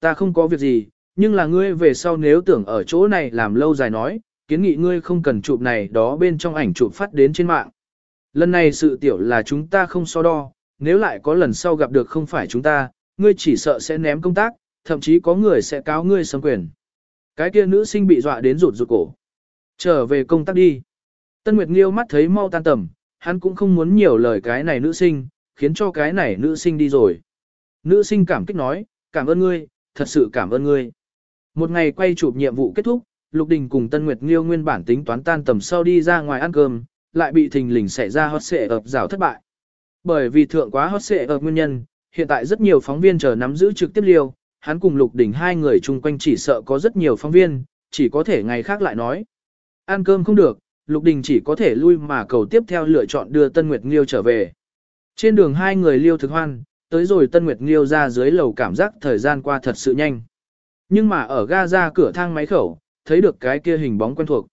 Ta không có việc gì, nhưng là ngươi về sau nếu tưởng ở chỗ này làm lâu dài nói, kiến nghị ngươi không cần chụp này đó bên trong ảnh chụp phát đến trên mạng. Lần này sự tiểu là chúng ta không so đo, nếu lại có lần sau gặp được không phải chúng ta, ngươi chỉ sợ sẽ ném công tác, thậm chí có người sẽ cáo ngươi xâm quyền. Cái kia nữ sinh bị dọa đến rụt rụt cổ. Trở về công tác đi. Tân Nguyệt Nghiêu mắt thấy mau tan tầm, hắn cũng không muốn nhiều lời cái này nữ sinh, khiến cho cái này nữ sinh đi rồi. Nữ sinh cảm kích nói, cảm ơn ngươi, thật sự cảm ơn ngươi. Một ngày quay chụp nhiệm vụ kết thúc, Lục Đình cùng Tân Nguyệt Nghiêu nguyên bản tính toán tan tầm sau đi ra ngoài ăn cơm, lại bị thình lình xảy ra hot xệ ập rào thất bại. Bởi vì thượng quá hot xệ ập nguyên nhân, hiện tại rất nhiều phóng viên chờ nắm giữ trực tiếp liêu, hắn cùng Lục Đình hai người chung quanh chỉ sợ có rất nhiều phóng viên, chỉ có thể ngày khác lại nói. Ăn cơm không được, Lục Đình chỉ có thể lui mà cầu tiếp theo lựa chọn đưa Tân Nguyệt Nghiêu trở về. Trên đường hai người liêu thực hoan, tới rồi Tân Nguyệt Nghiêu ra dưới lầu cảm giác thời gian qua thật sự nhanh. Nhưng mà ở ga ra cửa thang máy khẩu, thấy được cái kia hình bóng quen thuộc.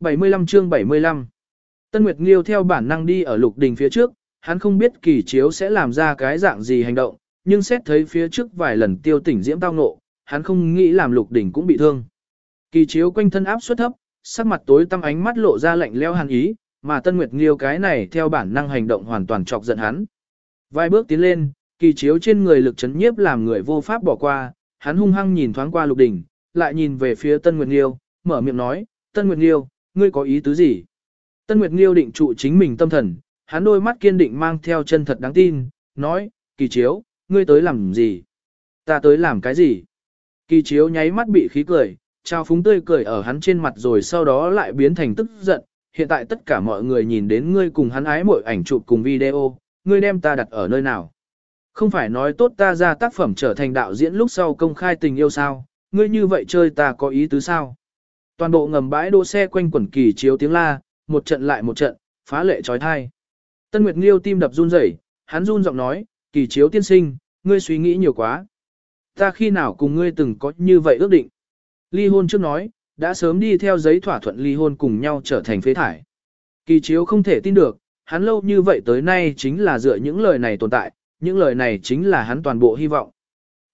75 chương 75 Tân Nguyệt Nghiêu theo bản năng đi ở lục đình phía trước, hắn không biết kỳ chiếu sẽ làm ra cái dạng gì hành động, nhưng xét thấy phía trước vài lần tiêu tỉnh diễm tao nộ, hắn không nghĩ làm lục đình cũng bị thương. Kỳ chiếu quanh thân áp suất thấp, sắc mặt tối tăm ánh mắt lộ ra lạnh leo hàn ý, mà Tân Nguyệt Nghiêu cái này theo bản năng hành động hoàn toàn chọc giận hắn. Vài bước tiến lên, kỳ chiếu trên người lực chấn nhiếp làm người vô pháp bỏ qua, hắn hung hăng nhìn thoáng qua lục đỉnh, lại nhìn về phía Tân Nguyệt Nghiêu, mở miệng nói, Tân Nguyệt Nghiêu, ngươi có ý tứ gì? Tân Nguyệt Nghiêu định trụ chính mình tâm thần, hắn đôi mắt kiên định mang theo chân thật đáng tin, nói, kỳ chiếu, ngươi tới làm gì? Ta tới làm cái gì? Kỳ chiếu nháy mắt bị khí cười, trao phúng tươi cười ở hắn trên mặt rồi sau đó lại biến thành tức giận. Hiện tại tất cả mọi người nhìn đến ngươi cùng hắn ái mỗi ảnh chụp cùng video, ngươi đem ta đặt ở nơi nào? Không phải nói tốt ta ra tác phẩm trở thành đạo diễn lúc sau công khai tình yêu sao, ngươi như vậy chơi ta có ý tứ sao? Toàn bộ ngầm bãi đỗ xe quanh quẩn kỳ chiếu tiếng la, một trận lại một trận, phá lệ trói thai. Tân Nguyệt Nghiêu tim đập run rẩy, hắn run giọng nói, kỳ chiếu tiên sinh, ngươi suy nghĩ nhiều quá. Ta khi nào cùng ngươi từng có như vậy ước định. Ly hôn trước nói, đã sớm đi theo giấy thỏa thuận ly hôn cùng nhau trở thành phế thải. Kỳ chiếu không thể tin được, hắn lâu như vậy tới nay chính là dựa những lời này tồn tại, những lời này chính là hắn toàn bộ hy vọng.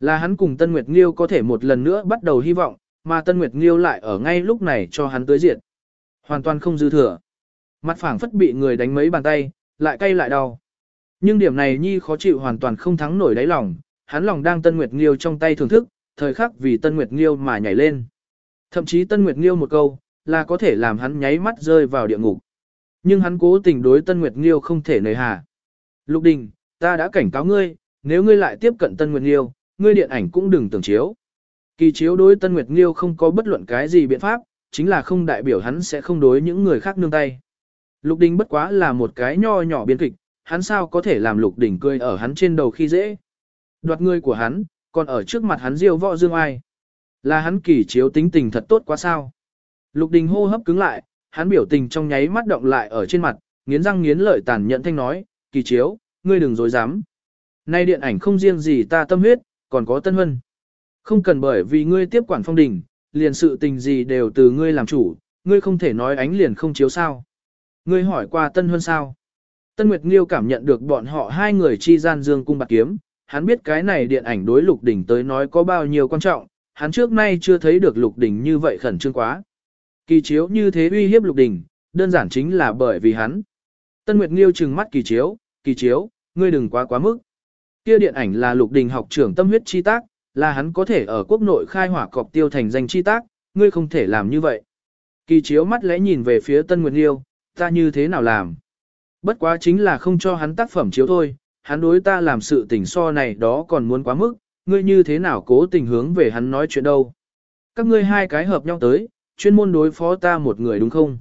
Là hắn cùng Tân Nguyệt Nghiêu có thể một lần nữa bắt đầu hy vọng, mà Tân Nguyệt Nghiêu lại ở ngay lúc này cho hắn tới diệt. Hoàn toàn không dư thừa. Mặt phẳng phất bị người đánh mấy bàn tay, lại cay lại đau. Nhưng điểm này Nhi khó chịu hoàn toàn không thắng nổi đáy lòng, hắn lòng đang Tân Nguyệt Nghiêu trong tay thưởng thức, thời khắc vì Tân Nguyệt Nghiêu mà nhảy lên. Thậm chí Tân Nguyệt Nghiêu một câu, là có thể làm hắn nháy mắt rơi vào địa ngục. Nhưng hắn cố tình đối Tân Nguyệt Nghiêu không thể nời hà. Lục Đình, ta đã cảnh cáo ngươi, nếu ngươi lại tiếp cận Tân Nguyệt Nghiêu, ngươi điện ảnh cũng đừng tưởng chiếu. Kỳ chiếu đối Tân Nguyệt Nghiêu không có bất luận cái gì biện pháp, chính là không đại biểu hắn sẽ không đối những người khác nương tay. Lục Đình bất quá là một cái nho nhỏ biên kịch, hắn sao có thể làm Lục Đình cười ở hắn trên đầu khi dễ. Đoạt người của hắn, còn ở trước mặt hắn diêu võ dương ai. Là hắn kỳ chiếu tính tình thật tốt quá sao. Lục Đình hô hấp cứng lại, hắn biểu tình trong nháy mắt động lại ở trên mặt, nghiến răng nghiến lợi tàn nhẫn thanh nói, kỳ chiếu, ngươi đừng dối dám. Nay điện ảnh không riêng gì ta tâm huyết, còn có tân huân. Không cần bởi vì ngươi tiếp quản phong đình, liền sự tình gì đều từ ngươi làm chủ, ngươi không thể nói ánh liền không chiếu sao. Ngươi hỏi qua tân huân sao. Tân Nguyệt Nghiêu cảm nhận được bọn họ hai người chi gian dương cung bạc kiếm, hắn biết cái này điện ảnh đối lục đỉnh tới nói có bao nhiêu quan trọng, hắn trước nay chưa thấy được lục đỉnh như vậy khẩn trương quá. Kỳ chiếu như thế uy hiếp lục đỉnh, đơn giản chính là bởi vì hắn. Tân Nguyệt Nghiêu trừng mắt kỳ chiếu, kỳ chiếu, ngươi đừng quá quá mức. Kia điện ảnh là lục đình học trưởng tâm huyết chi tác, là hắn có thể ở quốc nội khai hỏa cọc tiêu thành danh chi tác, ngươi không thể làm như vậy. Kỳ chiếu mắt lẽ nhìn về phía Tân Nguyệt Liêu, ta như thế nào làm? Bất quá chính là không cho hắn tác phẩm chiếu thôi, hắn đối ta làm sự tình so này đó còn muốn quá mức, ngươi như thế nào cố tình hướng về hắn nói chuyện đâu. Các ngươi hai cái hợp nhau tới, chuyên môn đối phó ta một người đúng không?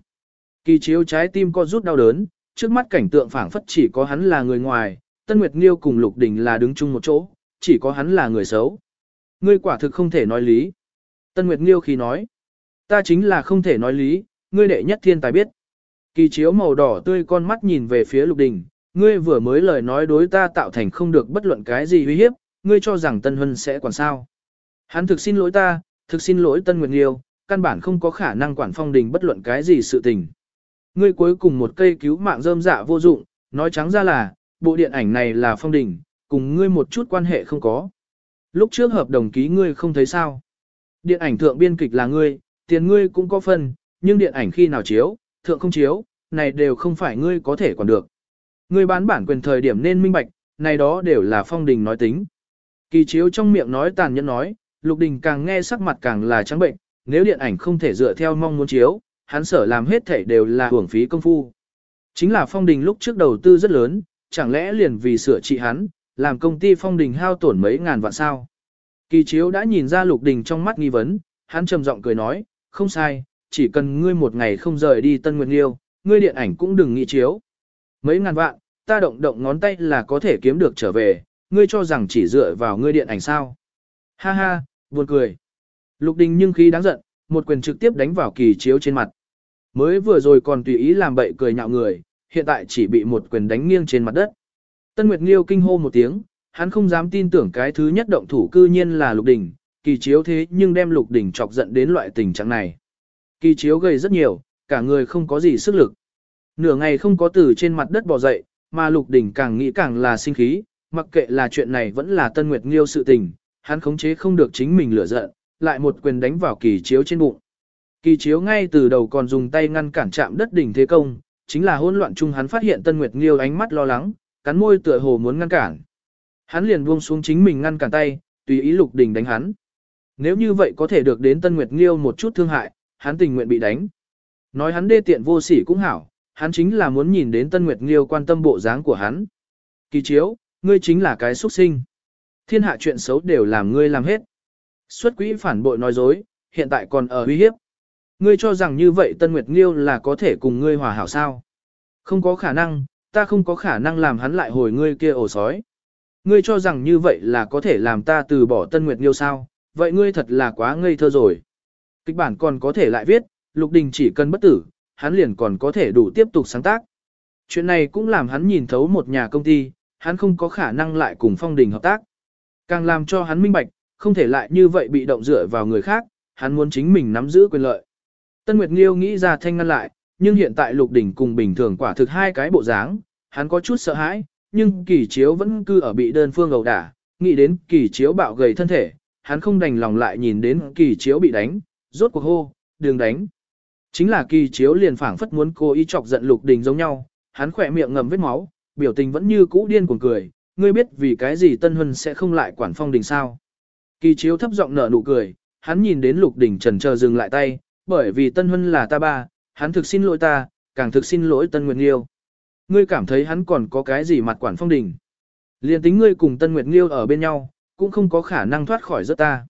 Kỳ chiếu trái tim co rút đau đớn, trước mắt cảnh tượng phảng phất chỉ có hắn là người ngoài, Tân Nguyệt Nghiêu cùng Lục Đình là đứng chung một chỗ, chỉ có hắn là người xấu. Ngươi quả thực không thể nói lý. Tân Nguyệt Nghiêu khi nói, ta chính là không thể nói lý, ngươi đệ nhất thiên tài biết. Kỳ chiếu màu đỏ tươi con mắt nhìn về phía Lục Đình, ngươi vừa mới lời nói đối ta tạo thành không được bất luận cái gì uy hiếp, ngươi cho rằng Tân Hân sẽ quản sao. Hắn thực xin lỗi ta, thực xin lỗi Tân Nguyệt Nghiêu, căn bản không có khả năng quản phong đình bất luận cái gì sự tình. Ngươi cuối cùng một cây cứu mạng rơm dạ vô dụng, nói trắng ra là, bộ điện ảnh này là phong đình, cùng ngươi một chút quan hệ không có. Lúc trước hợp đồng ký ngươi không thấy sao. Điện ảnh thượng biên kịch là ngươi, tiền ngươi cũng có phần, nhưng điện ảnh khi nào chiếu, thượng không chiếu, này đều không phải ngươi có thể quản được. Ngươi bán bản quyền thời điểm nên minh bạch, này đó đều là phong đình nói tính. Kỳ chiếu trong miệng nói tàn nhẫn nói, lục đình càng nghe sắc mặt càng là trắng bệnh, nếu điện ảnh không thể dựa theo mong muốn chiếu, hắn sở làm hết thể đều là hưởng phí công phu. Chính là phong đình lúc trước đầu tư rất lớn, chẳng lẽ liền vì sửa trị hắn, làm công ty phong đình hao tổn mấy ngàn vạn sao. Kỳ chiếu đã nhìn ra lục đình trong mắt nghi vấn, hắn trầm giọng cười nói, không sai, chỉ cần ngươi một ngày không rời đi Tân Nguyệt Liêu, ngươi điện ảnh cũng đừng nghĩ chiếu. Mấy ngàn vạn, ta động động ngón tay là có thể kiếm được trở về, ngươi cho rằng chỉ dựa vào ngươi điện ảnh sao. Ha ha, buồn cười. Lục đình nhưng khi đáng giận, một quyền trực tiếp đánh vào kỳ chiếu trên mặt. Mới vừa rồi còn tùy ý làm bậy cười nhạo người, hiện tại chỉ bị một quyền đánh nghiêng trên mặt đất. Tân Nguyệt Nghiêu kinh hô một tiếng, hắn không dám tin tưởng cái thứ nhất động thủ cư nhiên là Lục Đình, kỳ chiếu thế nhưng đem Lục Đình chọc giận đến loại tình trạng này. Kỳ chiếu gầy rất nhiều, cả người không có gì sức lực. Nửa ngày không có từ trên mặt đất bò dậy, mà Lục Đình càng nghĩ càng là sinh khí, mặc kệ là chuyện này vẫn là Tân Nguyệt Nghiêu sự tình, hắn khống chế không được chính mình lửa giận, lại một quyền đánh vào kỳ chiếu trên bụng. Kỳ chiếu ngay từ đầu còn dùng tay ngăn cản chạm đất đỉnh thế công, chính là hỗn loạn chung hắn phát hiện Tân Nguyệt Nghiêu ánh mắt lo lắng, cắn môi tựa hồ muốn ngăn cản. Hắn liền buông xuống chính mình ngăn cản tay, tùy ý Lục Đình đánh hắn. Nếu như vậy có thể được đến Tân Nguyệt Nghiêu một chút thương hại, hắn tình nguyện bị đánh. Nói hắn đê tiện vô sỉ cũng hảo, hắn chính là muốn nhìn đến Tân Nguyệt Nghiêu quan tâm bộ dáng của hắn. Kỳ chiếu, ngươi chính là cái xuất sinh. Thiên hạ chuyện xấu đều làm ngươi làm hết. Xuất quỹ phản bội nói dối, hiện tại còn ở uy hiếp. Ngươi cho rằng như vậy Tân Nguyệt Nghiêu là có thể cùng ngươi hòa hảo sao? Không có khả năng, ta không có khả năng làm hắn lại hồi ngươi kia ổ sói. Ngươi cho rằng như vậy là có thể làm ta từ bỏ Tân Nguyệt Nghiêu sao? Vậy ngươi thật là quá ngây thơ rồi. Kịch bản còn có thể lại viết, Lục Đình chỉ cần bất tử, hắn liền còn có thể đủ tiếp tục sáng tác. Chuyện này cũng làm hắn nhìn thấu một nhà công ty, hắn không có khả năng lại cùng Phong Đình hợp tác. Càng làm cho hắn minh bạch, không thể lại như vậy bị động dựa vào người khác, hắn muốn chính mình nắm giữ quyền lợi. Tân Nguyệt Nghiêu nghĩ ra thanh ngăn lại, nhưng hiện tại Lục Đỉnh cùng bình thường quả thực hai cái bộ dáng, hắn có chút sợ hãi, nhưng kỳ chiếu vẫn cư ở bị đơn phương ẩu đả, nghĩ đến kỳ chiếu bạo gầy thân thể, hắn không đành lòng lại nhìn đến kỳ chiếu bị đánh, rốt cuộc hô, đường đánh. Chính là kỳ chiếu liền phảng phất muốn cố ý chọc giận Lục Đình giống nhau, hắn khỏe miệng ngầm vết máu, biểu tình vẫn như cũ điên cuồng cười, ngươi biết vì cái gì Tân Huân sẽ không lại quản phong đình sao. Kỳ chiếu thấp giọng nở nụ cười, hắn nhìn đến Lục Đình trần chờ dừng lại tay, bởi vì Tân Huân là ta ba, hắn thực xin lỗi ta, càng thực xin lỗi Tân Nguyệt Nghiêu. Ngươi cảm thấy hắn còn có cái gì mặt quản phong đình. Liên tính ngươi cùng Tân Nguyệt Nghiêu ở bên nhau, cũng không có khả năng thoát khỏi rất ta.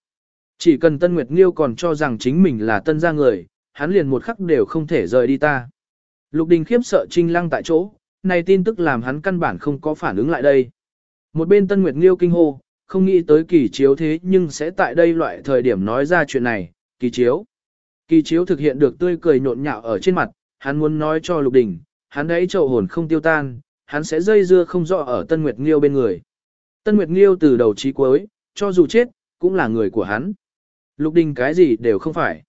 Chỉ cần Tân Nguyệt Nghiêu còn cho rằng chính mình là tân gia người, hắn liền một khắc đều không thể rời đi ta. Lục Đình khiếp sợ trinh lăng tại chỗ, này tin tức làm hắn căn bản không có phản ứng lại đây. Một bên Tân Nguyệt Nghiêu kinh hô, không nghĩ tới kỳ chiếu thế nhưng sẽ tại đây loại thời điểm nói ra chuyện này, kỳ chiếu. Kỳ chiếu thực hiện được tươi cười nhộn nhạo ở trên mặt, hắn muốn nói cho Lục Đình, hắn đấy trậu hồn không tiêu tan, hắn sẽ dây dưa không rõ ở Tân Nguyệt Nghiêu bên người. Tân Nguyệt Nghiêu từ đầu chí cuối, cho dù chết, cũng là người của hắn. Lục Đình cái gì đều không phải.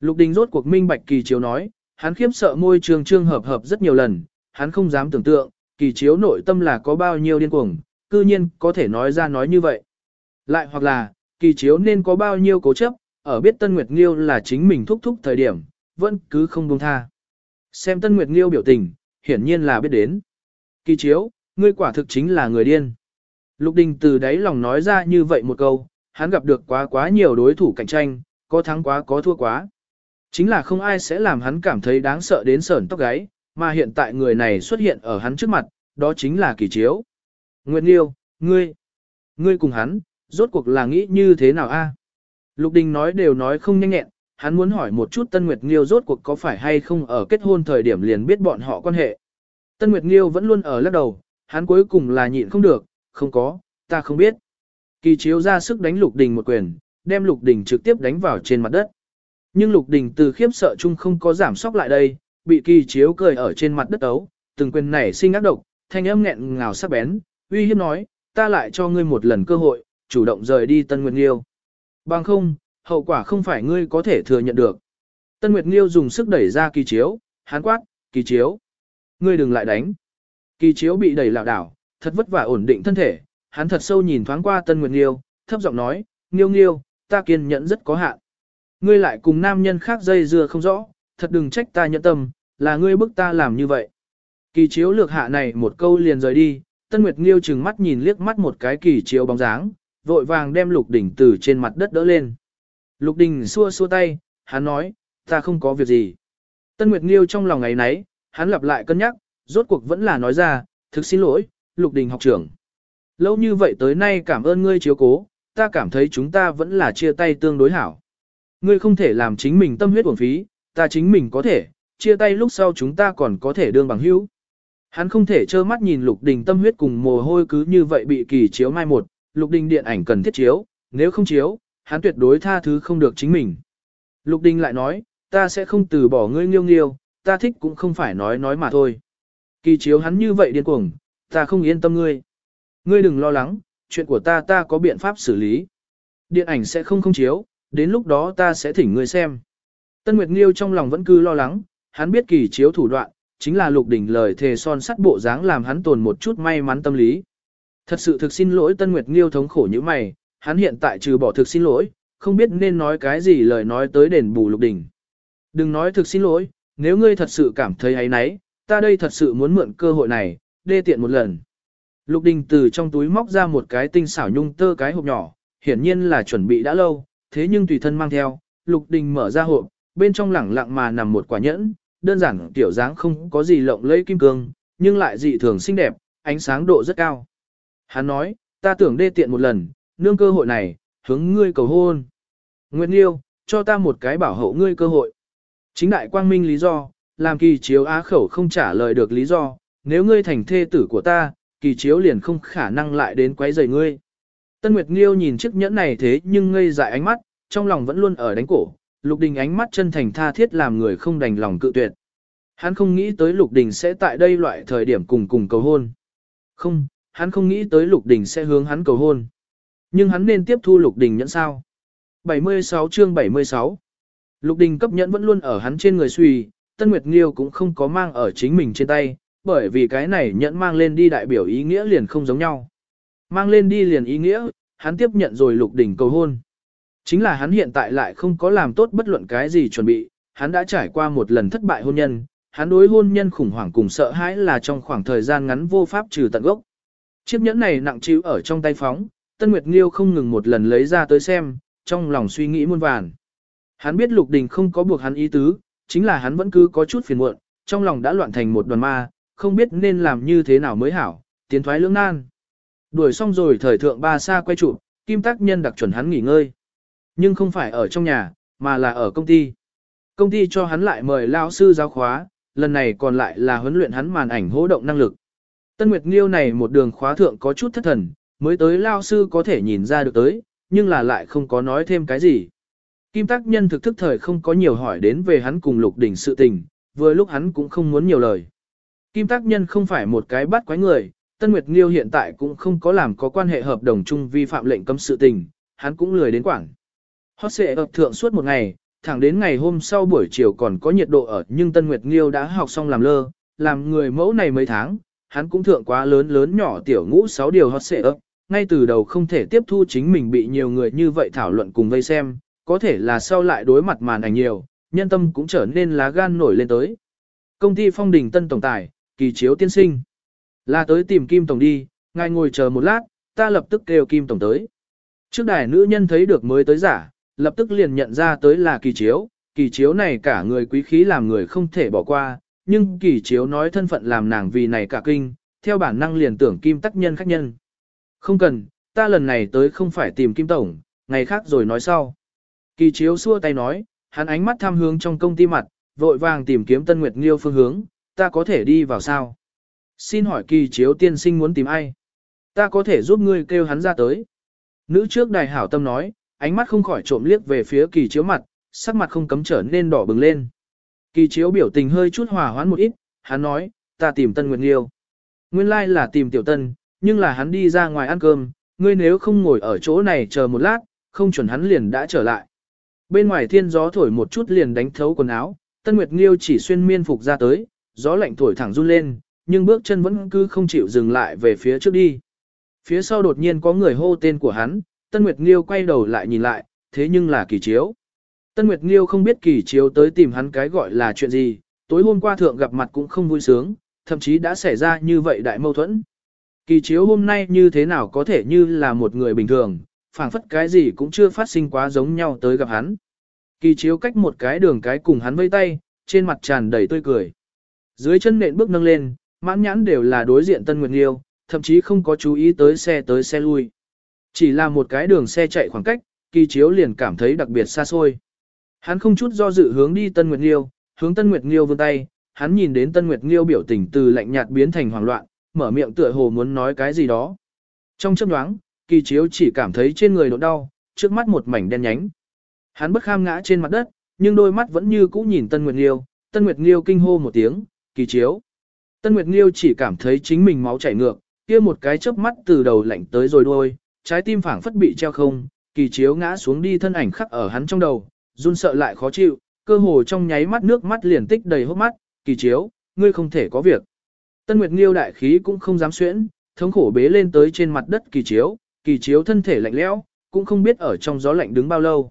Lục Đình rốt cuộc minh bạch kỳ chiếu nói, hắn khiếp sợ môi trường trương hợp hợp rất nhiều lần, hắn không dám tưởng tượng, kỳ chiếu nội tâm là có bao nhiêu điên cuồng, cư nhiên có thể nói ra nói như vậy. Lại hoặc là, kỳ chiếu nên có bao nhiêu cố chấp, ở biết Tân Nguyệt Nghiêu là chính mình thúc thúc thời điểm, vẫn cứ không buông tha. Xem Tân Nguyệt Nghiêu biểu tình, hiển nhiên là biết đến. Kỳ chiếu, ngươi quả thực chính là người điên. Lục Đình từ đáy lòng nói ra như vậy một câu, hắn gặp được quá quá nhiều đối thủ cạnh tranh, có thắng quá có thua quá. Chính là không ai sẽ làm hắn cảm thấy đáng sợ đến sởn tóc gáy, mà hiện tại người này xuất hiện ở hắn trước mặt, đó chính là kỳ chiếu. Nguyệt Nghiêu, ngươi, ngươi cùng hắn, rốt cuộc là nghĩ như thế nào a? Lục Đình nói đều nói không nhanh nhẹn, hắn muốn hỏi một chút Tân Nguyệt Nghiêu rốt cuộc có phải hay không ở kết hôn thời điểm liền biết bọn họ quan hệ. Tân Nguyệt Nghiêu vẫn luôn ở lắc đầu, hắn cuối cùng là nhịn không được, không có, ta không biết. Kỳ chiếu ra sức đánh Lục Đình một quyền, đem Lục Đình trực tiếp đánh vào trên mặt đất. Nhưng Lục Đình từ khiếp sợ chung không có giảm sóc lại đây, bị kỳ chiếu cười ở trên mặt đất ấu, từng quyền nảy sinh ác độc, thanh âm nghẹn ngào sắc bén, uy hiếp nói, ta lại cho ngươi một lần cơ hội, chủ động rời đi Tân Nguyệt Nghiêu. Bằng không, hậu quả không phải ngươi có thể thừa nhận được. Tân Nguyệt Nghiêu dùng sức đẩy ra kỳ chiếu, hán quát, kỳ chiếu. Ngươi đừng lại đánh. Kỳ chiếu bị đẩy lảo đảo, thật vất vả ổn định thân thể, hắn thật sâu nhìn thoáng qua Tân Nguyệt Nghiêu, thấp giọng nói, nghiêu nghiêu, ta kiên nhẫn rất có hạn. Ngươi lại cùng nam nhân khác dây dưa không rõ, thật đừng trách ta nhẫn tâm, là ngươi bức ta làm như vậy. Kỳ chiếu lược hạ này một câu liền rời đi, Tân Nguyệt Nghiêu chừng mắt nhìn liếc mắt một cái kỳ chiếu bóng dáng, vội vàng đem Lục Đình từ trên mặt đất đỡ lên. Lục Đình xua xua tay, hắn nói, ta không có việc gì. Tân Nguyệt Nghiêu trong lòng ngày nấy, hắn lặp lại cân nhắc, rốt cuộc vẫn là nói ra, thực xin lỗi, Lục Đình học trưởng. Lâu như vậy tới nay cảm ơn ngươi chiếu cố, ta cảm thấy chúng ta vẫn là chia tay tương đối hảo. Ngươi không thể làm chính mình tâm huyết uổng phí, ta chính mình có thể, chia tay lúc sau chúng ta còn có thể đương bằng hữu. Hắn không thể trơ mắt nhìn Lục Đình tâm huyết cùng mồ hôi cứ như vậy bị kỳ chiếu mai một, Lục Đình điện ảnh cần thiết chiếu, nếu không chiếu, hắn tuyệt đối tha thứ không được chính mình. Lục Đình lại nói, ta sẽ không từ bỏ ngươi nghiêu nghiêu, ta thích cũng không phải nói nói mà thôi. Kỳ chiếu hắn như vậy điên cuồng, ta không yên tâm ngươi. Ngươi đừng lo lắng, chuyện của ta ta có biện pháp xử lý. Điện ảnh sẽ không không chiếu, đến lúc đó ta sẽ thỉnh ngươi xem. Tân Nguyệt Nghiêu trong lòng vẫn cứ lo lắng, hắn biết kỳ chiếu thủ đoạn, chính là lục đỉnh lời thề son sắt bộ dáng làm hắn tồn một chút may mắn tâm lý. Thật sự thực xin lỗi Tân Nguyệt Nghiêu thống khổ như mày, hắn hiện tại trừ bỏ thực xin lỗi, không biết nên nói cái gì lời nói tới đền bù lục đỉnh. Đừng nói thực xin lỗi, nếu ngươi thật sự cảm thấy ấy nấy, ta đây thật sự muốn mượn cơ hội này, đê tiện một lần. Lục đình từ trong túi móc ra một cái tinh xảo nhung tơ cái hộp nhỏ, hiển nhiên là chuẩn bị đã lâu, thế nhưng tùy thân mang theo, lục đình mở ra hộp, bên trong lẳng lặng mà nằm một quả nhẫn, đơn giản tiểu dáng không có gì lộng lẫy kim cương, nhưng lại dị thường xinh đẹp, ánh sáng độ rất cao. Hắn nói, ta tưởng đê tiện một lần, nương cơ hội này, hướng ngươi cầu hôn. nguyễn liêu cho ta một cái bảo hộ ngươi cơ hội. Chính đại quang minh lý do, làm kỳ chiếu á khẩu không trả lời được lý do, nếu ngươi thành thê tử của ta, kỳ chiếu liền không khả năng lại đến quấy rầy ngươi. Tân Nguyệt Nghiêu nhìn chiếc nhẫn này thế nhưng ngây dại ánh mắt, trong lòng vẫn luôn ở đánh cổ, Lục Đình ánh mắt chân thành tha thiết làm người không đành lòng cự tuyệt. Hắn không nghĩ tới Lục Đình sẽ tại đây loại thời điểm cùng cùng cầu hôn. Không, hắn không nghĩ tới Lục Đình sẽ hướng hắn cầu hôn. Nhưng hắn nên tiếp thu Lục Đình nhẫn sao? 76 chương 76 Lục Đình cấp nhẫn vẫn luôn ở hắn trên người suy, Tân Nguyệt Nghiêu cũng không có mang ở chính mình trên tay, bởi vì cái này nhẫn mang lên đi đại biểu ý nghĩa liền không giống nhau. Mang lên đi liền ý nghĩa, hắn tiếp nhận rồi Lục Đình cầu hôn. Chính là hắn hiện tại lại không có làm tốt bất luận cái gì chuẩn bị, hắn đã trải qua một lần thất bại hôn nhân, hắn đối hôn nhân khủng hoảng cùng sợ hãi là trong khoảng thời gian ngắn vô pháp trừ tận gốc. Chiếc nhẫn này nặng chịu ở trong tay phóng, Tân Nguyệt Nghiêu không ngừng một lần lấy ra tới xem, trong lòng suy nghĩ muôn vàn. Hắn biết Lục Đình không có buộc hắn ý tứ, chính là hắn vẫn cứ có chút phiền muộn, trong lòng đã loạn thành một đoàn ma, không biết nên làm như thế nào mới hảo, tiến thoái lưỡng nan. Đuổi xong rồi thời thượng ba xa quay trụ, kim tác nhân đặc chuẩn hắn nghỉ ngơi. Nhưng không phải ở trong nhà, mà là ở công ty. Công ty cho hắn lại mời lao sư giáo khóa, lần này còn lại là huấn luyện hắn màn ảnh hỗ động năng lực. Tân Nguyệt Nghiêu này một đường khóa thượng có chút thất thần, mới tới lao sư có thể nhìn ra được tới, nhưng là lại không có nói thêm cái gì. Kim tác nhân thực thức thời không có nhiều hỏi đến về hắn cùng lục đỉnh sự tình, vừa lúc hắn cũng không muốn nhiều lời. Kim tác nhân không phải một cái bắt quái người, Tân Nguyệt Nghiêu hiện tại cũng không có làm có quan hệ hợp đồng chung vi phạm lệnh cấm sự tình, hắn cũng lười đến quảng. Hót xệ ập thượng suốt một ngày, thẳng đến ngày hôm sau buổi chiều còn có nhiệt độ ở nhưng Tân Nguyệt Nghiêu đã học xong làm lơ, làm người mẫu này mấy tháng, hắn cũng thượng quá lớn lớn nhỏ tiểu ngũ sáu điều hot xệ ấp ngay từ đầu không thể tiếp thu chính mình bị nhiều người như vậy thảo luận cùng vây xem, có thể là sau lại đối mặt màn ảnh nhiều, nhân tâm cũng trở nên lá gan nổi lên tới. Công ty phong đình tân tổng tài, kỳ chiếu tiên sinh. Là tới tìm Kim Tổng đi, ngài ngồi chờ một lát, ta lập tức kêu Kim Tổng tới. Trước đài nữ nhân thấy được mới tới giả, lập tức liền nhận ra tới là kỳ chiếu, kỳ chiếu này cả người quý khí làm người không thể bỏ qua, nhưng kỳ chiếu nói thân phận làm nàng vì này cả kinh, theo bản năng liền tưởng Kim tắc nhân khách nhân. Không cần, ta lần này tới không phải tìm Kim Tổng, ngày khác rồi nói sau. Kỳ chiếu xua tay nói, hắn ánh mắt tham hướng trong công ty mặt, vội vàng tìm kiếm Tân Nguyệt Nghiêu phương hướng, ta có thể đi vào sao? Xin hỏi kỳ chiếu tiên sinh muốn tìm ai? Ta có thể giúp ngươi kêu hắn ra tới. Nữ trước đài hảo tâm nói, ánh mắt không khỏi trộm liếc về phía kỳ chiếu mặt, sắc mặt không cấm trở nên đỏ bừng lên. Kỳ chiếu biểu tình hơi chút hòa hoãn một ít, hắn nói, ta tìm Tân Nguyệt Nghiêu. Nguyên lai like là tìm Tiểu Tân, nhưng là hắn đi ra ngoài ăn cơm, ngươi nếu không ngồi ở chỗ này chờ một lát, không chuẩn hắn liền đã trở lại. Bên ngoài thiên gió thổi một chút liền đánh thấu quần áo, Tân Nguyệt Nghiêu chỉ xuyên miên phục ra tới, gió lạnh thổi thẳng run lên, nhưng bước chân vẫn cứ không chịu dừng lại về phía trước đi. Phía sau đột nhiên có người hô tên của hắn, Tân Nguyệt Nghiêu quay đầu lại nhìn lại, thế nhưng là kỳ chiếu. Tân Nguyệt Nghiêu không biết kỳ chiếu tới tìm hắn cái gọi là chuyện gì, tối hôm qua thượng gặp mặt cũng không vui sướng, thậm chí đã xảy ra như vậy đại mâu thuẫn. Kỳ chiếu hôm nay như thế nào có thể như là một người bình thường, phảng phất cái gì cũng chưa phát sinh quá giống nhau tới gặp hắn. Kỳ chiếu cách một cái đường cái cùng hắn vây tay, trên mặt tràn đầy tươi cười. Dưới chân nện bước nâng lên, mãn nhãn đều là đối diện Tân Nguyệt Nghiêu, thậm chí không có chú ý tới xe tới xe lui. Chỉ là một cái đường xe chạy khoảng cách, kỳ chiếu liền cảm thấy đặc biệt xa xôi. Hắn không chút do dự hướng đi Tân Nguyệt Nghiêu, hướng Tân Nguyệt Nghiêu vươn tay, hắn nhìn đến Tân Nguyệt Nghiêu biểu tình từ lạnh nhạt biến thành hoảng loạn, mở miệng tựa hồ muốn nói cái gì đó. Trong chớp nhoáng, kỳ chiếu chỉ cảm thấy trên người đột đau, trước mắt một mảnh đen nhánh. Hắn bất kham ngã trên mặt đất, nhưng đôi mắt vẫn như cũ nhìn Tân Nguyệt Nghiêu, Tân Nguyệt Nghiêu kinh hô một tiếng, kỳ chiếu. Tân Nguyệt Nghiêu chỉ cảm thấy chính mình máu chảy ngược, kia một cái chớp mắt từ đầu lạnh tới rồi đuôi, trái tim phảng phất bị treo không, kỳ chiếu ngã xuống đi thân ảnh khắc ở hắn trong đầu, run sợ lại khó chịu, cơ hồ trong nháy mắt nước mắt liền tích đầy hốc mắt, kỳ chiếu, ngươi không thể có việc. Tân Nguyệt Nghiêu đại khí cũng không dám xuyễn, thống khổ bế lên tới trên mặt đất kỳ chiếu, kỳ chiếu thân thể lạnh lẽo, cũng không biết ở trong gió lạnh đứng bao lâu.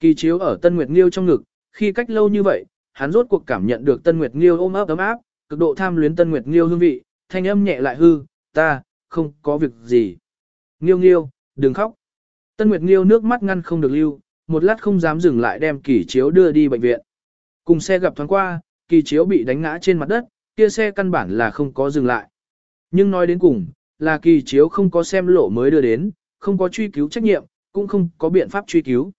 Kỳ chiếu ở Tân Nguyệt Nghiêu trong ngực, khi cách lâu như vậy, hắn rốt cuộc cảm nhận được Tân Nguyệt Nghiêu ôm ấp ấm áp, cực độ tham luyến Tân Nguyệt Nghiêu hương vị, thanh âm nhẹ lại hư, ta, không có việc gì. Nghiêu Nghiêu, đừng khóc. Tân Nguyệt Nghiêu nước mắt ngăn không được lưu, một lát không dám dừng lại đem kỳ chiếu đưa đi bệnh viện. Cùng xe gặp thoáng qua, kỳ chiếu bị đánh ngã trên mặt đất, kia xe căn bản là không có dừng lại. Nhưng nói đến cùng, là kỳ chiếu không có xem lộ mới đưa đến, không có truy cứu trách nhiệm, cũng không có biện pháp truy cứu.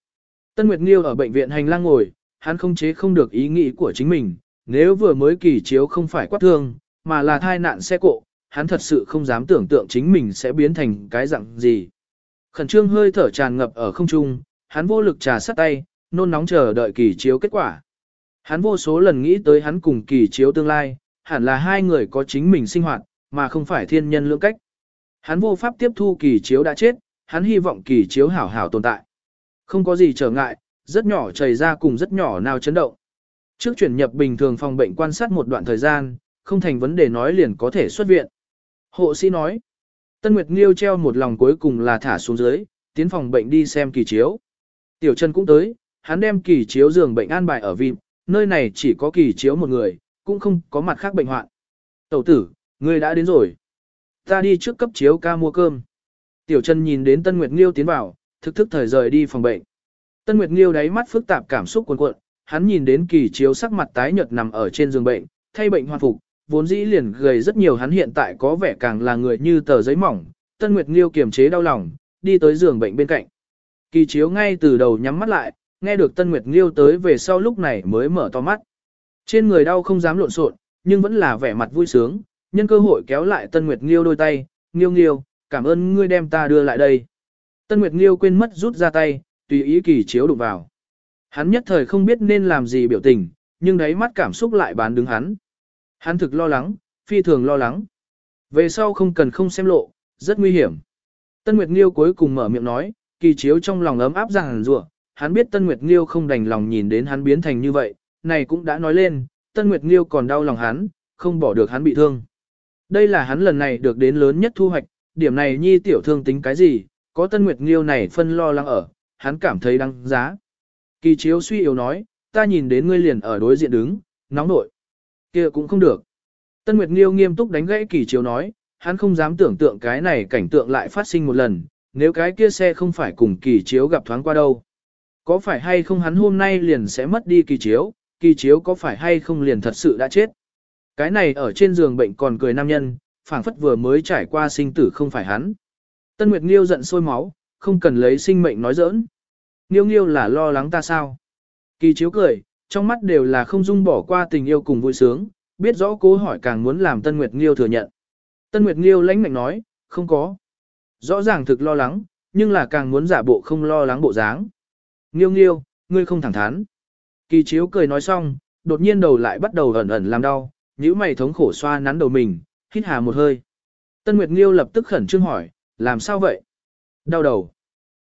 Tân Nguyệt Nghiêu ở bệnh viện hành lang ngồi, hắn không chế không được ý nghĩ của chính mình, nếu vừa mới kỳ chiếu không phải quát thương, mà là thai nạn xe cộ, hắn thật sự không dám tưởng tượng chính mình sẽ biến thành cái dạng gì. Khẩn trương hơi thở tràn ngập ở không trung, hắn vô lực trà sắt tay, nôn nóng chờ đợi kỳ chiếu kết quả. Hắn vô số lần nghĩ tới hắn cùng kỳ chiếu tương lai, hẳn là hai người có chính mình sinh hoạt, mà không phải thiên nhân lưỡng cách. Hắn vô pháp tiếp thu kỳ chiếu đã chết, hắn hy vọng kỳ chiếu hảo hảo tồn tại. Không có gì trở ngại, rất nhỏ chảy ra cùng rất nhỏ nào chấn động. Trước chuyển nhập bình thường phòng bệnh quan sát một đoạn thời gian, không thành vấn đề nói liền có thể xuất viện. Hộ sĩ nói, Tân Nguyệt Nghiêu treo một lòng cuối cùng là thả xuống dưới, tiến phòng bệnh đi xem kỳ chiếu. Tiểu Trần cũng tới, hắn đem kỳ chiếu giường bệnh an bài ở vịp, nơi này chỉ có kỳ chiếu một người, cũng không có mặt khác bệnh hoạn. Tẩu tử, người đã đến rồi. Ta đi trước cấp chiếu ca mua cơm. Tiểu Trần nhìn đến Tân Nguyệt Nghiêu tiến vào, thực thức thời rời đi phòng bệnh. Tân Nguyệt Nghiêu đáy mắt phức tạp cảm xúc cuồn cuộn, hắn nhìn đến kỳ chiếu sắc mặt tái nhợt nằm ở trên giường bệnh, thay bệnh hoàn phục, vốn dĩ liền gầy rất nhiều hắn hiện tại có vẻ càng là người như tờ giấy mỏng. Tân Nguyệt Nghiêu kiềm chế đau lòng, đi tới giường bệnh bên cạnh. Kỳ chiếu ngay từ đầu nhắm mắt lại, nghe được Tân Nguyệt Nghiêu tới về sau lúc này mới mở to mắt. Trên người đau không dám lộn xộn, nhưng vẫn là vẻ mặt vui sướng, nhân cơ hội kéo lại Tân Nguyệt Nghiêu đôi tay, Nghiêu Nghiêu, cảm ơn ngươi đem ta đưa lại đây. Tân Nguyệt Nghiêu quên mất rút ra tay, tùy ý kỳ chiếu đụng vào. Hắn nhất thời không biết nên làm gì biểu tình, nhưng đáy mắt cảm xúc lại bán đứng hắn. Hắn thực lo lắng, phi thường lo lắng. Về sau không cần không xem lộ, rất nguy hiểm. Tân Nguyệt Nghiêu cuối cùng mở miệng nói, kỳ chiếu trong lòng ấm áp rằng rủa hắn biết Tân Nguyệt Nghiêu không đành lòng nhìn đến hắn biến thành như vậy, này cũng đã nói lên, Tân Nguyệt Nghiêu còn đau lòng hắn, không bỏ được hắn bị thương. Đây là hắn lần này được đến lớn nhất thu hoạch, điểm này nhi tiểu thương tính cái gì, có Tân Nguyệt Nghiêu này phân lo lắng ở, hắn cảm thấy đáng giá. Kỳ chiếu suy yếu nói, ta nhìn đến ngươi liền ở đối diện đứng, nóng nội. kia cũng không được. Tân Nguyệt Nghiêu nghiêm túc đánh gãy kỳ chiếu nói, hắn không dám tưởng tượng cái này cảnh tượng lại phát sinh một lần, nếu cái kia xe không phải cùng kỳ chiếu gặp thoáng qua đâu. Có phải hay không hắn hôm nay liền sẽ mất đi kỳ chiếu, kỳ chiếu có phải hay không liền thật sự đã chết. Cái này ở trên giường bệnh còn cười nam nhân, phảng phất vừa mới trải qua sinh tử không phải hắn. Tân Nguyệt Nghiêu giận sôi máu, không cần lấy sinh mệnh nói giỡn. Nghiêu Nghiêu là lo lắng ta sao? Kỳ chiếu cười, trong mắt đều là không dung bỏ qua tình yêu cùng vui sướng, biết rõ cố hỏi càng muốn làm Tân Nguyệt Nghiêu thừa nhận. Tân Nguyệt Nghiêu lãnh mạnh nói, không có. Rõ ràng thực lo lắng, nhưng là càng muốn giả bộ không lo lắng bộ dáng. Nghiêu Nghiêu, ngươi không thẳng thắn. Kỳ chiếu cười nói xong, đột nhiên đầu lại bắt đầu ẩn ẩn làm đau, nhíu mày thống khổ xoa nắn đầu mình, hít hà một hơi. Tân Nguyệt Nghiêu lập tức khẩn trương hỏi, làm sao vậy? Đau đầu.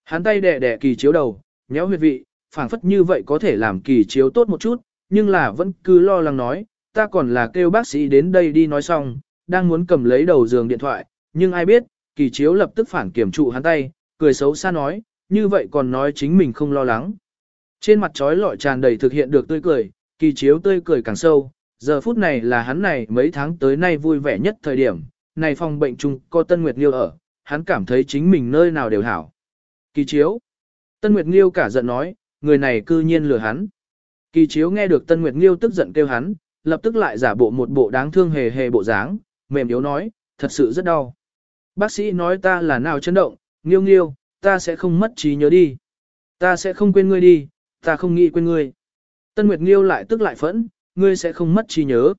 Hắn tay đè đè kỳ chiếu đầu, nhéo huyệt vị, phảng phất như vậy có thể làm kỳ chiếu tốt một chút, nhưng là vẫn cứ lo lắng nói, ta còn là kêu bác sĩ đến đây đi nói xong, đang muốn cầm lấy đầu giường điện thoại, nhưng ai biết, kỳ chiếu lập tức phản kiểm trụ hắn tay, cười xấu xa nói, như vậy còn nói chính mình không lo lắng. Trên mặt trói lọi tràn đầy thực hiện được tươi cười, kỳ chiếu tươi cười càng sâu, giờ phút này là hắn này mấy tháng tới nay vui vẻ nhất thời điểm, này phòng bệnh chung có Tân Nguyệt Nghiêu ở, hắn cảm thấy chính mình nơi nào đều hảo. Kỳ chiếu. Tân Nguyệt Nghiêu cả giận nói, người này cư nhiên lừa hắn. Kỳ chiếu nghe được Tân Nguyệt Nghiêu tức giận kêu hắn, lập tức lại giả bộ một bộ đáng thương hề hề bộ dáng, mềm yếu nói, thật sự rất đau. Bác sĩ nói ta là nào chấn động, Nghiêu Nghiêu, ta sẽ không mất trí nhớ đi. Ta sẽ không quên ngươi đi, ta không nghĩ quên ngươi. Tân Nguyệt Nghiêu lại tức lại phẫn, ngươi sẽ không mất trí nhớ.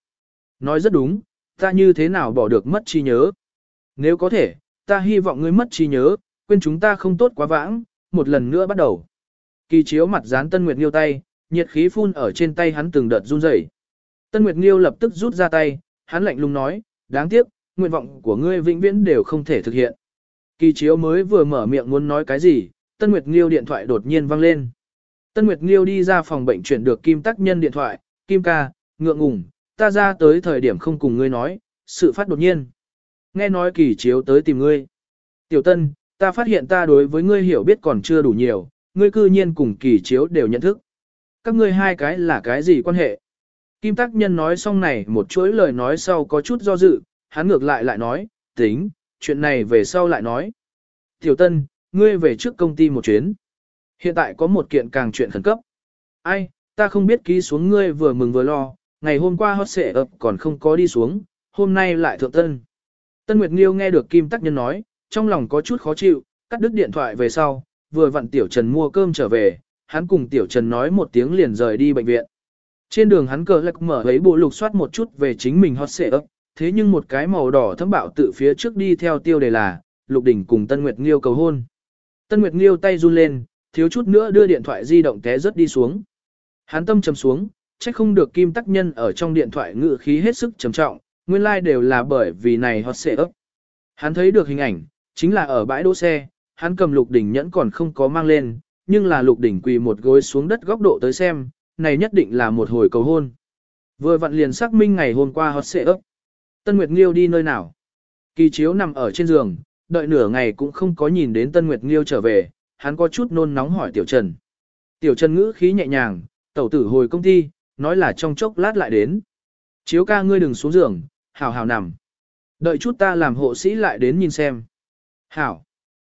Nói rất đúng, ta như thế nào bỏ được mất trí nhớ. Nếu có thể, ta hy vọng ngươi mất trí nhớ, quên chúng ta không tốt quá vãng, một lần nữa bắt đầu. Kỳ chiếu mặt dán Tân Nguyệt Nghiêu tay, nhiệt khí phun ở trên tay hắn từng đợt run rẩy. Tân Nguyệt Nghiêu lập tức rút ra tay, hắn lạnh lùng nói, đáng tiếc, nguyện vọng của ngươi vĩnh viễn đều không thể thực hiện. Kỳ chiếu mới vừa mở miệng muốn nói cái gì, Tân Nguyệt Nghiêu điện thoại đột nhiên vang lên. Tân Nguyệt Nghiêu đi ra phòng bệnh chuyển được Kim Tắc Nhân điện thoại, Kim ca, ngượng ngùng, ta ra tới thời điểm không cùng ngươi nói, sự phát đột nhiên. Nghe nói kỳ chiếu tới tìm ngươi. Tiểu Tân, ta phát hiện ta đối với ngươi hiểu biết còn chưa đủ nhiều, ngươi cư nhiên cùng kỳ chiếu đều nhận thức. Các ngươi hai cái là cái gì quan hệ? Kim Tắc Nhân nói xong này một chuỗi lời nói sau có chút do dự, hắn ngược lại lại nói, tính, chuyện này về sau lại nói. Tiểu Tân, ngươi về trước công ty một chuyến. Hiện tại có một kiện càng chuyện khẩn cấp. Ai, ta không biết ký xuống ngươi vừa mừng vừa lo, ngày hôm qua hot xệ ập còn không có đi xuống, hôm nay lại thượng tân. Tân Nguyệt Nghiêu nghe được Kim Tắc Nhân nói, trong lòng có chút khó chịu, cắt đứt điện thoại về sau, vừa vặn Tiểu Trần mua cơm trở về, hắn cùng Tiểu Trần nói một tiếng liền rời đi bệnh viện. Trên đường hắn cờ lạc mở lấy bộ lục soát một chút về chính mình hot xệ ấp, thế nhưng một cái màu đỏ thấm bạo tự phía trước đi theo tiêu đề là, Lục Đỉnh cùng Tân Nguyệt Nghiêu cầu hôn. Tân Nguyệt Nghiêu tay run lên, thiếu chút nữa đưa điện thoại di động té rớt đi xuống. Hắn tâm trầm xuống, trách không được Kim Tắc Nhân ở trong điện thoại ngự khí hết sức trầm trọng, nguyên lai like đều là bởi vì này hot xệ ấp. Hắn thấy được hình ảnh, chính là ở bãi đỗ xe, hắn cầm Lục Đỉnh nhẫn còn không có mang lên, nhưng là Lục Đỉnh quỳ một gối xuống đất góc độ tới xem, này nhất định là một hồi cầu hôn. Vừa vặn liền xác minh ngày hôm qua hot xệ ấp. Tân Nguyệt Nghiêu đi nơi nào? Kỳ chiếu nằm ở trên giường, đợi nửa ngày cũng không có nhìn đến Tân Nguyệt Nghiêu trở về, hắn có chút nôn nóng hỏi Tiểu Trần. Tiểu Trần ngữ khí nhẹ nhàng, tẩu tử hồi công ty, nói là trong chốc lát lại đến. Chiếu ca ngươi đừng xuống giường, hảo hảo nằm. Đợi chút ta làm hộ sĩ lại đến nhìn xem. Hảo.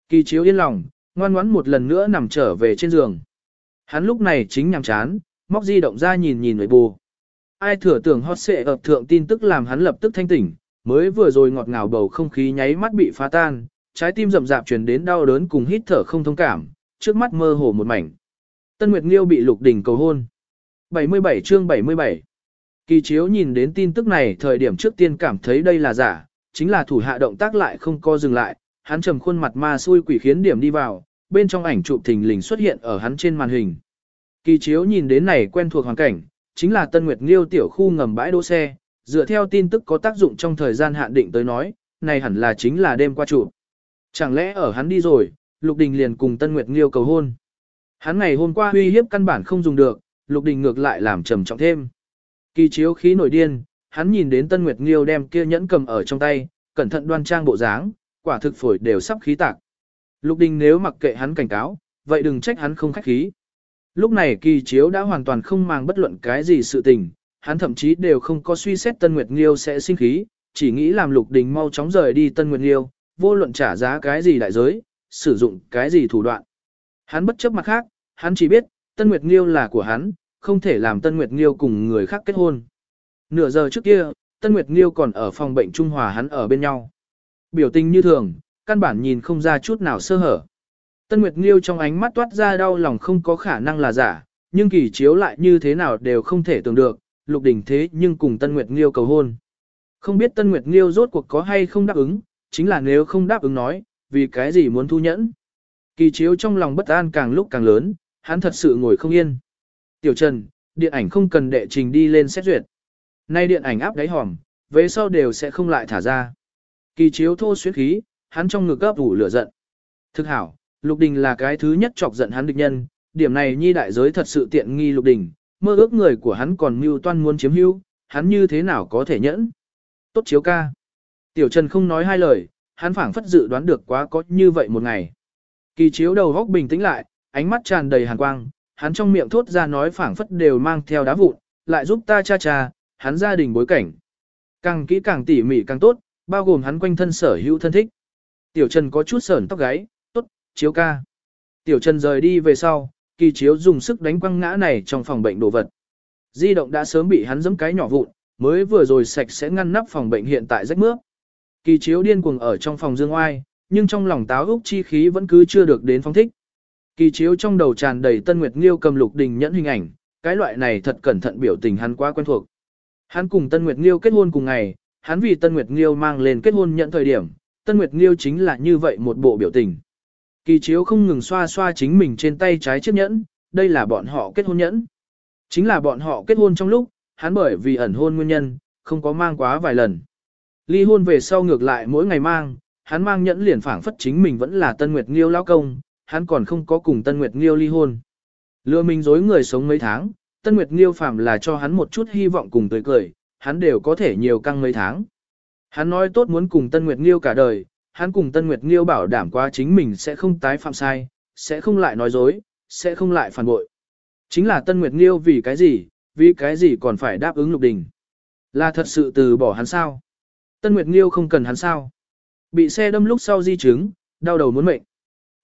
Kỳ chiếu yên lòng, ngoan ngoãn một lần nữa nằm trở về trên giường. Hắn lúc này chính nhằm chán, móc di động ra nhìn nhìn người bù. Ai thừa tưởng hot xệ ập thượng tin tức làm hắn lập tức thanh tỉnh, mới vừa rồi ngọt ngào bầu không khí nháy mắt bị phá tan, trái tim rậm rạp truyền đến đau đớn cùng hít thở không thông cảm, trước mắt mơ hồ một mảnh. Tân Nguyệt Nghiêu bị Lục Đình cầu hôn. 77 chương 77 Kỳ chiếu nhìn đến tin tức này thời điểm trước tiên cảm thấy đây là giả, chính là thủ hạ động tác lại không co dừng lại, hắn trầm khuôn mặt ma xui quỷ khiến điểm đi vào, bên trong ảnh chụp thình lình xuất hiện ở hắn trên màn hình. Kỳ chiếu nhìn đến này quen thuộc hoàn cảnh, chính là Tân Nguyệt Nghiêu tiểu khu ngầm bãi đỗ xe, dựa theo tin tức có tác dụng trong thời gian hạn định tới nói, này hẳn là chính là đêm qua chủ. Chẳng lẽ ở hắn đi rồi, Lục Đình liền cùng Tân Nguyệt Nghiêu cầu hôn. Hắn ngày hôm qua uy hiếp căn bản không dùng được, Lục Đình ngược lại làm trầm trọng thêm. Kỳ chiếu khí nổi điên, hắn nhìn đến Tân Nguyệt Nghiêu đem kia nhẫn cầm ở trong tay, cẩn thận đoan trang bộ dáng, quả thực phổi đều sắp khí tạc. Lục Đình nếu mặc kệ hắn cảnh cáo, vậy đừng trách hắn không khách khí. Lúc này kỳ chiếu đã hoàn toàn không mang bất luận cái gì sự tình, hắn thậm chí đều không có suy xét Tân Nguyệt Nghiêu sẽ sinh khí, chỉ nghĩ làm Lục Đình mau chóng rời đi Tân Nguyệt Nghiêu, vô luận trả giá cái gì đại giới, sử dụng cái gì thủ đoạn. Hắn bất chấp mặt khác, hắn chỉ biết, Tân Nguyệt Nghiêu là của hắn, không thể làm Tân Nguyệt Nghiêu cùng người khác kết hôn. Nửa giờ trước kia, Tân Nguyệt Nghiêu còn ở phòng bệnh Trung Hòa hắn ở bên nhau. Biểu tình như thường, căn bản nhìn không ra chút nào sơ hở. Tân Nguyệt Nghiêu trong ánh mắt toát ra đau lòng không có khả năng là giả, nhưng kỳ chiếu lại như thế nào đều không thể tưởng được, lục đỉnh thế nhưng cùng Tân Nguyệt Nghiêu cầu hôn. Không biết Tân Nguyệt Nghiêu rốt cuộc có hay không đáp ứng, chính là nếu không đáp ứng nói, vì cái gì muốn thu nhẫn. Kỳ chiếu trong lòng bất an càng lúc càng lớn, hắn thật sự ngồi không yên. Tiểu Trần, điện ảnh không cần đệ trình đi lên xét duyệt. Nay điện ảnh áp đáy hòm, về sau đều sẽ không lại thả ra. Kỳ chiếu thô xuyến khí, hắn trong ngực gấp ủ lửa giận. Thực hảo, Lục Đình là cái thứ nhất chọc giận hắn địch nhân, điểm này nhi đại giới thật sự tiện nghi Lục Đình, mơ ước người của hắn còn mưu toan muốn chiếm hữu, hắn như thế nào có thể nhẫn. Tốt chiếu ca. Tiểu Trần không nói hai lời, hắn phảng phất dự đoán được quá có như vậy một ngày. Kỳ chiếu đầu góc bình tĩnh lại, ánh mắt tràn đầy hàn quang, hắn trong miệng thốt ra nói phảng phất đều mang theo đá vụn, lại giúp ta cha cha, hắn gia đình bối cảnh. Càng kỹ càng tỉ mỉ càng tốt, bao gồm hắn quanh thân sở hữu thân thích. Tiểu Trần có chút sởn tóc gáy, chiếu ca. Tiểu Trần rời đi về sau, kỳ chiếu dùng sức đánh quăng ngã này trong phòng bệnh đồ vật. Di động đã sớm bị hắn giẫm cái nhỏ vụn, mới vừa rồi sạch sẽ ngăn nắp phòng bệnh hiện tại rách mướp. Kỳ chiếu điên cuồng ở trong phòng dương oai, nhưng trong lòng táo úc chi khí vẫn cứ chưa được đến phong thích. Kỳ chiếu trong đầu tràn đầy Tân Nguyệt Nghiêu cầm lục đình nhẫn hình ảnh, cái loại này thật cẩn thận biểu tình hắn quá quen thuộc. Hắn cùng Tân Nguyệt Nghiêu kết hôn cùng ngày, hắn vì Tân Nguyệt Nghiêu mang lên kết hôn nhận thời điểm, Tân Nguyệt Nghiêu chính là như vậy một bộ biểu tình. Kỳ chiếu không ngừng xoa xoa chính mình trên tay trái chiếc nhẫn, đây là bọn họ kết hôn nhẫn. Chính là bọn họ kết hôn trong lúc, hắn bởi vì ẩn hôn nguyên nhân, không có mang quá vài lần. Ly hôn về sau ngược lại mỗi ngày mang, hắn mang nhẫn liền phảng phất chính mình vẫn là Tân Nguyệt Nghiêu lão công, hắn còn không có cùng Tân Nguyệt Nghiêu ly hôn. Lừa mình dối người sống mấy tháng, Tân Nguyệt Nghiêu phàm là cho hắn một chút hy vọng cùng tươi cười, hắn đều có thể nhiều căng mấy tháng. Hắn nói tốt muốn cùng Tân Nguyệt Nghiêu cả đời, hắn cùng Tân Nguyệt Nghiêu bảo đảm qua chính mình sẽ không tái phạm sai, sẽ không lại nói dối, sẽ không lại phản bội. Chính là Tân Nguyệt Nghiêu vì cái gì, vì cái gì còn phải đáp ứng Lục Đình. Là thật sự từ bỏ hắn sao? Tân Nguyệt Nghiêu không cần hắn sao? Bị xe đâm lúc sau di chứng, đau đầu muốn mệnh.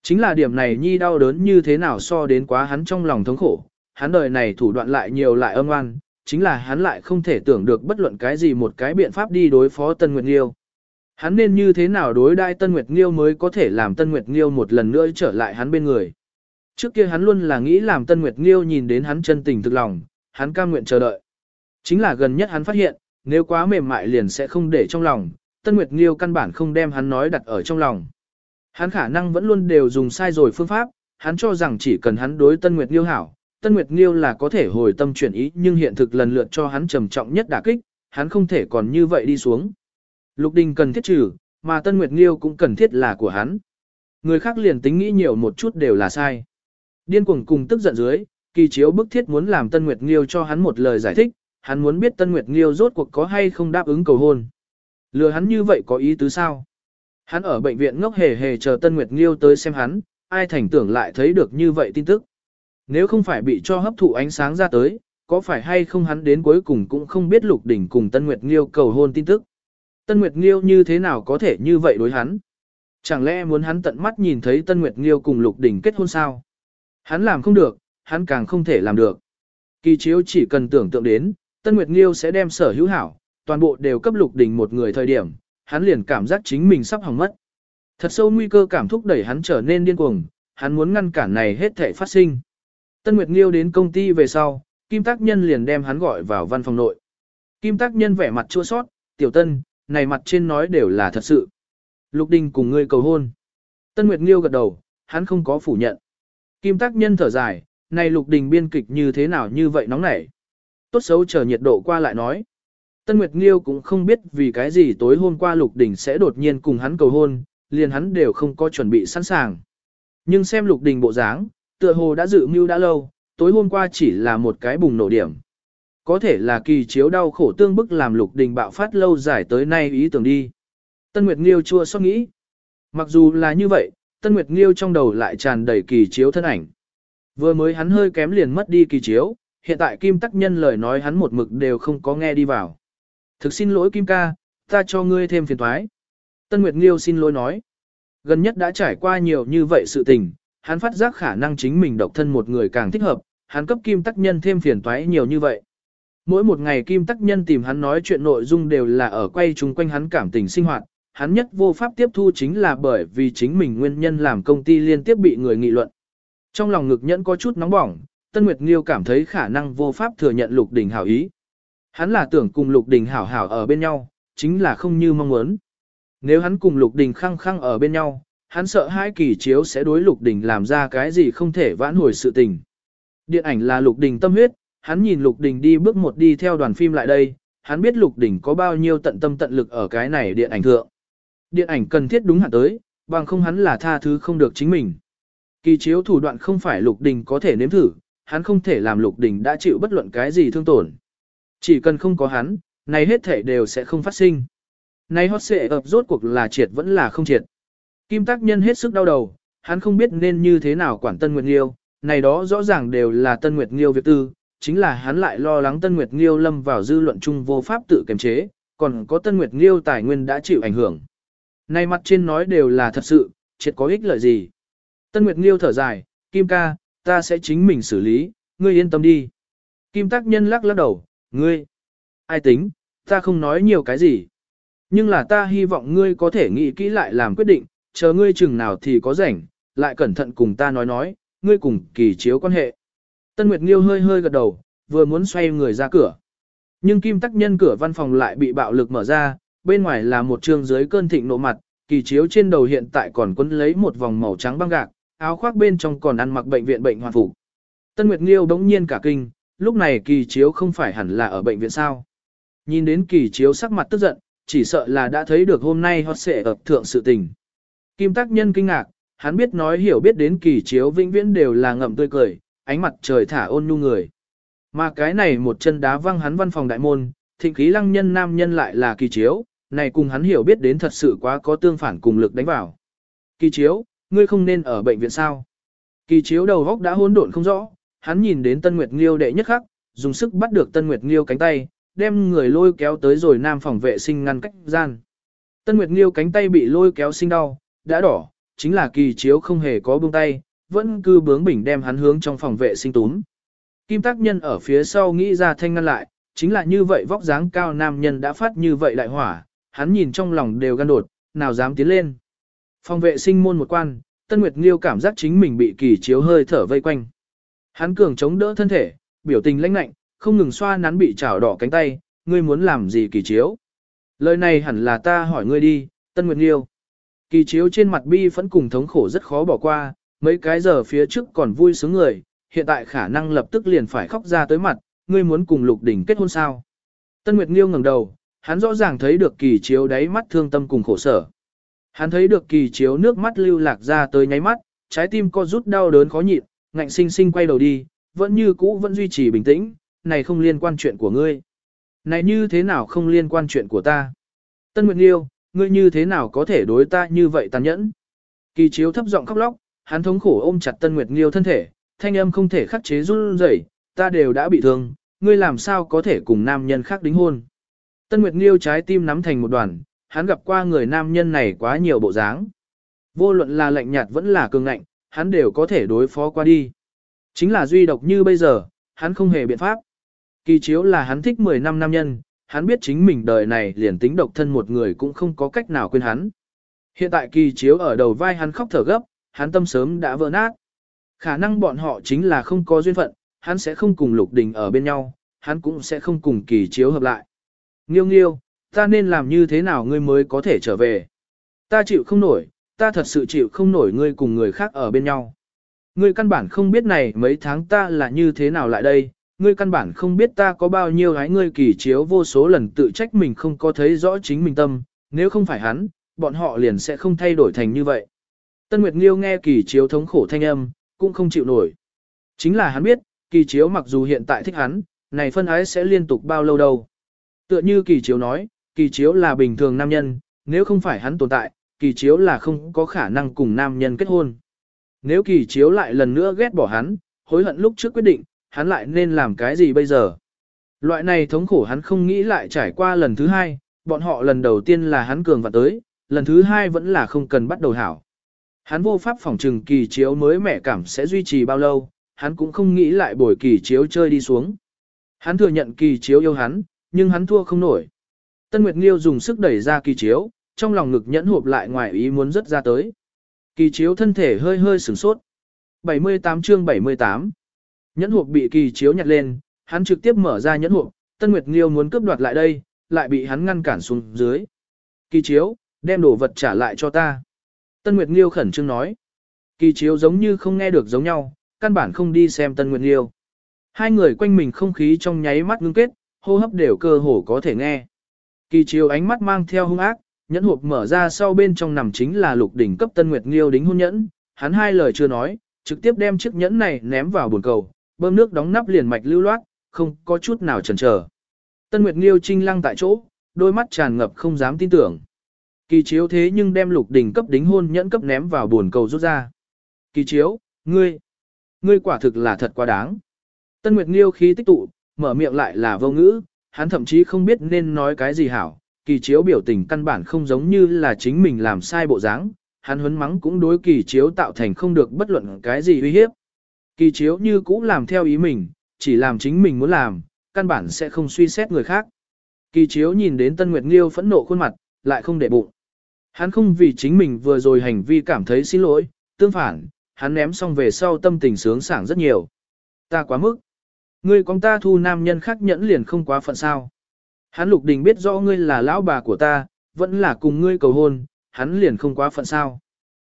Chính là điểm này nhi đau đớn như thế nào so đến quá hắn trong lòng thống khổ, hắn đời này thủ đoạn lại nhiều lại âm oan, chính là hắn lại không thể tưởng được bất luận cái gì một cái biện pháp đi đối phó Tân Nguyệt Nghiêu. Hắn nên như thế nào đối đai Tân Nguyệt Nghiêu mới có thể làm Tân Nguyệt Nghiêu một lần nữa trở lại hắn bên người. Trước kia hắn luôn là nghĩ làm Tân Nguyệt Nghiêu nhìn đến hắn chân tình thực lòng, hắn cam nguyện chờ đợi. Chính là gần nhất hắn phát hiện, nếu quá mềm mại liền sẽ không để trong lòng, Tân Nguyệt Nghiêu căn bản không đem hắn nói đặt ở trong lòng. Hắn khả năng vẫn luôn đều dùng sai rồi phương pháp, hắn cho rằng chỉ cần hắn đối Tân Nguyệt Nghiêu hảo, Tân Nguyệt Nghiêu là có thể hồi tâm chuyển ý nhưng hiện thực lần lượt cho hắn trầm trọng nhất đả kích, hắn không thể còn như vậy đi xuống. Lục Đình cần thiết trừ, mà Tân Nguyệt Nghiêu cũng cần thiết là của hắn. Người khác liền tính nghĩ nhiều một chút đều là sai. Điên cuồng cùng tức giận dưới, kỳ chiếu bức thiết muốn làm Tân Nguyệt Nghiêu cho hắn một lời giải thích, hắn muốn biết Tân Nguyệt Nghiêu rốt cuộc có hay không đáp ứng cầu hôn. Lừa hắn như vậy có ý tứ sao? Hắn ở bệnh viện ngốc hề hề chờ Tân Nguyệt Nghiêu tới xem hắn, ai thành tưởng lại thấy được như vậy tin tức. Nếu không phải bị cho hấp thụ ánh sáng ra tới, có phải hay không hắn đến cuối cùng cũng không biết Lục Đỉnh cùng Tân Nguyệt Nghiêu cầu hôn tin tức. Tân Nguyệt Nghiêu như thế nào có thể như vậy đối hắn? Chẳng lẽ muốn hắn tận mắt nhìn thấy Tân Nguyệt Nghiêu cùng Lục Đình kết hôn sao? Hắn làm không được, hắn càng không thể làm được. Kỳ chiếu chỉ cần tưởng tượng đến, Tân Nguyệt Nghiêu sẽ đem sở hữu hảo, toàn bộ đều cấp Lục Đình một người thời điểm, hắn liền cảm giác chính mình sắp hỏng mất. Thật sâu nguy cơ cảm thúc đẩy hắn trở nên điên cuồng, hắn muốn ngăn cản này hết thể phát sinh. Tân Nguyệt Nghiêu đến công ty về sau, Kim Tác Nhân liền đem hắn gọi vào văn phòng nội. Kim Tác Nhân vẻ mặt chua sót, tiểu tân, này mặt trên nói đều là thật sự. Lục Đình cùng ngươi cầu hôn. Tân Nguyệt Nghiêu gật đầu, hắn không có phủ nhận. Kim Tác Nhân thở dài, này Lục Đình biên kịch như thế nào như vậy nóng nảy. Tốt xấu chờ nhiệt độ qua lại nói. Tân Nguyệt Nghiêu cũng không biết vì cái gì tối hôm qua Lục Đình sẽ đột nhiên cùng hắn cầu hôn, liền hắn đều không có chuẩn bị sẵn sàng. Nhưng xem Lục Đình bộ dáng, tựa hồ đã dự mưu đã lâu, tối hôm qua chỉ là một cái bùng nổ điểm. Có thể là kỳ chiếu đau khổ tương bức làm Lục Đình bạo phát lâu dài tới nay ý tưởng đi. Tân Nguyệt Nghiêu chua xót nghĩ. Mặc dù là như vậy, Tân Nguyệt Nghiêu trong đầu lại tràn đầy kỳ chiếu thân ảnh. Vừa mới hắn hơi kém liền mất đi kỳ chiếu, hiện tại Kim Tắc Nhân lời nói hắn một mực đều không có nghe đi vào. Thực xin lỗi Kim ca, ta cho ngươi thêm phiền thoái. Tân Nguyệt Nghiêu xin lỗi nói. Gần nhất đã trải qua nhiều như vậy sự tình, hắn phát giác khả năng chính mình độc thân một người càng thích hợp, hắn cấp Kim Tắc Nhân thêm phiền toái nhiều như vậy. Mỗi một ngày Kim Tắc Nhân tìm hắn nói chuyện nội dung đều là ở quay chung quanh hắn cảm tình sinh hoạt, hắn nhất vô pháp tiếp thu chính là bởi vì chính mình nguyên nhân làm công ty liên tiếp bị người nghị luận. Trong lòng ngực nhẫn có chút nóng bỏng, Tân Nguyệt Nghiêu cảm thấy khả năng vô pháp thừa nhận Lục Đình hảo ý. Hắn là tưởng cùng Lục Đình hảo hảo ở bên nhau, chính là không như mong muốn. Nếu hắn cùng Lục Đình khăng khăng ở bên nhau, hắn sợ hai kỳ chiếu sẽ đối Lục Đình làm ra cái gì không thể vãn hồi sự tình. Điện ảnh là Lục Đình tâm huyết, hắn nhìn Lục Đình đi bước một đi theo đoàn phim lại đây, hắn biết Lục Đình có bao nhiêu tận tâm tận lực ở cái này điện ảnh thượng. Điện ảnh cần thiết đúng hạn tới, bằng không hắn là tha thứ không được chính mình. Kỳ chiếu thủ đoạn không phải Lục Đình có thể nếm thử, hắn không thể làm Lục Đình đã chịu bất luận cái gì thương tổn. Chỉ cần không có hắn, này hết thể đều sẽ không phát sinh. Này hot xệ ập rốt cuộc là triệt vẫn là không triệt. Kim tác nhân hết sức đau đầu, hắn không biết nên như thế nào quản Tân Nguyệt Nghiêu, này đó rõ ràng đều là Tân Nguyệt Nghiêu việc tư, chính là hắn lại lo lắng Tân Nguyệt Nghiêu lâm vào dư luận chung vô pháp tự kiềm chế, còn có Tân Nguyệt Nghiêu tài nguyên đã chịu ảnh hưởng. nay mặt trên nói đều là thật sự, triệt có ích lợi gì. Tân Nguyệt Nghiêu thở dài, Kim ca, ta sẽ chính mình xử lý, ngươi yên tâm đi. Kim tác nhân lắc lắc đầu, ngươi, ai tính, ta không nói nhiều cái gì. Nhưng là ta hy vọng ngươi có thể nghĩ kỹ lại làm quyết định, chờ ngươi chừng nào thì có rảnh, lại cẩn thận cùng ta nói nói, ngươi cùng kỳ chiếu quan hệ. Tân Nguyệt Nghiêu hơi hơi gật đầu, vừa muốn xoay người ra cửa. Nhưng kim tắc nhân cửa văn phòng lại bị bạo lực mở ra, bên ngoài là một trường dưới cơn thịnh nộ mặt, kỳ chiếu trên đầu hiện tại còn quấn lấy một vòng màu trắng băng gạc, áo khoác bên trong còn ăn mặc bệnh viện bệnh hoàn phục. Tân Nguyệt Nghiêu đống nhiên cả kinh, lúc này kỳ chiếu không phải hẳn là ở bệnh viện sao. Nhìn đến kỳ chiếu sắc mặt tức giận, chỉ sợ là đã thấy được hôm nay hot sẽ ập thượng sự tình. Kim tác nhân kinh ngạc, hắn biết nói hiểu biết đến kỳ chiếu vĩnh viễn đều là ngậm tươi cười, ánh mặt trời thả ôn nhu người. Mà cái này một chân đá văng hắn văn phòng đại môn, thịnh khí lăng nhân nam nhân lại là kỳ chiếu, này cùng hắn hiểu biết đến thật sự quá có tương phản cùng lực đánh vào. Kỳ chiếu, ngươi không nên ở bệnh viện sao? Kỳ chiếu đầu góc đã hỗn độn không rõ, hắn nhìn đến Tân Nguyệt Nghiêu đệ nhất khắc, dùng sức bắt được Tân Nguyệt Nghiêu cánh tay, đem người lôi kéo tới rồi nam phòng vệ sinh ngăn cách gian. Tân Nguyệt Nghiêu cánh tay bị lôi kéo sinh đau, đã đỏ, chính là kỳ chiếu không hề có buông tay, vẫn cứ bướng bỉnh đem hắn hướng trong phòng vệ sinh túm. Kim tác nhân ở phía sau nghĩ ra thanh ngăn lại, chính là như vậy vóc dáng cao nam nhân đã phát như vậy đại hỏa, hắn nhìn trong lòng đều gan đột, nào dám tiến lên. Phòng vệ sinh môn một quan, Tân Nguyệt Nghiêu cảm giác chính mình bị kỳ chiếu hơi thở vây quanh. Hắn cường chống đỡ thân thể, biểu tình lãnh lạnh, không ngừng xoa nắn bị chảo đỏ cánh tay, ngươi muốn làm gì kỳ chiếu. Lời này hẳn là ta hỏi ngươi đi, Tân Nguyệt Nghiêu. Kỳ chiếu trên mặt bi vẫn cùng thống khổ rất khó bỏ qua, mấy cái giờ phía trước còn vui sướng người, hiện tại khả năng lập tức liền phải khóc ra tới mặt, ngươi muốn cùng Lục Đỉnh kết hôn sao? Tân Nguyệt Nghiêu ngẩng đầu, hắn rõ ràng thấy được kỳ chiếu đáy mắt thương tâm cùng khổ sở. Hắn thấy được kỳ chiếu nước mắt lưu lạc ra tới nháy mắt, trái tim co rút đau đớn khó nhịn, ngạnh sinh sinh quay đầu đi, vẫn như cũ vẫn duy trì bình tĩnh, này không liên quan chuyện của ngươi. Này như thế nào không liên quan chuyện của ta? Tân Nguyệt Nghiêu, ngươi như thế nào có thể đối ta như vậy tàn nhẫn? Kỳ chiếu thấp giọng khóc lóc, hắn thống khổ ôm chặt Tân Nguyệt Nghiêu thân thể, thanh âm không thể khắc chế run rẩy, ta đều đã bị thương, ngươi làm sao có thể cùng nam nhân khác đính hôn? Tân Nguyệt Nghiêu trái tim nắm thành một đoàn, hắn gặp qua người nam nhân này quá nhiều bộ dáng. Vô luận là lạnh nhạt vẫn là cường ngạnh, hắn đều có thể đối phó qua đi. Chính là duy độc như bây giờ, hắn không hề biện pháp. Kỳ chiếu là hắn thích 10 năm nam nhân, hắn biết chính mình đời này liền tính độc thân một người cũng không có cách nào quên hắn. Hiện tại kỳ chiếu ở đầu vai hắn khóc thở gấp, hắn tâm sớm đã vỡ nát. Khả năng bọn họ chính là không có duyên phận, hắn sẽ không cùng lục đình ở bên nhau, hắn cũng sẽ không cùng kỳ chiếu hợp lại. Nghiêu nghiêu, ta nên làm như thế nào ngươi mới có thể trở về? Ta chịu không nổi, ta thật sự chịu không nổi ngươi cùng người khác ở bên nhau. Ngươi căn bản không biết này mấy tháng ta là như thế nào lại đây, ngươi căn bản không biết ta có bao nhiêu gái ngươi kỳ chiếu vô số lần tự trách mình không có thấy rõ chính mình tâm, nếu không phải hắn, bọn họ liền sẽ không thay đổi thành như vậy. Tân Nguyệt Nghiêu nghe kỳ chiếu thống khổ thanh âm, cũng không chịu nổi. Chính là hắn biết, kỳ chiếu mặc dù hiện tại thích hắn, này phân ái sẽ liên tục bao lâu đâu. Tựa như kỳ chiếu nói, kỳ chiếu là bình thường nam nhân, nếu không phải hắn tồn tại, kỳ chiếu là không có khả năng cùng nam nhân kết hôn. Nếu kỳ chiếu lại lần nữa ghét bỏ hắn, hối hận lúc trước quyết định, hắn lại nên làm cái gì bây giờ? Loại này thống khổ hắn không nghĩ lại trải qua lần thứ hai, bọn họ lần đầu tiên là hắn cường và tới, lần thứ hai vẫn là không cần bắt đầu hảo. Hắn vô pháp phòng trừng kỳ chiếu mới mẻ cảm sẽ duy trì bao lâu, hắn cũng không nghĩ lại bồi kỳ chiếu chơi đi xuống. Hắn thừa nhận kỳ chiếu yêu hắn, nhưng hắn thua không nổi. Tân Nguyệt Nghiêu dùng sức đẩy ra kỳ chiếu, trong lòng ngực nhẫn hộp lại ngoài ý muốn rất ra tới. Kỳ chiếu thân thể hơi hơi sửng sốt. 78 chương 78 Nhẫn hộp bị kỳ chiếu nhặt lên, hắn trực tiếp mở ra nhẫn hộp, Tân Nguyệt Nghiêu muốn cướp đoạt lại đây, lại bị hắn ngăn cản xuống dưới. Kỳ chiếu, đem đồ vật trả lại cho ta. Tân Nguyệt Nghiêu khẩn trương nói. Kỳ chiếu giống như không nghe được giống nhau, căn bản không đi xem Tân Nguyệt Nghiêu. Hai người quanh mình không khí trong nháy mắt ngưng kết, hô hấp đều cơ hồ có thể nghe. Kỳ chiếu ánh mắt mang theo hung ác, nhẫn hộp mở ra sau bên trong nằm chính là lục đỉnh cấp Tân Nguyệt Nghiêu đính hôn nhẫn, hắn hai lời chưa nói, trực tiếp đem chiếc nhẫn này ném vào bồn cầu, bơm nước đóng nắp liền mạch lưu loát, không có chút nào chần chờ. Tân Nguyệt Nghiêu trinh lăng tại chỗ, đôi mắt tràn ngập không dám tin tưởng. Kỳ chiếu thế nhưng đem lục đỉnh cấp đính hôn nhẫn cấp ném vào buồn cầu rút ra. Kỳ chiếu, ngươi, ngươi quả thực là thật quá đáng. Tân Nguyệt Nghiêu khí tích tụ, mở miệng lại là vô ngữ, hắn thậm chí không biết nên nói cái gì hảo. Kỳ chiếu biểu tình căn bản không giống như là chính mình làm sai bộ dáng, hắn huấn mắng cũng đối kỳ chiếu tạo thành không được bất luận cái gì uy hiếp. Kỳ chiếu như cũ làm theo ý mình, chỉ làm chính mình muốn làm, căn bản sẽ không suy xét người khác. Kỳ chiếu nhìn đến Tân Nguyệt Nghiêu phẫn nộ khuôn mặt, lại không để bụng. Hắn không vì chính mình vừa rồi hành vi cảm thấy xin lỗi, tương phản, hắn ném xong về sau tâm tình sướng sảng rất nhiều. Ta quá mức. Ngươi con ta thu nam nhân khác nhẫn liền không quá phận sao. Hắn lục đình biết rõ ngươi là lão bà của ta, vẫn là cùng ngươi cầu hôn, hắn liền không quá phận sao.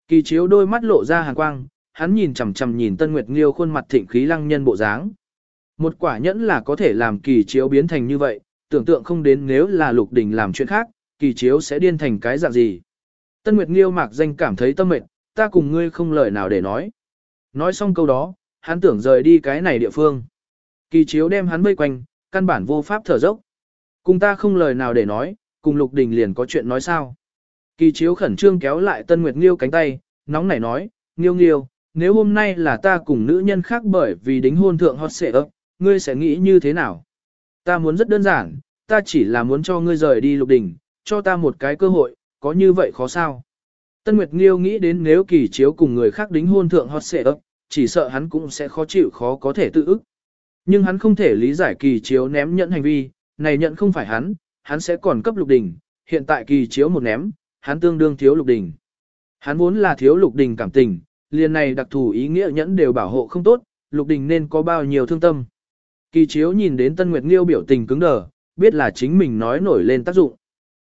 Kỳ chiếu đôi mắt lộ ra hàn quang, hắn nhìn chằm chằm nhìn Tân Nguyệt Nghiêu khuôn mặt thịnh khí lăng nhân bộ dáng. Một quả nhẫn là có thể làm kỳ chiếu biến thành như vậy, tưởng tượng không đến nếu là lục đình làm chuyện khác, kỳ chiếu sẽ điên thành cái dạng gì. Tân Nguyệt Nghiêu mạc danh cảm thấy tâm mệt, ta cùng ngươi không lời nào để nói. Nói xong câu đó, hắn tưởng rời đi cái này địa phương. Kỳ chiếu đem hắn vây quanh, căn bản vô pháp thở dốc. Cùng ta không lời nào để nói, cùng lục đình liền có chuyện nói sao. Kỳ chiếu khẩn trương kéo lại Tân Nguyệt Nghiêu cánh tay, nóng nảy nói, Nghiêu Nghiêu, nếu hôm nay là ta cùng nữ nhân khác bởi vì đính hôn thượng hot xệ ấp, ngươi sẽ nghĩ như thế nào? Ta muốn rất đơn giản, ta chỉ là muốn cho ngươi rời đi lục đình, cho ta một cái cơ hội, có như vậy khó sao? Tân Nguyệt Nghiêu nghĩ đến nếu kỳ chiếu cùng người khác đính hôn thượng hot xệ ấp, chỉ sợ hắn cũng sẽ khó chịu khó có thể tự ức. Nhưng hắn không thể lý giải kỳ chiếu ném nhận hành vi, này nhận không phải hắn, hắn sẽ còn cấp lục đình, hiện tại kỳ chiếu một ném, hắn tương đương thiếu lục đình. Hắn vốn là thiếu lục đình cảm tình, liền này đặc thù ý nghĩa nhẫn đều bảo hộ không tốt, lục đình nên có bao nhiêu thương tâm. Kỳ chiếu nhìn đến Tân Nguyệt Nghiêu biểu tình cứng đờ, biết là chính mình nói nổi lên tác dụng.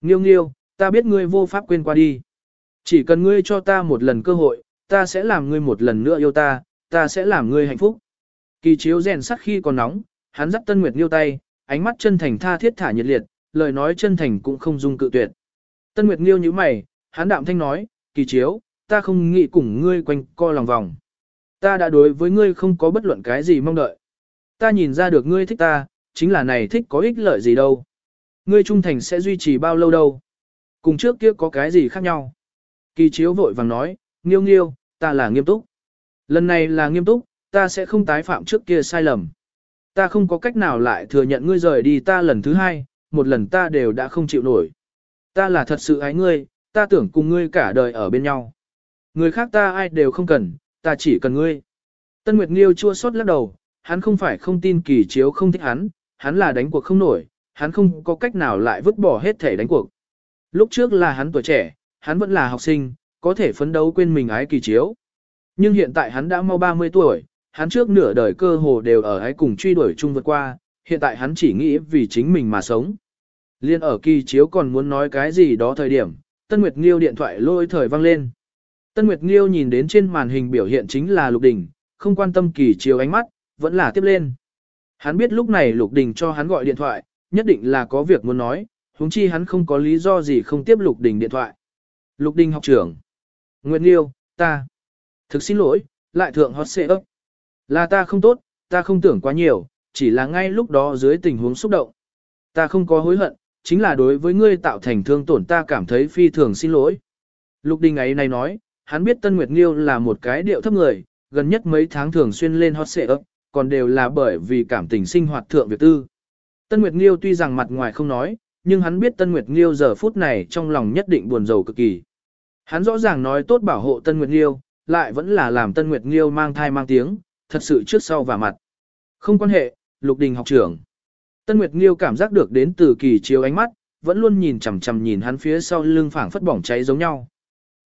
Nghiêu nghiêu, ta biết ngươi vô pháp quên qua đi. Chỉ cần ngươi cho ta một lần cơ hội, ta sẽ làm ngươi một lần nữa yêu ta, ta sẽ làm ngươi hạnh phúc. Kỳ chiếu rèn sắt khi còn nóng, hắn dắt Tân Nguyệt Nghiêu tay, ánh mắt chân thành tha thiết thả nhiệt liệt, lời nói chân thành cũng không dung cự tuyệt. Tân Nguyệt Nghiêu như mày, hắn đạm thanh nói, kỳ chiếu, ta không nghĩ cùng ngươi quanh co lòng vòng. Ta đã đối với ngươi không có bất luận cái gì mong đợi. Ta nhìn ra được ngươi thích ta, chính là này thích có ích lợi gì đâu. Ngươi trung thành sẽ duy trì bao lâu đâu. Cùng trước kia có cái gì khác nhau. Kỳ chiếu vội vàng nói, nghiêu nghiêu, ta là nghiêm túc. Lần này là nghiêm túc, ta sẽ không tái phạm trước kia sai lầm. Ta không có cách nào lại thừa nhận ngươi rời đi ta lần thứ hai, một lần ta đều đã không chịu nổi. Ta là thật sự ái ngươi, ta tưởng cùng ngươi cả đời ở bên nhau. Người khác ta ai đều không cần, ta chỉ cần ngươi. Tân Nguyệt Nghiêu chua xót lắc đầu, hắn không phải không tin kỳ chiếu không thích hắn, hắn là đánh cuộc không nổi, hắn không có cách nào lại vứt bỏ hết thể đánh cuộc. Lúc trước là hắn tuổi trẻ, hắn vẫn là học sinh, có thể phấn đấu quên mình ái kỳ chiếu. Nhưng hiện tại hắn đã mau 30 tuổi, hắn trước nửa đời cơ hồ đều ở ái cùng truy đuổi chung vượt qua, hiện tại hắn chỉ nghĩ vì chính mình mà sống. Liên ở kỳ chiếu còn muốn nói cái gì đó thời điểm, Tân Nguyệt Nghiêu điện thoại lôi thời vang lên. Tân Nguyệt Nghiêu nhìn đến trên màn hình biểu hiện chính là Lục Đình, không quan tâm kỳ chiếu ánh mắt, vẫn là tiếp lên. Hắn biết lúc này Lục Đình cho hắn gọi điện thoại, nhất định là có việc muốn nói, huống chi hắn không có lý do gì không tiếp Lục Đình điện thoại. Lục Đình học trưởng. Nguyệt Nghiêu, ta. Thực xin lỗi, lại thượng hot xệ ấp. Là ta không tốt, ta không tưởng quá nhiều, chỉ là ngay lúc đó dưới tình huống xúc động. Ta không có hối hận, chính là đối với ngươi tạo thành thương tổn ta cảm thấy phi thường xin lỗi. Lục Đình ấy này nói, hắn biết Tân Nguyệt Nghiêu là một cái điệu thấp người, gần nhất mấy tháng thường xuyên lên hot xệ ấp, còn đều là bởi vì cảm tình sinh hoạt thượng việc tư. Tân Nguyệt Nghiêu tuy rằng mặt ngoài không nói, nhưng hắn biết Tân Nguyệt Nghiêu giờ phút này trong lòng nhất định buồn rầu cực kỳ. Hắn rõ ràng nói tốt bảo hộ Tân Nguyệt Nghiêu, lại vẫn là làm Tân Nguyệt Nghiêu mang thai mang tiếng, thật sự trước sau và mặt. Không quan hệ, Lục Đình học trưởng. Tân Nguyệt Nghiêu cảm giác được đến từ kỳ chiếu ánh mắt, vẫn luôn nhìn chằm chằm nhìn hắn phía sau lưng phảng phất bỏng cháy giống nhau.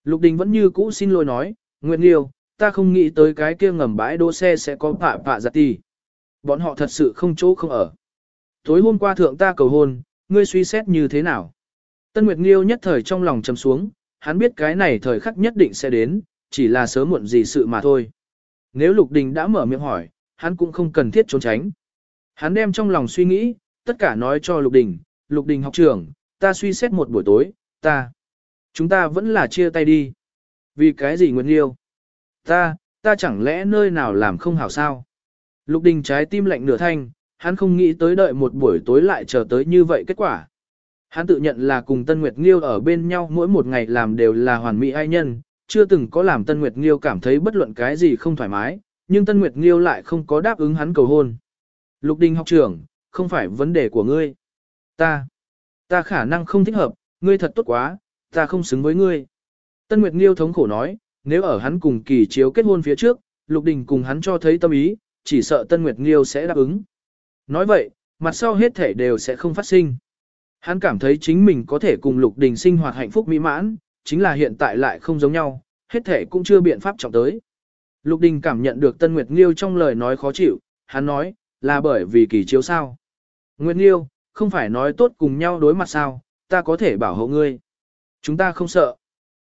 Lục Đình vẫn như cũ xin lỗi nói, Nguyệt Nghiêu, ta không nghĩ tới cái kia ngầm bãi đỗ xe sẽ có phạ phạ giặt tì. Bọn họ thật sự không chỗ không ở. Tối hôm qua thượng ta cầu hôn, ngươi suy xét như thế nào? Tân Nguyệt Nghiêu nhất thời trong lòng trầm xuống, hắn biết cái này thời khắc nhất định sẽ đến, chỉ là sớm muộn gì sự mà thôi. Nếu Lục Đình đã mở miệng hỏi, hắn cũng không cần thiết trốn tránh. Hắn đem trong lòng suy nghĩ, tất cả nói cho Lục Đình, Lục Đình học trưởng, ta suy xét một buổi tối, ta. Chúng ta vẫn là chia tay đi. Vì cái gì Nguyệt Nghiêu? Ta, ta chẳng lẽ nơi nào làm không hảo sao? Lục Đình trái tim lạnh nửa thanh, hắn không nghĩ tới đợi một buổi tối lại chờ tới như vậy kết quả. Hắn tự nhận là cùng Tân Nguyệt Nghiêu ở bên nhau mỗi một ngày làm đều là hoàn mỹ ai nhân, chưa từng có làm Tân Nguyệt Nghiêu cảm thấy bất luận cái gì không thoải mái, nhưng Tân Nguyệt Nghiêu lại không có đáp ứng hắn cầu hôn. Lục Đình học trưởng, không phải vấn đề của ngươi. Ta, ta khả năng không thích hợp, ngươi thật tốt quá, ta không xứng với ngươi. Tân Nguyệt Nghiêu thống khổ nói, nếu ở hắn cùng kỳ chiếu kết hôn phía trước, Lục Đình cùng hắn cho thấy tâm ý, chỉ sợ Tân Nguyệt Nghiêu sẽ đáp ứng. Nói vậy, mặt sau hết thể đều sẽ không phát sinh. Hắn cảm thấy chính mình có thể cùng Lục Đình sinh hoạt hạnh phúc mỹ mãn, chính là hiện tại lại không giống nhau, hết thể cũng chưa biện pháp trọng tới. Lục Đình cảm nhận được Tân Nguyệt Nghiêu trong lời nói khó chịu, hắn nói, là bởi vì kỳ chiếu sao. Nguyệt Nghiêu, không phải nói tốt cùng nhau đối mặt sao, ta có thể bảo hộ ngươi. Chúng ta không sợ.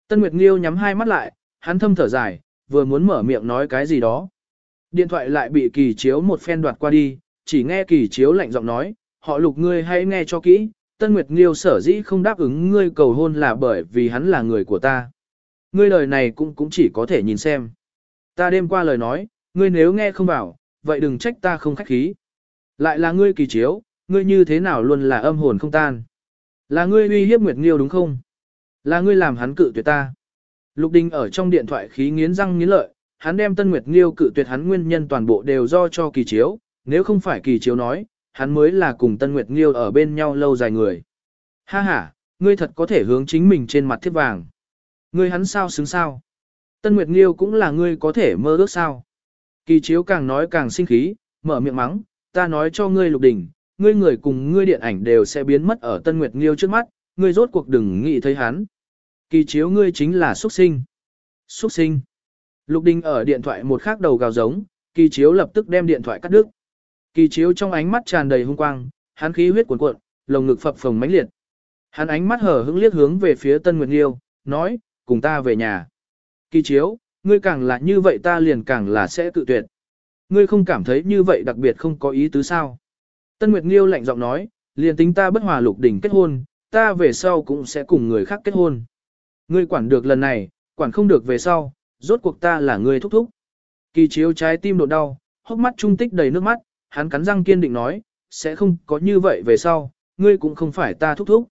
Tân Nguyệt Nghiêu nhắm hai mắt lại, hắn thâm thở dài, vừa muốn mở miệng nói cái gì đó. Điện thoại lại bị kỳ chiếu một phen đoạt qua đi, chỉ nghe kỳ chiếu lạnh giọng nói, họ lục ngươi hãy nghe cho kỹ, Tân Nguyệt Nghiêu sở dĩ không đáp ứng ngươi cầu hôn là bởi vì hắn là người của ta. Ngươi lời này cũng cũng chỉ có thể nhìn xem. Ta đêm qua lời nói, ngươi nếu nghe không bảo, vậy đừng trách ta không khách khí. Lại là ngươi kỳ chiếu, ngươi như thế nào luôn là âm hồn không tan. Là ngươi uy hiếp Nguyệt Nghiêu đúng không? Là ngươi làm hắn cự tuyệt ta. Lục Đình ở trong điện thoại khí nghiến răng nghiến lợi, hắn đem Tân Nguyệt Nghiêu cự tuyệt hắn nguyên nhân toàn bộ đều do cho kỳ chiếu, nếu không phải kỳ chiếu nói, hắn mới là cùng Tân Nguyệt Nghiêu ở bên nhau lâu dài người. Ha ha, ngươi thật có thể hướng chính mình trên mặt thiết vàng. Ngươi hắn sao xứng sao? Tân Nguyệt Nghiêu cũng là ngươi có thể mơ ước sao? Kỳ chiếu càng nói càng sinh khí, mở miệng mắng, ta nói cho ngươi lục đỉnh, ngươi người cùng ngươi điện ảnh đều sẽ biến mất ở Tân Nguyệt Nghiêu trước mắt, ngươi rốt cuộc đừng nghĩ thấy hắn. Kỳ chiếu ngươi chính là xuất sinh. Xuất sinh. Lục Đình ở điện thoại một khắc đầu gào giống, kỳ chiếu lập tức đem điện thoại cắt đứt. Kỳ chiếu trong ánh mắt tràn đầy hung quang, hắn khí huyết cuồn cuộn, lồng ngực phập phồng mãnh liệt. Hắn ánh mắt hở hững liếc hướng về phía Tân Nguyệt Nghiêu, nói, cùng ta về nhà. Kỳ chiếu, ngươi càng là như vậy ta liền càng là sẽ tự tuyệt. Ngươi không cảm thấy như vậy đặc biệt không có ý tứ sao. Tân Nguyệt Nghiêu lạnh giọng nói, liền tính ta bất hòa lục đỉnh kết hôn, ta về sau cũng sẽ cùng người khác kết hôn. Ngươi quản được lần này, quản không được về sau, rốt cuộc ta là người thúc thúc. Kỳ chiếu trái tim đột đau, hốc mắt trung tích đầy nước mắt, hắn cắn răng kiên định nói, sẽ không có như vậy về sau, ngươi cũng không phải ta thúc thúc.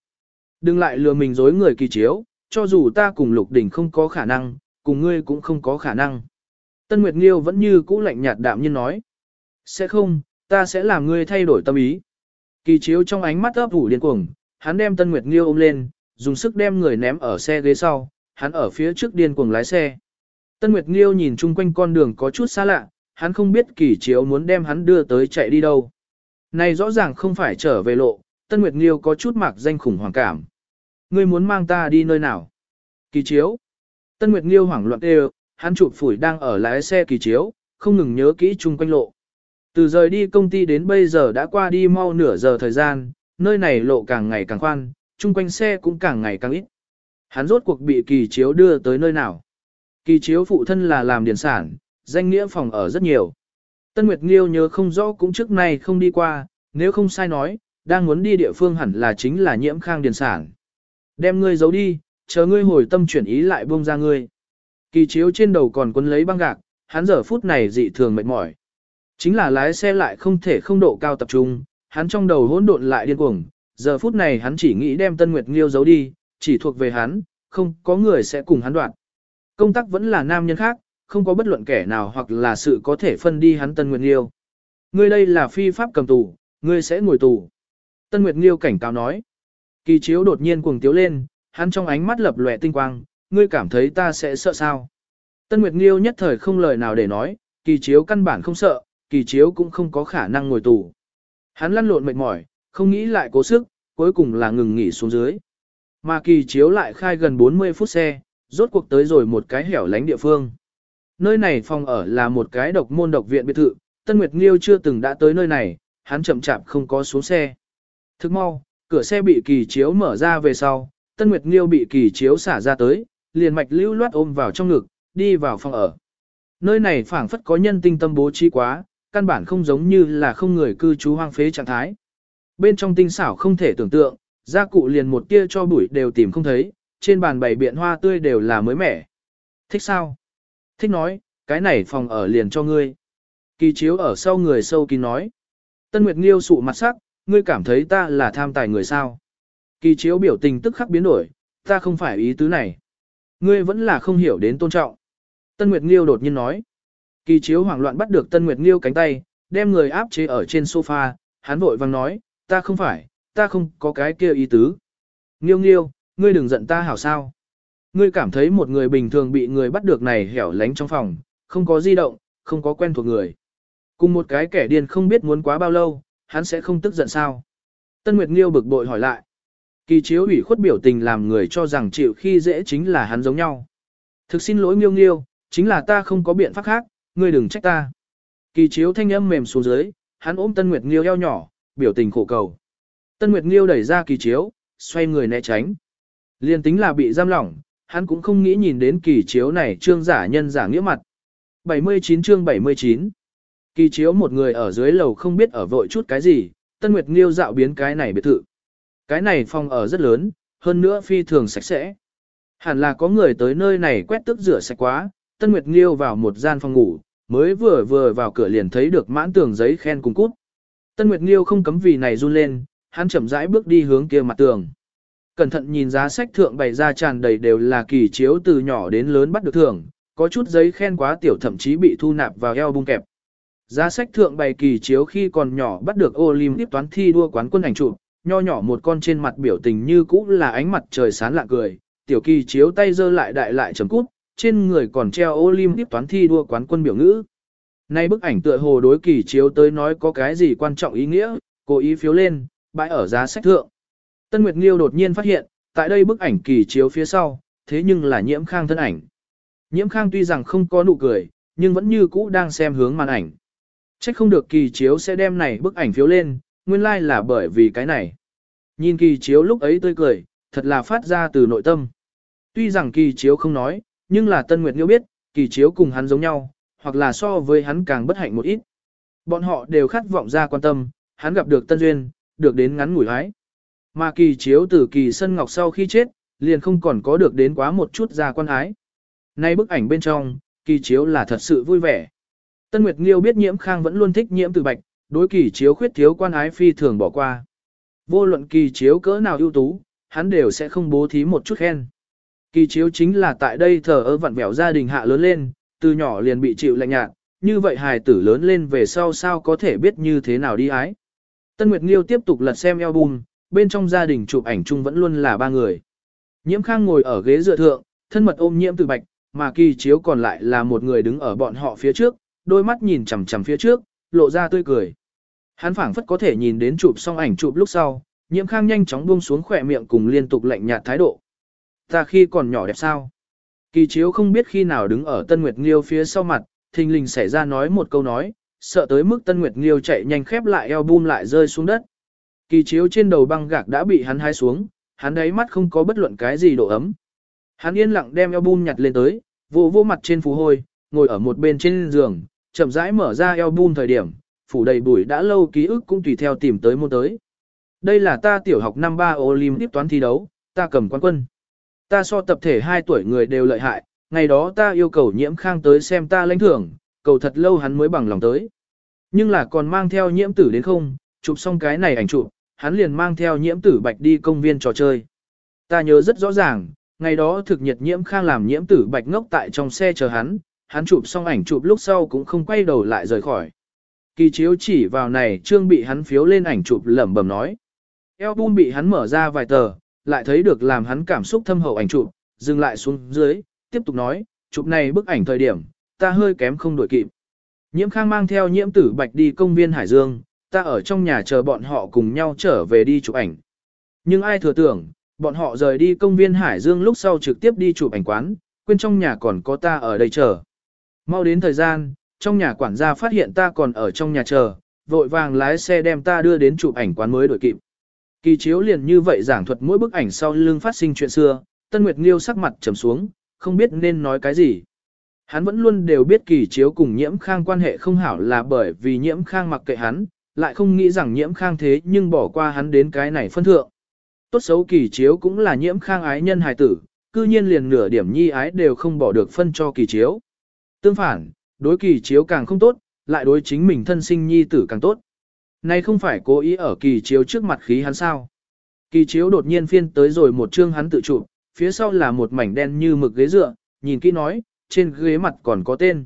Đừng lại lừa mình dối người kỳ chiếu, cho dù ta cùng lục đỉnh không có khả năng, cùng ngươi cũng không có khả năng. Tân Nguyệt Nghiêu vẫn như cũ lạnh nhạt đạm nhiên nói. Sẽ không, ta sẽ làm ngươi thay đổi tâm ý. Kỳ chiếu trong ánh mắt ấp ủ điên cuồng, hắn đem Tân Nguyệt Nghiêu ôm lên, dùng sức đem người ném ở xe ghế sau, hắn ở phía trước điên cuồng lái xe. Tân Nguyệt Nghiêu nhìn chung quanh con đường có chút xa lạ, hắn không biết kỳ chiếu muốn đem hắn đưa tới chạy đi đâu. Này rõ ràng không phải trở về lộ, Tân Nguyệt Nghiêu có chút mạc danh khủng hoảng cảm. Ngươi muốn mang ta đi nơi nào? Kỳ chiếu. Tân Nguyệt Nghiêu hoảng loạn đều, hắn chụp phủi đang ở lái xe kỳ chiếu, không ngừng nhớ kỹ chung quanh lộ. Từ rời đi công ty đến bây giờ đã qua đi mau nửa giờ thời gian, nơi này lộ càng ngày càng khoan, chung quanh xe cũng càng ngày càng ít. Hắn rốt cuộc bị kỳ chiếu đưa tới nơi nào. Kỳ chiếu phụ thân là làm điển sản, danh nghĩa phòng ở rất nhiều. Tân Nguyệt Nghiêu nhớ không rõ cũng trước nay không đi qua, nếu không sai nói, đang muốn đi địa phương hẳn là chính là nhiễm khang Điền sản. Đem ngươi giấu đi, chờ ngươi hồi tâm chuyển ý lại buông ra ngươi. Kỳ chiếu trên đầu còn quấn lấy băng gạc, hắn giờ phút này dị thường mệt mỏi. Chính là lái xe lại không thể không độ cao tập trung, hắn trong đầu hỗn độn lại điên cuồng, giờ phút này hắn chỉ nghĩ đem Tân Nguyệt Nghiêu giấu đi, chỉ thuộc về hắn, không có người sẽ cùng hắn đoạn. Công tác vẫn là nam nhân khác, không có bất luận kẻ nào hoặc là sự có thể phân đi hắn Tân Nguyệt Nghiêu. Ngươi đây là phi pháp cầm tù, ngươi sẽ ngồi tù. Tân Nguyệt Nghiêu cảnh cáo nói. Kỳ chiếu đột nhiên cuồng tiếu lên, hắn trong ánh mắt lập lòe tinh quang, ngươi cảm thấy ta sẽ sợ sao. Tân Nguyệt Nghiêu nhất thời không lời nào để nói, kỳ chiếu căn bản không sợ, kỳ chiếu cũng không có khả năng ngồi tù. Hắn lăn lộn mệt mỏi, không nghĩ lại cố sức, cuối cùng là ngừng nghỉ xuống dưới. Mà kỳ chiếu lại khai gần 40 phút xe, rốt cuộc tới rồi một cái hẻo lánh địa phương. Nơi này phòng ở là một cái độc môn độc viện biệt thự, Tân Nguyệt Nghiêu chưa từng đã tới nơi này, hắn chậm chạp không có xuống xe. Thức mau, cửa xe bị kỳ chiếu mở ra về sau, Tân Nguyệt Nghiêu bị kỳ chiếu xả ra tới, liền mạch lưu loát ôm vào trong ngực, đi vào phòng ở. Nơi này phảng phất có nhân tinh tâm bố trí quá, căn bản không giống như là không người cư trú hoang phế trạng thái. Bên trong tinh xảo không thể tưởng tượng, gia cụ liền một tia cho bụi đều tìm không thấy, trên bàn bày biện hoa tươi đều là mới mẻ. Thích sao? Thích nói, cái này phòng ở liền cho ngươi. Kỳ chiếu ở sau người sâu kín nói. Tân Nguyệt Nghiêu sụ mặt sắc, ngươi cảm thấy ta là tham tài người sao? Kỳ chiếu biểu tình tức khắc biến đổi, ta không phải ý tứ này. Ngươi vẫn là không hiểu đến tôn trọng. Tân Nguyệt Nghiêu đột nhiên nói. Kỳ chiếu hoảng loạn bắt được Tân Nguyệt Nghiêu cánh tay, đem người áp chế ở trên sofa, hắn vội vang nói, ta không phải, ta không có cái kia ý tứ. Nghiêu nghiêu, ngươi đừng giận ta hảo sao. Ngươi cảm thấy một người bình thường bị người bắt được này hẻo lánh trong phòng, không có di động, không có quen thuộc người. Cùng một cái kẻ điên không biết muốn quá bao lâu, hắn sẽ không tức giận sao. Tân Nguyệt Nghiêu bực bội hỏi lại. Kỳ chiếu ủy khuất biểu tình làm người cho rằng chịu khi dễ chính là hắn giống nhau. Thực xin lỗi Nghiêu Nghiêu, chính là ta không có biện pháp khác, ngươi đừng trách ta. Kỳ chiếu thanh âm mềm xuống dưới, hắn ôm Tân Nguyệt Nghiêu eo nhỏ, biểu tình khổ cầu. Tân Nguyệt Nghiêu đẩy ra kỳ chiếu, xoay người né tránh. Liên tính là bị giam lỏng, hắn cũng không nghĩ nhìn đến kỳ chiếu này trương giả nhân giả nghĩa mặt. 79 chương 79 Kỳ chiếu một người ở dưới lầu không biết ở vội chút cái gì, Tân Nguyệt Nghiêu dạo biến cái này biệt thự. Cái này phòng ở rất lớn, hơn nữa phi thường sạch sẽ. Hẳn là có người tới nơi này quét tức rửa sạch quá, Tân Nguyệt Nghiêu vào một gian phòng ngủ, mới vừa vừa vào cửa liền thấy được mãn tường giấy khen cùng cút. Tân Nguyệt Nghiêu không cấm vì này run lên, hắn chậm rãi bước đi hướng kia mặt tường. Cẩn thận nhìn giá sách thượng bày ra tràn đầy đều là kỳ chiếu từ nhỏ đến lớn bắt được thưởng, có chút giấy khen quá tiểu thậm chí bị thu nạp vào eo bung kẹp. Giá sách thượng bày kỳ chiếu khi còn nhỏ bắt được Olympic toán thi đua quán quân ảnh chụp, nho nhỏ một con trên mặt biểu tình như cũ là ánh mặt trời sáng lạ cười, tiểu kỳ chiếu tay giơ lại đại lại chấm cút, trên người còn treo Olympic toán thi đua quán quân biểu ngữ. Nay bức ảnh tựa hồ đối kỳ chiếu tới nói có cái gì quan trọng ý nghĩa, cố ý phiếu lên, bãi ở giá sách thượng. Tân Nguyệt Nghiêu đột nhiên phát hiện, tại đây bức ảnh kỳ chiếu phía sau, thế nhưng là nhiễm khang thân ảnh. Nhiễm khang tuy rằng không có nụ cười, nhưng vẫn như cũ đang xem hướng màn ảnh. Trách không được kỳ chiếu sẽ đem này bức ảnh phiếu lên, nguyên lai like là bởi vì cái này. Nhìn kỳ chiếu lúc ấy tươi cười, thật là phát ra từ nội tâm. Tuy rằng kỳ chiếu không nói, nhưng là Tân Nguyệt Nghiêu biết, kỳ chiếu cùng hắn giống nhau, hoặc là so với hắn càng bất hạnh một ít. Bọn họ đều khát vọng ra quan tâm, hắn gặp được Tân Duyên, được đến ngắn ngủi hái. Mà kỳ chiếu từ kỳ sân ngọc sau khi chết, liền không còn có được đến quá một chút ra quan ái. Nay bức ảnh bên trong, kỳ chiếu là thật sự vui vẻ. Tân Nguyệt Nghiêu biết nhiễm khang vẫn luôn thích nhiễm từ bạch, đối kỳ chiếu khuyết thiếu quan ái phi thường bỏ qua. Vô luận kỳ chiếu cỡ nào ưu tú, hắn đều sẽ không bố thí một chút khen. Kỳ chiếu chính là tại đây thờ ơ vặn vẹo gia đình hạ lớn lên, từ nhỏ liền bị chịu lạnh nhạt, như vậy hài tử lớn lên về sau sao có thể biết như thế nào đi ái. Tân Nguyệt Nghiêu tiếp tục lật xem album, bên trong gia đình chụp ảnh chung vẫn luôn là ba người. Nhiễm Khang ngồi ở ghế dựa thượng, thân mật ôm nhiễm từ bạch, mà kỳ chiếu còn lại là một người đứng ở bọn họ phía trước, đôi mắt nhìn chằm chằm phía trước, lộ ra tươi cười. Hắn phảng phất có thể nhìn đến chụp xong ảnh chụp lúc sau, nhiễm khang nhanh chóng buông xuống khỏe miệng cùng liên tục lạnh nhạt thái độ. Ta khi còn nhỏ đẹp sao? Kỳ chiếu không biết khi nào đứng ở Tân Nguyệt Nghiêu phía sau mặt, thình lình xảy ra nói một câu nói, sợ tới mức Tân Nguyệt Nghiêu chạy nhanh khép lại album lại rơi xuống đất. Kỳ chiếu trên đầu băng gạc đã bị hắn hái xuống, hắn đáy mắt không có bất luận cái gì độ ấm. Hắn yên lặng đem album nhặt lên tới, vô vô mặt trên phù hôi, ngồi ở một bên trên giường, chậm rãi mở ra album thời điểm, phủ đầy bụi đã lâu ký ức cũng tùy theo tìm tới môn tới. Đây là ta tiểu học năm ba Olympic toán thi đấu, ta cầm quán quân. Ta so tập thể 2 tuổi người đều lợi hại, ngày đó ta yêu cầu nhiễm khang tới xem ta lãnh thưởng, cầu thật lâu hắn mới bằng lòng tới. Nhưng là còn mang theo nhiễm tử đến không, chụp xong cái này ảnh chụp, hắn liền mang theo nhiễm tử bạch đi công viên trò chơi. Ta nhớ rất rõ ràng, ngày đó thực nhiệt nhiễm khang làm nhiễm tử bạch ngốc tại trong xe chờ hắn, hắn chụp xong ảnh chụp lúc sau cũng không quay đầu lại rời khỏi. Kỳ chiếu chỉ vào này trương bị hắn phiếu lên ảnh chụp lẩm bẩm nói. Album bị hắn mở ra vài tờ, lại thấy được làm hắn cảm xúc thâm hậu ảnh chụp, dừng lại xuống dưới, tiếp tục nói, chụp này bức ảnh thời điểm, ta hơi kém không đổi kịp. Nhiễm khang mang theo nhiễm tử bạch đi công viên Hải Dương, ta ở trong nhà chờ bọn họ cùng nhau trở về đi chụp ảnh. Nhưng ai thừa tưởng, bọn họ rời đi công viên Hải Dương lúc sau trực tiếp đi chụp ảnh quán, quên trong nhà còn có ta ở đây chờ. Mau đến thời gian, trong nhà quản gia phát hiện ta còn ở trong nhà chờ, vội vàng lái xe đem ta đưa đến chụp ảnh quán mới đổi kịp. Kỳ chiếu liền như vậy giảng thuật mỗi bức ảnh sau lưng phát sinh chuyện xưa, Tân Nguyệt Nghiêu sắc mặt trầm xuống, không biết nên nói cái gì. Hắn vẫn luôn đều biết kỳ chiếu cùng nhiễm khang quan hệ không hảo là bởi vì nhiễm khang mặc kệ hắn, lại không nghĩ rằng nhiễm khang thế nhưng bỏ qua hắn đến cái này phân thượng. Tốt xấu kỳ chiếu cũng là nhiễm khang ái nhân hài tử, cư nhiên liền nửa điểm nhi ái đều không bỏ được phân cho kỳ chiếu. Tương phản, đối kỳ chiếu càng không tốt, lại đối chính mình thân sinh nhi tử càng tốt. Này không phải cố ý ở kỳ chiếu trước mặt khí hắn sao. Kỳ chiếu đột nhiên phiên tới rồi một chương hắn tự chụp, phía sau là một mảnh đen như mực ghế dựa, nhìn kỹ nói, trên ghế mặt còn có tên.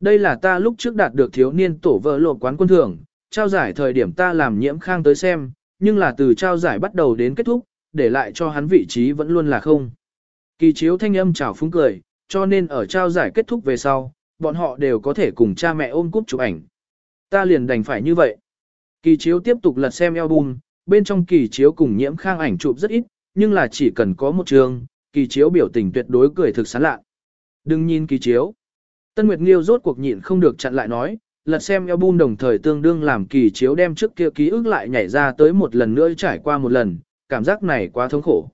Đây là ta lúc trước đạt được thiếu niên tổ vợ lộ quán quân thưởng, trao giải thời điểm ta làm nhiễm khang tới xem, nhưng là từ trao giải bắt đầu đến kết thúc, để lại cho hắn vị trí vẫn luôn là không. Kỳ chiếu thanh âm chào phúng cười, cho nên ở trao giải kết thúc về sau, bọn họ đều có thể cùng cha mẹ ôm cúp chụp ảnh. Ta liền đành phải như vậy. Kỳ chiếu tiếp tục lật xem album, bên trong kỳ chiếu cùng nhiễm khang ảnh chụp rất ít, nhưng là chỉ cần có một trường, kỳ chiếu biểu tình tuyệt đối cười thực sán lạ. Đừng nhìn kỳ chiếu. Tân Nguyệt Nghiêu rốt cuộc nhịn không được chặn lại nói, lật xem album đồng thời tương đương làm kỳ chiếu đem trước kia ký ức lại nhảy ra tới một lần nữa trải qua một lần, cảm giác này quá thống khổ.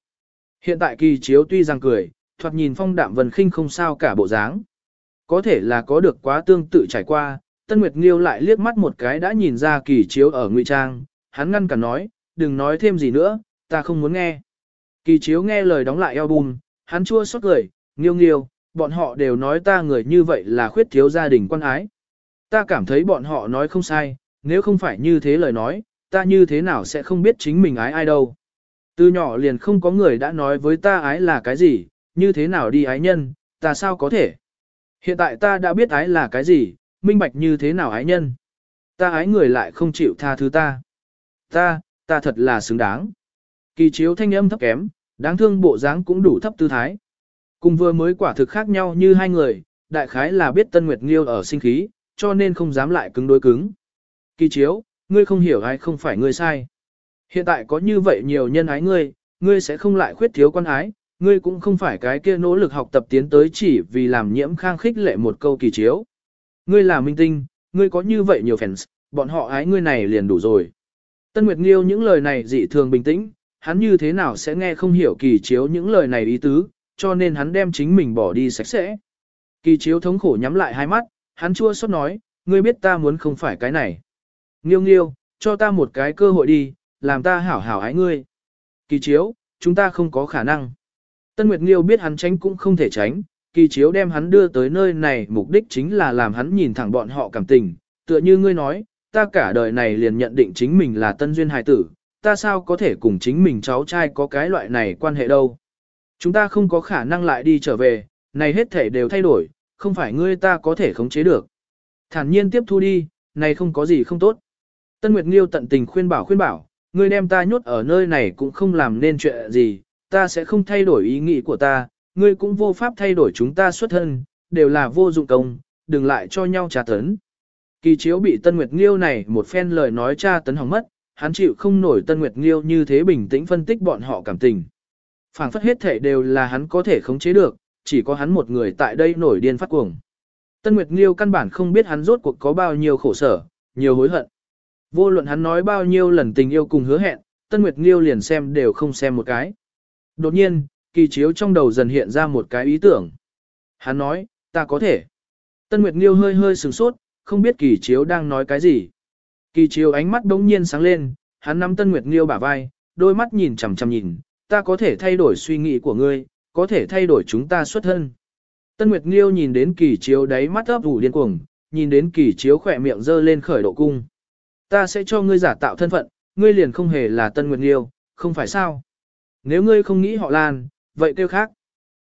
Hiện tại kỳ chiếu tuy rằng cười, thoạt nhìn phong đạm vần khinh không sao cả bộ dáng. Có thể là có được quá tương tự trải qua, Tân Nguyệt Nghiêu lại liếc mắt một cái đã nhìn ra kỳ chiếu ở ngụy trang, hắn ngăn cả nói, đừng nói thêm gì nữa, ta không muốn nghe. Kỳ chiếu nghe lời đóng lại album, hắn chua xót cười, nghiêu nghiêu, bọn họ đều nói ta người như vậy là khuyết thiếu gia đình quan ái. Ta cảm thấy bọn họ nói không sai, nếu không phải như thế lời nói, ta như thế nào sẽ không biết chính mình ái ai đâu. Từ nhỏ liền không có người đã nói với ta ái là cái gì, như thế nào đi ái nhân, ta sao có thể. Hiện tại ta đã biết ái là cái gì, minh bạch như thế nào ái nhân. Ta ái người lại không chịu tha thứ ta. Ta, ta thật là xứng đáng. Kỳ chiếu thanh âm thấp kém, đáng thương bộ dáng cũng đủ thấp tư thái. Cùng vừa mới quả thực khác nhau như hai người, đại khái là biết Tân Nguyệt Nghiêu ở sinh khí, cho nên không dám lại cứng đối cứng. Kỳ chiếu, ngươi không hiểu ai không phải ngươi sai. Hiện tại có như vậy nhiều nhân ái ngươi, ngươi sẽ không lại khuyết thiếu quan ái, ngươi cũng không phải cái kia nỗ lực học tập tiến tới chỉ vì làm nhiễm khang khích lệ một câu kỳ chiếu. Ngươi là minh tinh, ngươi có như vậy nhiều fans, bọn họ ái ngươi này liền đủ rồi. Tân Nguyệt Nghiêu những lời này dị thường bình tĩnh, hắn như thế nào sẽ nghe không hiểu kỳ chiếu những lời này ý tứ, cho nên hắn đem chính mình bỏ đi sạch sẽ. Kỳ chiếu thống khổ nhắm lại hai mắt, hắn chua xót nói, ngươi biết ta muốn không phải cái này. Nghiêu nghiêu, cho ta một cái cơ hội đi, làm ta hảo hảo ái ngươi. Kỳ chiếu, chúng ta không có khả năng. Tân Nguyệt Nghiêu biết hắn tránh cũng không thể tránh, kỳ chiếu đem hắn đưa tới nơi này mục đích chính là làm hắn nhìn thẳng bọn họ cảm tình, tựa như ngươi nói, ta cả đời này liền nhận định chính mình là tân duyên hài tử, ta sao có thể cùng chính mình cháu trai có cái loại này quan hệ đâu. Chúng ta không có khả năng lại đi trở về, này hết thể đều thay đổi, không phải ngươi ta có thể khống chế được. Thản nhiên tiếp thu đi, này không có gì không tốt. Tân Nguyệt Nghiêu tận tình khuyên bảo khuyên bảo, ngươi đem ta nhốt ở nơi này cũng không làm nên chuyện gì, ta sẽ không thay đổi ý nghĩ của ta, ngươi cũng vô pháp thay đổi chúng ta xuất thân, đều là vô dụng công, đừng lại cho nhau trả tấn. Kỳ chiếu bị Tân Nguyệt Nghiêu này một phen lời nói tra tấn hỏng mất, hắn chịu không nổi Tân Nguyệt Nghiêu như thế bình tĩnh phân tích bọn họ cảm tình. phảng phất hết thể đều là hắn có thể khống chế được, chỉ có hắn một người tại đây nổi điên phát cuồng. Tân Nguyệt Nghiêu căn bản không biết hắn rốt cuộc có bao nhiêu khổ sở, nhiều hối hận. Vô luận hắn nói bao nhiêu lần tình yêu cùng hứa hẹn, Tân Nguyệt Nghiêu liền xem đều không xem một cái. Đột nhiên, kỳ chiếu trong đầu dần hiện ra một cái ý tưởng. Hắn nói, ta có thể. Tân Nguyệt Nghiêu hơi hơi sửng sốt, không biết kỳ chiếu đang nói cái gì. Kỳ chiếu ánh mắt đống nhiên sáng lên, hắn nắm Tân Nguyệt Nghiêu bả vai, đôi mắt nhìn chằm chằm nhìn, ta có thể thay đổi suy nghĩ của ngươi, có thể thay đổi chúng ta xuất thân. Tân Nguyệt Nghiêu nhìn đến kỳ chiếu đáy mắt ấp ủ điên cuồng, nhìn đến kỳ chiếu khỏe miệng dơ lên khởi độ cung. Ta sẽ cho ngươi giả tạo thân phận, ngươi liền không hề là Tân Nguyệt Nghiêu, không phải sao? Nếu ngươi không nghĩ họ Lan, vậy tiêu khác.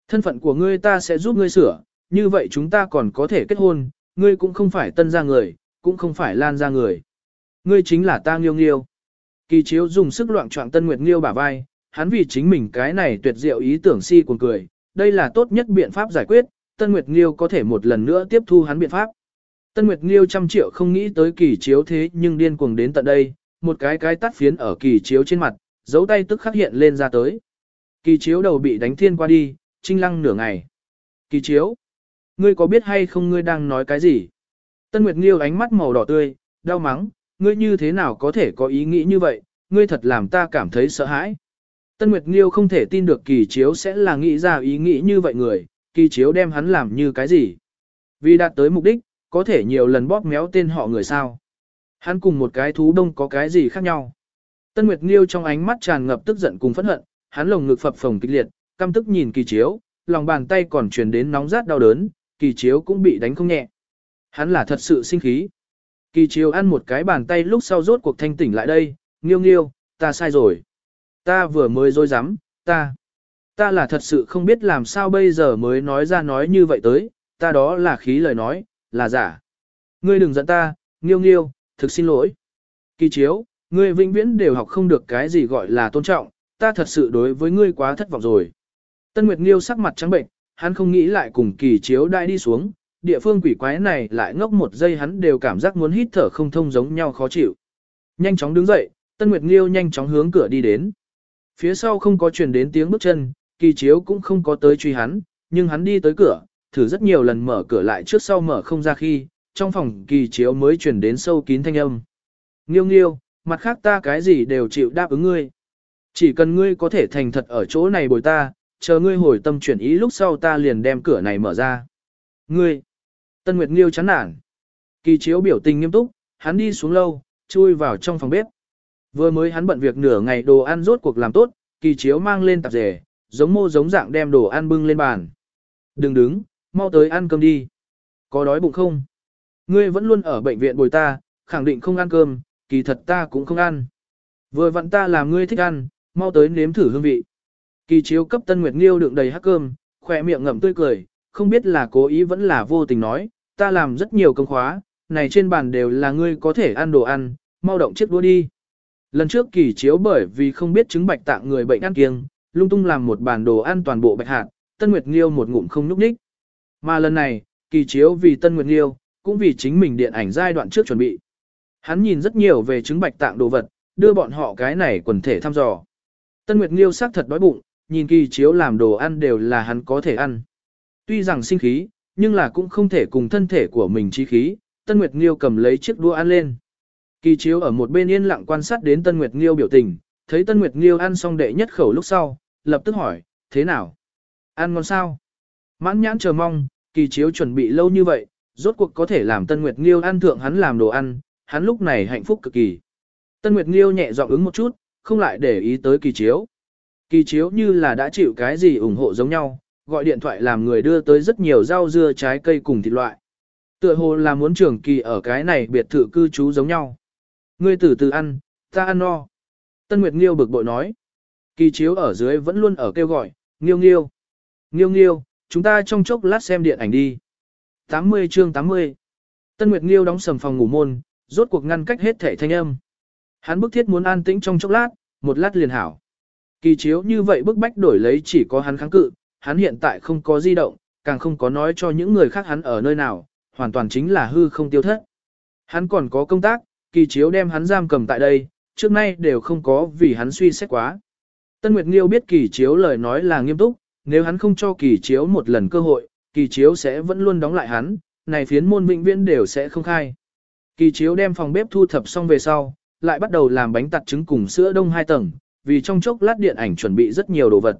Thân phận của ngươi ta sẽ giúp ngươi sửa, như vậy chúng ta còn có thể kết hôn, ngươi cũng không phải tân ra người, cũng không phải lan ra người. Ngươi chính là ta nghiêu nghiêu. Kỳ chiếu dùng sức loạn trọng tân nguyệt nghiêu bả vai, hắn vì chính mình cái này tuyệt diệu ý tưởng si cuồng cười, đây là tốt nhất biện pháp giải quyết, tân nguyệt nghiêu có thể một lần nữa tiếp thu hắn biện pháp. Tân nguyệt nghiêu trăm triệu không nghĩ tới kỳ chiếu thế nhưng điên cuồng đến tận đây, một cái cái tắt phiến ở kỳ chiếu trên mặt, dấu tay tức khắc hiện lên ra tới. Kỳ chiếu đầu bị đánh thiên qua đi, trinh lăng nửa ngày. Kỳ chiếu, ngươi có biết hay không ngươi đang nói cái gì? Tân Nguyệt Nghiêu ánh mắt màu đỏ tươi, đau mắng, ngươi như thế nào có thể có ý nghĩ như vậy, ngươi thật làm ta cảm thấy sợ hãi. Tân Nguyệt Nghiêu không thể tin được kỳ chiếu sẽ là nghĩ ra ý nghĩ như vậy người, kỳ chiếu đem hắn làm như cái gì. Vì đạt tới mục đích, có thể nhiều lần bóp méo tên họ người sao. Hắn cùng một cái thú đông có cái gì khác nhau. Tân Nguyệt Nghiêu trong ánh mắt tràn ngập tức giận cùng phẫn hận, hắn lồng ngực phập phồng kịch liệt, căm tức nhìn kỳ chiếu, lòng bàn tay còn truyền đến nóng rát đau đớn, kỳ chiếu cũng bị đánh không nhẹ. Hắn là thật sự sinh khí. Kỳ chiếu ăn một cái bàn tay lúc sau rốt cuộc thanh tỉnh lại đây, nghiêu nghiêu, ta sai rồi. Ta vừa mới dối rắm ta. Ta là thật sự không biết làm sao bây giờ mới nói ra nói như vậy tới, ta đó là khí lời nói, là giả. Ngươi đừng giận ta, nghiêu nghiêu, thực xin lỗi. Kỳ chiếu, ngươi vĩnh viễn đều học không được cái gì gọi là tôn trọng, ta thật sự đối với ngươi quá thất vọng rồi. Tân Nguyệt Nghiêu sắc mặt trắng bệnh, hắn không nghĩ lại cùng kỳ chiếu đại đi xuống, địa phương quỷ quái này lại ngốc một giây hắn đều cảm giác muốn hít thở không thông giống nhau khó chịu. Nhanh chóng đứng dậy, Tân Nguyệt Nghiêu nhanh chóng hướng cửa đi đến. Phía sau không có truyền đến tiếng bước chân, kỳ chiếu cũng không có tới truy hắn, nhưng hắn đi tới cửa, thử rất nhiều lần mở cửa lại trước sau mở không ra khi, trong phòng kỳ chiếu mới truyền đến sâu kín thanh âm. Nghiêu nghiêu, mặt khác ta cái gì đều chịu đáp ứng ngươi. Chỉ cần ngươi có thể thành thật ở chỗ này bồi ta, chờ ngươi hồi tâm chuyển ý lúc sau ta liền đem cửa này mở ra. Ngươi! Tân Nguyệt Nghiêu chán nản. Kỳ chiếu biểu tình nghiêm túc, hắn đi xuống lâu, chui vào trong phòng bếp. Vừa mới hắn bận việc nửa ngày đồ ăn rốt cuộc làm tốt, kỳ chiếu mang lên tạp dề, giống mô giống dạng đem đồ ăn bưng lên bàn. Đừng đứng, mau tới ăn cơm đi. Có đói bụng không? Ngươi vẫn luôn ở bệnh viện bồi ta, khẳng định không ăn cơm, kỳ thật ta cũng không ăn. Vừa vặn ta làm ngươi thích ăn, mau tới nếm thử hương vị. Kỳ chiếu cấp Tân Nguyệt Nghiêu đựng đầy hắc cơm, khỏe miệng ngậm tươi cười, không biết là cố ý vẫn là vô tình nói, ta làm rất nhiều công khóa, này trên bàn đều là ngươi có thể ăn đồ ăn, mau động chiếc đũa đi. Lần trước kỳ chiếu bởi vì không biết chứng bạch tạng người bệnh ăn kiêng, lung tung làm một bản đồ ăn toàn bộ bạch hạt, Tân Nguyệt Nghiêu một ngụm không nhúc nhích. Mà lần này, kỳ chiếu vì Tân Nguyệt Nghiêu, cũng vì chính mình điện ảnh giai đoạn trước chuẩn bị. Hắn nhìn rất nhiều về chứng bạch tạng đồ vật, đưa bọn họ cái này quần thể thăm dò. Tân Nguyệt Nghiêu xác thật đói bụng, nhìn kỳ chiếu làm đồ ăn đều là hắn có thể ăn. Tuy rằng sinh khí, nhưng là cũng không thể cùng thân thể của mình chi khí, Tân Nguyệt Nghiêu cầm lấy chiếc đũa ăn lên. Kỳ chiếu ở một bên yên lặng quan sát đến Tân Nguyệt Nghiêu biểu tình, thấy Tân Nguyệt Nghiêu ăn xong đệ nhất khẩu lúc sau, lập tức hỏi, thế nào? Ăn ngon sao? Mãn nhãn chờ mong, kỳ chiếu chuẩn bị lâu như vậy, rốt cuộc có thể làm Tân Nguyệt Nghiêu ăn thượng hắn làm đồ ăn, hắn lúc này hạnh phúc cực kỳ. Tân Nguyệt Nghiêu nhẹ giọng ứng một chút, không lại để ý tới kỳ chiếu. Kỳ chiếu như là đã chịu cái gì ủng hộ giống nhau, gọi điện thoại làm người đưa tới rất nhiều rau dưa trái cây cùng thịt loại. Tựa hồ là muốn trưởng kỳ ở cái này biệt thự cư trú giống nhau. Ngươi từ từ ăn, ta ăn no. Tân Nguyệt Nghiêu bực bội nói. Kỳ chiếu ở dưới vẫn luôn ở kêu gọi, Nghiêu Nghiêu. Nghiêu Nghiêu, chúng ta trong chốc lát xem điện ảnh đi. 80 chương 80. Tân Nguyệt Nghiêu đóng sầm phòng ngủ môn, rốt cuộc ngăn cách hết thể thanh âm. Hắn bức thiết muốn an tĩnh trong chốc lát, một lát liền hảo. Kỳ chiếu như vậy bức bách đổi lấy chỉ có hắn kháng cự, hắn hiện tại không có di động, càng không có nói cho những người khác hắn ở nơi nào, hoàn toàn chính là hư không tiêu thất. Hắn còn có công tác, kỳ chiếu đem hắn giam cầm tại đây, trước nay đều không có vì hắn suy xét quá. Tân Nguyệt Nghiêu biết kỳ chiếu lời nói là nghiêm túc, nếu hắn không cho kỳ chiếu một lần cơ hội, kỳ chiếu sẽ vẫn luôn đóng lại hắn, này phiến môn vĩnh viễn đều sẽ không khai. Kỳ chiếu đem phòng bếp thu thập xong về sau, lại bắt đầu làm bánh tặt trứng cùng sữa đông hai tầng, vì trong chốc lát điện ảnh chuẩn bị rất nhiều đồ vật.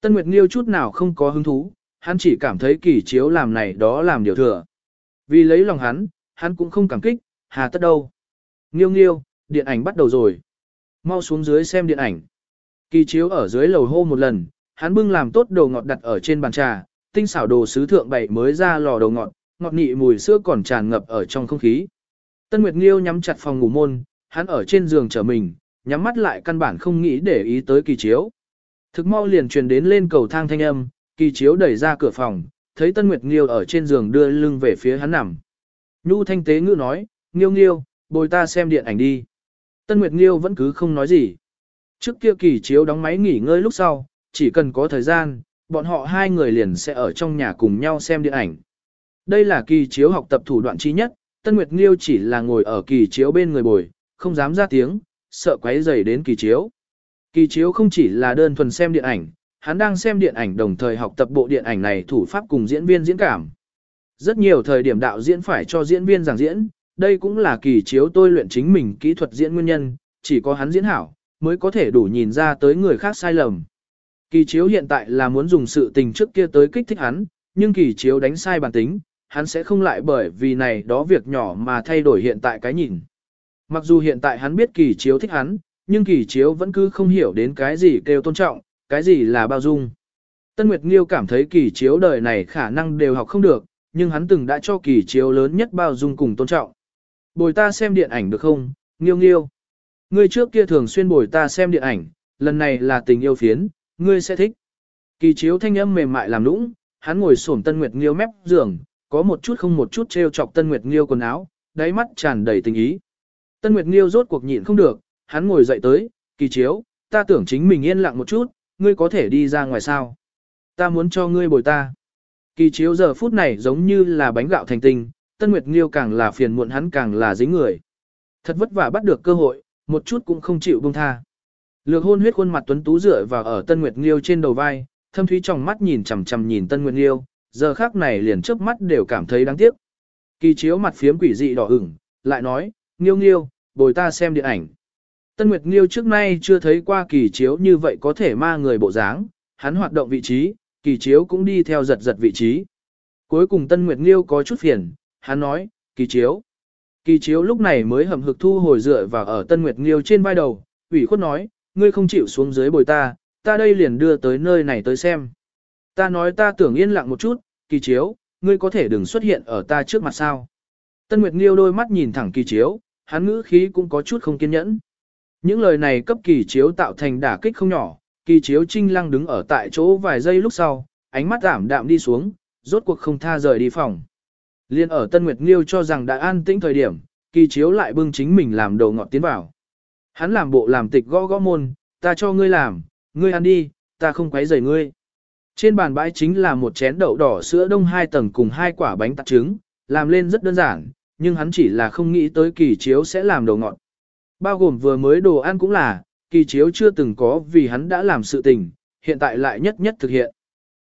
Tân Nguyệt Nghiêu chút nào không có hứng thú, hắn chỉ cảm thấy kỳ chiếu làm này đó làm điều thừa. Vì lấy lòng hắn, hắn cũng không cảm kích, hà tất đâu. Nghiêu nghiêu, điện ảnh bắt đầu rồi. Mau xuống dưới xem điện ảnh. Kỳ chiếu ở dưới lầu hô một lần, hắn bưng làm tốt đồ ngọt đặt ở trên bàn trà, tinh xảo đồ sứ thượng bày mới ra lò đồ ngọt, ngọt nị mùi sữa còn tràn ngập ở trong không khí. Tân Nguyệt Nghiêu nhắm chặt phòng ngủ môn, hắn ở trên giường chờ mình, nhắm mắt lại căn bản không nghĩ để ý tới kỳ chiếu. Thực mau liền truyền đến lên cầu thang thanh âm, kỳ chiếu đẩy ra cửa phòng, thấy Tân Nguyệt Nghiêu ở trên giường đưa lưng về phía hắn nằm. Nhu thanh tế ngữ nói, Nghiêu Nghiêu, bồi ta xem điện ảnh đi. Tân Nguyệt Nghiêu vẫn cứ không nói gì. Trước kia kỳ chiếu đóng máy nghỉ ngơi lúc sau, chỉ cần có thời gian, bọn họ hai người liền sẽ ở trong nhà cùng nhau xem điện ảnh. Đây là kỳ chiếu học tập thủ đoạn chi nhất, Tân Nguyệt Nghiêu chỉ là ngồi ở kỳ chiếu bên người bồi, không dám ra tiếng, sợ quấy rầy đến kỳ chiếu. Kỳ chiếu không chỉ là đơn thuần xem điện ảnh, hắn đang xem điện ảnh đồng thời học tập bộ điện ảnh này thủ pháp cùng diễn viên diễn cảm. Rất nhiều thời điểm đạo diễn phải cho diễn viên giảng diễn, đây cũng là kỳ chiếu tôi luyện chính mình kỹ thuật diễn nguyên nhân, chỉ có hắn diễn hảo, mới có thể đủ nhìn ra tới người khác sai lầm. Kỳ chiếu hiện tại là muốn dùng sự tình trước kia tới kích thích hắn, nhưng kỳ chiếu đánh sai bản tính, hắn sẽ không lại bởi vì này đó việc nhỏ mà thay đổi hiện tại cái nhìn. Mặc dù hiện tại hắn biết kỳ chiếu thích hắn, nhưng kỳ chiếu vẫn cứ không hiểu đến cái gì kêu tôn trọng, cái gì là bao dung. Tân Nguyệt Nghiêu cảm thấy kỳ chiếu đời này khả năng đều học không được, nhưng hắn từng đã cho kỳ chiếu lớn nhất bao dung cùng tôn trọng. Bồi ta xem điện ảnh được không, Nghiêu Nghiêu? Ngươi trước kia thường xuyên bồi ta xem điện ảnh, lần này là tình yêu phiến, ngươi sẽ thích. Kỳ chiếu thanh âm mềm mại làm lũng, hắn ngồi xổm Tân Nguyệt Nghiêu mép giường, có một chút không một chút treo chọc Tân Nguyệt Nghiêu quần áo, đáy mắt tràn đầy tình ý. Tân Nguyệt Nghiêu rốt cuộc nhịn không được, hắn ngồi dậy tới, kỳ chiếu, ta tưởng chính mình yên lặng một chút, ngươi có thể đi ra ngoài sao. Ta muốn cho ngươi bồi ta. Kỳ chiếu giờ phút này giống như là bánh gạo thành tinh, Tân Nguyệt Nghiêu càng là phiền muộn hắn càng là dính người. Thật vất vả bắt được cơ hội, một chút cũng không chịu buông tha. Lược hôn huyết khuôn mặt tuấn tú dựa vào ở Tân Nguyệt Nghiêu trên đầu vai, thâm thúy trong mắt nhìn chằm chằm nhìn Tân Nguyệt Nghiêu, giờ khác này liền trước mắt đều cảm thấy đáng tiếc. Kỳ chiếu mặt phiếm quỷ dị đỏ ửng, lại nói, Nghiêu Nghiêu, bồi ta xem điện ảnh. Tân Nguyệt Nghiêu trước nay chưa thấy qua kỳ chiếu như vậy có thể ma người bộ dáng, hắn hoạt động vị trí, kỳ chiếu cũng đi theo giật giật vị trí. Cuối cùng Tân Nguyệt Nghiêu có chút phiền, hắn nói, kỳ chiếu. Kỳ chiếu lúc này mới hầm hực thu hồi dựa và ở Tân Nguyệt Nghiêu trên vai đầu, ủy khuất nói, ngươi không chịu xuống dưới bồi ta, ta đây liền đưa tới nơi này tới xem. Ta nói ta tưởng yên lặng một chút, kỳ chiếu, ngươi có thể đừng xuất hiện ở ta trước mặt sao. Tân Nguyệt Nghiêu đôi mắt nhìn thẳng kỳ chiếu, hắn ngữ khí cũng có chút không kiên nhẫn. Những lời này cấp kỳ chiếu tạo thành đả kích không nhỏ, kỳ chiếu trinh lăng đứng ở tại chỗ vài giây lúc sau, ánh mắt giảm đạm đi xuống, rốt cuộc không tha rời đi phòng. Liên ở Tân Nguyệt Nghiêu cho rằng đã an tĩnh thời điểm, kỳ chiếu lại bưng chính mình làm đầu ngọt tiến vào. Hắn làm bộ làm tịch gõ gõ môn, ta cho ngươi làm, ngươi ăn đi, ta không quấy rầy ngươi. Trên bàn bãi chính là một chén đậu đỏ sữa đông hai tầng cùng hai quả bánh tạt trứng, làm lên rất đơn giản, nhưng hắn chỉ là không nghĩ tới kỳ chiếu sẽ làm đồ ngọt. Bao gồm vừa mới đồ ăn cũng là, kỳ chiếu chưa từng có vì hắn đã làm sự tình, hiện tại lại nhất nhất thực hiện.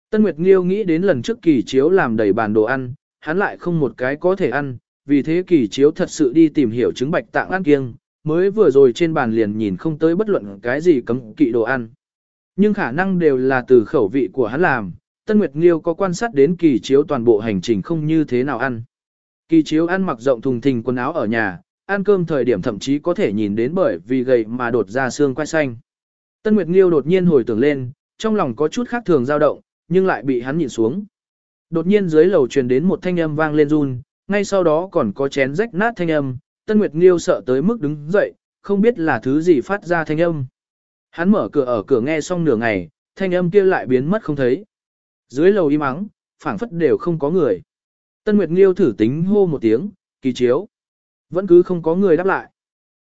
Tân Nguyệt Nghiêu nghĩ đến lần trước kỳ chiếu làm đầy bàn đồ ăn, hắn lại không một cái có thể ăn, vì thế kỳ chiếu thật sự đi tìm hiểu chứng bạch tạng ăn kiêng, mới vừa rồi trên bàn liền nhìn không tới bất luận cái gì cấm kỵ đồ ăn. Nhưng khả năng đều là từ khẩu vị của hắn làm, Tân Nguyệt Nghiêu có quan sát đến kỳ chiếu toàn bộ hành trình không như thế nào ăn. Kỳ chiếu ăn mặc rộng thùng thình quần áo ở nhà, ăn cơm thời điểm thậm chí có thể nhìn đến bởi vì gầy mà đột ra xương quai xanh. Tân Nguyệt Nghiêu đột nhiên hồi tưởng lên, trong lòng có chút khác thường dao động, nhưng lại bị hắn nhìn xuống. Đột nhiên dưới lầu truyền đến một thanh âm vang lên run, ngay sau đó còn có chén rách nát thanh âm, Tân Nguyệt Nghiêu sợ tới mức đứng dậy, không biết là thứ gì phát ra thanh âm. Hắn mở cửa ở cửa nghe xong nửa ngày, thanh âm kia lại biến mất không thấy. Dưới lầu im ắng, phảng phất đều không có người. Tân Nguyệt Nghiêu thử tính hô một tiếng, kỳ chiếu. Vẫn cứ không có người đáp lại.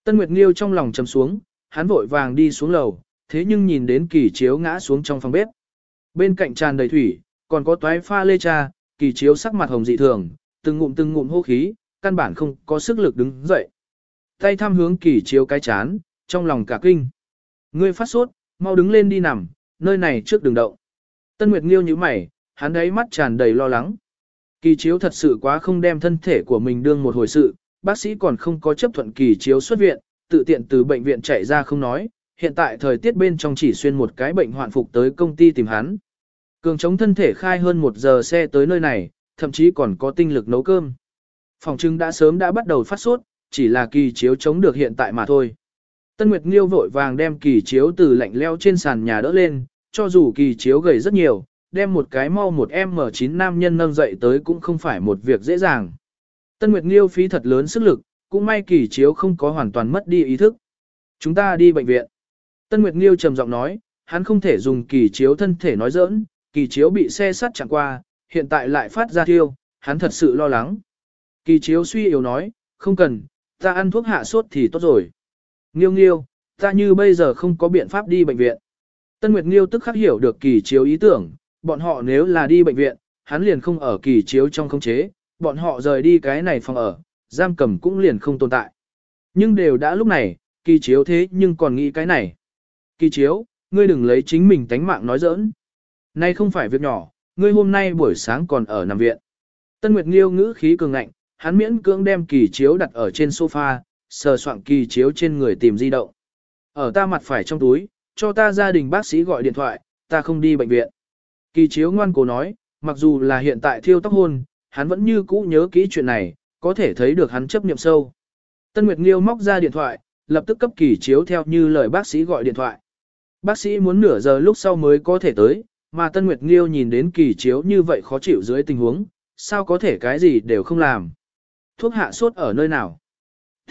Tân Nguyệt Nghiêu trong lòng trầm xuống, hắn vội vàng đi xuống lầu, thế nhưng nhìn đến kỳ chiếu ngã xuống trong phòng bếp. Bên cạnh tràn đầy thủy, còn có toái pha lê cha, kỳ chiếu sắc mặt hồng dị thường, từng ngụm từng ngụm hô khí, căn bản không có sức lực đứng dậy. Tay thăm hướng kỳ chiếu cái chán, trong lòng cả kinh. Ngươi phát sốt, mau đứng lên đi nằm, nơi này trước đường động. Tân Nguyệt Nghiêu như mày, hắn ấy mắt tràn đầy lo lắng. Kỳ chiếu thật sự quá không đem thân thể của mình đương một hồi sự, bác sĩ còn không có chấp thuận kỳ chiếu xuất viện, tự tiện từ bệnh viện chạy ra không nói, hiện tại thời tiết bên trong chỉ xuyên một cái bệnh hoạn phục tới công ty tìm hắn. Cường chống thân thể khai hơn một giờ xe tới nơi này, thậm chí còn có tinh lực nấu cơm. Phòng trưng đã sớm đã bắt đầu phát sốt, chỉ là kỳ chiếu chống được hiện tại mà thôi. Tân Nguyệt Nghiêu vội vàng đem kỳ chiếu từ lạnh leo trên sàn nhà đỡ lên, cho dù kỳ chiếu gầy rất nhiều, đem một cái mau một M9 nam nhân nâng dậy tới cũng không phải một việc dễ dàng. Tân Nguyệt Nghiêu phí thật lớn sức lực, cũng may kỳ chiếu không có hoàn toàn mất đi ý thức. Chúng ta đi bệnh viện. Tân Nguyệt Nghiêu trầm giọng nói, hắn không thể dùng kỳ chiếu thân thể nói giỡn, kỳ chiếu bị xe sắt chẳng qua, hiện tại lại phát ra thiêu, hắn thật sự lo lắng. Kỳ chiếu suy yếu nói, không cần, ta ăn thuốc hạ sốt thì tốt rồi. Nghiêu nghiêu, ta như bây giờ không có biện pháp đi bệnh viện. Tân Nguyệt Nghiêu tức khắc hiểu được kỳ chiếu ý tưởng, bọn họ nếu là đi bệnh viện, hắn liền không ở kỳ chiếu trong không chế, bọn họ rời đi cái này phòng ở, giam cầm cũng liền không tồn tại. Nhưng đều đã lúc này, kỳ chiếu thế nhưng còn nghĩ cái này. Kỳ chiếu, ngươi đừng lấy chính mình tánh mạng nói giỡn. Nay không phải việc nhỏ, ngươi hôm nay buổi sáng còn ở nằm viện. Tân Nguyệt Nghiêu ngữ khí cường ngạnh, hắn miễn cưỡng đem kỳ chiếu đặt ở trên sofa, sờ soạn kỳ chiếu trên người tìm di động. Ở ta mặt phải trong túi, cho ta gia đình bác sĩ gọi điện thoại, ta không đi bệnh viện. Kỳ chiếu ngoan cố nói, mặc dù là hiện tại thiêu tóc hôn, hắn vẫn như cũ nhớ kỹ chuyện này, có thể thấy được hắn chấp niệm sâu. Tân Nguyệt Nghiêu móc ra điện thoại, lập tức cấp kỳ chiếu theo như lời bác sĩ gọi điện thoại. Bác sĩ muốn nửa giờ lúc sau mới có thể tới, mà Tân Nguyệt Nghiêu nhìn đến kỳ chiếu như vậy khó chịu dưới tình huống, sao có thể cái gì đều không làm. Thuốc hạ sốt ở nơi nào?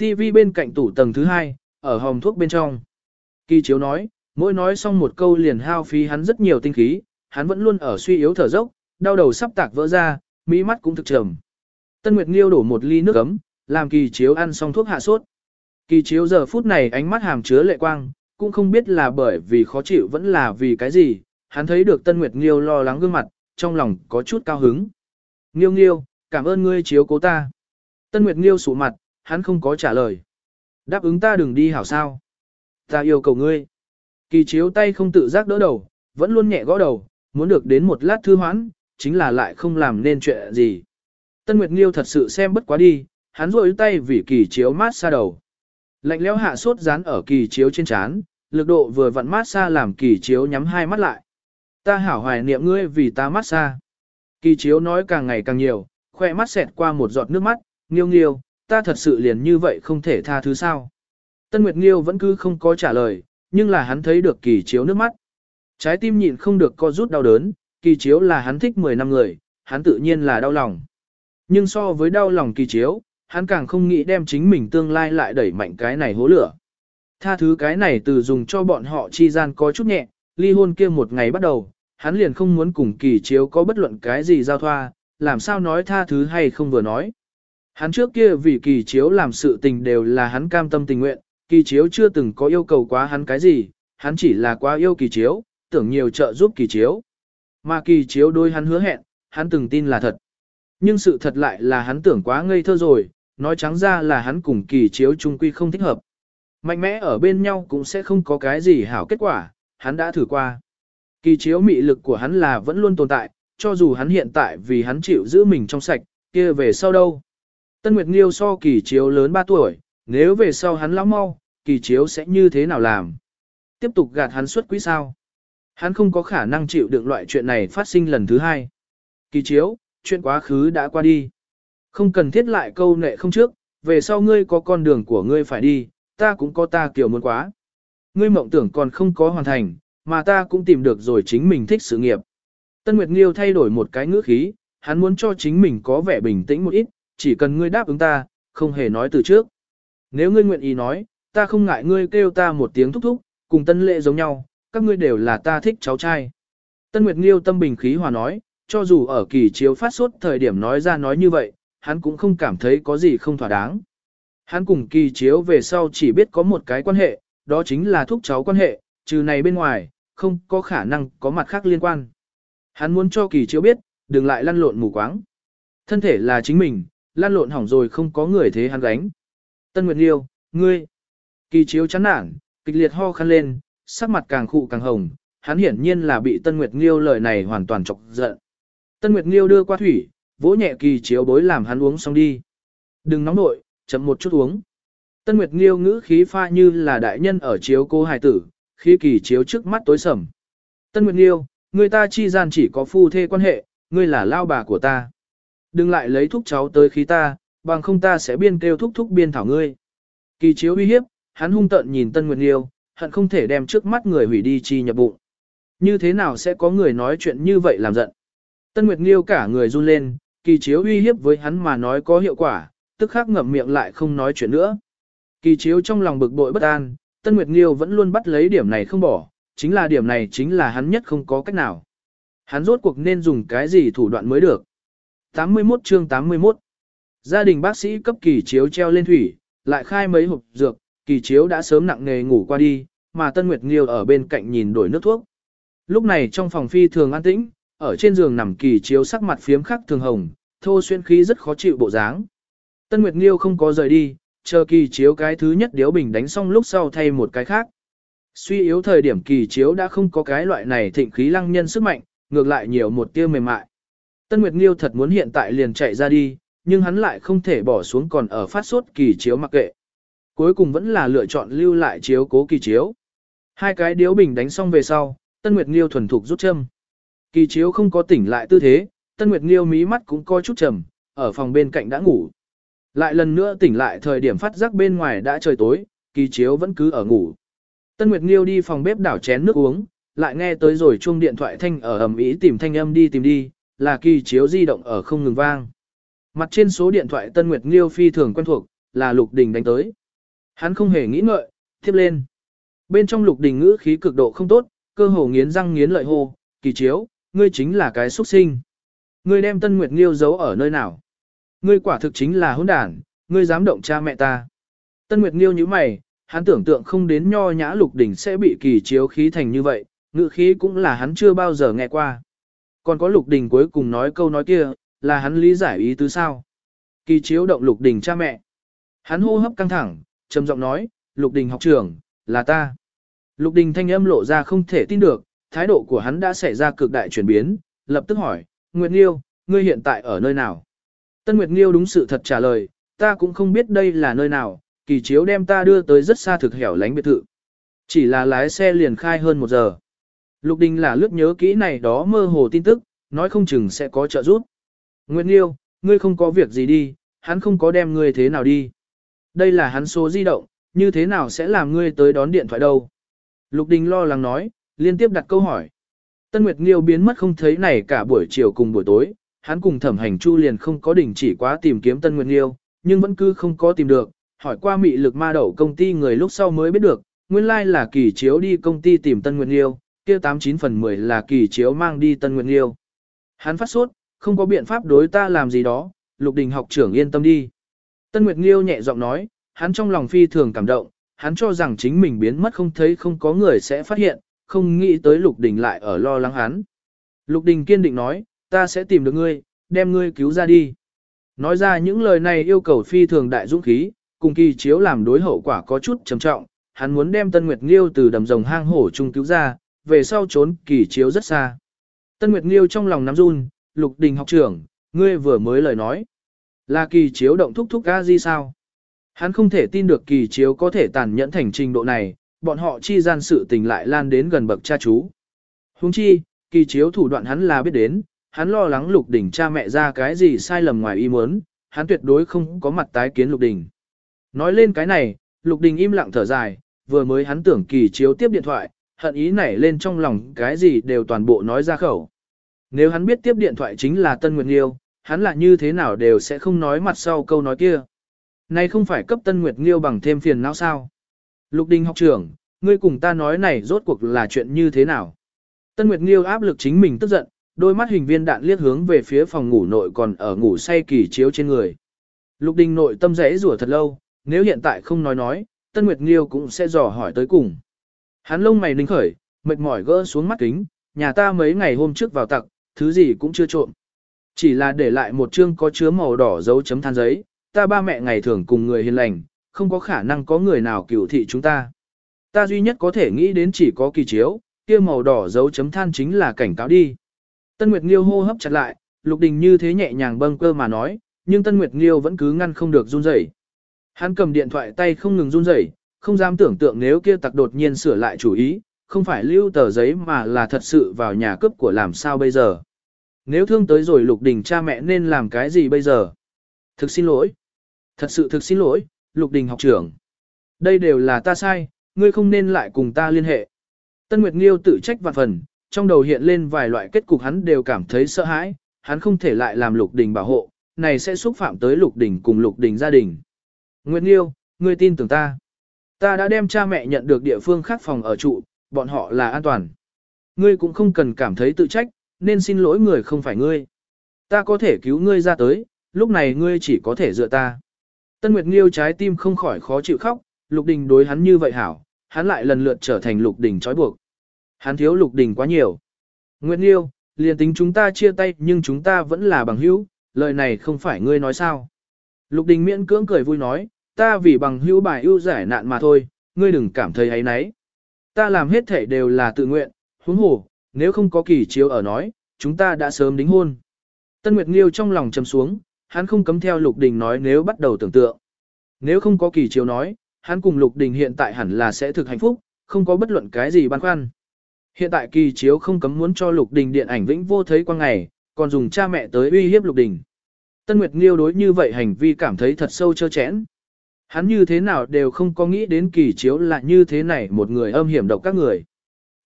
TV bên cạnh tủ tầng thứ hai, ở hòm thuốc bên trong. Kỳ chiếu nói, mỗi nói xong một câu liền hao phí hắn rất nhiều tinh khí, hắn vẫn luôn ở suy yếu thở dốc, đau đầu sắp tạc vỡ ra, mỹ mắt cũng thực trầm. Tân Nguyệt Nghiêu đổ một ly nước ấm, làm kỳ chiếu ăn xong thuốc hạ sốt. Kỳ chiếu giờ phút này ánh mắt hàm chứa lệ quang, cũng không biết là bởi vì khó chịu vẫn là vì cái gì, hắn thấy được Tân Nguyệt Nghiêu lo lắng gương mặt, trong lòng có chút cao hứng. Nghiêu Nghiêu, cảm ơn ngươi chiếu cố ta. Tân Nguyệt Nghiêu sụ mặt, hắn không có trả lời. Đáp ứng ta đừng đi hảo sao. Ta yêu cầu ngươi. Kỳ chiếu tay không tự giác đỡ đầu, vẫn luôn nhẹ gõ đầu, muốn được đến một lát thư hoãn, chính là lại không làm nên chuyện gì. Tân Nguyệt Nghiêu thật sự xem bất quá đi, hắn rôi tay vì kỳ chiếu mát xa đầu. Lạnh lẽo hạ sốt dán ở kỳ chiếu trên trán, lực độ vừa vặn mát xa làm kỳ chiếu nhắm hai mắt lại. Ta hảo hoài niệm ngươi vì ta mát xa. Kỳ chiếu nói càng ngày càng nhiều, khoe mắt xẹt qua một giọt nước mắt, nghiêu nghiêu, ta thật sự liền như vậy không thể tha thứ sao. Tân Nguyệt Nghiêu vẫn cứ không có trả lời, nhưng là hắn thấy được kỳ chiếu nước mắt. Trái tim nhịn không được co rút đau đớn, kỳ chiếu là hắn thích 10 năm người, hắn tự nhiên là đau lòng. Nhưng so với đau lòng kỳ chiếu, hắn càng không nghĩ đem chính mình tương lai lại đẩy mạnh cái này hố lửa. Tha thứ cái này từ dùng cho bọn họ chi gian có chút nhẹ, ly hôn kia một ngày bắt đầu, hắn liền không muốn cùng kỳ chiếu có bất luận cái gì giao thoa, làm sao nói tha thứ hay không vừa nói. Hắn trước kia vì kỳ chiếu làm sự tình đều là hắn cam tâm tình nguyện, kỳ chiếu chưa từng có yêu cầu quá hắn cái gì, hắn chỉ là quá yêu kỳ chiếu, tưởng nhiều trợ giúp kỳ chiếu. Mà kỳ chiếu đôi hắn hứa hẹn, hắn từng tin là thật. Nhưng sự thật lại là hắn tưởng quá ngây thơ rồi, nói trắng ra là hắn cùng kỳ chiếu chung quy không thích hợp. Mạnh mẽ ở bên nhau cũng sẽ không có cái gì hảo kết quả, hắn đã thử qua. Kỳ chiếu mị lực của hắn là vẫn luôn tồn tại, cho dù hắn hiện tại vì hắn chịu giữ mình trong sạch, kia về sau đâu. Tân Nguyệt Nghiêu so kỳ chiếu lớn 3 tuổi, nếu về sau hắn lão mau, kỳ chiếu sẽ như thế nào làm? Tiếp tục gạt hắn xuất quỹ sao? Hắn không có khả năng chịu đựng loại chuyện này phát sinh lần thứ hai. Kỳ chiếu, chuyện quá khứ đã qua đi. Không cần thiết lại câu nệ không trước, về sau ngươi có con đường của ngươi phải đi, ta cũng có ta kiểu muốn quá. Ngươi mộng tưởng còn không có hoàn thành, mà ta cũng tìm được rồi chính mình thích sự nghiệp. Tân Nguyệt Nghiêu thay đổi một cái ngữ khí, hắn muốn cho chính mình có vẻ bình tĩnh một ít, chỉ cần ngươi đáp ứng ta, không hề nói từ trước. Nếu ngươi nguyện ý nói, ta không ngại ngươi kêu ta một tiếng thúc thúc, cùng tân lệ giống nhau, các ngươi đều là ta thích cháu trai. Tân Nguyệt Nghiêu tâm bình khí hòa nói, cho dù ở kỳ chiếu phát sốt thời điểm nói ra nói như vậy, hắn cũng không cảm thấy có gì không thỏa đáng. Hắn cùng kỳ chiếu về sau chỉ biết có một cái quan hệ, đó chính là thúc cháu quan hệ, trừ này bên ngoài, không có khả năng có mặt khác liên quan. Hắn muốn cho kỳ chiếu biết, đừng lại lăn lộn mù quáng. Thân thể là chính mình, lăn lộn hỏng rồi không có người thế hắn gánh. Tân Nguyệt Liêu, ngươi. Kỳ chiếu chán nản, kịch liệt ho khăn lên, sắc mặt càng khụ càng hồng, hắn hiển nhiên là bị Tân Nguyệt Liêu lời này hoàn toàn chọc giận. Tân Nguyệt Liêu đưa qua thủy, vỗ nhẹ kỳ chiếu bối làm hắn uống xong đi. Đừng nóng nội, chậm một chút uống. Tân Nguyệt Liêu ngữ khí pha như là đại nhân ở chiếu cô hài tử, khí kỳ chiếu trước mắt tối sầm. Tân Nguyệt Nghiêu, người ta chi gian chỉ có phu thê quan hệ, ngươi là lao bà của ta. Đừng lại lấy thúc cháu tới khí ta, bằng không ta sẽ biên kêu thúc thúc biên thảo ngươi. Kỳ chiếu uy hiếp, hắn hung tợn nhìn Tân Nguyệt Nghiêu, hận không thể đem trước mắt người hủy đi chi nhập bụng. Như thế nào sẽ có người nói chuyện như vậy làm giận? Tân Nguyệt Nghiêu cả người run lên, kỳ chiếu uy hiếp với hắn mà nói có hiệu quả, tức khắc ngậm miệng lại không nói chuyện nữa. Kỳ chiếu trong lòng bực bội bất an, Tân Nguyệt Nghiêu vẫn luôn bắt lấy điểm này không bỏ, chính là điểm này chính là hắn nhất không có cách nào. Hắn rốt cuộc nên dùng cái gì thủ đoạn mới được. 81 chương 81 Gia đình bác sĩ cấp kỳ chiếu treo lên thủy, lại khai mấy hộp dược, kỳ chiếu đã sớm nặng nề ngủ qua đi, mà Tân Nguyệt Nghiêu ở bên cạnh nhìn đổi nước thuốc. Lúc này trong phòng phi thường an tĩnh, ở trên giường nằm kỳ chiếu sắc mặt phiếm khắc thường hồng, thô xuyên khí rất khó chịu bộ dáng. Tân Nguyệt Nghiêu không có rời đi, chờ kỳ chiếu cái thứ nhất điếu bình đánh xong lúc sau thay một cái khác. Suy yếu thời điểm kỳ chiếu đã không có cái loại này thịnh khí lăng nhân sức mạnh, ngược lại nhiều một tia mềm mại. Tân Nguyệt Nghiêu thật muốn hiện tại liền chạy ra đi, nhưng hắn lại không thể bỏ xuống còn ở phát sốt kỳ chiếu mặc kệ. Cuối cùng vẫn là lựa chọn lưu lại chiếu cố kỳ chiếu. Hai cái điếu bình đánh xong về sau, Tân Nguyệt Nghiêu thuần thục rút châm. Kỳ chiếu không có tỉnh lại tư thế, Tân Nguyệt Nghiêu mí mắt cũng coi chút trầm, ở phòng bên cạnh đã ngủ. Lại lần nữa tỉnh lại thời điểm phát giác bên ngoài đã trời tối, kỳ chiếu vẫn cứ ở ngủ. Tân Nguyệt Nghiêu đi phòng bếp đảo chén nước uống, lại nghe tới rồi chuông điện thoại thanh ở ầm ĩ tìm thanh âm đi tìm đi, là kỳ chiếu di động ở không ngừng vang. Mặt trên số điện thoại Tân Nguyệt Nghiêu phi thường quen thuộc, là Lục Đình đánh tới. Hắn không hề nghĩ ngợi, tiếp lên. Bên trong Lục Đình ngữ khí cực độ không tốt, cơ hồ nghiến răng nghiến lợi hô, kỳ chiếu, ngươi chính là cái xuất sinh. Ngươi đem Tân Nguyệt Nghiêu giấu ở nơi nào? Ngươi quả thực chính là hỗn đản, ngươi dám động cha mẹ ta. Tân Nguyệt Nghiêu như mày, hắn tưởng tượng không đến nho nhã lục đỉnh sẽ bị kỳ chiếu khí thành như vậy, ngự khí cũng là hắn chưa bao giờ nghe qua. Còn có lục đình cuối cùng nói câu nói kia, là hắn lý giải ý tứ sao. Kỳ chiếu động lục đình cha mẹ. Hắn hô hấp căng thẳng, trầm giọng nói, lục đình học trưởng, là ta. Lục đình thanh âm lộ ra không thể tin được, thái độ của hắn đã xảy ra cực đại chuyển biến, lập tức hỏi, Nguyệt Nghiêu, ngươi hiện tại ở nơi nào? Tân Nguyệt Nghiêu đúng sự thật trả lời, ta cũng không biết đây là nơi nào, kỳ chiếu đem ta đưa tới rất xa thực hẻo lánh biệt thự. Chỉ là lái xe liền khai hơn một giờ. Lục Đình là lướt nhớ kỹ này đó mơ hồ tin tức, nói không chừng sẽ có trợ giúp. Nguyệt Nghiêu, ngươi không có việc gì đi, hắn không có đem ngươi thế nào đi. Đây là hắn số di động, như thế nào sẽ làm ngươi tới đón điện thoại đâu? Lục Đình lo lắng nói, liên tiếp đặt câu hỏi. Tân Nguyệt Nghiêu biến mất không thấy này cả buổi chiều cùng buổi tối, hắn cùng thẩm hành chu liền không có đình chỉ quá tìm kiếm Tân Nguyệt Nghiêu, nhưng vẫn cứ không có tìm được, hỏi qua mị lực ma đậu công ty người lúc sau mới biết được, nguyên lai like là kỳ chiếu đi công ty tìm Tân Nguyệt Nghiêu, kia 89 phần 10 là kỳ chiếu mang đi Tân Nguyệt Nghiêu. Hắn phát sốt, không có biện pháp đối ta làm gì đó, Lục Đình học trưởng yên tâm đi. Tân Nguyệt Nghiêu nhẹ giọng nói, hắn trong lòng phi thường cảm động, hắn cho rằng chính mình biến mất không thấy không có người sẽ phát hiện, không nghĩ tới Lục Đình lại ở lo lắng hắn. Lục Đình kiên định nói, ta sẽ tìm được ngươi, đem ngươi cứu ra đi. Nói ra những lời này yêu cầu phi thường đại dũng khí, cùng kỳ chiếu làm đối hậu quả có chút trầm trọng, hắn muốn đem Tân Nguyệt Nghiêu từ đầm rồng hang hổ chung cứu ra, về sau trốn kỳ chiếu rất xa. Tân Nguyệt Nghiêu trong lòng nắm run, Lục Đình học trưởng, ngươi vừa mới lời nói. Là kỳ chiếu động thúc thúc ga gì sao? Hắn không thể tin được kỳ chiếu có thể tàn nhẫn thành trình độ này, bọn họ chi gian sự tình lại lan đến gần bậc cha chú. Huống chi, kỳ chiếu thủ đoạn hắn là biết đến, hắn lo lắng lục đỉnh cha mẹ ra cái gì sai lầm ngoài ý muốn, hắn tuyệt đối không có mặt tái kiến lục đỉnh. Nói lên cái này, lục đình im lặng thở dài, vừa mới hắn tưởng kỳ chiếu tiếp điện thoại, hận ý nảy lên trong lòng cái gì đều toàn bộ nói ra khẩu. Nếu hắn biết tiếp điện thoại chính là Tân Nguyệt Nghiêu, hắn là như thế nào đều sẽ không nói mặt sau câu nói kia. Này không phải cấp Tân Nguyệt Nghiêu bằng thêm phiền não sao? Lục Đình học trưởng, ngươi cùng ta nói này rốt cuộc là chuyện như thế nào? Tân Nguyệt Nghiêu áp lực chính mình tức giận, đôi mắt hình viên đạn liếc hướng về phía phòng ngủ nội còn ở ngủ say kỳ chiếu trên người. Lục Đình nội tâm rẽ rủa thật lâu, nếu hiện tại không nói nói, Tân Nguyệt Nghiêu cũng sẽ dò hỏi tới cùng. Hắn lông mày ninh khởi, mệt mỏi gỡ xuống mắt kính, nhà ta mấy ngày hôm trước vào tặc, thứ gì cũng chưa trộm. Chỉ là để lại một chương có chứa màu đỏ dấu chấm than giấy, ta ba mẹ ngày thường cùng người hiền lành, không có khả năng có người nào cửu thị chúng ta. Ta duy nhất có thể nghĩ đến chỉ có kỳ chiếu, kia màu đỏ dấu chấm than chính là cảnh cáo đi. Tân Nguyệt Nghiêu hô hấp chặt lại, Lục Đình như thế nhẹ nhàng bâng cơ mà nói, nhưng Tân Nguyệt Nghiêu vẫn cứ ngăn không được run rẩy. Hắn cầm điện thoại tay không ngừng run rẩy, không dám tưởng tượng nếu kia tặc đột nhiên sửa lại chủ ý, không phải lưu tờ giấy mà là thật sự vào nhà cướp của làm sao bây giờ. Nếu thương tới rồi Lục Đình cha mẹ nên làm cái gì bây giờ? Thực xin lỗi. Thật sự thực xin lỗi, Lục Đình học trưởng. Đây đều là ta sai, ngươi không nên lại cùng ta liên hệ. Tân Nguyệt Nghiêu tự trách vạn phần, trong đầu hiện lên vài loại kết cục hắn đều cảm thấy sợ hãi, hắn không thể lại làm Lục Đình bảo hộ, này sẽ xúc phạm tới Lục Đình cùng Lục Đình gia đình. Nguyệt Nghiêu, ngươi tin tưởng ta. Ta đã đem cha mẹ nhận được địa phương khác phòng ở trụ, bọn họ là an toàn. Ngươi cũng không cần cảm thấy tự trách, nên xin lỗi người không phải ngươi. Ta có thể cứu ngươi ra tới, lúc này ngươi chỉ có thể dựa ta. Tân Nguyệt Nghiêu trái tim không khỏi khó chịu khóc, Lục Đình đối hắn như vậy hảo, hắn lại lần lượt trở thành Lục Đình trói buộc. Hắn thiếu Lục Đình quá nhiều. Nguyệt Nghiêu, liền tính chúng ta chia tay nhưng chúng ta vẫn là bằng hữu, lời này không phải ngươi nói sao. Lục Đình miễn cưỡng cười vui nói, ta vì bằng hữu bài ưu giải nạn mà thôi, ngươi đừng cảm thấy ấy nấy. Ta làm hết thể đều là tự nguyện, huống hồ, nếu không có kỳ chiếu ở nói, chúng ta đã sớm đính hôn. Tân Nguyệt Nghiêu trong lòng trầm xuống, hắn không cấm theo Lục Đình nói nếu bắt đầu tưởng tượng. Nếu không có kỳ chiếu nói, hắn cùng Lục Đình hiện tại hẳn là sẽ thực hạnh phúc, không có bất luận cái gì băn khoăn. Hiện tại kỳ chiếu không cấm muốn cho Lục Đình điện ảnh vĩnh vô thấy qua ngày, còn dùng cha mẹ tới uy hiếp Lục Đình. Tân Nguyệt Nghiêu đối như vậy hành vi cảm thấy thật sâu chơ chẽn. Hắn như thế nào đều không có nghĩ đến kỳ chiếu là như thế này một người âm hiểm độc các người.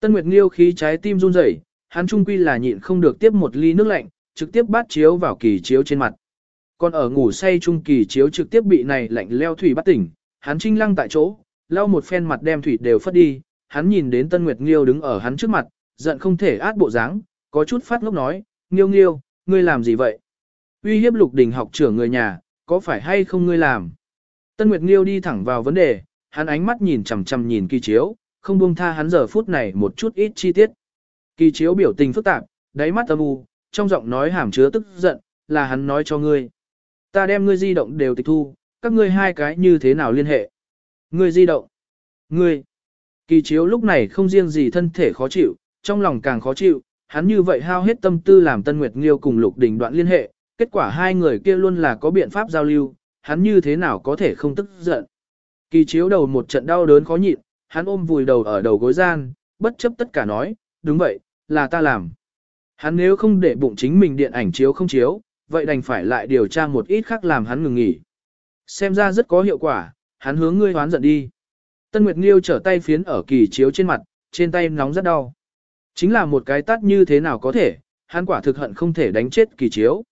Tân Nguyệt Nghiêu khí trái tim run rẩy, hắn trung quy là nhịn không được tiếp một ly nước lạnh, trực tiếp bát chiếu vào kỳ chiếu trên mặt. Còn ở ngủ say trung kỳ chiếu trực tiếp bị này lạnh leo thủy bắt tỉnh, hắn trinh lăng tại chỗ, lau một phen mặt đem thủy đều phất đi, hắn nhìn đến Tân Nguyệt Nghiêu đứng ở hắn trước mặt, giận không thể át bộ dáng, có chút phát ngốc nói, nghiêu nghiêu, ngươi làm gì vậy? Uy hiếp lục đình học trưởng người nhà, có phải hay không ngươi làm? Tân Nguyệt Nghiêu đi thẳng vào vấn đề, hắn ánh mắt nhìn chằm chằm nhìn kỳ chiếu, không buông tha hắn giờ phút này một chút ít chi tiết. Kỳ chiếu biểu tình phức tạp, đáy mắt âm u, trong giọng nói hàm chứa tức giận, là hắn nói cho ngươi. Ta đem ngươi di động đều tịch thu, các ngươi hai cái như thế nào liên hệ? Ngươi di động. Ngươi. Kỳ chiếu lúc này không riêng gì thân thể khó chịu, trong lòng càng khó chịu, hắn như vậy hao hết tâm tư làm Tân Nguyệt Nghiêu cùng Lục Đình đoạn liên hệ, kết quả hai người kia luôn là có biện pháp giao lưu, hắn như thế nào có thể không tức giận. Kỳ chiếu đầu một trận đau đớn khó nhịn, hắn ôm vùi đầu ở đầu gối gian, bất chấp tất cả nói, đúng vậy, là ta làm. Hắn nếu không để bụng chính mình điện ảnh chiếu không chiếu, vậy đành phải lại điều tra một ít khác làm hắn ngừng nghỉ. Xem ra rất có hiệu quả, hắn hướng ngươi hoán giận đi. Tân Nguyệt Nghiêu trở tay phiến ở kỳ chiếu trên mặt, trên tay nóng rất đau. Chính là một cái tát như thế nào có thể, hắn quả thực hận không thể đánh chết kỳ chiếu.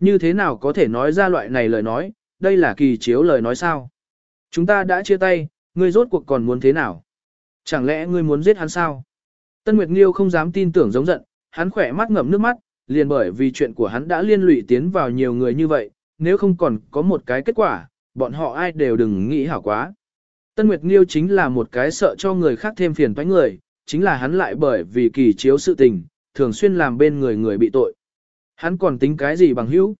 Như thế nào có thể nói ra loại này lời nói, đây là kỳ chiếu lời nói sao? Chúng ta đã chia tay, ngươi rốt cuộc còn muốn thế nào? Chẳng lẽ ngươi muốn giết hắn sao? Tân Nguyệt Nghiêu không dám tin tưởng giống giận, hắn khỏe mắt ngậm nước mắt, liền bởi vì chuyện của hắn đã liên lụy tiến vào nhiều người như vậy, nếu không còn có một cái kết quả, bọn họ ai đều đừng nghĩ hảo quá. Tân Nguyệt Nghiêu chính là một cái sợ cho người khác thêm phiền toái người, chính là hắn lại bởi vì kỳ chiếu sự tình, thường xuyên làm bên người người bị tội. Hắn còn tính cái gì bằng hữu?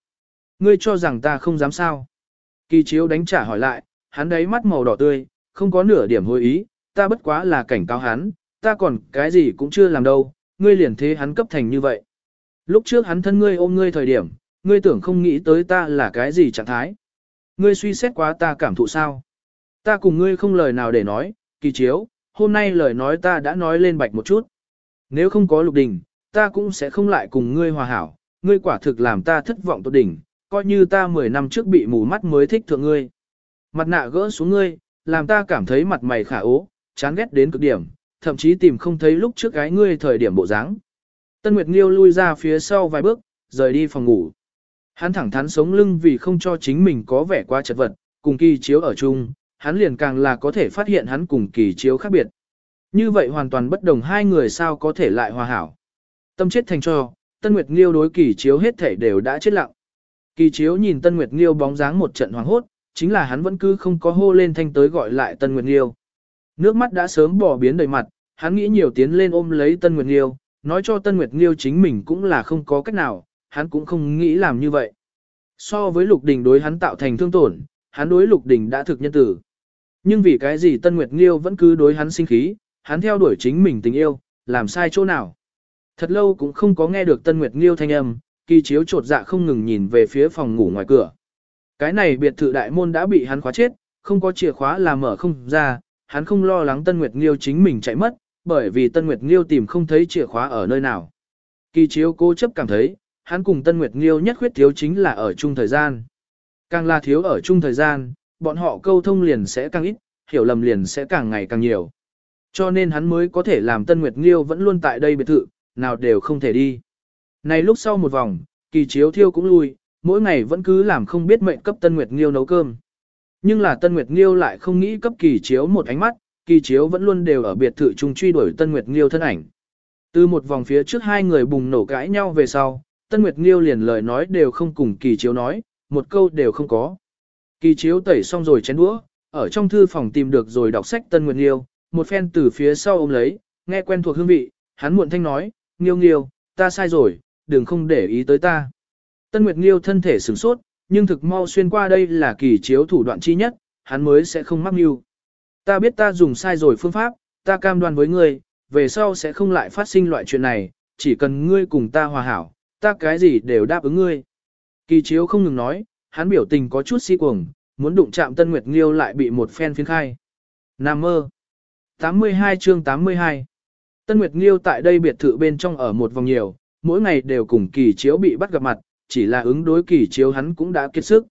Ngươi cho rằng ta không dám sao? Kỳ chiếu đánh trả hỏi lại, hắn đấy mắt màu đỏ tươi, không có nửa điểm hối ý, ta bất quá là cảnh cáo hắn, ta còn cái gì cũng chưa làm đâu, ngươi liền thế hắn cấp thành như vậy. Lúc trước hắn thân ngươi ôm ngươi thời điểm, ngươi tưởng không nghĩ tới ta là cái gì trạng thái. Ngươi suy xét quá ta cảm thụ sao? Ta cùng ngươi không lời nào để nói, kỳ chiếu, hôm nay lời nói ta đã nói lên bạch một chút. Nếu không có lục đình, ta cũng sẽ không lại cùng ngươi hòa hảo, ngươi quả thực làm ta thất vọng tốt đỉnh, coi như ta 10 năm trước bị mù mắt mới thích thượng ngươi. Mặt nạ gỡ xuống ngươi, làm ta cảm thấy mặt mày khả ố, chán ghét đến cực điểm, thậm chí tìm không thấy lúc trước gái ngươi thời điểm bộ dáng. Tân Nguyệt Nghiêu lui ra phía sau vài bước, rời đi phòng ngủ. Hắn thẳng thắn sống lưng vì không cho chính mình có vẻ quá chật vật, cùng kỳ chiếu ở chung, hắn liền càng là có thể phát hiện hắn cùng kỳ chiếu khác biệt. Như vậy hoàn toàn bất đồng hai người sao có thể lại hòa hảo. Tâm chết thành cho, Tân Nguyệt Nghiêu đối kỳ chiếu hết thể đều đã chết lặng. Kỳ chiếu nhìn Tân Nguyệt Nghiêu bóng dáng một trận hoàng hốt, chính là hắn vẫn cứ không có hô lên thanh tới gọi lại Tân Nguyệt Nghiêu. Nước mắt đã sớm bỏ biến đầy mặt, hắn nghĩ nhiều tiến lên ôm lấy Tân Nguyệt Nghiêu, nói cho Tân Nguyệt Nghiêu chính mình cũng là không có cách nào, hắn cũng không nghĩ làm như vậy. So với Lục Đình đối hắn tạo thành thương tổn, hắn đối Lục Đình đã thực nhân tử. Nhưng vì cái gì Tân Nguyệt Nghiêu vẫn cứ đối hắn sinh khí, hắn theo đuổi chính mình tình yêu, làm sai chỗ nào. Thật lâu cũng không có nghe được Tân Nguyệt Nghiêu thanh âm, kỳ chiếu trột dạ không ngừng nhìn về phía phòng ngủ ngoài cửa. Cái này biệt thự đại môn đã bị hắn khóa chết, không có chìa khóa là mở không ra, hắn không lo lắng Tân Nguyệt Nghiêu chính mình chạy mất, bởi vì Tân Nguyệt Nghiêu tìm không thấy chìa khóa ở nơi nào. Kỳ chiếu cố chấp cảm thấy, hắn cùng Tân Nguyệt Nghiêu nhất khuyết thiếu chính là ở chung thời gian. Càng là thiếu ở chung thời gian, bọn họ câu thông liền sẽ càng ít, hiểu lầm liền sẽ càng ngày càng nhiều. Cho nên hắn mới có thể làm Tân Nguyệt Nghiêu vẫn luôn tại đây biệt thự, nào đều không thể đi. Này lúc sau một vòng, kỳ chiếu thiêu cũng lui, mỗi ngày vẫn cứ làm không biết mệnh cấp Tân Nguyệt Nghiêu nấu cơm. Nhưng là Tân Nguyệt Nghiêu lại không nghĩ cấp kỳ chiếu một ánh mắt, kỳ chiếu vẫn luôn đều ở biệt thự chung truy đuổi Tân Nguyệt Nghiêu thân ảnh. Từ một vòng phía trước hai người bùng nổ cãi nhau về sau, Tân Nguyệt Nghiêu liền lời nói đều không cùng kỳ chiếu nói, một câu đều không có. Kỳ chiếu tẩy xong rồi chén đũa, ở trong thư phòng tìm được rồi đọc sách Tân Nguyệt Nghiêu, một phen từ phía sau ôm lấy, nghe quen thuộc hương vị, hắn muộn thanh nói, Nghiêu Nghiêu, ta sai rồi, đừng không để ý tới ta. Tân Nguyệt Nghiêu thân thể sửng sốt, nhưng thực mau xuyên qua đây là kỳ chiếu thủ đoạn chi nhất, hắn mới sẽ không mắc mưu. Ta biết ta dùng sai rồi phương pháp, ta cam đoan với ngươi, về sau sẽ không lại phát sinh loại chuyện này, chỉ cần ngươi cùng ta hòa hảo, ta cái gì đều đáp ứng ngươi. Kỳ chiếu không ngừng nói, hắn biểu tình có chút si cuồng, muốn đụng chạm Tân Nguyệt Nghiêu lại bị một phen phiến khai. Nam mơ. 82 chương 82 Tân Nguyệt Nghiêu tại đây biệt thự bên trong ở một vòng nhiều, mỗi ngày đều cùng kỳ chiếu bị bắt gặp mặt, chỉ là ứng đối kỳ chiếu hắn cũng đã kiệt sức.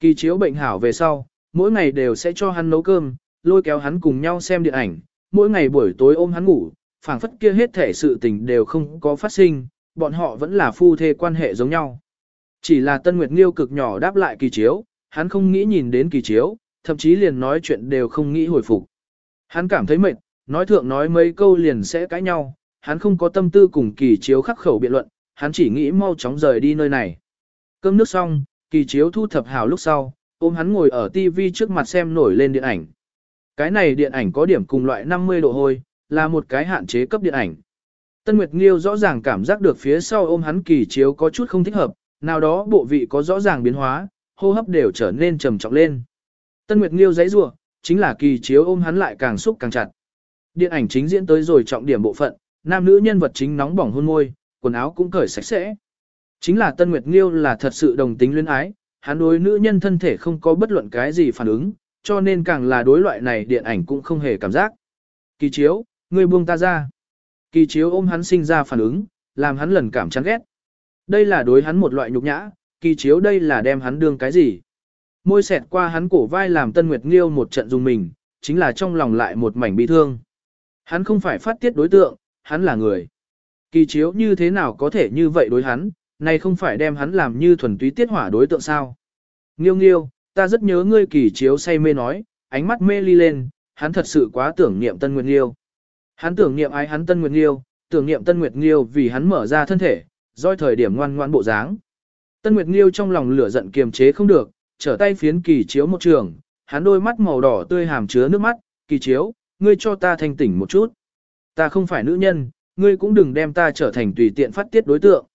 Kỳ chiếu bệnh hảo về sau, mỗi ngày đều sẽ cho hắn nấu cơm, lôi kéo hắn cùng nhau xem điện ảnh, mỗi ngày buổi tối ôm hắn ngủ, phảng phất kia hết thể sự tình đều không có phát sinh, bọn họ vẫn là phu thê quan hệ giống nhau. Chỉ là Tân Nguyệt Nghiêu cực nhỏ đáp lại kỳ chiếu, hắn không nghĩ nhìn đến kỳ chiếu, thậm chí liền nói chuyện đều không nghĩ hồi phục. Hắn cảm thấy mệt, nói thượng nói mấy câu liền sẽ cãi nhau, hắn không có tâm tư cùng kỳ chiếu khắc khẩu biện luận, hắn chỉ nghĩ mau chóng rời đi nơi này. Cơm nước xong, kỳ chiếu thu thập hào lúc sau, ôm hắn ngồi ở TV trước mặt xem nổi lên điện ảnh. Cái này điện ảnh có điểm cùng loại 50 độ hôi, là một cái hạn chế cấp điện ảnh. Tân Nguyệt Nghiêu rõ ràng cảm giác được phía sau ôm hắn kỳ chiếu có chút không thích hợp, nào đó bộ vị có rõ ràng biến hóa, hô hấp đều trở nên trầm trọng lên. Tân Nguyệt Nghiêu giãy giụa, chính là kỳ chiếu ôm hắn lại càng xúc càng chặt. Điện ảnh chính diễn tới rồi trọng điểm bộ phận, nam nữ nhân vật chính nóng bỏng hôn môi, quần áo cũng cởi sạch sẽ. Chính là Tân Nguyệt Nghiêu là thật sự đồng tính luyến ái, hắn đối nữ nhân thân thể không có bất luận cái gì phản ứng, cho nên càng là đối loại này điện ảnh cũng không hề cảm giác. Kỳ chiếu, ngươi buông ta ra. Kỳ chiếu ôm hắn sinh ra phản ứng, làm hắn lần cảm chán ghét. Đây là đối hắn một loại nhục nhã, kỳ chiếu đây là đem hắn đương cái gì. Môi xẹt qua hắn cổ vai làm Tân Nguyệt Nghiêu một trận dùng mình, chính là trong lòng lại một mảnh bi thương. Hắn không phải phát tiết đối tượng, hắn là người. Kỳ chiếu như thế nào có thể như vậy đối hắn, này không phải đem hắn làm như thuần túy tiết hỏa đối tượng sao. Nghiêu nghiêu, ta rất nhớ ngươi kỳ chiếu say mê nói, ánh mắt mê ly lên, hắn thật sự quá tưởng niệm Tân Nguyệt Nghiêu. Hắn tưởng niệm ai hắn Tân Nguyệt Nghiêu, tưởng niệm Tân Nguyệt Nghiêu vì hắn mở ra thân thể, doi thời điểm ngoan ngoan bộ dáng. Tân Nguyệt Nghiêu trong lòng lửa giận kiềm chế không được, trở tay phiến kỳ chiếu một trường, hắn đôi mắt màu đỏ tươi hàm chứa nước mắt, kỳ chiếu, ngươi cho ta thanh tỉnh một chút. Ta không phải nữ nhân, ngươi cũng đừng đem ta trở thành tùy tiện phát tiết đối tượng.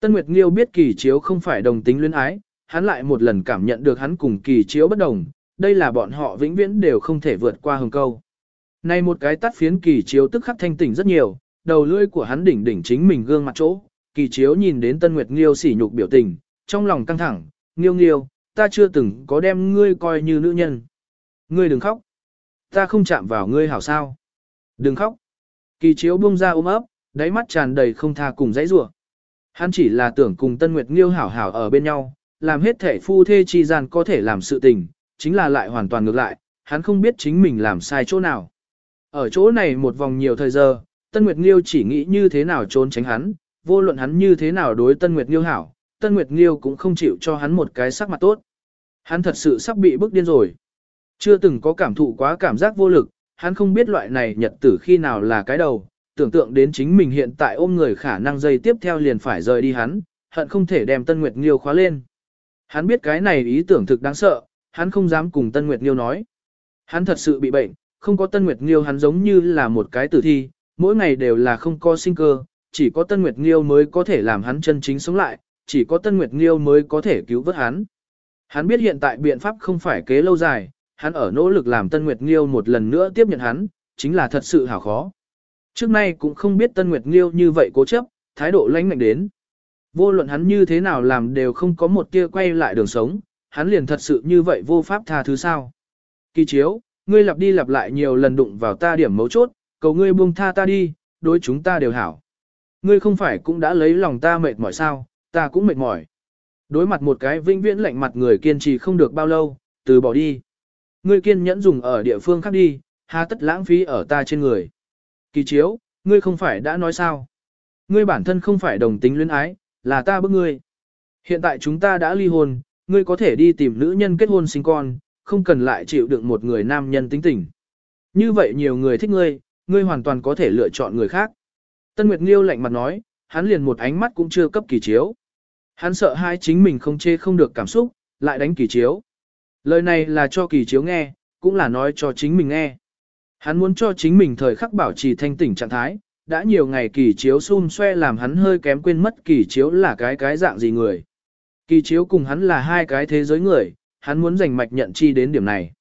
Tân Nguyệt Nghiêu biết kỳ chiếu không phải đồng tính luyến ái, hắn lại một lần cảm nhận được hắn cùng kỳ chiếu bất đồng, đây là bọn họ vĩnh viễn đều không thể vượt qua hồng câu. Này một cái tắt phiến kỳ chiếu tức khắc thanh tỉnh rất nhiều, đầu lưỡi của hắn đỉnh đỉnh chính mình gương mặt chỗ, kỳ chiếu nhìn đến Tân Nguyệt Nghiêu sỉ nhục biểu tình, trong lòng căng thẳng, Nghiêu Nghiêu, ta chưa từng có đem ngươi coi như nữ nhân. Ngươi đừng khóc. Ta không chạm vào ngươi hảo sao. Đừng khóc. Kỳ chiếu buông ra ôm ấp, đáy mắt tràn đầy không tha cùng dãy rủa. Hắn chỉ là tưởng cùng Tân Nguyệt Nghiêu hảo hảo ở bên nhau, làm hết thể phu thê chi gian có thể làm sự tình, chính là lại hoàn toàn ngược lại, hắn không biết chính mình làm sai chỗ nào. Ở chỗ này một vòng nhiều thời giờ, Tân Nguyệt Nghiêu chỉ nghĩ như thế nào trốn tránh hắn, vô luận hắn như thế nào đối Tân Nguyệt Nghiêu hảo, Tân Nguyệt Nghiêu cũng không chịu cho hắn một cái sắc mặt tốt. Hắn thật sự sắp bị bức điên rồi. Chưa từng có cảm thụ quá cảm giác vô lực, hắn không biết loại này nhật tử khi nào là cái đầu, tưởng tượng đến chính mình hiện tại ôm người khả năng dây tiếp theo liền phải rời đi hắn, hận không thể đem Tân Nguyệt Nghiêu khóa lên. Hắn biết cái này ý tưởng thực đáng sợ, hắn không dám cùng Tân Nguyệt Nghiêu nói. Hắn thật sự bị bệnh, không có Tân Nguyệt Nghiêu hắn giống như là một cái tử thi, mỗi ngày đều là không có sinh cơ, chỉ có Tân Nguyệt Nghiêu mới có thể làm hắn chân chính sống lại, chỉ có Tân Nguyệt Nghiêu mới có thể cứu vớt hắn. Hắn biết hiện tại biện pháp không phải kế lâu dài, hắn ở nỗ lực làm Tân Nguyệt Nghiêu một lần nữa tiếp nhận hắn, chính là thật sự hảo khó. Trước nay cũng không biết Tân Nguyệt Nghiêu như vậy cố chấp, thái độ lãnh mạnh đến. Vô luận hắn như thế nào làm đều không có một tia quay lại đường sống, hắn liền thật sự như vậy vô pháp tha thứ sao. Kỳ chiếu, ngươi lặp đi lặp lại nhiều lần đụng vào ta điểm mấu chốt, cầu ngươi buông tha ta đi, đối chúng ta đều hảo. Ngươi không phải cũng đã lấy lòng ta mệt mỏi sao, ta cũng mệt mỏi. Đối mặt một cái vinh viễn lạnh mặt người kiên trì không được bao lâu, từ bỏ đi. Ngươi kiên nhẫn dùng ở địa phương khác đi, hà tất lãng phí ở ta trên người. Kỳ chiếu, ngươi không phải đã nói sao? Ngươi bản thân không phải đồng tính luyến ái, là ta bức ngươi. Hiện tại chúng ta đã ly hôn, ngươi có thể đi tìm nữ nhân kết hôn sinh con, không cần lại chịu đựng một người nam nhân tính tình. Như vậy nhiều người thích ngươi, ngươi hoàn toàn có thể lựa chọn người khác. Tân Nguyệt Nghiêu lạnh mặt nói, hắn liền một ánh mắt cũng chưa cấp kỳ chiếu. Hắn sợ hai chính mình không chê không được cảm xúc, lại đánh kỳ chiếu. Lời này là cho kỳ chiếu nghe, cũng là nói cho chính mình nghe. Hắn muốn cho chính mình thời khắc bảo trì thanh tỉnh trạng thái, đã nhiều ngày kỳ chiếu xun xoe làm hắn hơi kém quên mất kỳ chiếu là cái cái dạng gì người. Kỳ chiếu cùng hắn là hai cái thế giới người, hắn muốn giành mạch nhận chi đến điểm này.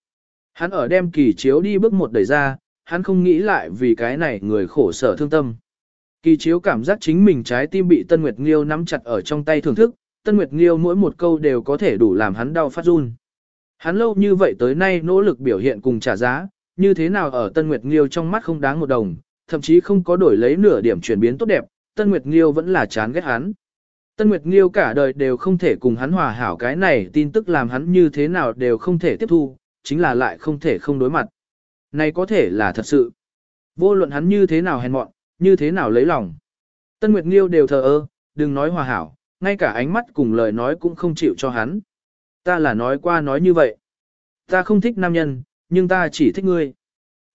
Hắn ở đem kỳ chiếu đi bước một đẩy ra, hắn không nghĩ lại vì cái này người khổ sở thương tâm. Kỳ chiếu cảm giác chính mình trái tim bị Tân Nguyệt Nghiêu nắm chặt ở trong tay thưởng thức, Tân Nguyệt Nghiêu mỗi một câu đều có thể đủ làm hắn đau phát run. Hắn lâu như vậy tới nay nỗ lực biểu hiện cùng trả giá, như thế nào ở Tân Nguyệt Nghiêu trong mắt không đáng một đồng, thậm chí không có đổi lấy nửa điểm chuyển biến tốt đẹp, Tân Nguyệt Nghiêu vẫn là chán ghét hắn. Tân Nguyệt Nghiêu cả đời đều không thể cùng hắn hòa hảo cái này tin tức làm hắn như thế nào đều không thể tiếp thu, chính là lại không thể không đối mặt. Này có thể là thật sự. Vô luận hắn như thế nào hèn mọn, như thế nào lấy lòng. Tân Nguyệt Nghiêu đều thờ ơ, đừng nói hòa hảo, ngay cả ánh mắt cùng lời nói cũng không chịu cho hắn. Ta là nói qua nói như vậy. Ta không thích nam nhân, nhưng ta chỉ thích ngươi.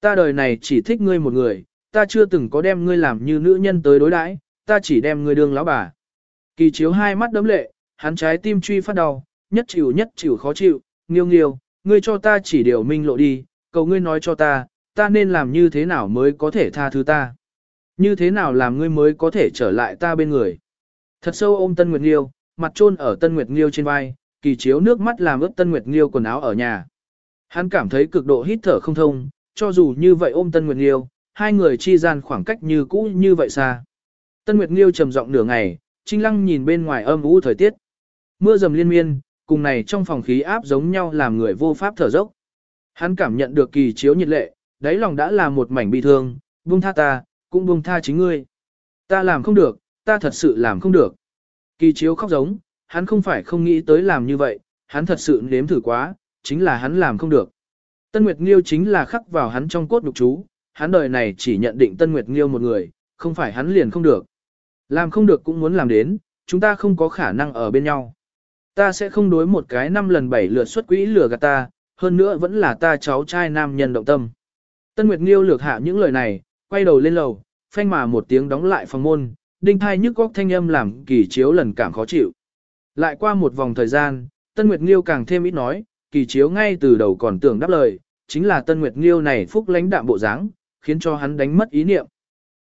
Ta đời này chỉ thích ngươi một người, ta chưa từng có đem ngươi làm như nữ nhân tới đối đãi, ta chỉ đem ngươi đương lão bà. Kỳ chiếu hai mắt đấm lệ, hắn trái tim truy phát đau, nhất chịu nhất chịu khó chịu, nghiêu nghiêu, ngươi cho ta chỉ điều minh lộ đi, cầu ngươi nói cho ta, ta nên làm như thế nào mới có thể tha thứ ta. Như thế nào làm ngươi mới có thể trở lại ta bên người. Thật sâu ôm Tân Nguyệt Nghiêu, mặt trôn ở Tân Nguyệt Nghiêu trên vai, kỳ chiếu nước mắt làm ướt Tân Nguyệt Nghiêu quần áo ở nhà. Hắn cảm thấy cực độ hít thở không thông, cho dù như vậy ôm Tân Nguyệt Nghiêu, hai người chi gian khoảng cách như cũ như vậy xa. Tân Nguyệt Nghiêu trầm giọng nửa ngày, Trinh Lăng nhìn bên ngoài âm u thời tiết. Mưa dầm liên miên, cùng này trong phòng khí áp giống nhau làm người vô pháp thở dốc. Hắn cảm nhận được kỳ chiếu nhiệt lệ, đáy lòng đã là một mảnh bi thương, buông tha ta, cũng buông tha chính ngươi. Ta làm không được, ta thật sự làm không được. Kỳ chiếu khóc giống, hắn không phải không nghĩ tới làm như vậy, hắn thật sự nếm thử quá, chính là hắn làm không được. Tân Nguyệt Nghiêu chính là khắc vào hắn trong cốt nhục chú, hắn đời này chỉ nhận định Tân Nguyệt Nghiêu một người, không phải hắn liền không được. Làm không được cũng muốn làm đến, chúng ta không có khả năng ở bên nhau. Ta sẽ không đối một cái năm lần bảy lượt xuất quỹ lừa gạt ta, hơn nữa vẫn là ta cháu trai nam nhân động tâm. Tân Nguyệt Nghiêu lược hạ những lời này, quay đầu lên lầu, phanh mà một tiếng đóng lại phòng môn, đinh thai nhức góc thanh âm làm kỳ chiếu lần cảm khó chịu. Lại qua một vòng thời gian, Tân Nguyệt Nghiêu càng thêm ít nói, kỳ chiếu ngay từ đầu còn tưởng đáp lời, chính là Tân Nguyệt Nghiêu này phúc lãnh đạm bộ dáng, khiến cho hắn đánh mất ý niệm.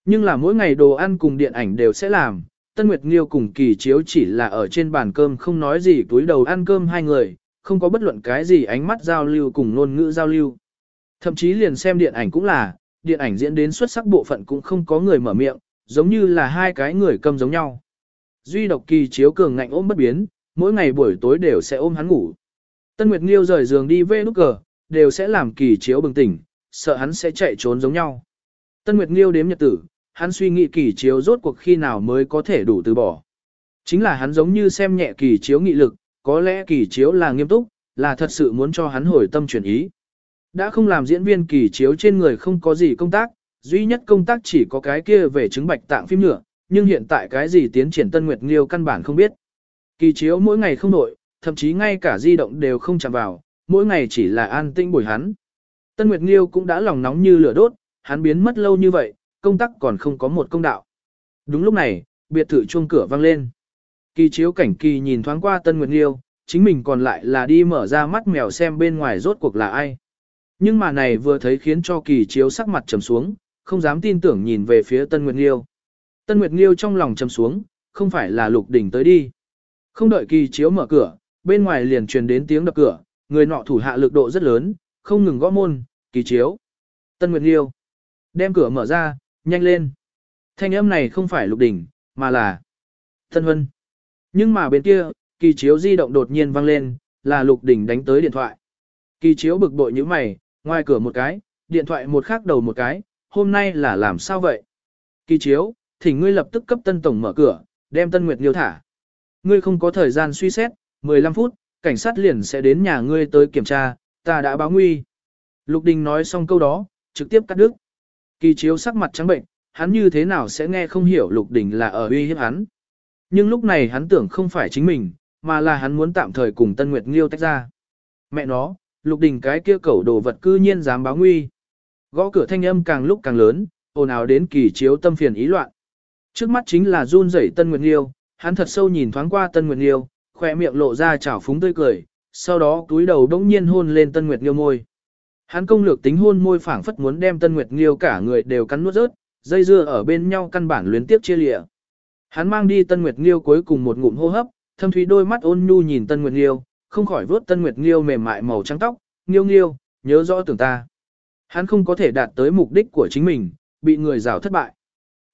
Nhưng là mỗi ngày đồ ăn cùng điện ảnh đều sẽ làm, Tân Nguyệt Nghiêu cùng kỳ chiếu chỉ là ở trên bàn cơm không nói gì túi đầu ăn cơm hai người, không có bất luận cái gì ánh mắt giao lưu cùng ngôn ngữ giao lưu. Thậm chí liền xem điện ảnh cũng là, điện ảnh diễn đến xuất sắc bộ phận cũng không có người mở miệng, giống như là hai cái người cầm giống nhau. Duy độc kỳ chiếu cường ngạnh ôm bất biến, mỗi ngày buổi tối đều sẽ ôm hắn ngủ. Tân Nguyệt Nghiêu rời giường đi về nút cờ, đều sẽ làm kỳ chiếu bừng tỉnh, sợ hắn sẽ chạy trốn giống nhau. Tân Nguyệt Nghiêu đếm nhật tử, hắn suy nghĩ kỳ chiếu rốt cuộc khi nào mới có thể đủ từ bỏ. Chính là hắn giống như xem nhẹ kỳ chiếu nghị lực, có lẽ kỳ chiếu là nghiêm túc, là thật sự muốn cho hắn hồi tâm chuyển ý. Đã không làm diễn viên kỳ chiếu trên người không có gì công tác, duy nhất công tác chỉ có cái kia về chứng bạch tạng phim nhựa, nhưng hiện tại cái gì tiến triển Tân Nguyệt Nghiêu căn bản không biết. Kỳ chiếu mỗi ngày không nổi, thậm chí ngay cả di động đều không chạm vào, mỗi ngày chỉ là an tĩnh bồi hắn. Tân Nguyệt Nghiêu cũng đã lòng nóng như lửa đốt, hắn biến mất lâu như vậy, công tác còn không có một công đạo. Đúng lúc này, biệt thự chuông cửa vang lên. Kỳ chiếu cảnh kỳ nhìn thoáng qua Tân Nguyệt Nghiêu, chính mình còn lại là đi mở ra mắt mèo xem bên ngoài rốt cuộc là ai. Nhưng mà này vừa thấy khiến cho kỳ chiếu sắc mặt trầm xuống, không dám tin tưởng nhìn về phía Tân Nguyệt Nghiêu. Tân Nguyệt Nghiêu trong lòng trầm xuống, không phải là lục đỉnh tới đi. Không đợi kỳ chiếu mở cửa, bên ngoài liền truyền đến tiếng đập cửa, người nọ thủ hạ lực độ rất lớn, không ngừng gõ môn, kỳ chiếu. Tân Nguyệt Nghiêu. Đem cửa mở ra, nhanh lên. Thanh âm này không phải lục đỉnh, mà là Tân Huân. Nhưng mà bên kia, kỳ chiếu di động đột nhiên vang lên, là lục đỉnh đánh tới điện thoại. Kỳ chiếu bực bội như mày, ngoài cửa một cái, điện thoại một khác đầu một cái, hôm nay là làm sao vậy? Kỳ chiếu, thỉnh ngươi lập tức cấp tân tổng mở cửa, đem tân nguyệt liêu thả. Ngươi không có thời gian suy xét, 15 phút, cảnh sát liền sẽ đến nhà ngươi tới kiểm tra, ta đã báo nguy. Lục Đình nói xong câu đó, trực tiếp cắt đứt. Kỳ chiếu sắc mặt trắng bệnh, hắn như thế nào sẽ nghe không hiểu Lục Đình là ở uy hiếp hắn. Nhưng lúc này hắn tưởng không phải chính mình, mà là hắn muốn tạm thời cùng Tân Nguyệt Nghiêu tách ra. Mẹ nó, Lục Đình cái kia cẩu đồ vật cư nhiên dám báo nguy. Gõ cửa thanh âm càng lúc càng lớn, ồn ào đến kỳ chiếu tâm phiền ý loạn. Trước mắt chính là run rẩy Tân Nguyệt Nghiêu, hắn thật sâu nhìn thoáng qua Tân Nguyệt Nghiêu, khỏe miệng lộ ra chảo phúng tươi cười, sau đó túi đầu đống nhiên hôn lên Tân Nguyệt Nghiêu môi. Hắn công lược tính hôn môi phảng phất muốn đem Tân Nguyệt Nghiêu cả người đều cắn nuốt rớt, dây dưa ở bên nhau căn bản luyến tiếp chia lịa. Hắn mang đi Tân Nguyệt Nghiêu cuối cùng một ngụm hô hấp, thâm thúy đôi mắt ôn nhu nhìn Tân Nguyệt Nghiêu, không khỏi vuốt Tân Nguyệt Nghiêu mềm mại màu trắng tóc, Nghiêu Nghiêu, nhớ rõ tưởng ta. Hắn không có thể đạt tới mục đích của chính mình, bị người rào thất bại.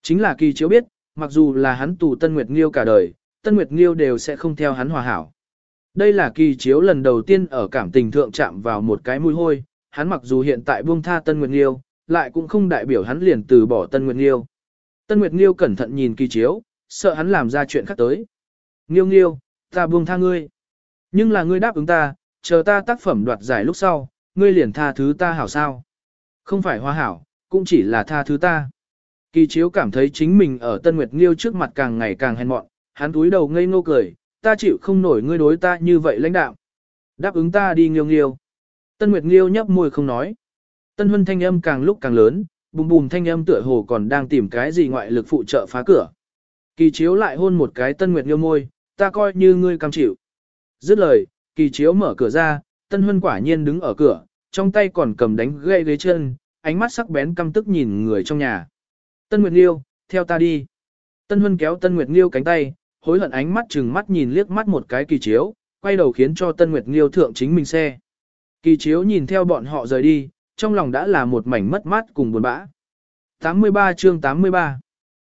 Chính là kỳ chiếu biết, mặc dù là hắn tù Tân Nguyệt Nghiêu cả đời, Tân Nguyệt Nghiêu đều sẽ không theo hắn hòa hảo. Đây là kỳ chiếu lần đầu tiên ở cảm tình thượng chạm vào một cái mùi hôi, hắn mặc dù hiện tại buông tha Tân Nguyệt Nghiêu, lại cũng không đại biểu hắn liền từ bỏ Tân Nguyệt Nghiêu. Tân Nguyệt Nghiêu cẩn thận nhìn kỳ chiếu, sợ hắn làm ra chuyện khác tới. Nghiêu Nghiêu, ta buông tha ngươi. Nhưng là ngươi đáp ứng ta, chờ ta tác phẩm đoạt giải lúc sau, ngươi liền tha thứ ta hảo sao. Không phải hoa hảo, cũng chỉ là tha thứ ta. Kỳ chiếu cảm thấy chính mình ở Tân Nguyệt Nghiêu trước mặt càng ngày càng hèn mọn, hắn túi đầu ngây ngô cười, ta chịu không nổi ngươi đối ta như vậy lãnh đạo. Đáp ứng ta đi Nghiêu Nghiêu. Tân Nguyệt Nghiêu nhấp môi không nói. Tân Huân thanh âm càng lúc càng lớn, bùm bùm thanh âm tựa hồ còn đang tìm cái gì ngoại lực phụ trợ phá cửa. Kỳ chiếu lại hôn một cái Tân Nguyệt Nghiêu môi, ta coi như ngươi cam chịu. Dứt lời, kỳ chiếu mở cửa ra, Tân Huân quả nhiên đứng ở cửa, trong tay còn cầm đánh gậy ghế chân, ánh mắt sắc bén căm tức nhìn người trong nhà. Tân Nguyệt Nghiêu, theo ta đi. Tân Huân kéo Tân Nguyệt Nghiêu cánh tay, hối hận ánh mắt chừng mắt nhìn liếc mắt một cái kỳ chiếu, quay đầu khiến cho Tân Nguyệt Nghiêu thượng chính mình xe. Kỳ chiếu nhìn theo bọn họ rời đi, trong lòng đã là một mảnh mất mát cùng buồn bã. 83 chương 83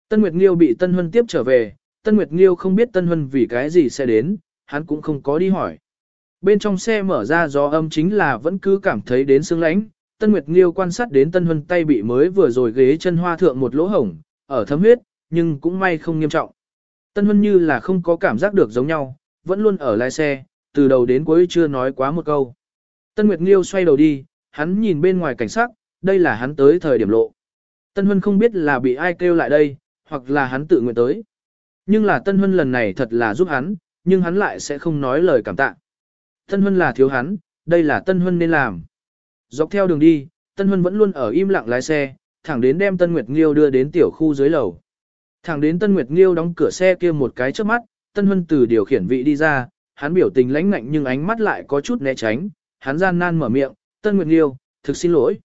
Tân Nguyệt Nghiêu bị Tân Huân tiếp trở về, Tân Nguyệt Nghiêu không biết Tân Huân vì cái gì sẽ đến, hắn cũng không có đi hỏi. Bên trong xe mở ra gió âm chính là vẫn cứ cảm thấy đến sương lãnh, Tân Nguyệt Nghiêu quan sát đến Tân Huân tay bị mới vừa rồi ghế chân hoa thượng một lỗ hổng, ở thấm huyết, nhưng cũng may không nghiêm trọng. Tân Huân như là không có cảm giác được giống nhau, vẫn luôn ở lái xe, từ đầu đến cuối chưa nói quá một câu. Tân Nguyệt Nghiêu xoay đầu đi, hắn nhìn bên ngoài cảnh sát, đây là hắn tới thời điểm lộ. Tân Huân không biết là bị ai kêu lại đây, hoặc là hắn tự nguyện tới. Nhưng là Tân Huân lần này thật là giúp hắn, nhưng hắn lại sẽ không nói lời cảm tạ. Tân Huân là thiếu hắn, đây là Tân Huân nên làm. Dọc theo đường đi, Tân Huân vẫn luôn ở im lặng lái xe, thẳng đến đem Tân Nguyệt Nghiêu đưa đến tiểu khu dưới lầu. Thẳng đến Tân Nguyệt Nghiêu đóng cửa xe kia một cái trước mắt, Tân Huân từ điều khiển vị đi ra, hắn biểu tình lãnh ngạnh nhưng ánh mắt lại có chút né tránh, hắn gian nan mở miệng, Tân Nguyệt Nghiêu, thực xin lỗi.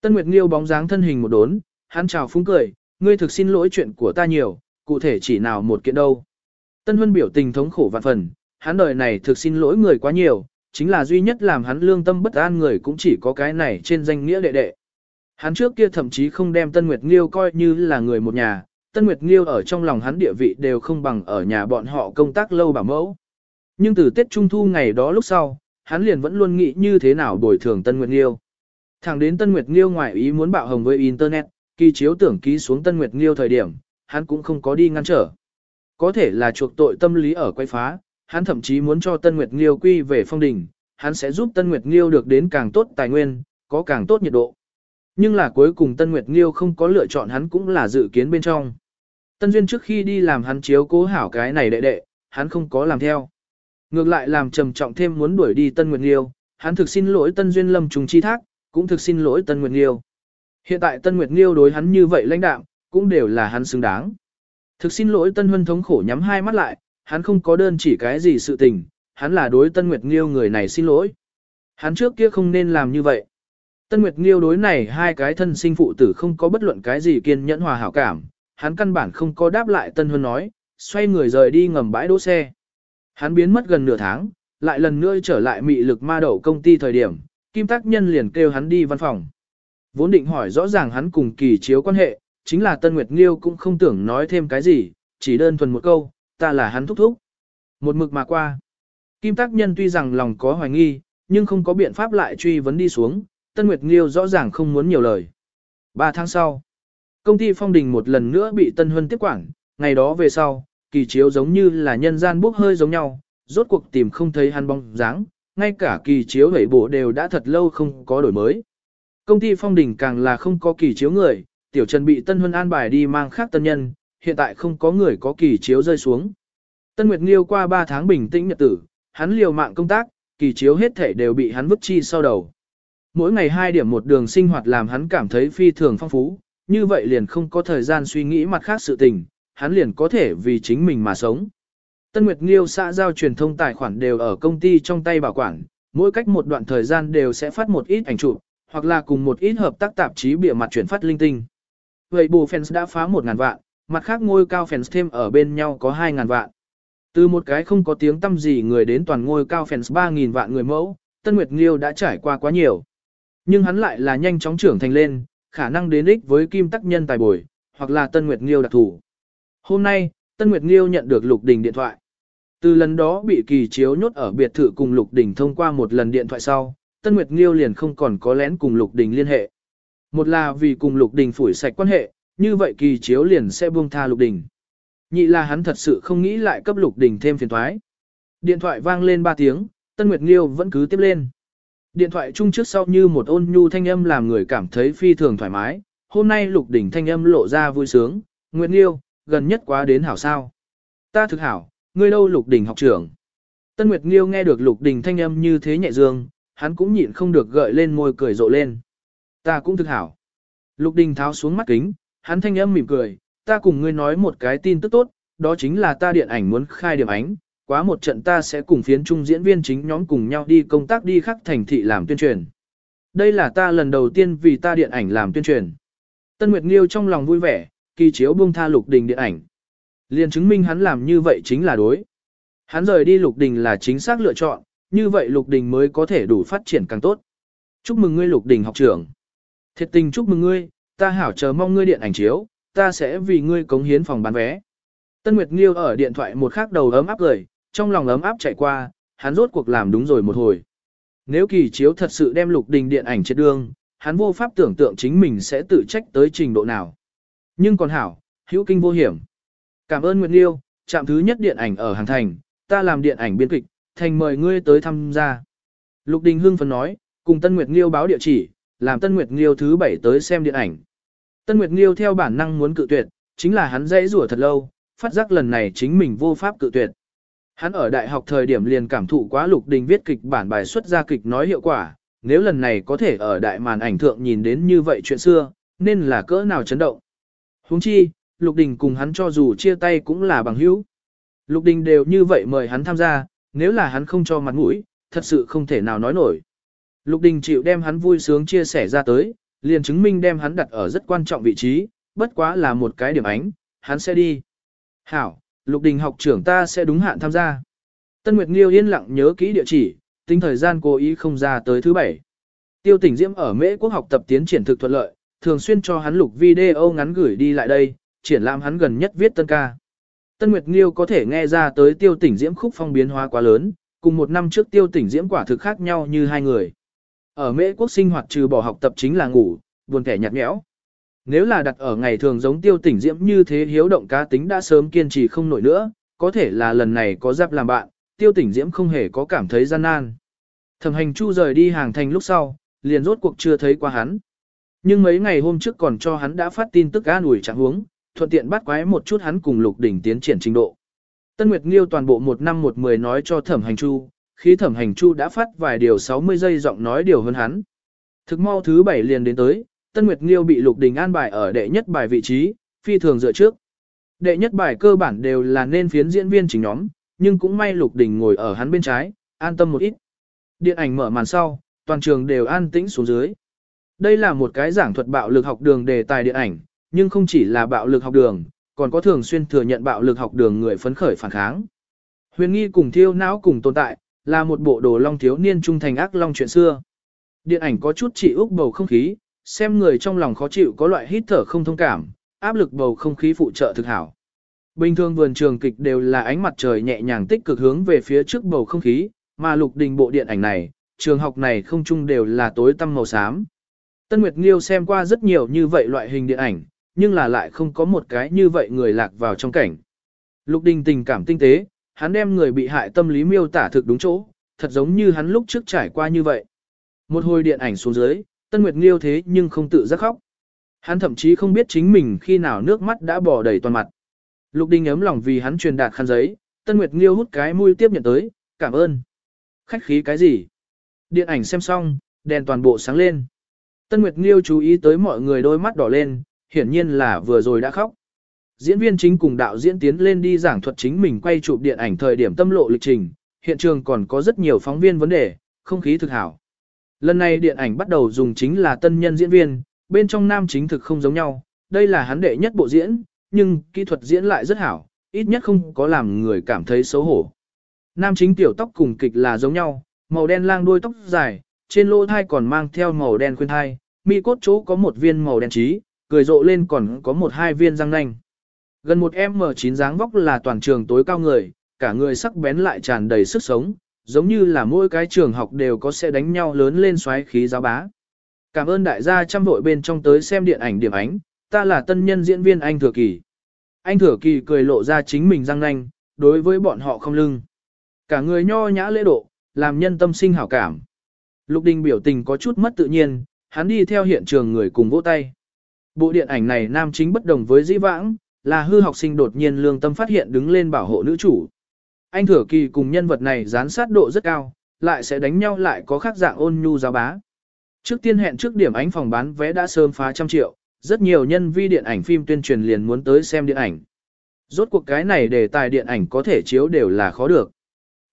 Tân Nguyệt Nghiêu bóng dáng thân hình một đốn, hắn chào phúng cười, ngươi thực xin lỗi chuyện của ta nhiều, cụ thể chỉ nào một kiện đâu. Tân Huân biểu tình thống khổ vạn phần, hắn đời này thực xin lỗi người quá nhiều, chính là duy nhất làm hắn lương tâm bất an người cũng chỉ có cái này trên danh nghĩa đệ đệ. Hắn trước kia thậm chí không đem Tân Nguyệt Nghiêu coi như là người một nhà, Tân Nguyệt Nghiêu ở trong lòng hắn địa vị đều không bằng ở nhà bọn họ công tác lâu bảo mẫu. Nhưng từ Tết Trung Thu ngày đó lúc sau, hắn liền vẫn luôn nghĩ như thế nào bồi thường Tân Nguyệt Nghiêu. Thẳng đến Tân Nguyệt Nghiêu ngoại ý muốn bạo hồng với Internet, kỳ chiếu tưởng ký xuống Tân Nguyệt Nghiêu thời điểm, hắn cũng không có đi ngăn trở. Có thể là chuộc tội tâm lý ở quay phá, hắn thậm chí muốn cho Tân Nguyệt Nghiêu quy về phong đỉnh hắn sẽ giúp Tân Nguyệt Nghiêu được đến càng tốt tài nguyên, có càng tốt nhiệt độ. Nhưng là cuối cùng Tân Nguyệt Nghiêu không có lựa chọn hắn cũng là dự kiến bên trong. Tân Duyên trước khi đi làm hắn chiếu cố hảo cái này đệ đệ, hắn không có làm theo. Ngược lại làm trầm trọng thêm muốn đuổi đi Tân Nguyệt Nghiêu, hắn thực xin lỗi Tân Duyên lâm trùng chi thác, cũng thực xin lỗi Tân Nguyệt Nghiêu. Hiện tại Tân Nguyệt Nghiêu đối hắn như vậy lãnh đạm cũng đều là hắn xứng đáng. Thực xin lỗi Tân Huân thống khổ nhắm hai mắt lại, hắn không có đơn chỉ cái gì sự tình, hắn là đối Tân Nguyệt Nghiêu người này xin lỗi. Hắn trước kia không nên làm như vậy. Tân Nguyệt Nghiêu đối này hai cái thân sinh phụ tử không có bất luận cái gì kiên nhẫn hòa hảo cảm, hắn căn bản không có đáp lại Tân Huân nói, xoay người rời đi ngầm bãi đỗ xe. Hắn biến mất gần nửa tháng, lại lần nữa trở lại mị lực ma đậu công ty thời điểm, Kim Tác Nhân liền kêu hắn đi văn phòng. Vốn định hỏi rõ ràng hắn cùng kỳ chiếu quan hệ, chính là Tân Nguyệt Nghiêu cũng không tưởng nói thêm cái gì, chỉ đơn thuần một câu, ta là hắn thúc thúc. Một mực mà qua. Kim Tác Nhân tuy rằng lòng có hoài nghi, nhưng không có biện pháp lại truy vấn đi xuống, Tân Nguyệt Nghiêu rõ ràng không muốn nhiều lời. Ba tháng sau, công ty phong đình một lần nữa bị Tân Huân tiếp quản, ngày đó về sau, kỳ chiếu giống như là nhân gian bốc hơi giống nhau, rốt cuộc tìm không thấy hắn bóng dáng, ngay cả kỳ chiếu hẩy bộ đều đã thật lâu không có đổi mới. Công ty phong đình càng là không có kỳ chiếu người, tiểu trần bị Tân Huân an bài đi mang khác tân nhân, hiện tại không có người có kỳ chiếu rơi xuống. Tân Nguyệt Nghiêu qua 3 tháng bình tĩnh nhật tử, hắn liều mạng công tác, kỳ chiếu hết thể đều bị hắn vứt chi sau đầu. Mỗi ngày hai điểm một đường sinh hoạt làm hắn cảm thấy phi thường phong phú, như vậy liền không có thời gian suy nghĩ mặt khác sự tình, hắn liền có thể vì chính mình mà sống. Tân Nguyệt Nghiêu xã giao truyền thông tài khoản đều ở công ty trong tay bảo quản, mỗi cách một đoạn thời gian đều sẽ phát một ít ảnh chụp, hoặc là cùng một ít hợp tác tạp chí bìa mặt chuyển phát linh tinh. Vậy bù fans đã phá 1.000 vạn, mặt khác ngôi cao fans thêm ở bên nhau có 2.000 vạn. Từ một cái không có tiếng tâm gì người đến toàn ngôi cao fans 3.000 vạn người mẫu, Tân Nguyệt Nghiêu đã trải qua quá nhiều. Nhưng hắn lại là nhanh chóng trưởng thành lên, khả năng đến ích với kim tắc nhân tài bồi, hoặc là Tân Nguyệt Nghiêu đặc thủ. Hôm nay, Tân Nguyệt Nghiêu nhận được Lục Đình điện thoại. Từ lần đó bị kỳ chiếu nhốt ở biệt thự cùng Lục Đình thông qua một lần điện thoại sau, Tân Nguyệt Nghiêu liền không còn có lén cùng Lục Đình liên hệ. Một là vì cùng Lục Đình phủi sạch quan hệ, như vậy kỳ chiếu liền sẽ buông tha Lục Đình. Nhị là hắn thật sự không nghĩ lại cấp Lục Đình thêm phiền toái. Điện thoại vang lên 3 tiếng, Tân Nguyệt Nghiêu vẫn cứ tiếp lên. Điện thoại chung trước sau như một ôn nhu thanh âm làm người cảm thấy phi thường thoải mái. Hôm nay Lục Đình thanh âm lộ ra vui sướng, Nguyệt Nghiêu, gần nhất quá đến hảo sao. Ta thực hảo, ngươi đâu Lục Đình học trưởng. Tân Nguyệt Nghiêu nghe được Lục Đình thanh âm như thế nhẹ dương, hắn cũng nhịn không được gợi lên môi cười rộ lên. Ta cũng thực hảo. Lục Đình tháo xuống mắt kính, hắn thanh âm mỉm cười, ta cùng ngươi nói một cái tin tức tốt, đó chính là ta điện ảnh muốn khai điểm ánh, quá một trận ta sẽ cùng phiến trung diễn viên chính nhóm cùng nhau đi công tác đi khắc thành thị làm tuyên truyền. Đây là ta lần đầu tiên vì ta điện ảnh làm tuyên truyền. Tân Nguyệt Nghiêu trong lòng vui vẻ, kỳ chiếu buông tha Lục Đình điện ảnh. Liền chứng minh hắn làm như vậy chính là đối. Hắn rời đi Lục Đình là chính xác lựa chọn, như vậy Lục Đình mới có thể đủ phát triển càng tốt. Chúc mừng ngươi Lục Đình học trưởng. Thiệt tình chúc mừng ngươi, ta hảo chờ mong ngươi điện ảnh chiếu, ta sẽ vì ngươi cống hiến phòng bán vé. Tân Nguyệt Nghiêu ở điện thoại một khắc đầu ấm áp cười, trong lòng ấm áp chạy qua, hắn rốt cuộc làm đúng rồi một hồi. Nếu kỳ chiếu thật sự đem lục đình điện ảnh chết đương, hắn vô pháp tưởng tượng chính mình sẽ tự trách tới trình độ nào. Nhưng còn hảo, hữu kinh vô hiểm. Cảm ơn Nguyệt Nghiêu, chạm thứ nhất điện ảnh ở Hàng Thành, ta làm điện ảnh biên kịch, thành mời ngươi tới tham gia. Lục Đình Hưng phấn nói, cùng Tân Nguyệt Nghiêu báo địa chỉ, làm Tân Nguyệt Nghiêu thứ bảy tới xem điện ảnh. Tân Nguyệt Nghiêu theo bản năng muốn cự tuyệt, chính là hắn dãy rủa thật lâu, phát giác lần này chính mình vô pháp cự tuyệt. Hắn ở đại học thời điểm liền cảm thụ quá Lục Đình viết kịch bản bài xuất ra kịch nói hiệu quả, nếu lần này có thể ở đại màn ảnh thượng nhìn đến như vậy chuyện xưa, nên là cỡ nào chấn động. Huống chi, Lục Đình cùng hắn cho dù chia tay cũng là bằng hữu. Lục Đình đều như vậy mời hắn tham gia, nếu là hắn không cho mặt mũi, thật sự không thể nào nói nổi. Lục Đình chịu đem hắn vui sướng chia sẻ ra tới, liền chứng minh đem hắn đặt ở rất quan trọng vị trí, bất quá là một cái điểm ánh, hắn sẽ đi. Hảo, Lục Đình học trưởng ta sẽ đúng hạn tham gia. Tân Nguyệt Nghiêu yên lặng nhớ kỹ địa chỉ, tính thời gian cố ý không ra tới thứ bảy. Tiêu tỉnh Diễm ở Mễ quốc học tập tiến triển thực thuận lợi, thường xuyên cho hắn lục video ngắn gửi đi lại đây, triển lãm hắn gần nhất viết tân ca. Tân Nguyệt Nghiêu có thể nghe ra tới tiêu tỉnh Diễm khúc phong biến hóa quá lớn, cùng một năm trước tiêu tỉnh Diễm quả thực khác nhau như hai người. Ở Mễ quốc sinh hoạt trừ bỏ học tập chính là ngủ, buồn kẻ nhạt nhẽo. Nếu là đặt ở ngày thường giống tiêu tỉnh Diễm như thế hiếu động cá tính đã sớm kiên trì không nổi nữa, có thể là lần này có giáp làm bạn, tiêu tỉnh Diễm không hề có cảm thấy gian nan. Thẩm hành chu rời đi hàng thành lúc sau, liền rốt cuộc chưa thấy qua hắn. Nhưng mấy ngày hôm trước còn cho hắn đã phát tin tức an ủi trạng huống, thuận tiện bắt quái một chút hắn cùng lục đỉnh tiến triển trình độ. Tân Nguyệt Nghiêu toàn bộ một năm một mười nói cho thẩm hành chu, Khí thẩm hành chu đã phát vài điều 60 giây giọng nói điều hơn hắn. Thực mau thứ bảy liền đến tới, Tân Nguyệt Nghiêu bị lục đình an bài ở đệ nhất bài vị trí, phi thường dựa trước. Đệ nhất bài cơ bản đều là nên phiến diễn viên chính nhóm, nhưng cũng may lục đình ngồi ở hắn bên trái, an tâm một ít. Điện ảnh mở màn sau, toàn trường đều an tĩnh xuống dưới. Đây là một cái giảng thuật bạo lực học đường đề tài điện ảnh, nhưng không chỉ là bạo lực học đường, còn có thường xuyên thừa nhận bạo lực học đường người phấn khởi phản kháng. Huyền nghi cùng thiêu não cùng tồn tại, là một bộ đồ long thiếu niên trung thành ác long chuyện xưa. Điện ảnh có chút chỉ úc bầu không khí, xem người trong lòng khó chịu có loại hít thở không thông cảm, áp lực bầu không khí phụ trợ thực hảo. Bình thường vườn trường kịch đều là ánh mặt trời nhẹ nhàng tích cực hướng về phía trước bầu không khí, mà lục đình bộ điện ảnh này, trường học này không chung đều là tối tăm màu xám. Tân Nguyệt Nghiêu xem qua rất nhiều như vậy loại hình điện ảnh, nhưng là lại không có một cái như vậy người lạc vào trong cảnh. Lục đình tình cảm tinh tế, hắn đem người bị hại tâm lý miêu tả thực đúng chỗ, thật giống như hắn lúc trước trải qua như vậy. Một hồi điện ảnh xuống dưới, Tân Nguyệt Nghiêu thế nhưng không tự giác khóc. Hắn thậm chí không biết chính mình khi nào nước mắt đã bỏ đầy toàn mặt. Lục Đình ấm lòng vì hắn truyền đạt khăn giấy, Tân Nguyệt Nghiêu hút cái mũi tiếp nhận tới, cảm ơn. Khách khí cái gì? Điện ảnh xem xong, đèn toàn bộ sáng lên. Tân Nguyệt Nghiêu chú ý tới mọi người đôi mắt đỏ lên, hiển nhiên là vừa rồi đã khóc. Diễn viên chính cùng đạo diễn tiến lên đi giảng thuật chính mình quay chụp điện ảnh thời điểm tâm lộ lịch trình, hiện trường còn có rất nhiều phóng viên vấn đề, không khí thực hảo. Lần này điện ảnh bắt đầu dùng chính là tân nhân diễn viên, bên trong nam chính thực không giống nhau, đây là hắn đệ nhất bộ diễn, nhưng kỹ thuật diễn lại rất hảo, ít nhất không có làm người cảm thấy xấu hổ. Nam chính tiểu tóc cùng kịch là giống nhau, màu đen lang đuôi tóc dài, trên lỗ thai còn mang theo màu đen khuyên thai, mi cốt chỗ có một viên màu đen trí, cười rộ lên còn có một hai viên răng nanh. Gần một M9 dáng vóc là toàn trường tối cao người, cả người sắc bén lại tràn đầy sức sống, giống như là mỗi cái trường học đều có sẽ đánh nhau lớn lên xoáy khí giáo bá. Cảm ơn đại gia trăm vội bên trong tới xem điện ảnh điểm ánh, ta là tân nhân diễn viên anh Thừa Kỳ. Anh Thừa Kỳ cười lộ ra chính mình răng nanh, đối với bọn họ không lưng. Cả người nho nhã lễ độ, làm nhân tâm sinh hảo cảm. Lục Đình biểu tình có chút mất tự nhiên, hắn đi theo hiện trường người cùng vỗ tay. Bộ điện ảnh này nam chính bất đồng với dĩ vãng, là hư học sinh đột nhiên lương tâm phát hiện đứng lên bảo hộ nữ chủ. Anh thừa kỳ cùng nhân vật này gián sát độ rất cao, lại sẽ đánh nhau lại có khác dạng ôn nhu giáo bá. Trước tiên hẹn trước điểm ánh phòng bán vé đã sớm phá trăm triệu, rất nhiều nhân vi điện ảnh phim tuyên truyền liền muốn tới xem điện ảnh. Rốt cuộc cái này đề tài điện ảnh có thể chiếu đều là khó được.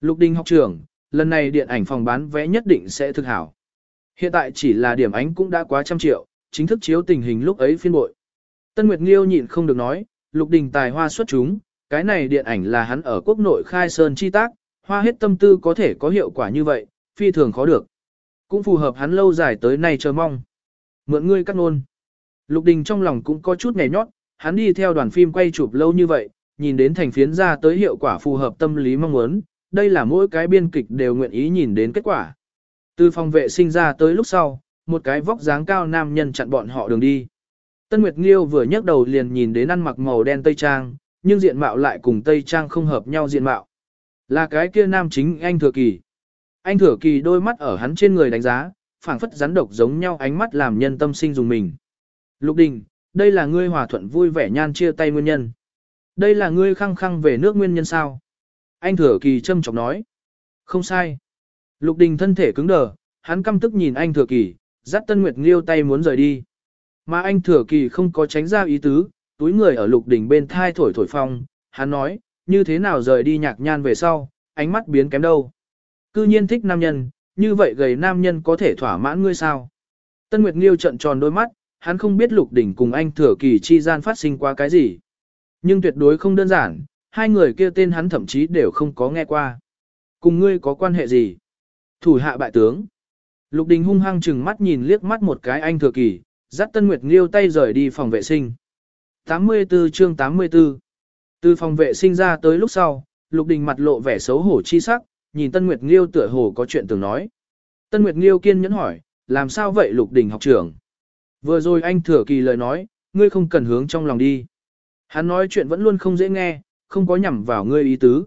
Lục Đình học trưởng, lần này điện ảnh phòng bán vé nhất định sẽ thực hảo. Hiện tại chỉ là điểm ánh cũng đã quá trăm triệu, chính thức chiếu tình hình lúc ấy phiên bội. Tân Nguyệt Nghiêu nhịn không được nói, Lục Đình tài hoa xuất chúng, cái này điện ảnh là hắn ở quốc nội khai sơn chi tác, hoa hết tâm tư có thể có hiệu quả như vậy, phi thường khó được. Cũng phù hợp hắn lâu dài tới nay chờ mong. Mượn ngươi cắt nôn. Lục Đình trong lòng cũng có chút nghè nhót, hắn đi theo đoàn phim quay chụp lâu như vậy, nhìn đến thành phiến ra tới hiệu quả phù hợp tâm lý mong muốn, đây là mỗi cái biên kịch đều nguyện ý nhìn đến kết quả. Từ phòng vệ sinh ra tới lúc sau, một cái vóc dáng cao nam nhân chặn bọn họ đường đi. Tân Nguyệt Nghiêu vừa nhấc đầu liền nhìn đến ăn mặc màu đen tây trang, nhưng diện mạo lại cùng tây trang không hợp nhau diện mạo. Là cái kia nam chính anh thừa kỳ. Anh thừa kỳ đôi mắt ở hắn trên người đánh giá, phảng phất rắn độc giống nhau ánh mắt làm nhân tâm sinh dùng mình. Lục Đình, đây là ngươi hòa thuận vui vẻ nhan chia tay nguyên nhân. Đây là ngươi khăng khăng về nước nguyên nhân sao? Anh thừa kỳ châm chọc nói. Không sai. Lục Đình thân thể cứng đờ, hắn căm tức nhìn anh thừa kỳ, dắt Tân Nguyệt Nghiêu tay muốn rời đi. Mà anh thừa kỳ không có tránh ra ý tứ, túi người ở Lục đỉnh bên thai thổi thổi phong, hắn nói, như thế nào rời đi nhạc nhan về sau, ánh mắt biến kém đâu. Cư nhiên thích nam nhân, như vậy gầy nam nhân có thể thỏa mãn ngươi sao? Tân Nguyệt Nghiêu trận tròn đôi mắt, hắn không biết Lục đỉnh cùng anh thừa kỳ chi gian phát sinh qua cái gì. Nhưng tuyệt đối không đơn giản, hai người kia tên hắn thậm chí đều không có nghe qua. Cùng ngươi có quan hệ gì? Thủ hạ bại tướng. Lục Đình hung hăng chừng mắt nhìn liếc mắt một cái anh thừa kỳ, dắt Tân Nguyệt Nghiêu tay rời đi phòng vệ sinh. 84 chương 84 Từ phòng vệ sinh ra tới lúc sau, Lục Đình mặt lộ vẻ xấu hổ chi sắc, nhìn Tân Nguyệt Nghiêu tựa hồ có chuyện từng nói. Tân Nguyệt Nghiêu kiên nhẫn hỏi, làm sao vậy Lục Đình học trưởng? Vừa rồi anh thừa kỳ lời nói, ngươi không cần hướng trong lòng đi. Hắn nói chuyện vẫn luôn không dễ nghe, không có nhằm vào ngươi ý tứ.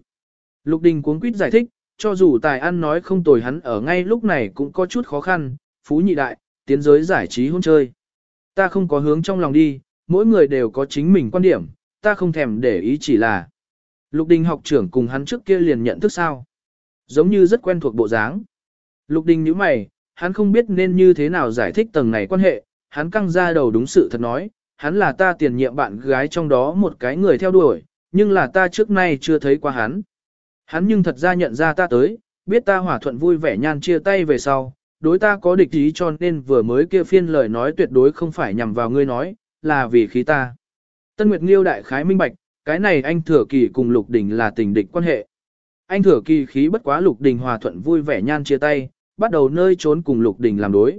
Lục Đình cuống quýt giải thích, cho dù tài ăn nói không tồi hắn ở ngay lúc này cũng có chút khó khăn, phú nhị đại, tiến giới giải trí hôn chơi. Ta không có hướng trong lòng đi, mỗi người đều có chính mình quan điểm, ta không thèm để ý chỉ là. Lục Đình học trưởng cùng hắn trước kia liền nhận thức sao. Giống như rất quen thuộc bộ dáng. Lục Đình nhíu mày, hắn không biết nên như thế nào giải thích tầng này quan hệ, hắn căng ra đầu đúng sự thật nói, hắn là ta tiền nhiệm bạn gái trong đó một cái người theo đuổi, nhưng là ta trước nay chưa thấy qua hắn. Hắn nhưng thật ra nhận ra ta tới, biết ta hòa thuận vui vẻ nhan chia tay về sau, đối ta có địch ý cho nên vừa mới kia phiên lời nói tuyệt đối không phải nhằm vào ngươi nói, là vì khí ta. Tân Nguyệt Nghiêu đại khái minh bạch, cái này anh thừa kỳ cùng Lục Đình là tình địch quan hệ. Anh thừa kỳ khí bất quá Lục Đình hòa thuận vui vẻ nhan chia tay, bắt đầu nơi trốn cùng Lục Đình làm đối.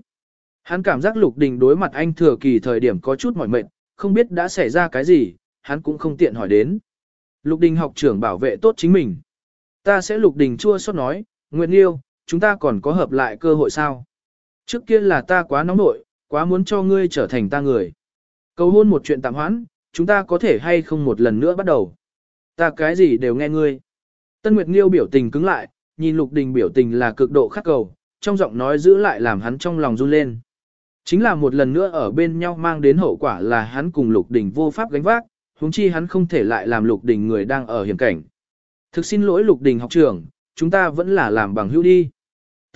Hắn cảm giác Lục Đình đối mặt anh thừa kỳ thời điểm có chút mỏi mệt, không biết đã xảy ra cái gì, hắn cũng không tiện hỏi đến. Lục Đình học trưởng bảo vệ tốt chính mình. Ta sẽ Lục Đình chua xót nói, Nguyệt Nghiêu, chúng ta còn có hợp lại cơ hội sao? Trước kia là ta quá nóng nội, quá muốn cho ngươi trở thành ta người. Cầu hôn một chuyện tạm hoãn, chúng ta có thể hay không một lần nữa bắt đầu. Ta cái gì đều nghe ngươi. Tân Nguyệt Nghiêu biểu tình cứng lại, nhìn Lục Đình biểu tình là cực độ khắc cầu, trong giọng nói giữ lại làm hắn trong lòng run lên. Chính là một lần nữa ở bên nhau mang đến hậu quả là hắn cùng Lục Đình vô pháp gánh vác, huống chi hắn không thể lại làm Lục Đình người đang ở hiểm cảnh. Thực xin lỗi Lục Đình học trưởng, chúng ta vẫn là làm bằng hữu đi.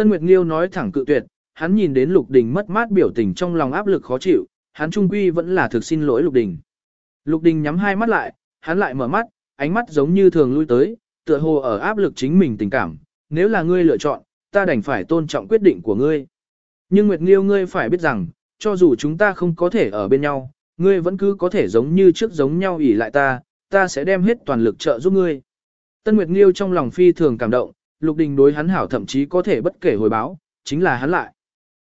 Tân Nguyệt Nghiêu nói thẳng cự tuyệt, hắn nhìn đến Lục Đình mất mát biểu tình trong lòng áp lực khó chịu, hắn trung quy vẫn là thực xin lỗi Lục Đình. Lục Đình nhắm hai mắt lại, hắn lại mở mắt, ánh mắt giống như thường lui tới, tựa hồ ở áp lực chính mình tình cảm, nếu là ngươi lựa chọn, ta đành phải tôn trọng quyết định của ngươi. Nhưng Nguyệt Nghiêu ngươi phải biết rằng, cho dù chúng ta không có thể ở bên nhau, ngươi vẫn cứ có thể giống như trước giống nhau ỉ lại ta, ta sẽ đem hết toàn lực trợ giúp ngươi. Tân Nguyệt Nghiêu trong lòng phi thường cảm động, Lục Đình đối hắn hảo thậm chí có thể bất kể hồi báo, chính là hắn lại.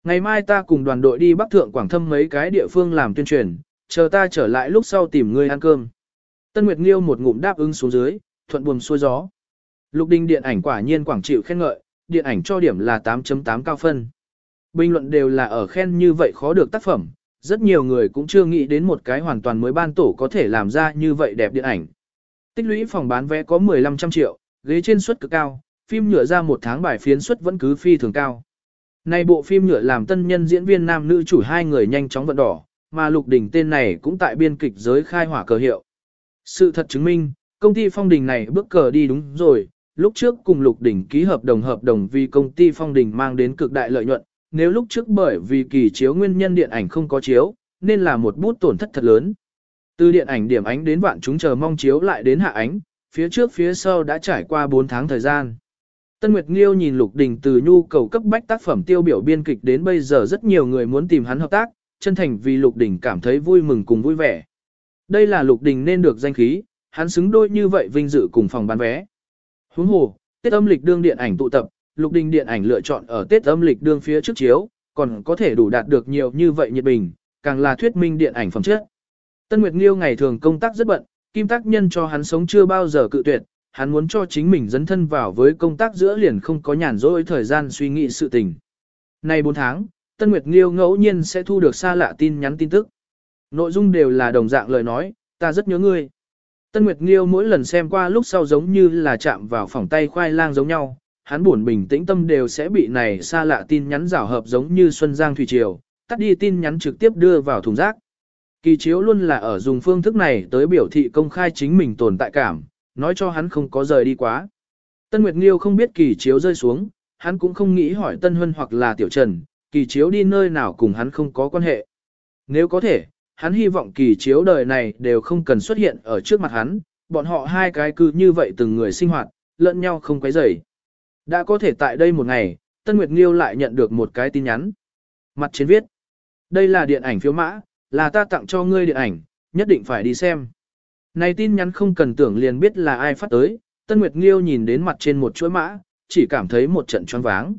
Ngày mai ta cùng đoàn đội đi Bắc Thượng Quảng Thâm mấy cái địa phương làm tuyên truyền, chờ ta trở lại lúc sau tìm ngươi ăn cơm. Tân Nguyệt Nghiêu một ngụm đáp ứng xuống dưới, thuận buồm xuôi gió. Lục Đình điện ảnh quả nhiên quảng chịu khen ngợi, điện ảnh cho điểm là 8.8 cao phân. Bình luận đều là ở khen như vậy khó được tác phẩm, rất nhiều người cũng chưa nghĩ đến một cái hoàn toàn mới ban tổ có thể làm ra như vậy đẹp điện ảnh. Tích lũy phòng bán vé có 15 trăm triệu, ghế trên suất cực cao, phim nhựa ra một tháng bài phiến suất vẫn cứ phi thường cao. Nay bộ phim nhựa làm tân nhân diễn viên nam nữ chủ hai người nhanh chóng vận đỏ, mà Lục Đình tên này cũng tại biên kịch giới khai hỏa cờ hiệu. Sự thật chứng minh, công ty phong đình này bước cờ đi đúng rồi, lúc trước cùng Lục Đình ký hợp đồng hợp đồng vì công ty phong đình mang đến cực đại lợi nhuận, nếu lúc trước bởi vì kỳ chiếu nguyên nhân điện ảnh không có chiếu, nên là một bút tổn thất thật lớn. Từ điện ảnh điểm ánh đến vạn chúng chờ mong chiếu lại đến hạ ánh, phía trước phía sau đã trải qua 4 tháng thời gian. Tân Nguyệt Nghiêu nhìn Lục Đình từ nhu cầu cấp bách tác phẩm tiêu biểu biên kịch đến bây giờ rất nhiều người muốn tìm hắn hợp tác, chân thành vì Lục Đình cảm thấy vui mừng cùng vui vẻ. Đây là Lục Đình nên được danh khí, hắn xứng đôi như vậy vinh dự cùng phòng bán vé. Huống hồ, Tết âm lịch đương điện ảnh tụ tập, Lục Đình điện ảnh lựa chọn ở Tết âm lịch đương phía trước chiếu, còn có thể đủ đạt được nhiều như vậy nhiệt bình, càng là thuyết minh điện ảnh phẩm chất. Tân Nguyệt Nghiêu ngày thường công tác rất bận, kim tác nhân cho hắn sống chưa bao giờ cự tuyệt, hắn muốn cho chính mình dấn thân vào với công tác giữa liền không có nhàn rỗi thời gian suy nghĩ sự tình. Nay 4 tháng, Tân Nguyệt Nghiêu ngẫu nhiên sẽ thu được xa lạ tin nhắn tin tức. Nội dung đều là đồng dạng lời nói, ta rất nhớ ngươi. Tân Nguyệt Nghiêu mỗi lần xem qua lúc sau giống như là chạm vào phòng tay khoai lang giống nhau, hắn buồn bình tĩnh tâm đều sẽ bị này xa lạ tin nhắn rào hợp giống như Xuân Giang Thủy Triều, tắt đi tin nhắn trực tiếp đưa vào thùng rác. Kỳ chiếu luôn là ở dùng phương thức này tới biểu thị công khai chính mình tồn tại cảm, nói cho hắn không có rời đi quá. Tân Nguyệt Nghiêu không biết kỳ chiếu rơi xuống, hắn cũng không nghĩ hỏi Tân Huân hoặc là Tiểu Trần, kỳ chiếu đi nơi nào cùng hắn không có quan hệ. Nếu có thể, hắn hy vọng kỳ chiếu đời này đều không cần xuất hiện ở trước mặt hắn, bọn họ hai cái cứ như vậy từng người sinh hoạt, lẫn nhau không quấy rầy. Đã có thể tại đây một ngày, Tân Nguyệt Nghiêu lại nhận được một cái tin nhắn. Mặt trên viết, đây là điện ảnh phiếu mã, là ta tặng cho ngươi điện ảnh, nhất định phải đi xem. Này tin nhắn không cần tưởng liền biết là ai phát tới, Tân Nguyệt Nghiêu nhìn đến mặt trên một chuỗi mã, chỉ cảm thấy một trận choáng váng.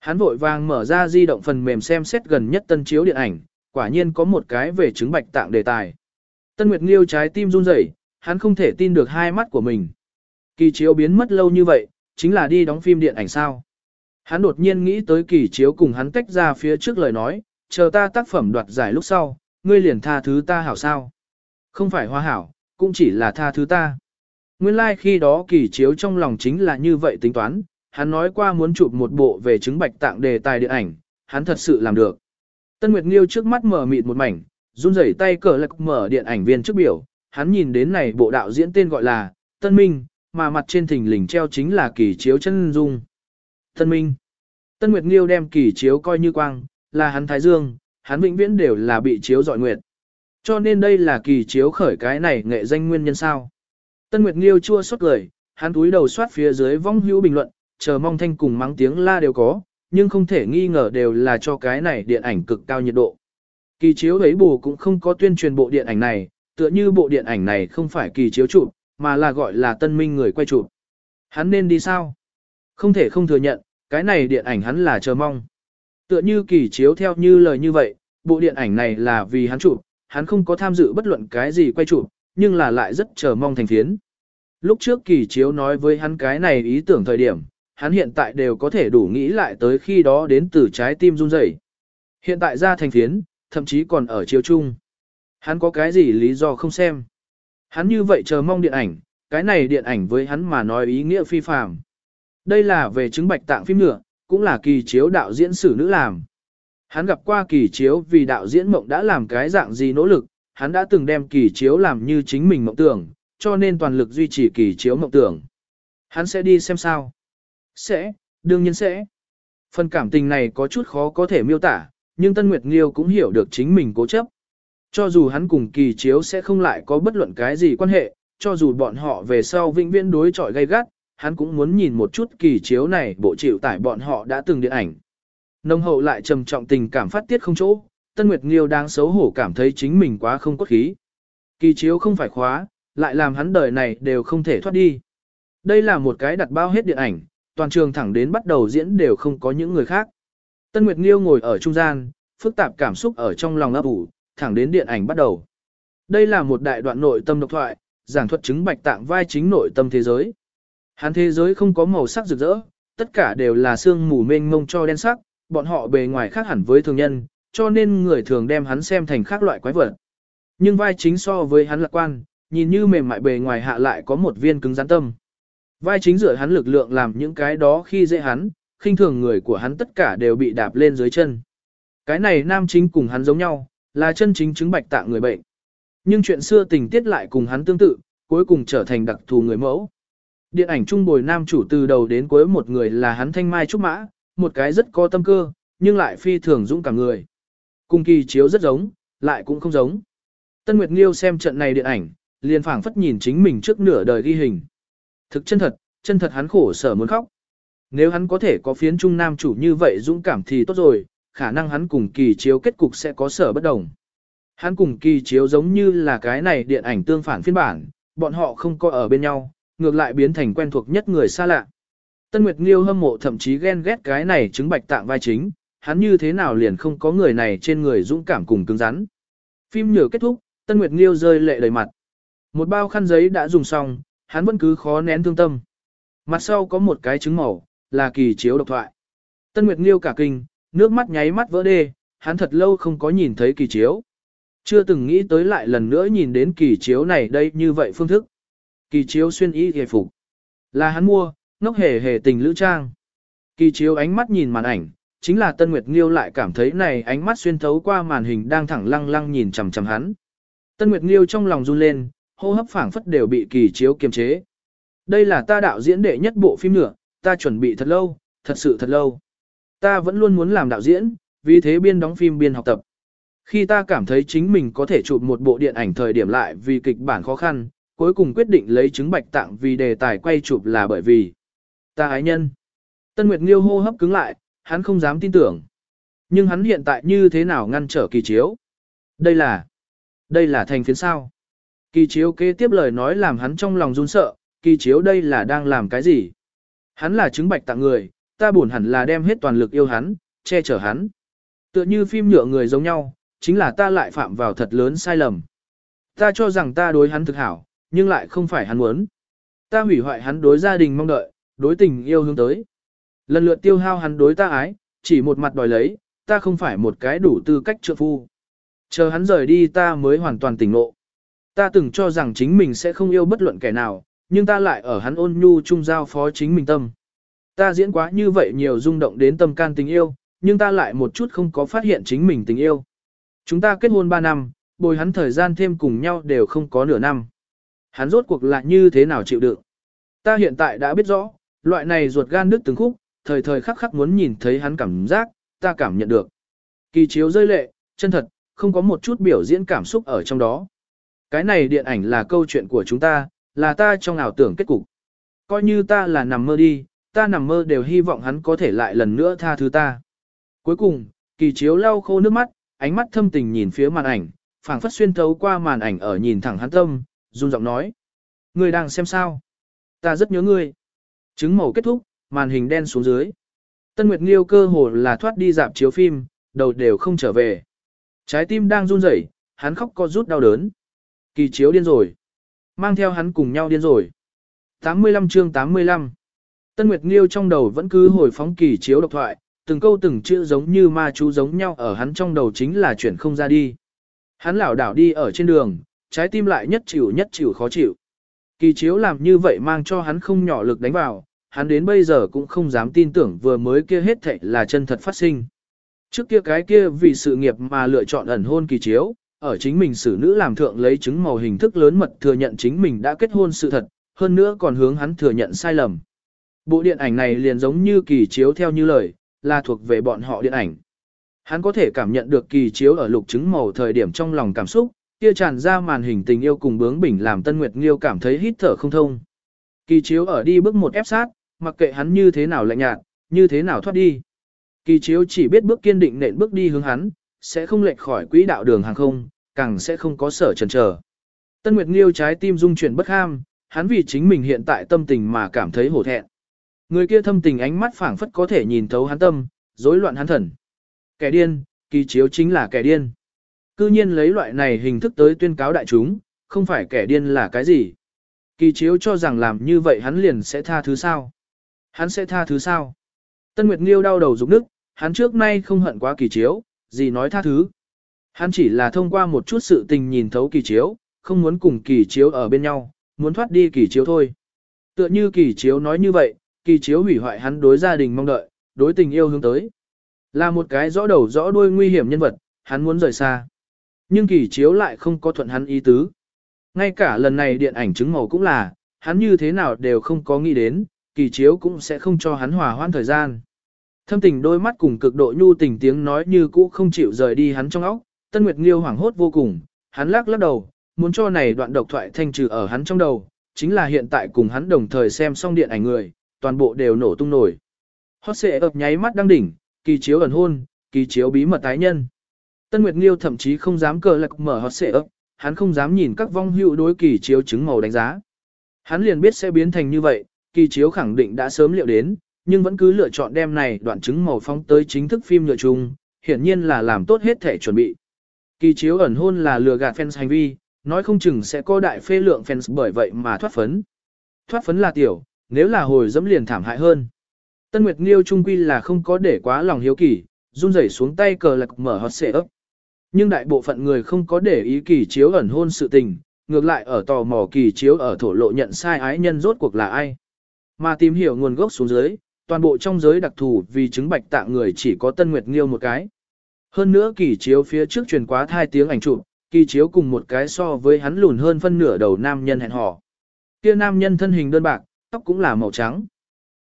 Hắn vội vàng mở ra di động phần mềm xem xét gần nhất tân chiếu điện ảnh, quả nhiên có một cái về chứng bạch tạng đề tài. Tân Nguyệt Nghiêu trái tim run rẩy, hắn không thể tin được hai mắt của mình. Kỳ chiếu biến mất lâu như vậy, chính là đi đóng phim điện ảnh sao. Hắn đột nhiên nghĩ tới kỳ chiếu cùng hắn tách ra phía trước lời nói, chờ ta tác phẩm đoạt giải lúc sau, ngươi liền tha thứ ta hảo sao. Không phải hoa hảo, cũng chỉ là tha thứ ta. Nguyên lai like khi đó kỳ chiếu trong lòng chính là như vậy tính toán, hắn nói qua muốn chụp một bộ về chứng bạch tạng đề tài điện ảnh, hắn thật sự làm được. Tân Nguyệt Nghiêu trước mắt mở mịt một mảnh, run rẩy tay cờ lạc mở điện ảnh viên trước biểu, hắn nhìn đến này bộ đạo diễn tên gọi là Tân Minh, mà mặt trên thình lình treo chính là kỳ chiếu chân dung. Tân Minh. Tân Nguyệt Nghiêu đem kỳ chiếu coi như quang, là hắn Thái Dương, hắn vĩnh viễn đều là bị chiếu dọi nguyệt. Cho nên đây là kỳ chiếu khởi cái này nghệ danh nguyên nhân sao. Tân Nguyệt Nghiêu chua xót cười, hắn túi đầu soát phía dưới vong hữu bình luận, chờ mong thanh cùng mắng tiếng la đều có, nhưng không thể nghi ngờ đều là cho cái này điện ảnh cực cao nhiệt độ. Kỳ chiếu ấy bù cũng không có tuyên truyền bộ điện ảnh này, tựa như bộ điện ảnh này không phải kỳ chiếu chụp, mà là gọi là tân minh người quay chụp. Hắn nên đi sao? Không thể không thừa nhận, cái này điện ảnh hắn là chờ mong. Tựa như kỳ chiếu theo như lời như vậy, bộ điện ảnh này là vì hắn chụp, hắn không có tham dự bất luận cái gì quay chụp, nhưng là lại rất chờ mong thành phiến. Lúc trước kỳ chiếu nói với hắn cái này ý tưởng thời điểm, hắn hiện tại đều có thể đủ nghĩ lại tới khi đó đến từ trái tim run rẩy. Hiện tại ra thành phiến, thậm chí còn ở chiếu chung. Hắn có cái gì lý do không xem. Hắn như vậy chờ mong điện ảnh, cái này điện ảnh với hắn mà nói ý nghĩa phi phàm. Đây là về chứng bạch tạng phim nữa, cũng là kỳ chiếu đạo diễn sử nữ làm. Hắn gặp qua kỳ chiếu vì đạo diễn mộng đã làm cái dạng gì nỗ lực, hắn đã từng đem kỳ chiếu làm như chính mình mộng tưởng, cho nên toàn lực duy trì kỳ chiếu mộng tưởng. Hắn sẽ đi xem sao. Sẽ, đương nhiên sẽ. Phần cảm tình này có chút khó có thể miêu tả, nhưng Tân Nguyệt Nghiêu cũng hiểu được chính mình cố chấp. Cho dù hắn cùng kỳ chiếu sẽ không lại có bất luận cái gì quan hệ, cho dù bọn họ về sau vĩnh viễn đối chọi gay gắt, hắn cũng muốn nhìn một chút kỳ chiếu này bộ chịu tải bọn họ đã từng điện ảnh. Nông hậu lại trầm trọng tình cảm phát tiết không chỗ, Tân Nguyệt Nghiêu đang xấu hổ cảm thấy chính mình quá không cốt khí. Kỳ chiếu không phải khóa, lại làm hắn đời này đều không thể thoát đi. Đây là một cái đặt bao hết điện ảnh, toàn trường thẳng đến bắt đầu diễn đều không có những người khác. Tân Nguyệt Nghiêu ngồi ở trung gian, phức tạp cảm xúc ở trong lòng ấp ủ, thẳng đến điện ảnh bắt đầu. Đây là một đại đoạn nội tâm độc thoại, giảng thuật chứng bạch tạng vai chính nội tâm thế giới. Hắn thế giới không có màu sắc rực rỡ, tất cả đều là sương mù mênh mông cho đen sắc, bọn họ bề ngoài khác hẳn với thường nhân, cho nên người thường đem hắn xem thành khác loại quái vật. Nhưng vai chính so với hắn lạc quan, nhìn như mềm mại bề ngoài hạ lại có một viên cứng rắn tâm. Vai chính dựa hắn lực lượng làm những cái đó khi dễ hắn, khinh thường người của hắn tất cả đều bị đạp lên dưới chân. Cái này nam chính cùng hắn giống nhau, là chân chính chứng bạch tạng người bệnh. Nhưng chuyện xưa tình tiết lại cùng hắn tương tự, cuối cùng trở thành đặc thù người mẫu. Điện ảnh trung bồi nam chủ từ đầu đến cuối một người là hắn thanh mai trúc mã, một cái rất có tâm cơ, nhưng lại phi thường dũng cảm người. Cùng kỳ chiếu rất giống, lại cũng không giống. Tân Nguyệt Nghiêu xem trận này điện ảnh, liền phảng phất nhìn chính mình trước nửa đời ghi hình. Thực chân thật, chân thật hắn khổ sở muốn khóc. Nếu hắn có thể có phiến trung nam chủ như vậy dũng cảm thì tốt rồi, khả năng hắn cùng kỳ chiếu kết cục sẽ có sở bất đồng. Hắn cùng kỳ chiếu giống như là cái này điện ảnh tương phản phiên bản, bọn họ không có ở bên nhau, ngược lại biến thành quen thuộc nhất người xa lạ. Tân Nguyệt Nghiêu hâm mộ thậm chí ghen ghét cái này chứng bạch tạng vai chính, hắn như thế nào liền không có người này trên người dũng cảm cùng cứng rắn. Phim nhờ kết thúc, Tân Nguyệt Nghiêu rơi lệ đầy mặt. Một bao khăn giấy đã dùng xong, hắn vẫn cứ khó nén thương tâm. Mặt sau có một cái trứng màu, là kỳ chiếu độc thoại. Tân Nguyệt Nghiêu cả kinh, nước mắt nháy mắt vỡ đê, hắn thật lâu không có nhìn thấy kỳ chiếu. Chưa từng nghĩ tới lại lần nữa nhìn đến kỳ chiếu này đây như vậy phương thức. Kỳ chiếu xuyên y hề phục. Là hắn mua, ngốc hề hề tình lữ trang. Kỳ chiếu ánh mắt nhìn màn ảnh, chính là Tân Nguyệt Nghiêu lại cảm thấy này ánh mắt xuyên thấu qua màn hình đang thẳng lăng lăng nhìn chằm chằm hắn. Tân Nguyệt Nghiêu trong lòng run lên, hô hấp phảng phất đều bị kỳ chiếu kiềm chế. Đây là ta đạo diễn đệ nhất bộ phim nữa, ta chuẩn bị thật lâu, thật sự thật lâu. Ta vẫn luôn muốn làm đạo diễn, vì thế biên đóng phim biên học tập. Khi ta cảm thấy chính mình có thể chụp một bộ điện ảnh thời điểm lại vì kịch bản khó khăn, cuối cùng quyết định lấy chứng bạch tạng vì đề tài quay chụp là bởi vì ta ái nhân. Tân Nguyệt Nghiêu hô hấp cứng lại, hắn không dám tin tưởng. Nhưng hắn hiện tại như thế nào ngăn trở kỳ chiếu? Đây là, đây là thành phiến sao? Kỳ chiếu kế tiếp lời nói làm hắn trong lòng run sợ, kỳ chiếu đây là đang làm cái gì? Hắn là chứng bạch tặng người, ta buồn hẳn là đem hết toàn lực yêu hắn, che chở hắn. Tựa như phim nhựa người giống nhau, chính là ta lại phạm vào thật lớn sai lầm. Ta cho rằng ta đối hắn thực hảo, nhưng lại không phải hắn muốn. Ta hủy hoại hắn đối gia đình mong đợi, đối tình yêu hướng tới. Lần lượt tiêu hao hắn đối ta ái, chỉ một mặt đòi lấy, ta không phải một cái đủ tư cách trợ phu. Chờ hắn rời đi ta mới hoàn toàn tỉnh ngộ. Ta từng cho rằng chính mình sẽ không yêu bất luận kẻ nào, nhưng ta lại ở hắn ôn nhu trung giao phó chính mình tâm. Ta diễn quá như vậy nhiều rung động đến tâm can tình yêu, nhưng ta lại một chút không có phát hiện chính mình tình yêu. Chúng ta kết hôn 3 năm, bồi hắn thời gian thêm cùng nhau đều không có nửa năm. Hắn rốt cuộc lại như thế nào chịu đựng. Ta hiện tại đã biết rõ, loại này ruột gan đứt từng khúc, thời thời khắc khắc muốn nhìn thấy hắn cảm giác, ta cảm nhận được. Kỳ chiếu rơi lệ, chân thật, không có một chút biểu diễn cảm xúc ở trong đó. Cái này điện ảnh là câu chuyện của chúng ta, là ta trong ảo tưởng kết cục. Coi như ta là nằm mơ đi, ta nằm mơ đều hy vọng hắn có thể lại lần nữa tha thứ ta. Cuối cùng, kỳ chiếu lau khô nước mắt, ánh mắt thâm tình nhìn phía màn ảnh, phảng phất xuyên thấu qua màn ảnh ở nhìn thẳng hắn tâm, run giọng nói. Ngươi đang xem sao? Ta rất nhớ ngươi. Chứng màu kết thúc, màn hình đen xuống dưới. Tân Nguyệt Nghiêu cơ hồ là thoát đi dạp chiếu phim, đầu đều không trở về. Trái tim đang run rẩy, hắn khóc co rút đau đớn. Kỳ chiếu điên rồi. Mang theo hắn cùng nhau điên rồi. 85 chương 85 Tân Nguyệt Nghiêu trong đầu vẫn cứ hồi phóng kỳ chiếu độc thoại, từng câu từng chữ giống như ma chú giống nhau ở hắn trong đầu chính là chuyển không ra đi. Hắn lảo đảo đi ở trên đường, trái tim lại nhất chịu nhất chịu khó chịu. Kỳ chiếu làm như vậy mang cho hắn không nhỏ lực đánh vào, hắn đến bây giờ cũng không dám tin tưởng vừa mới kia hết thảy là chân thật phát sinh. Trước kia cái kia vì sự nghiệp mà lựa chọn ẩn hôn kỳ chiếu, ở chính mình xử nữ làm thượng lấy chứng màu hình thức lớn mật thừa nhận chính mình đã kết hôn sự thật, hơn nữa còn hướng hắn thừa nhận sai lầm. Bộ điện ảnh này liền giống như kỳ chiếu theo như lời, là thuộc về bọn họ điện ảnh. Hắn có thể cảm nhận được kỳ chiếu ở lục chứng màu thời điểm trong lòng cảm xúc, kia tràn ra màn hình tình yêu cùng bướng bỉnh làm Tân Nguyệt Nghiêu cảm thấy hít thở không thông. Kỳ chiếu ở đi bước một ép sát, mặc kệ hắn như thế nào lạnh nhạt, như thế nào thoát đi. Kỳ chiếu chỉ biết bước kiên định nện bước đi hướng hắn, sẽ không lệch khỏi quỹ đạo đường hàng không, càng sẽ không có sở chần chờ. Tân Nguyệt Nghiêu trái tim rung chuyển bất ham, hắn vì chính mình hiện tại tâm tình mà cảm thấy hổ thẹn. Người kia thâm tình ánh mắt phảng phất có thể nhìn thấu hắn tâm, rối loạn hắn thần. Kẻ điên, kỳ chiếu chính là kẻ điên. Cư nhiên lấy loại này hình thức tới tuyên cáo đại chúng, không phải kẻ điên là cái gì. Kỳ chiếu cho rằng làm như vậy hắn liền sẽ tha thứ sao. Hắn sẽ tha thứ sao? Tân Nguyệt Nghiêu đau đầu rụng nước, hắn trước nay không hận quá kỳ chiếu, gì nói tha thứ. Hắn chỉ là thông qua một chút sự tình nhìn thấu kỳ chiếu, không muốn cùng kỳ chiếu ở bên nhau, muốn thoát đi kỳ chiếu thôi. Tựa như kỳ chiếu nói như vậy, kỳ chiếu hủy hoại hắn đối gia đình mong đợi, đối tình yêu hướng tới. Là một cái rõ đầu rõ đuôi nguy hiểm nhân vật, hắn muốn rời xa. Nhưng kỳ chiếu lại không có thuận hắn ý tứ. Ngay cả lần này điện ảnh chứng màu cũng là, hắn như thế nào đều không có nghĩ đến, kỳ chiếu cũng sẽ không cho hắn hòa hoãn thời gian. Thâm tình đôi mắt cùng cực độ nhu tình tiếng nói như cũ không chịu rời đi hắn trong óc, Tân Nguyệt Nghiêu hoảng hốt vô cùng, hắn lắc lắc đầu, muốn cho này đoạn độc thoại thanh trừ ở hắn trong đầu, chính là hiện tại cùng hắn đồng thời xem xong điện ảnh người, toàn bộ đều nổ tung nổi. Hót xệ ập nháy mắt đang đỉnh, kỳ chiếu ẩn hôn, kỳ chiếu bí mật tái nhân. Tân Nguyệt Nghiêu thậm chí không dám cờ lạc mở hót xệ ập, hắn không dám nhìn các vong hữu đối kỳ chiếu chứng màu đánh giá. Hắn liền biết sẽ biến thành như vậy, kỳ chiếu khẳng định đã sớm liệu đến, nhưng vẫn cứ lựa chọn đem này đoạn chứng màu phóng tới chính thức phim nhựa chung, hiển nhiên là làm tốt hết thể chuẩn bị. Kỳ chiếu ẩn hôn là lừa gạt fans hành vi, nói không chừng sẽ có đại phê lượng fans bởi vậy mà thoát phấn. Thoát phấn là tiểu, nếu là hồi dẫm liền thảm hại hơn. Tân Nguyệt Nghiêu trung quy là không có để quá lòng hiếu kỳ, run rẩy xuống tay cờ lạc mở hot xệ ấp. Nhưng đại bộ phận người không có để ý kỳ chiếu ẩn hôn sự tình, ngược lại ở tò mò kỳ chiếu ở thổ lộ nhận sai ái nhân rốt cuộc là ai. Mà tìm hiểu nguồn gốc xuống dưới, toàn bộ trong giới đặc thù vì chứng bạch tạng người chỉ có Tân Nguyệt Nghiêu một cái. Hơn nữa kỳ chiếu phía trước truyền quá hai tiếng ảnh chụp, kỳ chiếu cùng một cái so với hắn lùn hơn phân nửa đầu nam nhân hẹn hò. Kia nam nhân thân hình đơn bạc, tóc cũng là màu trắng.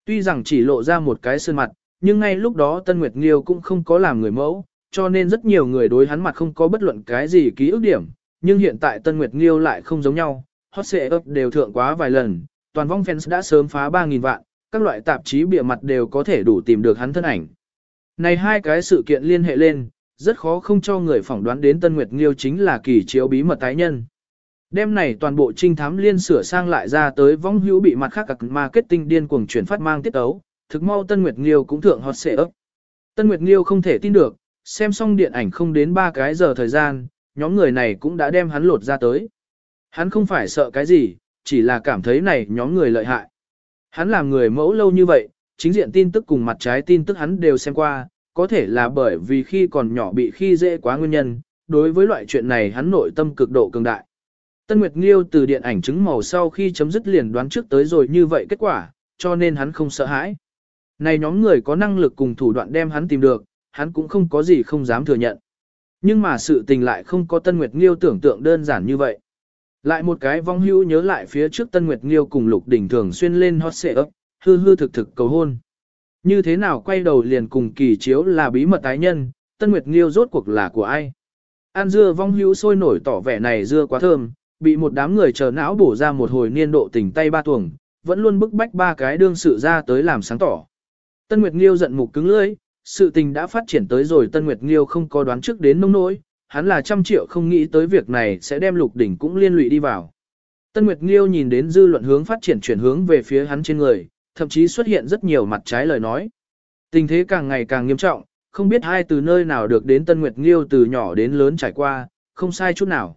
Tuy rằng chỉ lộ ra một cái sơn mặt, nhưng ngay lúc đó Tân Nguyệt Nghiêu cũng không có làm người mẫu, cho nên rất nhiều người đối hắn mặt không có bất luận cái gì ký ức điểm, nhưng hiện tại Tân Nguyệt Nghiêu lại không giống nhau, hot sẽ ấp đều thượng quá vài lần, toàn vong fans đã sớm phá 3.000 vạn, các loại tạp chí bìa mặt đều có thể đủ tìm được hắn thân ảnh. Này hai cái sự kiện liên hệ lên, rất khó không cho người phỏng đoán đến Tân Nguyệt Nghiêu chính là kỳ chiếu bí mật tái nhân. Đêm này toàn bộ trinh thám liên sửa sang lại ra tới vong hữu bị mặt khác các marketing điên cuồng chuyển phát mang tiết ấu, thực mau Tân Nguyệt Nghiêu cũng thượng hot xệ ấp. Tân Nguyệt Nghiêu không thể tin được, xem xong điện ảnh không đến 3 cái giờ thời gian, nhóm người này cũng đã đem hắn lột ra tới. Hắn không phải sợ cái gì, chỉ là cảm thấy này nhóm người lợi hại. Hắn làm người mẫu lâu như vậy, chính diện tin tức cùng mặt trái tin tức hắn đều xem qua, có thể là bởi vì khi còn nhỏ bị khi dễ quá nguyên nhân, đối với loại chuyện này hắn nội tâm cực độ cường đại. Tân Nguyệt Nghiêu từ điện ảnh chứng màu sau khi chấm dứt liền đoán trước tới rồi như vậy kết quả, cho nên hắn không sợ hãi. Này nhóm người có năng lực cùng thủ đoạn đem hắn tìm được, hắn cũng không có gì không dám thừa nhận. Nhưng mà sự tình lại không có Tân Nguyệt Nghiêu tưởng tượng đơn giản như vậy. Lại một cái vong hưu nhớ lại phía trước Tân Nguyệt Nghiêu cùng Lục Đỉnh thường xuyên lên hot xệ ấp, hư hư thực thực cầu hôn. Như thế nào quay đầu liền cùng kỳ chiếu là bí mật tái nhân, Tân Nguyệt Nghiêu rốt cuộc là của ai? An dưa vong hữu sôi nổi tỏ vẻ này dưa quá thơm, bị một đám người chờ não bổ ra một hồi niên độ tình tay ba tuồng, vẫn luôn bức bách ba cái đương sự ra tới làm sáng tỏ. Tân Nguyệt Nghiêu giận mục cứng lưỡi, sự tình đã phát triển tới rồi Tân Nguyệt Nghiêu không có đoán trước đến nông nỗi, hắn là trăm triệu không nghĩ tới việc này sẽ đem lục đỉnh cũng liên lụy đi vào. Tân Nguyệt Nghiêu nhìn đến dư luận hướng phát triển chuyển hướng về phía hắn trên người, thậm chí xuất hiện rất nhiều mặt trái lời nói. Tình thế càng ngày càng nghiêm trọng, không biết hai từ nơi nào được đến Tân Nguyệt Nghiêu từ nhỏ đến lớn trải qua, không sai chút nào.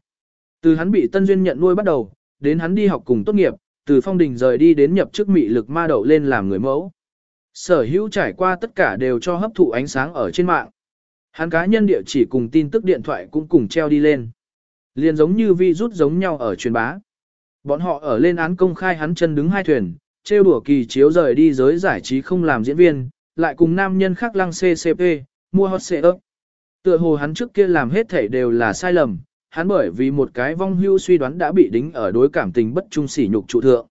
Từ hắn bị Tân Duyên nhận nuôi bắt đầu, đến hắn đi học cùng tốt nghiệp, từ phong đình rời đi đến nhập chức mị lực ma đậu lên làm người mẫu. Sở hữu trải qua tất cả đều cho hấp thụ ánh sáng ở trên mạng. Hắn cá nhân địa chỉ cùng tin tức điện thoại cũng cùng treo đi lên. Liền giống như vi rút giống nhau ở truyền bá. Bọn họ ở lên án công khai hắn chân đứng hai thuyền, trêu đùa kỳ chiếu rời đi giới giải trí không làm diễn viên, lại cùng nam nhân khác lăng CCP, mua hot xệ ấp. Tựa hồ hắn trước kia làm hết thảy đều là sai lầm, hắn bởi vì một cái vong hưu suy đoán đã bị đính ở đối cảm tình bất trung sỉ nhục trụ thượng.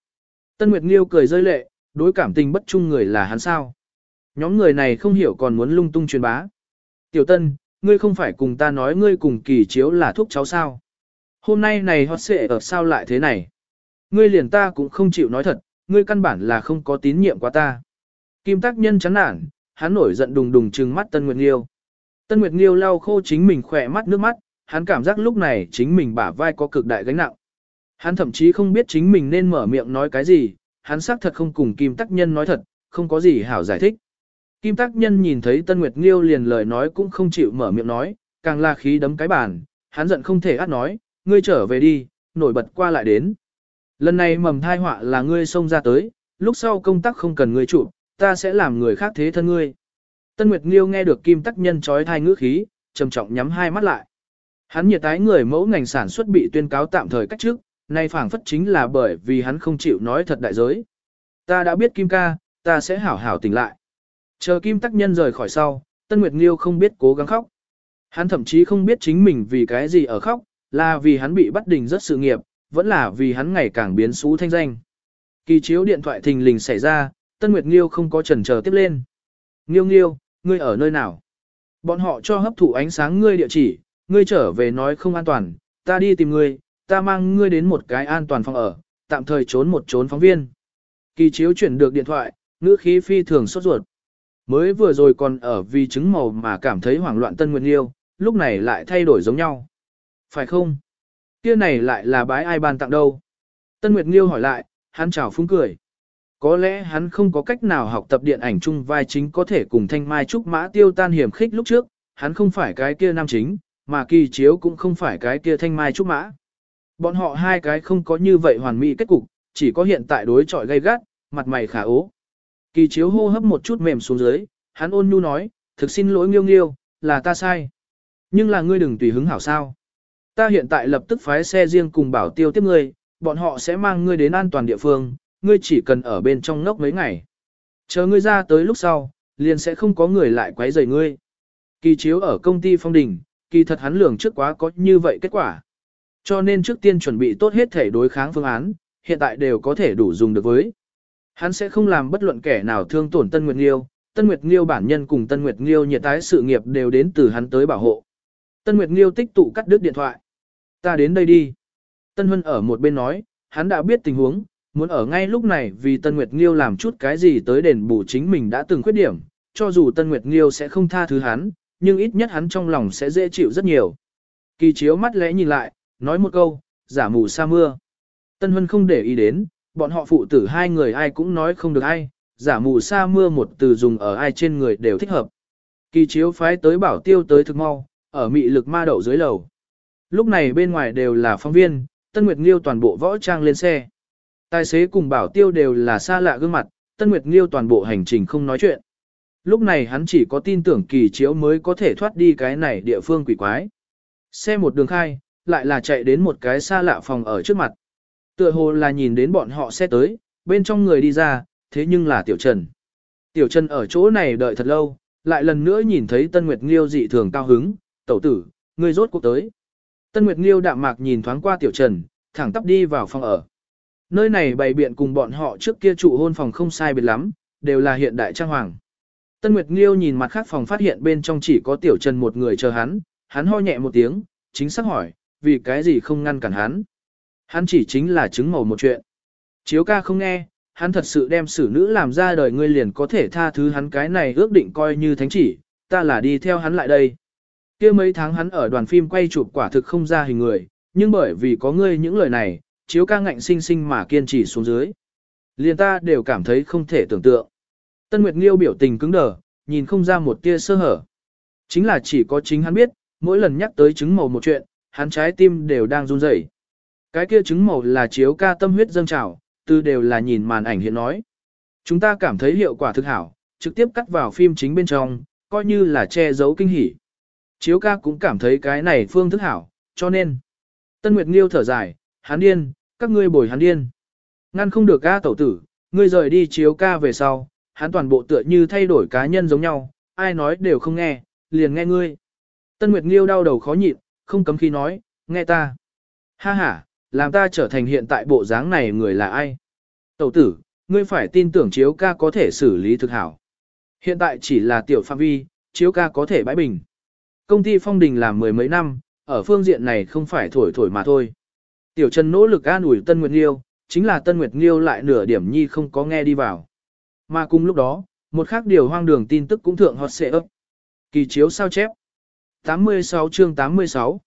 Tân Nguyệt Nghiêu cười rơi lệ, đối cảm tình bất trung người là hắn sao. Nhóm người này không hiểu còn muốn lung tung truyền bá. Tiểu Tân, ngươi không phải cùng ta nói ngươi cùng kỳ chiếu là thúc cháu sao. Hôm nay này họ xệ ở sao lại thế này. Ngươi liền ta cũng không chịu nói thật, ngươi căn bản là không có tín nhiệm qua ta. Kim tác nhân chán nản, hắn nổi giận đùng đùng trừng mắt Tân Nguyệt Nghiêu. Tân Nguyệt Nghiêu lau khô chính mình khỏe mắt nước mắt, hắn cảm giác lúc này chính mình bả vai có cực đại gánh nặng. Hắn thậm chí không biết chính mình nên mở miệng nói cái gì, hắn xác thật không cùng Kim Tắc Nhân nói thật, không có gì hảo giải thích. Kim Tác Nhân nhìn thấy Tân Nguyệt Nghiêu liền lời nói cũng không chịu mở miệng nói, càng là khí đấm cái bàn, hắn giận không thể át nói, ngươi trở về đi, nổi bật qua lại đến. Lần này mầm thai họa là ngươi xông ra tới, lúc sau công tác không cần ngươi trụ, ta sẽ làm người khác thế thân ngươi. Tân Nguyệt Nghiêu nghe được Kim Tắc Nhân trói thai ngữ khí, trầm trọng nhắm hai mắt lại. Hắn nhiệt tái người mẫu ngành sản xuất bị tuyên cáo tạm thời cách trước, nay phảng phất chính là bởi vì hắn không chịu nói thật đại giới. Ta đã biết Kim ca, ta sẽ hảo hảo tỉnh lại. Chờ Kim Tắc Nhân rời khỏi sau, Tân Nguyệt Nghiêu không biết cố gắng khóc. Hắn thậm chí không biết chính mình vì cái gì ở khóc, là vì hắn bị bắt đình rất sự nghiệp, vẫn là vì hắn ngày càng biến xú thanh danh. Kỳ chiếu điện thoại thình lình xảy ra, Tân Nguyệt Nghiêu không có chần chờ tiếp lên. Nghiêu Nghiêu, ngươi ở nơi nào? Bọn họ cho hấp thụ ánh sáng ngươi địa chỉ, ngươi trở về nói không an toàn, ta đi tìm ngươi, ta mang ngươi đến một cái an toàn phòng ở, tạm thời trốn một trốn phóng viên. Kỳ chiếu chuyển được điện thoại, ngữ khí phi thường sốt ruột. Mới vừa rồi còn ở vì chứng màu mà cảm thấy hoảng loạn Tân Nguyệt Liêu, lúc này lại thay đổi giống nhau. Phải không? Kia này lại là bái ai ban tặng đâu? Tân Nguyệt Liêu hỏi lại, hắn chào phúng cười. Có lẽ hắn không có cách nào học tập điện ảnh chung vai chính có thể cùng thanh mai trúc mã tiêu tan hiểm khích lúc trước, hắn không phải cái kia nam chính, mà kỳ chiếu cũng không phải cái kia thanh mai trúc mã. Bọn họ hai cái không có như vậy hoàn mỹ kết cục, chỉ có hiện tại đối trọi gay gắt, mặt mày khả ố. Kỳ chiếu hô hấp một chút mềm xuống dưới, hắn ôn nhu nói, thực xin lỗi nghiêu nghiêu, là ta sai. Nhưng là ngươi đừng tùy hứng hảo sao. Ta hiện tại lập tức phái xe riêng cùng bảo tiêu tiếp ngươi, bọn họ sẽ mang ngươi đến an toàn địa phương, ngươi chỉ cần ở bên trong ngốc mấy ngày. Chờ ngươi ra tới lúc sau, liền sẽ không có người lại quấy rầy ngươi. Kỳ chiếu ở công ty phong đình, kỳ thật hắn lường trước quá có như vậy kết quả. Cho nên trước tiên chuẩn bị tốt hết thể đối kháng phương án, hiện tại đều có thể đủ dùng được với. Hắn sẽ không làm bất luận kẻ nào thương tổn Tân Nguyệt Nghiêu, Tân Nguyệt Nghiêu bản nhân cùng Tân Nguyệt Nghiêu nhiệt tái sự nghiệp đều đến từ hắn tới bảo hộ. Tân Nguyệt Nghiêu tích tụ cắt đứt điện thoại. Ta đến đây đi. Tân Huân ở một bên nói, hắn đã biết tình huống, muốn ở ngay lúc này vì Tân Nguyệt Nghiêu làm chút cái gì tới đền bù chính mình đã từng khuyết điểm, cho dù Tân Nguyệt Nghiêu sẽ không tha thứ hắn, nhưng ít nhất hắn trong lòng sẽ dễ chịu rất nhiều. Kỳ chiếu mắt lẽ nhìn lại, nói một câu, giả mù sa mưa. Tân Huân không để ý đến, bọn họ phụ tử hai người ai cũng nói không được ai, giả mù sa mưa một từ dùng ở ai trên người đều thích hợp. Kỳ chiếu phái tới bảo tiêu tới thực mau, ở mị lực ma đậu dưới lầu. Lúc này bên ngoài đều là phóng viên, Tân Nguyệt Nghiêu toàn bộ võ trang lên xe. Tài xế cùng bảo tiêu đều là xa lạ gương mặt, Tân Nguyệt Nghiêu toàn bộ hành trình không nói chuyện. Lúc này hắn chỉ có tin tưởng kỳ chiếu mới có thể thoát đi cái này địa phương quỷ quái. Xe một đường khai, lại là chạy đến một cái xa lạ phòng ở trước mặt. Tựa hồ là nhìn đến bọn họ xe tới, bên trong người đi ra, thế nhưng là Tiểu Trần. Tiểu Trần ở chỗ này đợi thật lâu, lại lần nữa nhìn thấy Tân Nguyệt Nghiêu dị thường cao hứng, tẩu tử, người rốt cuộc tới. Tân Nguyệt Nghiêu đạm mạc nhìn thoáng qua Tiểu Trần, thẳng tắp đi vào phòng ở. Nơi này bày biện cùng bọn họ trước kia trụ hôn phòng không sai biệt lắm, đều là hiện đại trang hoàng. Tân Nguyệt Nghiêu nhìn mặt khác phòng phát hiện bên trong chỉ có Tiểu Trần một người chờ hắn, hắn ho nhẹ một tiếng, chính xác hỏi, vì cái gì không ngăn cản hắn. Hắn chỉ chính là chứng màu một chuyện. Chiếu ca không nghe, hắn thật sự đem xử nữ làm ra đời ngươi liền có thể tha thứ hắn cái này ước định coi như thánh chỉ, ta là đi theo hắn lại đây. kia mấy tháng hắn ở đoàn phim quay chụp quả thực không ra hình người, nhưng bởi vì có ngươi những lời này, chiếu ca ngạnh sinh sinh mà kiên trì xuống dưới. Liền ta đều cảm thấy không thể tưởng tượng. Tân Nguyệt Nghiêu biểu tình cứng đờ, nhìn không ra một tia sơ hở. Chính là chỉ có chính hắn biết, mỗi lần nhắc tới chứng màu một chuyện, hắn trái tim đều đang run rẩy. Cái kia chứng màu là chiếu ca tâm huyết dâng trào, từ đều là nhìn màn ảnh hiện nói. Chúng ta cảm thấy hiệu quả thực hảo, trực tiếp cắt vào phim chính bên trong, coi như là che giấu kinh hỉ. Chiếu ca cũng cảm thấy cái này phương thức hảo, cho nên. Tân Nguyệt Nghiêu thở dài, hắn điên, các ngươi bồi hắn điên. Ngăn không được ca tẩu tử, ngươi rời đi chiếu ca về sau, hắn toàn bộ tựa như thay đổi cá nhân giống nhau, ai nói đều không nghe, liền nghe ngươi. Tân Nguyệt Nghiêu đau đầu khó nhịn, không cấm khi nói, nghe ta. Ha ha, làm ta trở thành hiện tại bộ dáng này người là ai? Tẩu tử, ngươi phải tin tưởng chiếu ca có thể xử lý thực hảo. Hiện tại chỉ là tiểu phạm vi, chiếu ca có thể bãi bình. Công ty phong đình làm mười mấy năm, ở phương diện này không phải thổi thổi mà thôi. Tiểu Trần nỗ lực an ủi Tân Nguyệt Nghiêu, chính là Tân Nguyệt Nghiêu lại nửa điểm nhi không có nghe đi vào. Mà cùng lúc đó, một khác điều hoang đường tin tức cũng thượng hot xệ ấp. Kỳ chiếu sao chép. 86 chương 86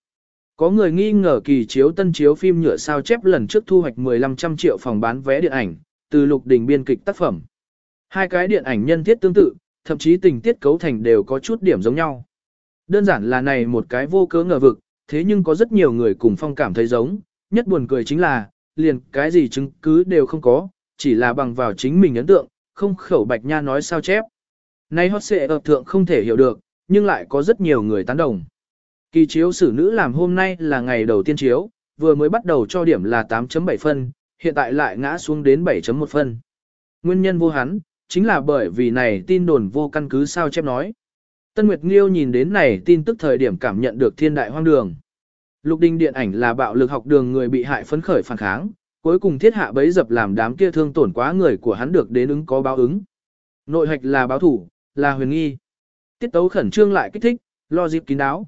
có người nghi ngờ kỳ chiếu tân chiếu phim nhựa sao chép lần trước thu hoạch 1500 triệu phòng bán vé điện ảnh, từ lục đình biên kịch tác phẩm. Hai cái điện ảnh nhân thiết tương tự, thậm chí tình tiết cấu thành đều có chút điểm giống nhau. Đơn giản là này một cái vô cớ ngờ vực, thế nhưng có rất nhiều người cùng phong cảm thấy giống, nhất buồn cười chính là, liền cái gì chứng cứ đều không có, chỉ là bằng vào chính mình ấn tượng, không khẩu bạch nha nói sao chép. Nay hot xệ ập thượng không thể hiểu được, nhưng lại có rất nhiều người tán đồng. Kỳ chiếu xử nữ làm hôm nay là ngày đầu tiên chiếu, vừa mới bắt đầu cho điểm là 8.7 phân, hiện tại lại ngã xuống đến 7.1 phân. Nguyên nhân vô hắn, chính là bởi vì này tin đồn vô căn cứ sao chép nói. Tân Nguyệt Nghiêu nhìn đến này tin tức thời điểm cảm nhận được thiên đại hoang đường. Lục đình điện ảnh là bạo lực học đường người bị hại phấn khởi phản kháng, cuối cùng thiết hạ bấy dập làm đám kia thương tổn quá người của hắn được đến ứng có báo ứng. Nội hạch là báo thủ, là huyền nghi. Tiết tấu khẩn trương lại kích thích, lo dịp kín đáo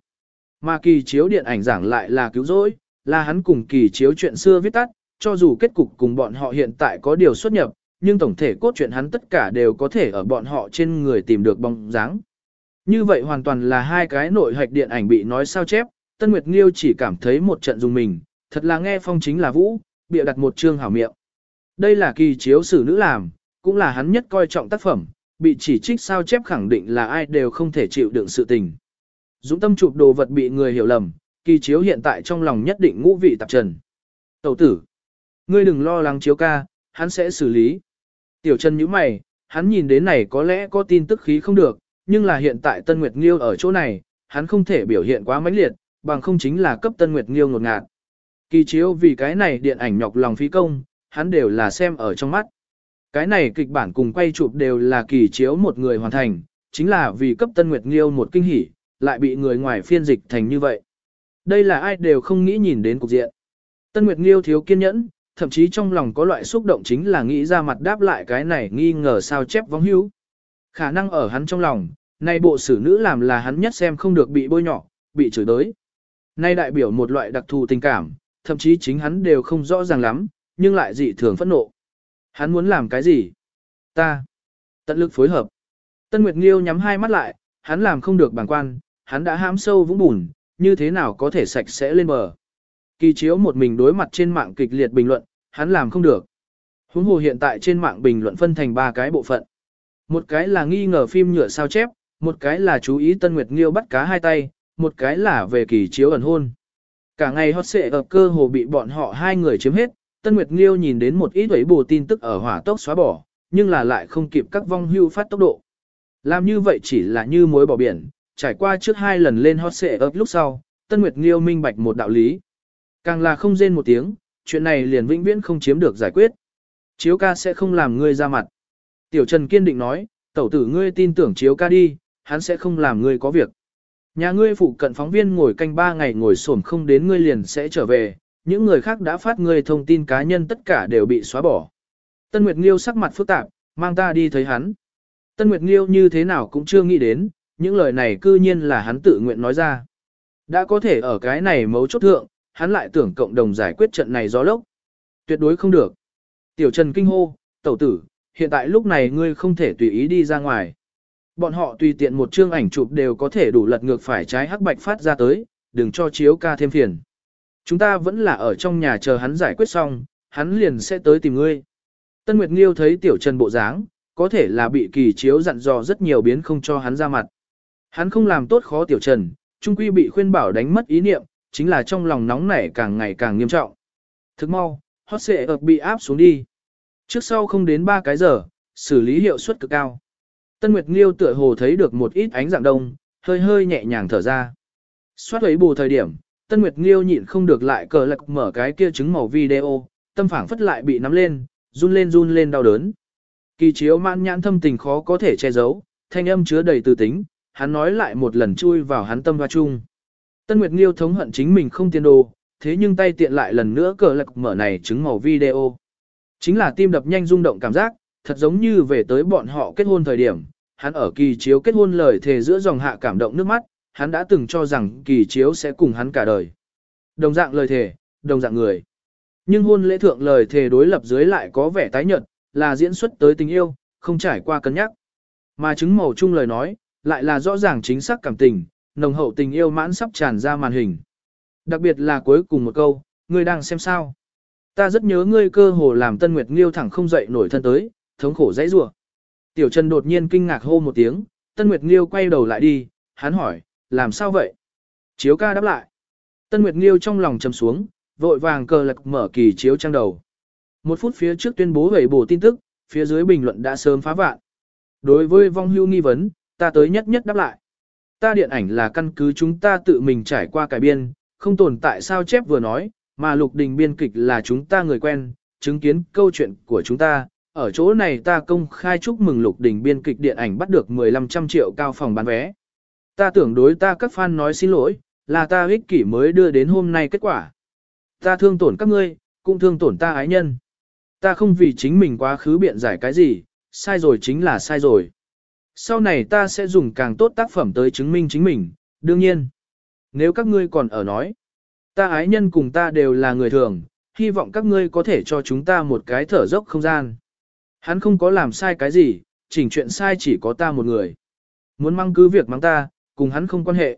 mà kỳ chiếu điện ảnh giảng lại là cứu rỗi, là hắn cùng kỳ chiếu chuyện xưa viết tắt, cho dù kết cục cùng bọn họ hiện tại có điều xuất nhập, nhưng tổng thể cốt truyện hắn tất cả đều có thể ở bọn họ trên người tìm được bóng dáng. Như vậy hoàn toàn là hai cái nội hạch điện ảnh bị nói sao chép, Tân Nguyệt Nghiêu chỉ cảm thấy một trận dùng mình, thật là nghe phong chính là vũ, bịa đặt một chương hảo miệng. Đây là kỳ chiếu sử nữ làm, cũng là hắn nhất coi trọng tác phẩm, bị chỉ trích sao chép khẳng định là ai đều không thể chịu đựng sự tình. Dũng tâm chụp đồ vật bị người hiểu lầm, kỳ chiếu hiện tại trong lòng nhất định ngũ vị tạp trần. Tẩu tử, ngươi đừng lo lắng chiếu ca, hắn sẽ xử lý. Tiểu Trần nhíu mày, hắn nhìn đến này có lẽ có tin tức khí không được, nhưng là hiện tại Tân Nguyệt Nghiêu ở chỗ này, hắn không thể biểu hiện quá mãnh liệt, bằng không chính là cấp Tân Nguyệt Nghiêu ngột ngạt. Kỳ chiếu vì cái này điện ảnh nhọc lòng phí công, hắn đều là xem ở trong mắt. Cái này kịch bản cùng quay chụp đều là kỳ chiếu một người hoàn thành, chính là vì cấp Tân Nguyệt Nghiêu một kinh hỉ, lại bị người ngoài phiên dịch thành như vậy. Đây là ai đều không nghĩ nhìn đến cục diện. Tân Nguyệt Nghiêu thiếu kiên nhẫn, thậm chí trong lòng có loại xúc động chính là nghĩ ra mặt đáp lại cái này nghi ngờ sao chép vong hữu. Khả năng ở hắn trong lòng, nay bộ xử nữ làm là hắn nhất xem không được bị bôi nhỏ, bị chửi đới. Nay đại biểu một loại đặc thù tình cảm, thậm chí chính hắn đều không rõ ràng lắm, nhưng lại dị thường phẫn nộ. Hắn muốn làm cái gì? Ta. Tận lực phối hợp. Tân Nguyệt Nghiêu nhắm hai mắt lại, hắn làm không được bàng quan, hắn đã hãm sâu vũng bùn, như thế nào có thể sạch sẽ lên bờ. Kỳ chiếu một mình đối mặt trên mạng kịch liệt bình luận, hắn làm không được. Huống hồ hiện tại trên mạng bình luận phân thành ba cái bộ phận. Một cái là nghi ngờ phim nhựa sao chép, một cái là chú ý Tân Nguyệt Nghiêu bắt cá hai tay, một cái là về kỳ chiếu ẩn hôn. Cả ngày hot xệ ở cơ hồ bị bọn họ hai người chiếm hết, Tân Nguyệt Nghiêu nhìn đến một ít ấy bù tin tức ở hỏa tốc xóa bỏ, nhưng là lại không kịp các vong hưu phát tốc độ. Làm như vậy chỉ là như mối bỏ biển, trải qua trước hai lần lên hot xệ ấp lúc sau, Tân Nguyệt Nghiêu minh bạch một đạo lý. Càng là không rên một tiếng, chuyện này liền vĩnh viễn không chiếm được giải quyết. Chiếu ca sẽ không làm ngươi ra mặt. Tiểu Trần kiên định nói, tẩu tử ngươi tin tưởng chiếu ca đi, hắn sẽ không làm ngươi có việc. Nhà ngươi phụ cận phóng viên ngồi canh ba ngày ngồi xổm không đến ngươi liền sẽ trở về, những người khác đã phát ngươi thông tin cá nhân tất cả đều bị xóa bỏ. Tân Nguyệt Nghiêu sắc mặt phức tạp, mang ta đi thấy hắn. Tân Nguyệt Nghiêu như thế nào cũng chưa nghĩ đến, những lời này cư nhiên là hắn tự nguyện nói ra. Đã có thể ở cái này mấu chốt thượng, hắn lại tưởng cộng đồng giải quyết trận này gió lốc. Tuyệt đối không được. Tiểu Trần kinh hô, tẩu tử, hiện tại lúc này ngươi không thể tùy ý đi ra ngoài. Bọn họ tùy tiện một chương ảnh chụp đều có thể đủ lật ngược phải trái hắc bạch phát ra tới, đừng cho chiếu ca thêm phiền. Chúng ta vẫn là ở trong nhà chờ hắn giải quyết xong, hắn liền sẽ tới tìm ngươi. Tân Nguyệt Nghiêu thấy Tiểu Trần bộ dáng, có thể là bị kỳ chiếu dặn dò rất nhiều biến không cho hắn ra mặt. Hắn không làm tốt khó Tiểu Trần, trung quy bị khuyên bảo đánh mất ý niệm, chính là trong lòng nóng nảy càng ngày càng nghiêm trọng. Thức mau, hot xệ ập bị áp xuống đi. Trước sau không đến 3 cái giờ, xử lý hiệu suất cực cao. Tân Nguyệt Nghiêu tựa hồ thấy được một ít ánh dạng đông, hơi hơi nhẹ nhàng thở ra. Xoát ấy bù thời điểm, Tân Nguyệt Nghiêu nhịn không được lại cờ lạc mở cái kia trứng màu video, tâm phảng phất lại bị nắm lên, run lên run lên đau đớn. Kỳ chiếu mãn nhãn thâm tình khó có thể che giấu, thanh âm chứa đầy từ tính, hắn nói lại một lần chui vào hắn tâm hoa chung. Tân Nguyệt Nghiêu thống hận chính mình không tiền đồ, thế nhưng tay tiện lại lần nữa cờ lạc mở này trứng màu video. Chính là tim đập nhanh rung động cảm giác, thật giống như về tới bọn họ kết hôn thời điểm, hắn ở kỳ chiếu kết hôn lời thề giữa dòng hạ cảm động nước mắt, hắn đã từng cho rằng kỳ chiếu sẽ cùng hắn cả đời. Đồng dạng lời thề, đồng dạng người. Nhưng hôn lễ thượng lời thề đối lập dưới lại có vẻ tái nhợt, là diễn xuất tới tình yêu, không trải qua cân nhắc. Mà chứng màu chung lời nói, lại là rõ ràng chính xác cảm tình, nồng hậu tình yêu mãn sắp tràn ra màn hình. Đặc biệt là cuối cùng một câu, ngươi đang xem sao. Ta rất nhớ ngươi cơ hồ làm Tân Nguyệt Nghiêu thẳng không dậy nổi thân tới, thống khổ dãy rủa. Tiểu Trần đột nhiên kinh ngạc hô một tiếng, Tân Nguyệt Nghiêu quay đầu lại đi, hắn hỏi, làm sao vậy? Chiếu ca đáp lại. Tân Nguyệt Nghiêu trong lòng trầm xuống, vội vàng cờ lật mở kỳ chiếu trang đầu. Một phút phía trước tuyên bố về bổ tin tức, phía dưới bình luận đã sớm phá vạn. Đối với vong hưu nghi vấn, ta tới nhất nhất đáp lại. Ta điện ảnh là căn cứ chúng ta tự mình trải qua cải biên, không tồn tại sao chép vừa nói, mà lục đình biên kịch là chúng ta người quen, chứng kiến câu chuyện của chúng ta. Ở chỗ này ta công khai chúc mừng lục đình biên kịch điện ảnh bắt được 1500 triệu cao phòng bán vé. Ta tưởng đối ta các fan nói xin lỗi, là ta ích kỷ mới đưa đến hôm nay kết quả. Ta thương tổn các ngươi, cũng thương tổn ta ái nhân. Ta không vì chính mình quá khứ biện giải cái gì, sai rồi chính là sai rồi. Sau này ta sẽ dùng càng tốt tác phẩm tới chứng minh chính mình, đương nhiên. nếu các ngươi còn ở nói. Ta ái nhân cùng ta đều là người thường, hy vọng các ngươi có thể cho chúng ta một cái thở dốc không gian. Hắn không có làm sai cái gì, chỉnh chuyện sai chỉ có ta một người. Muốn mang cứ việc mang ta, cùng hắn không quan hệ.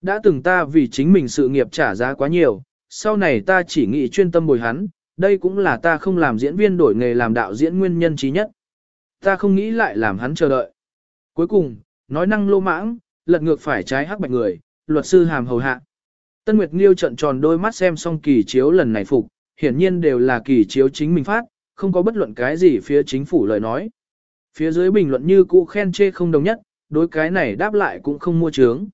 Đã từng ta vì chính mình sự nghiệp trả giá quá nhiều, sau này ta chỉ nghĩ chuyên tâm bồi hắn, đây cũng là ta không làm diễn viên đổi nghề làm đạo diễn nguyên nhân trí nhất. Ta không nghĩ lại làm hắn chờ đợi. Cuối cùng, nói năng lô mãng, lật ngược phải trái hắc bạch người, luật sư hàm hầu hạ. Tân Nguyệt Nghiêu trận tròn đôi mắt xem xong kỳ chiếu lần này phục, hiển nhiên đều là kỳ chiếu chính mình phát, không có bất luận cái gì phía chính phủ lời nói. Phía dưới bình luận như cũ khen chê không đồng nhất, đối cái này đáp lại cũng không mua chướng.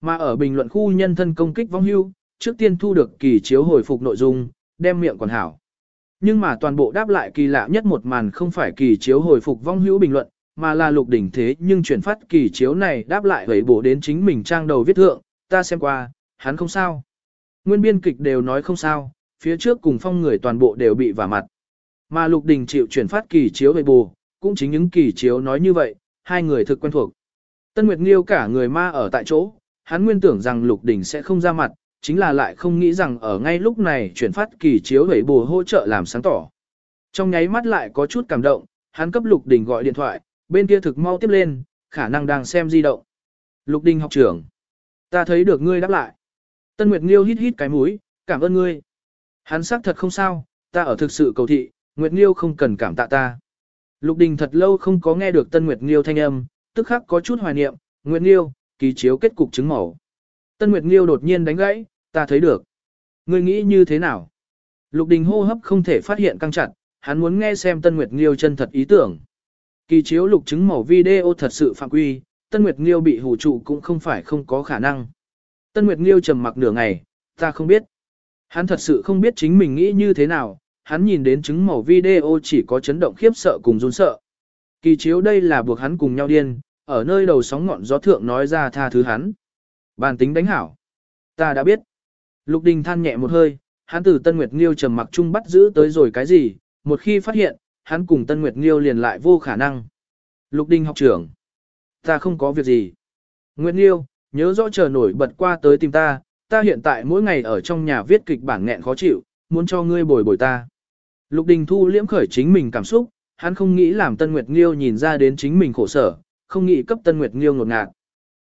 Mà ở bình luận khu nhân thân công kích vong hưu, trước tiên thu được kỳ chiếu hồi phục nội dung, đem miệng còn hảo. Nhưng mà toàn bộ đáp lại kỳ lạ nhất một màn không phải kỳ chiếu hồi phục vong hữu bình luận, mà là lục đỉnh thế nhưng chuyển phát kỳ chiếu này đáp lại hấy bổ đến chính mình trang đầu viết thượng, ta xem qua, hắn không sao. Nguyên biên kịch đều nói không sao, phía trước cùng phong người toàn bộ đều bị vả mặt. Mà lục đình chịu chuyển phát kỳ chiếu về bổ cũng chính những kỳ chiếu nói như vậy, hai người thực quen thuộc. Tân Nguyệt Nghiêu cả người ma ở tại chỗ, hắn nguyên tưởng rằng lục đình sẽ không ra mặt, chính là lại không nghĩ rằng ở ngay lúc này chuyển phát kỳ chiếu về bổ hỗ trợ làm sáng tỏ. Trong nháy mắt lại có chút cảm động, hắn cấp lục đình gọi điện thoại, bên kia thực mau tiếp lên, khả năng đang xem di động. Lục đình học trưởng. Ta thấy được ngươi đáp lại. Tân Nguyệt Nghiêu hít hít cái mũi, cảm ơn ngươi. Hắn xác thật không sao, ta ở thực sự cầu thị, Nguyệt Nghiêu không cần cảm tạ ta. Lục Đình thật lâu không có nghe được Tân Nguyệt Nghiêu thanh âm, tức khắc có chút hoài niệm, Nguyệt Nghiêu, kỳ chiếu kết cục chứng màu. Tân Nguyệt Nghiêu đột nhiên đánh gãy, ta thấy được. Ngươi nghĩ như thế nào? Lục Đình hô hấp không thể phát hiện căng chặt, hắn muốn nghe xem Tân Nguyệt Nghiêu chân thật ý tưởng. Kỳ chiếu lục chứng màu video thật sự phạm quy, Tân Nguyệt Nghiêu bị hủ trụ cũng không phải không có khả năng. Tân Nguyệt Nghiêu trầm mặc nửa ngày, ta không biết. Hắn thật sự không biết chính mình nghĩ như thế nào, hắn nhìn đến chứng màu video chỉ có chấn động khiếp sợ cùng run sợ. Kỳ chiếu đây là buộc hắn cùng nhau điên, ở nơi đầu sóng ngọn gió thượng nói ra tha thứ hắn. Bàn tính đánh hảo. Ta đã biết. Lục Đình than nhẹ một hơi, hắn từ Tân Nguyệt Nghiêu trầm mặc chung bắt giữ tới rồi cái gì, một khi phát hiện, hắn cùng Tân Nguyệt Nghiêu liền lại vô khả năng. Lục Đình học trưởng. Ta không có việc gì. Nguyệt Nghiêu, nhớ rõ chờ nổi bật qua tới tìm ta, ta hiện tại mỗi ngày ở trong nhà viết kịch bản nghẹn khó chịu, muốn cho ngươi bồi bồi ta. Lục Đình Thu liễm khởi chính mình cảm xúc, hắn không nghĩ làm Tân Nguyệt Nghiêu nhìn ra đến chính mình khổ sở, không nghĩ cấp Tân Nguyệt Nghiêu ngột ngạt.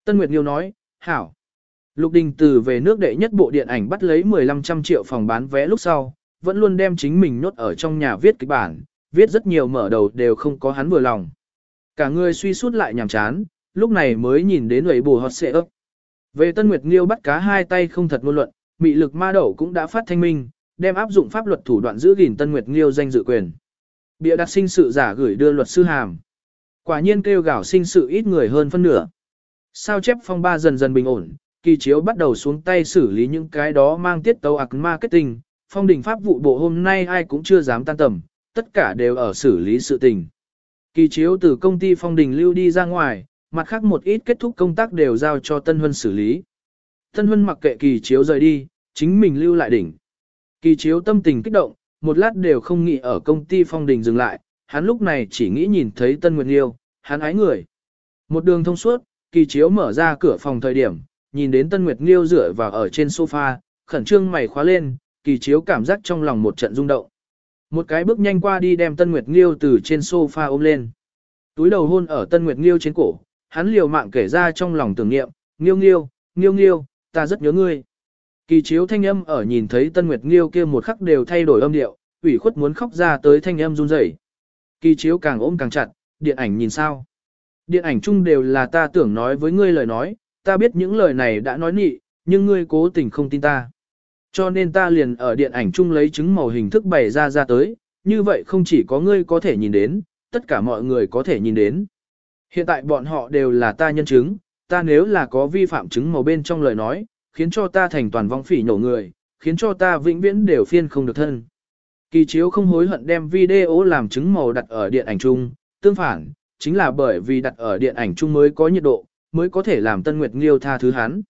Tân Nguyệt Nghiêu nói, hảo. Lục Đình từ về nước đệ nhất bộ điện ảnh bắt lấy 1500 triệu phòng bán vé lúc sau, vẫn luôn đem chính mình nốt ở trong nhà viết kịch bản, viết rất nhiều mở đầu đều không có hắn vừa lòng. Cả người suy sút lại nhàm chán, lúc này mới nhìn đến người bù hot xệ ấp. Về Tân Nguyệt Nghiêu bắt cá hai tay không thật ngôn luận, mị lực ma đậu cũng đã phát thanh minh, đem áp dụng pháp luật thủ đoạn giữ gìn Tân Nguyệt Nghiêu danh dự quyền. Bịa đặt sinh sự giả gửi đưa luật sư hàm. Quả nhiên kêu gào sinh sự ít người hơn phân nửa. Sao chép phong ba dần dần bình ổn, kỳ chiếu bắt đầu xuống tay xử lý những cái đó mang tiết tấu ạc marketing, phong đình pháp vụ bộ hôm nay ai cũng chưa dám tan tầm, tất cả đều ở xử lý sự tình. Kỳ chiếu từ công ty phong đình lưu đi ra ngoài, mặt khác một ít kết thúc công tác đều giao cho Tân Huân xử lý. Tân Huân mặc kệ kỳ chiếu rời đi, chính mình lưu lại đỉnh. Kỳ chiếu tâm tình kích động, một lát đều không nghĩ ở công ty phong đình dừng lại, hắn lúc này chỉ nghĩ nhìn thấy Tân Nguyệt Liêu, hắn ái người. Một đường thông suốt, kỳ chiếu mở ra cửa phòng thời điểm, nhìn đến Tân Nguyệt Liêu dựa vào ở trên sofa, khẩn trương mày khóa lên, kỳ chiếu cảm giác trong lòng một trận rung động. Một cái bước nhanh qua đi đem Tân Nguyệt Liêu từ trên sofa ôm lên. Túi đầu hôn ở Tân Nguyệt Liêu trên cổ, hắn liều mạng kể ra trong lòng tưởng niệm, nghiêu nghiêu, nghiêu nghiêu, ta rất nhớ ngươi. Kỳ chiếu thanh âm ở nhìn thấy Tân Nguyệt Nghiêu kia một khắc đều thay đổi âm điệu, ủy khuất muốn khóc ra tới thanh âm run rẩy. Kỳ chiếu càng ôm càng chặt, điện ảnh nhìn sao. Điện ảnh chung đều là ta tưởng nói với ngươi lời nói, ta biết những lời này đã nói nị, nhưng ngươi cố tình không tin ta. Cho nên ta liền ở điện ảnh chung lấy chứng màu hình thức bày ra ra tới, như vậy không chỉ có ngươi có thể nhìn đến, tất cả mọi người có thể nhìn đến. Hiện tại bọn họ đều là ta nhân chứng, ta nếu là có vi phạm chứng màu bên trong lời nói, khiến cho ta thành toàn vong phỉ nổ người, khiến cho ta vĩnh viễn đều phiên không được thân. Kỳ chiếu không hối hận đem video làm chứng màu đặt ở điện ảnh chung, tương phản, chính là bởi vì đặt ở điện ảnh chung mới có nhiệt độ, mới có thể làm Tân Nguyệt Nghiêu tha thứ hắn.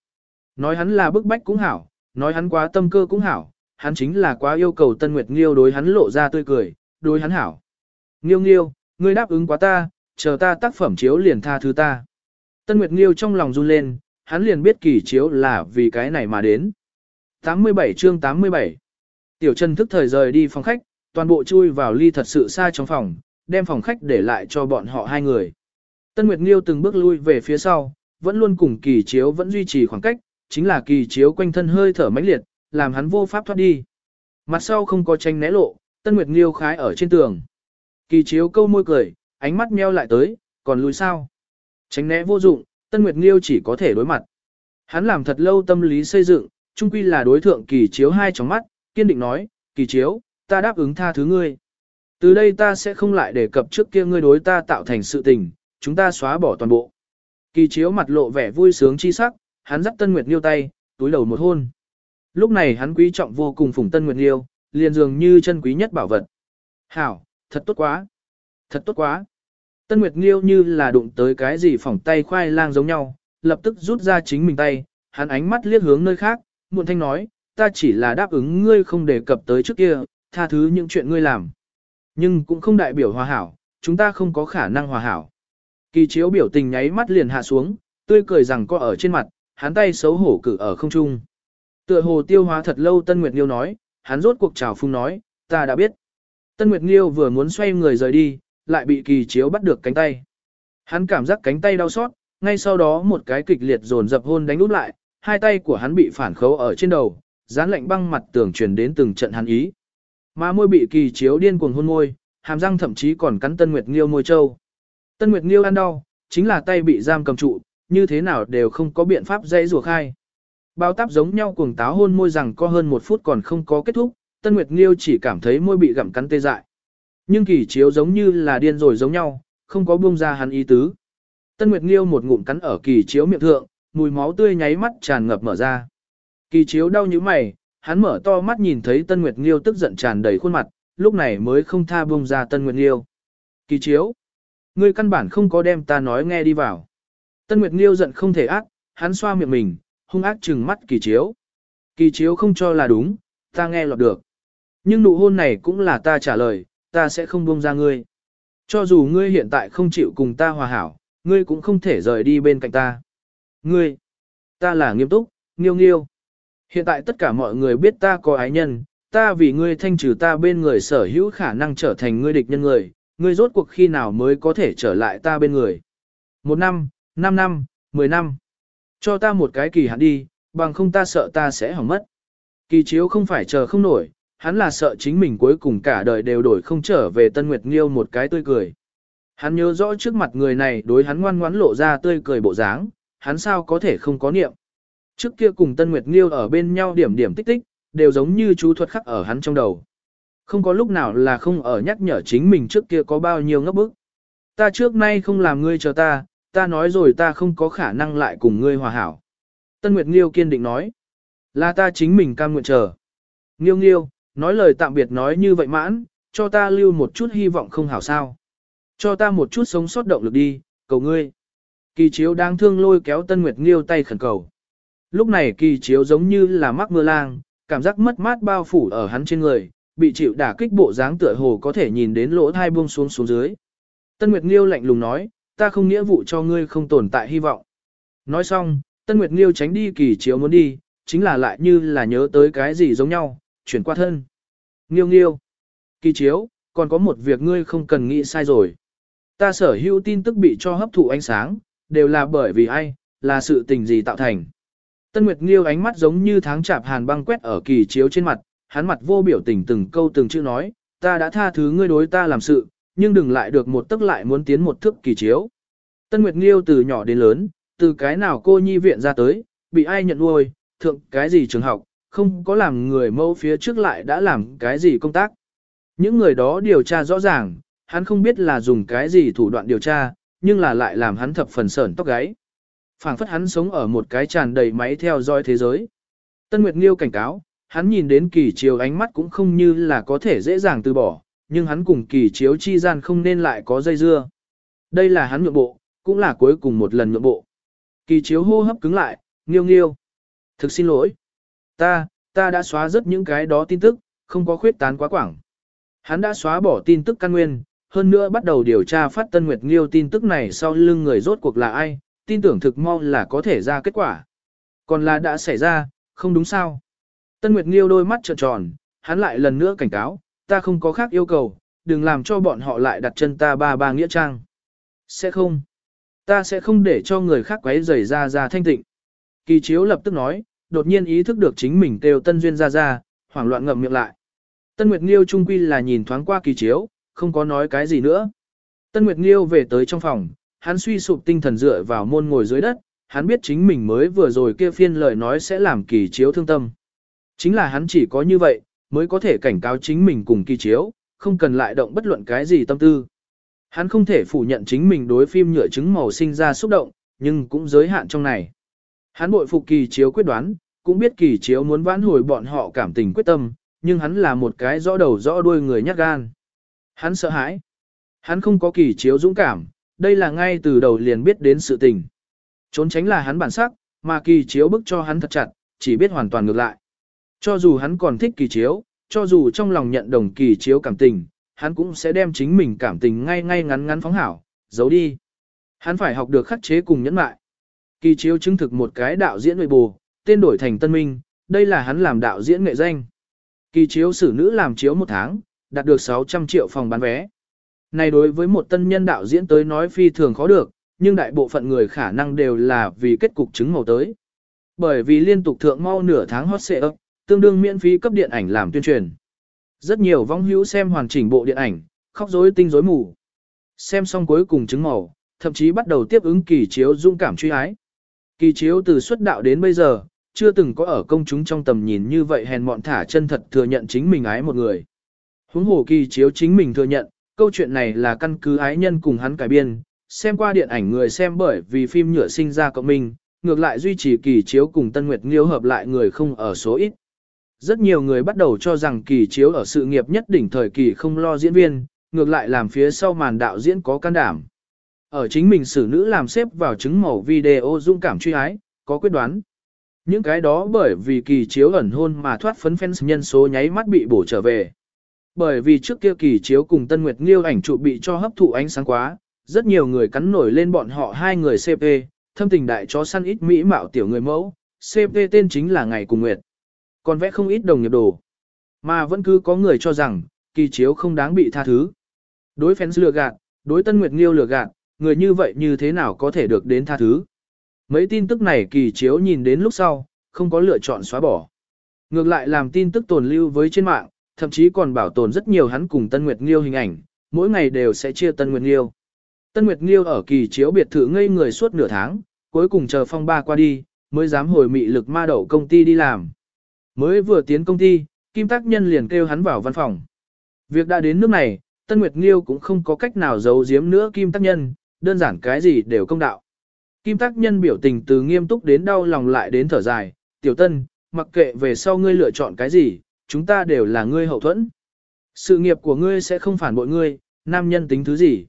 Nói hắn là bức bách cũng hảo, nói hắn quá tâm cơ cũng hảo, hắn chính là quá yêu cầu Tân Nguyệt Nghiêu đối hắn lộ ra tươi cười, đối hắn hảo. Nghiêu Nghiêu, ngươi đáp ứng quá ta, chờ ta tác phẩm chiếu liền tha thứ ta. Tân Nguyệt Nghiêu trong lòng run lên, hắn liền biết kỳ chiếu là vì cái này mà đến. 87 chương 87 Tiểu Trần thức thời rời đi phòng khách, toàn bộ chui vào ly thật sự xa trong phòng, đem phòng khách để lại cho bọn họ hai người. Tân Nguyệt Nghiêu từng bước lui về phía sau, vẫn luôn cùng kỳ chiếu vẫn duy trì khoảng cách, chính là kỳ chiếu quanh thân hơi thở mãnh liệt, làm hắn vô pháp thoát đi. Mặt sau không có tranh né lộ, Tân Nguyệt Nghiêu khái ở trên tường. Kỳ chiếu câu môi cười, ánh mắt meo lại tới, còn lùi sao? Tránh né vô dụng, Tân Nguyệt Nghiêu chỉ có thể đối mặt. Hắn làm thật lâu tâm lý xây dựng, chung quy là đối thượng kỳ chiếu hai trong mắt, kiên định nói, kỳ chiếu, ta đáp ứng tha thứ ngươi. Từ đây ta sẽ không lại đề cập trước kia ngươi đối ta tạo thành sự tình, chúng ta xóa bỏ toàn bộ. Kỳ chiếu mặt lộ vẻ vui sướng chi sắc, hắn dắt Tân Nguyệt Nghiêu tay, túi đầu một hôn. Lúc này hắn quý trọng vô cùng phùng Tân Nguyệt Nghiêu, liền dường như chân quý nhất bảo vật. Hảo, thật tốt quá. Thật tốt quá. Tân Nguyệt Nghiêu như là đụng tới cái gì phỏng tay khoai lang giống nhau, lập tức rút ra chính mình tay, hắn ánh mắt liếc hướng nơi khác, muộn thanh nói, ta chỉ là đáp ứng ngươi không đề cập tới trước kia, tha thứ những chuyện ngươi làm. Nhưng cũng không đại biểu hòa hảo, chúng ta không có khả năng hòa hảo. Kỳ chiếu biểu tình nháy mắt liền hạ xuống, tươi cười rằng có ở trên mặt, hắn tay xấu hổ cử ở không trung. Tựa hồ tiêu hóa thật lâu Tân Nguyệt Nghiêu nói, hắn rốt cuộc chào phung nói, ta đã biết. Tân Nguyệt Nghiêu vừa muốn xoay người rời đi, lại bị kỳ chiếu bắt được cánh tay. Hắn cảm giác cánh tay đau xót, ngay sau đó một cái kịch liệt dồn dập hôn đánh nút lại, hai tay của hắn bị phản khấu ở trên đầu, dán lạnh băng mặt tường truyền đến từng trận hắn ý. Mà môi bị kỳ chiếu điên cuồng hôn môi, hàm răng thậm chí còn cắn Tân Nguyệt Nghiêu môi trâu. Tân Nguyệt Nghiêu ăn đau, chính là tay bị giam cầm trụ, như thế nào đều không có biện pháp dây rùa khai. Bao táp giống nhau cuồng táo hôn môi rằng có hơn một phút còn không có kết thúc, Tân Nguyệt Nghiêu chỉ cảm thấy môi bị gặm cắn tê dại. Nhưng kỳ chiếu giống như là điên rồi giống nhau, không có buông ra hắn ý tứ. Tân Nguyệt Nghiêu một ngụm cắn ở kỳ chiếu miệng thượng, mùi máu tươi nháy mắt tràn ngập mở ra. Kỳ chiếu đau như mày, hắn mở to mắt nhìn thấy Tân Nguyệt Nghiêu tức giận tràn đầy khuôn mặt, lúc này mới không tha buông ra Tân Nguyệt Nghiêu. Kỳ chiếu, ngươi căn bản không có đem ta nói nghe đi vào. Tân Nguyệt Nghiêu giận không thể ác, hắn xoa miệng mình, hung ác trừng mắt kỳ chiếu. Kỳ chiếu không cho là đúng, ta nghe lọt được. Nhưng nụ hôn này cũng là ta trả lời, ta sẽ không buông ra ngươi. Cho dù ngươi hiện tại không chịu cùng ta hòa hảo, ngươi cũng không thể rời đi bên cạnh ta. Ngươi, ta là nghiêm túc, nghiêu nghiêu. Hiện tại tất cả mọi người biết ta có ái nhân, ta vì ngươi thanh trừ ta bên người sở hữu khả năng trở thành ngươi địch nhân người, ngươi rốt cuộc khi nào mới có thể trở lại ta bên người. Một năm, năm năm, mười năm. Cho ta một cái kỳ hạn đi, bằng không ta sợ ta sẽ hỏng mất. Kỳ chiếu không phải chờ không nổi, hắn là sợ chính mình cuối cùng cả đời đều đổi không trở về Tân Nguyệt Nghiêu một cái tươi cười. Hắn nhớ rõ trước mặt người này đối hắn ngoan ngoãn lộ ra tươi cười bộ dáng, hắn sao có thể không có niệm. Trước kia cùng Tân Nguyệt Nghiêu ở bên nhau điểm điểm tích tích, đều giống như chú thuật khắc ở hắn trong đầu. Không có lúc nào là không ở nhắc nhở chính mình trước kia có bao nhiêu ngấp bức. Ta trước nay không làm ngươi chờ ta, ta nói rồi ta không có khả năng lại cùng ngươi hòa hảo. Tân Nguyệt Nghiêu kiên định nói, là ta chính mình cam nguyện chờ. Nghiêu Nghiêu, nói lời tạm biệt nói như vậy mãn, cho ta lưu một chút hy vọng không hảo sao. Cho ta một chút sống sót động lực đi, cầu ngươi. Kỳ chiếu đang thương lôi kéo Tân Nguyệt Nghiêu tay khẩn cầu. Lúc này kỳ chiếu giống như là mắc mưa lang, cảm giác mất mát bao phủ ở hắn trên người, bị chịu đả kích bộ dáng tựa hồ có thể nhìn đến lỗ thai buông xuống xuống dưới. Tân Nguyệt Nghiêu lạnh lùng nói, ta không nghĩa vụ cho ngươi không tồn tại hy vọng. Nói xong, Tân Nguyệt Nghiêu tránh đi kỳ chiếu muốn đi, chính là lại như là nhớ tới cái gì giống nhau, chuyển qua thân. Nghiêu nghiêu. Kỳ chiếu, còn có một việc ngươi không cần nghĩ sai rồi. Ta sở hữu tin tức bị cho hấp thụ ánh sáng, đều là bởi vì ai, là sự tình gì tạo thành. Tân Nguyệt Nghiêu ánh mắt giống như tháng chạp hàn băng quét ở kỳ chiếu trên mặt, hắn mặt vô biểu tình từng câu từng chữ nói, ta đã tha thứ ngươi đối ta làm sự, nhưng đừng lại được một tức lại muốn tiến một thước kỳ chiếu. Tân Nguyệt Nghiêu từ nhỏ đến lớn, từ cái nào cô nhi viện ra tới, bị ai nhận nuôi, thượng cái gì trường học, không có làm người mẫu phía trước lại đã làm cái gì công tác. Những người đó điều tra rõ ràng, hắn không biết là dùng cái gì thủ đoạn điều tra, nhưng là lại làm hắn thập phần sởn tóc gáy. phảng phất hắn sống ở một cái tràn đầy máy theo dõi thế giới. Tân Nguyệt Nghiêu cảnh cáo, hắn nhìn đến kỳ chiều ánh mắt cũng không như là có thể dễ dàng từ bỏ, nhưng hắn cùng kỳ chiếu chi gian không nên lại có dây dưa. Đây là hắn nhượng bộ, cũng là cuối cùng một lần nhượng bộ. Kỳ chiếu hô hấp cứng lại, nghiêu nghiêu. Thực xin lỗi. Ta, ta đã xóa rất những cái đó tin tức, không có khuyết tán quá quảng. Hắn đã xóa bỏ tin tức căn nguyên, hơn nữa bắt đầu điều tra phát Tân Nguyệt Nghiêu tin tức này sau lưng người rốt cuộc là ai, tin tưởng thực mau là có thể ra kết quả. Còn là đã xảy ra, không đúng sao. Tân Nguyệt Nghiêu đôi mắt trợn tròn, hắn lại lần nữa cảnh cáo, ta không có khác yêu cầu, đừng làm cho bọn họ lại đặt chân ta ba ba nghĩa trang. Sẽ không. Ta sẽ không để cho người khác quấy rầy ra ra thanh tịnh. Kỳ chiếu lập tức nói, đột nhiên ý thức được chính mình kêu Tân Duyên ra ra, hoảng loạn ngậm miệng lại. Tân Nguyệt Nghiêu trung quy là nhìn thoáng qua kỳ chiếu, không có nói cái gì nữa. Tân Nguyệt Nghiêu về tới trong phòng, hắn suy sụp tinh thần dựa vào môn ngồi dưới đất, hắn biết chính mình mới vừa rồi kia phiên lời nói sẽ làm kỳ chiếu thương tâm. Chính là hắn chỉ có như vậy, mới có thể cảnh cáo chính mình cùng kỳ chiếu, không cần lại động bất luận cái gì tâm tư. Hắn không thể phủ nhận chính mình đối phim nhựa trứng màu sinh ra xúc động, nhưng cũng giới hạn trong này. Hắn bội phục kỳ chiếu quyết đoán, cũng biết kỳ chiếu muốn vãn hồi bọn họ cảm tình quyết tâm, nhưng hắn là một cái rõ đầu rõ đuôi người nhát gan. Hắn sợ hãi. Hắn không có kỳ chiếu dũng cảm, đây là ngay từ đầu liền biết đến sự tình. Trốn tránh là hắn bản sắc, mà kỳ chiếu bức cho hắn thật chặt, chỉ biết hoàn toàn ngược lại. Cho dù hắn còn thích kỳ chiếu, cho dù trong lòng nhận đồng kỳ chiếu cảm tình, hắn cũng sẽ đem chính mình cảm tình ngay ngay ngắn ngắn phóng hảo, giấu đi. Hắn phải học được khắc chế cùng nhẫn mại. Kỳ chiếu chứng thực một cái đạo diễn nội bù, tên đổi thành Tân Minh, đây là hắn làm đạo diễn nghệ danh. Kỳ chiếu xử nữ làm chiếu một tháng, đạt được 600 triệu phòng bán vé. Này đối với một tân nhân đạo diễn tới nói phi thường khó được, nhưng đại bộ phận người khả năng đều là vì kết cục chứng màu tới. Bởi vì liên tục thượng mau nửa tháng hot xệ ấp, tương đương miễn phí cấp điện ảnh làm tuyên truyền. Rất nhiều vong hữu xem hoàn chỉnh bộ điện ảnh, khóc rối tinh rối mù. Xem xong cuối cùng chứng màu, thậm chí bắt đầu tiếp ứng kỳ chiếu dung cảm truy ái. Kỳ chiếu từ xuất đạo đến bây giờ, chưa từng có ở công chúng trong tầm nhìn như vậy hèn mọn thả chân thật thừa nhận chính mình ái một người. Huống hồ kỳ chiếu chính mình thừa nhận, câu chuyện này là căn cứ ái nhân cùng hắn cải biên, xem qua điện ảnh người xem bởi vì phim nhựa sinh ra cộng minh, ngược lại duy trì kỳ chiếu cùng Tân Nguyệt Nghiêu hợp lại người không ở số ít. Rất nhiều người bắt đầu cho rằng kỳ chiếu ở sự nghiệp nhất đỉnh thời kỳ không lo diễn viên, ngược lại làm phía sau màn đạo diễn có can đảm. Ở chính mình xử nữ làm xếp vào chứng màu video dung cảm truy ái, có quyết đoán. Những cái đó bởi vì kỳ chiếu ẩn hôn mà thoát phấn fans nhân số nháy mắt bị bổ trở về. Bởi vì trước kia kỳ chiếu cùng Tân Nguyệt Nghiêu ảnh trụ bị cho hấp thụ ánh sáng quá, rất nhiều người cắn nổi lên bọn họ hai người CP, thâm tình đại chó săn ít mỹ mạo tiểu người mẫu, CP tên chính là Ngày Cùng Nguyệt. Còn vẽ không ít đồng nghiệp đồ. Mà vẫn cứ có người cho rằng, kỳ chiếu không đáng bị tha thứ. Đối fans lừa gạt, đối Tân Nguyệt Nghiêu lừa gạt, người như vậy như thế nào có thể được đến tha thứ. Mấy tin tức này kỳ chiếu nhìn đến lúc sau, không có lựa chọn xóa bỏ. Ngược lại làm tin tức tồn lưu với trên mạng, thậm chí còn bảo tồn rất nhiều hắn cùng Tân Nguyệt Nghiêu hình ảnh, mỗi ngày đều sẽ chia Tân Nguyệt Nghiêu. Tân Nguyệt Nghiêu ở kỳ chiếu biệt thự ngây người suốt nửa tháng, cuối cùng chờ phong ba qua đi, mới dám hồi mị lực ma đậu công ty đi làm. Mới vừa tiến công ty, Kim Tác Nhân liền kêu hắn vào văn phòng. Việc đã đến nước này, Tân Nguyệt Nghiêu cũng không có cách nào giấu giếm nữa Kim Tác Nhân, đơn giản cái gì đều công đạo. Kim Tác Nhân biểu tình từ nghiêm túc đến đau lòng lại đến thở dài, Tiểu Tân, mặc kệ về sau ngươi lựa chọn cái gì, chúng ta đều là ngươi hậu thuẫn. Sự nghiệp của ngươi sẽ không phản bội ngươi, nam nhân tính thứ gì.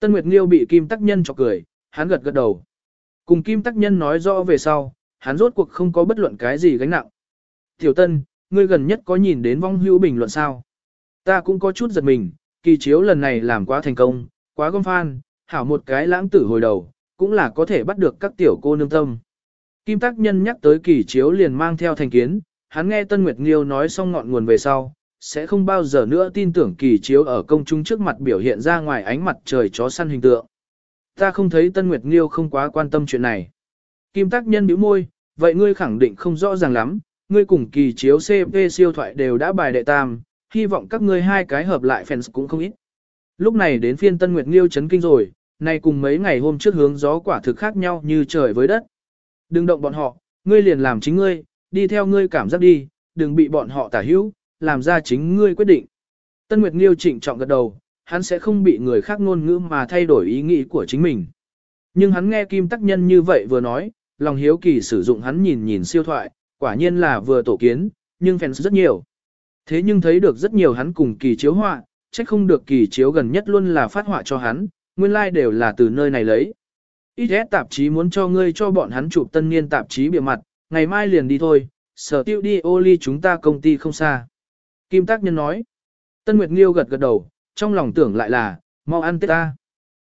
Tân Nguyệt Nghiêu bị Kim Tắc Nhân chọc cười, hắn gật gật đầu. Cùng Kim Tắc Nhân nói rõ về sau, hắn rốt cuộc không có bất luận cái gì gánh nặng. Tiểu Tân, ngươi gần nhất có nhìn đến vong hữu bình luận sao? Ta cũng có chút giật mình, kỳ chiếu lần này làm quá thành công, quá gom phan, hảo một cái lãng tử hồi đầu, cũng là có thể bắt được các tiểu cô nương tâm. Kim Tắc Nhân nhắc tới kỳ chiếu liền mang theo thành kiến, hắn nghe Tân Nguyệt Nghiêu nói xong ngọn nguồn về sau, sẽ không bao giờ nữa tin tưởng kỳ chiếu ở công chúng trước mặt biểu hiện ra ngoài ánh mặt trời chó săn hình tượng. Ta không thấy Tân Nguyệt Nghiêu không quá quan tâm chuyện này. Kim Tác Nhân bĩu môi, vậy ngươi khẳng định không rõ ràng lắm, ngươi cùng kỳ chiếu CP siêu thoại đều đã bài đệ tam, hy vọng các ngươi hai cái hợp lại fans cũng không ít. Lúc này đến phiên Tân Nguyệt Nghiêu chấn kinh rồi, nay cùng mấy ngày hôm trước hướng gió quả thực khác nhau như trời với đất. Đừng động bọn họ, ngươi liền làm chính ngươi, đi theo ngươi cảm giác đi, đừng bị bọn họ tả hữu, làm ra chính ngươi quyết định. Tân Nguyệt Nghiêu trịnh trọng gật đầu, hắn sẽ không bị người khác ngôn ngữ mà thay đổi ý nghĩ của chính mình. Nhưng hắn nghe Kim Tắc Nhân như vậy vừa nói, lòng hiếu kỳ sử dụng hắn nhìn nhìn siêu thoại, quả nhiên là vừa tổ kiến, nhưng fans rất nhiều. Thế nhưng thấy được rất nhiều hắn cùng kỳ chiếu họa, trách không được kỳ chiếu gần nhất luôn là phát họa cho hắn, nguyên lai like đều là từ nơi này lấy. Ít tạp chí muốn cho ngươi cho bọn hắn chụp tân niên tạp chí bìa mặt, ngày mai liền đi thôi, sở tiêu đi ô ly chúng ta công ty không xa. Kim Tác Nhân nói. Tân Nguyệt Nghiêu gật gật đầu, trong lòng tưởng lại là, mau ăn tết ta.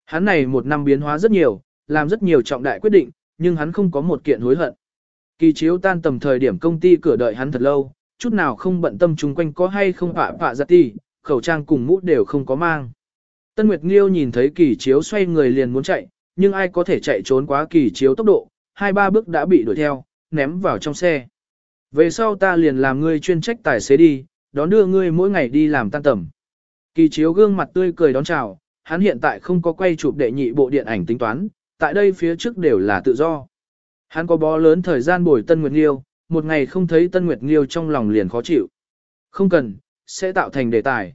Hắn này một năm biến hóa rất nhiều, làm rất nhiều trọng đại quyết định, nhưng hắn không có một kiện hối hận. Kỳ chiếu tan tầm thời điểm công ty cửa đợi hắn thật lâu, chút nào không bận tâm chung quanh có hay không họa họa giặt ti, khẩu trang cùng mũ đều không có mang. Tân Nguyệt Nghiêu nhìn thấy kỳ chiếu xoay người liền muốn chạy, nhưng ai có thể chạy trốn quá kỳ chiếu tốc độ, hai ba bước đã bị đuổi theo, ném vào trong xe. Về sau ta liền làm ngươi chuyên trách tài xế đi, đón đưa ngươi mỗi ngày đi làm tan tầm. Kỳ chiếu gương mặt tươi cười đón chào, hắn hiện tại không có quay chụp đệ nhị bộ điện ảnh tính toán, tại đây phía trước đều là tự do. Hắn có bó lớn thời gian bồi Tân Nguyệt Nghiêu, một ngày không thấy Tân Nguyệt Nghiêu trong lòng liền khó chịu. Không cần, sẽ tạo thành đề tài.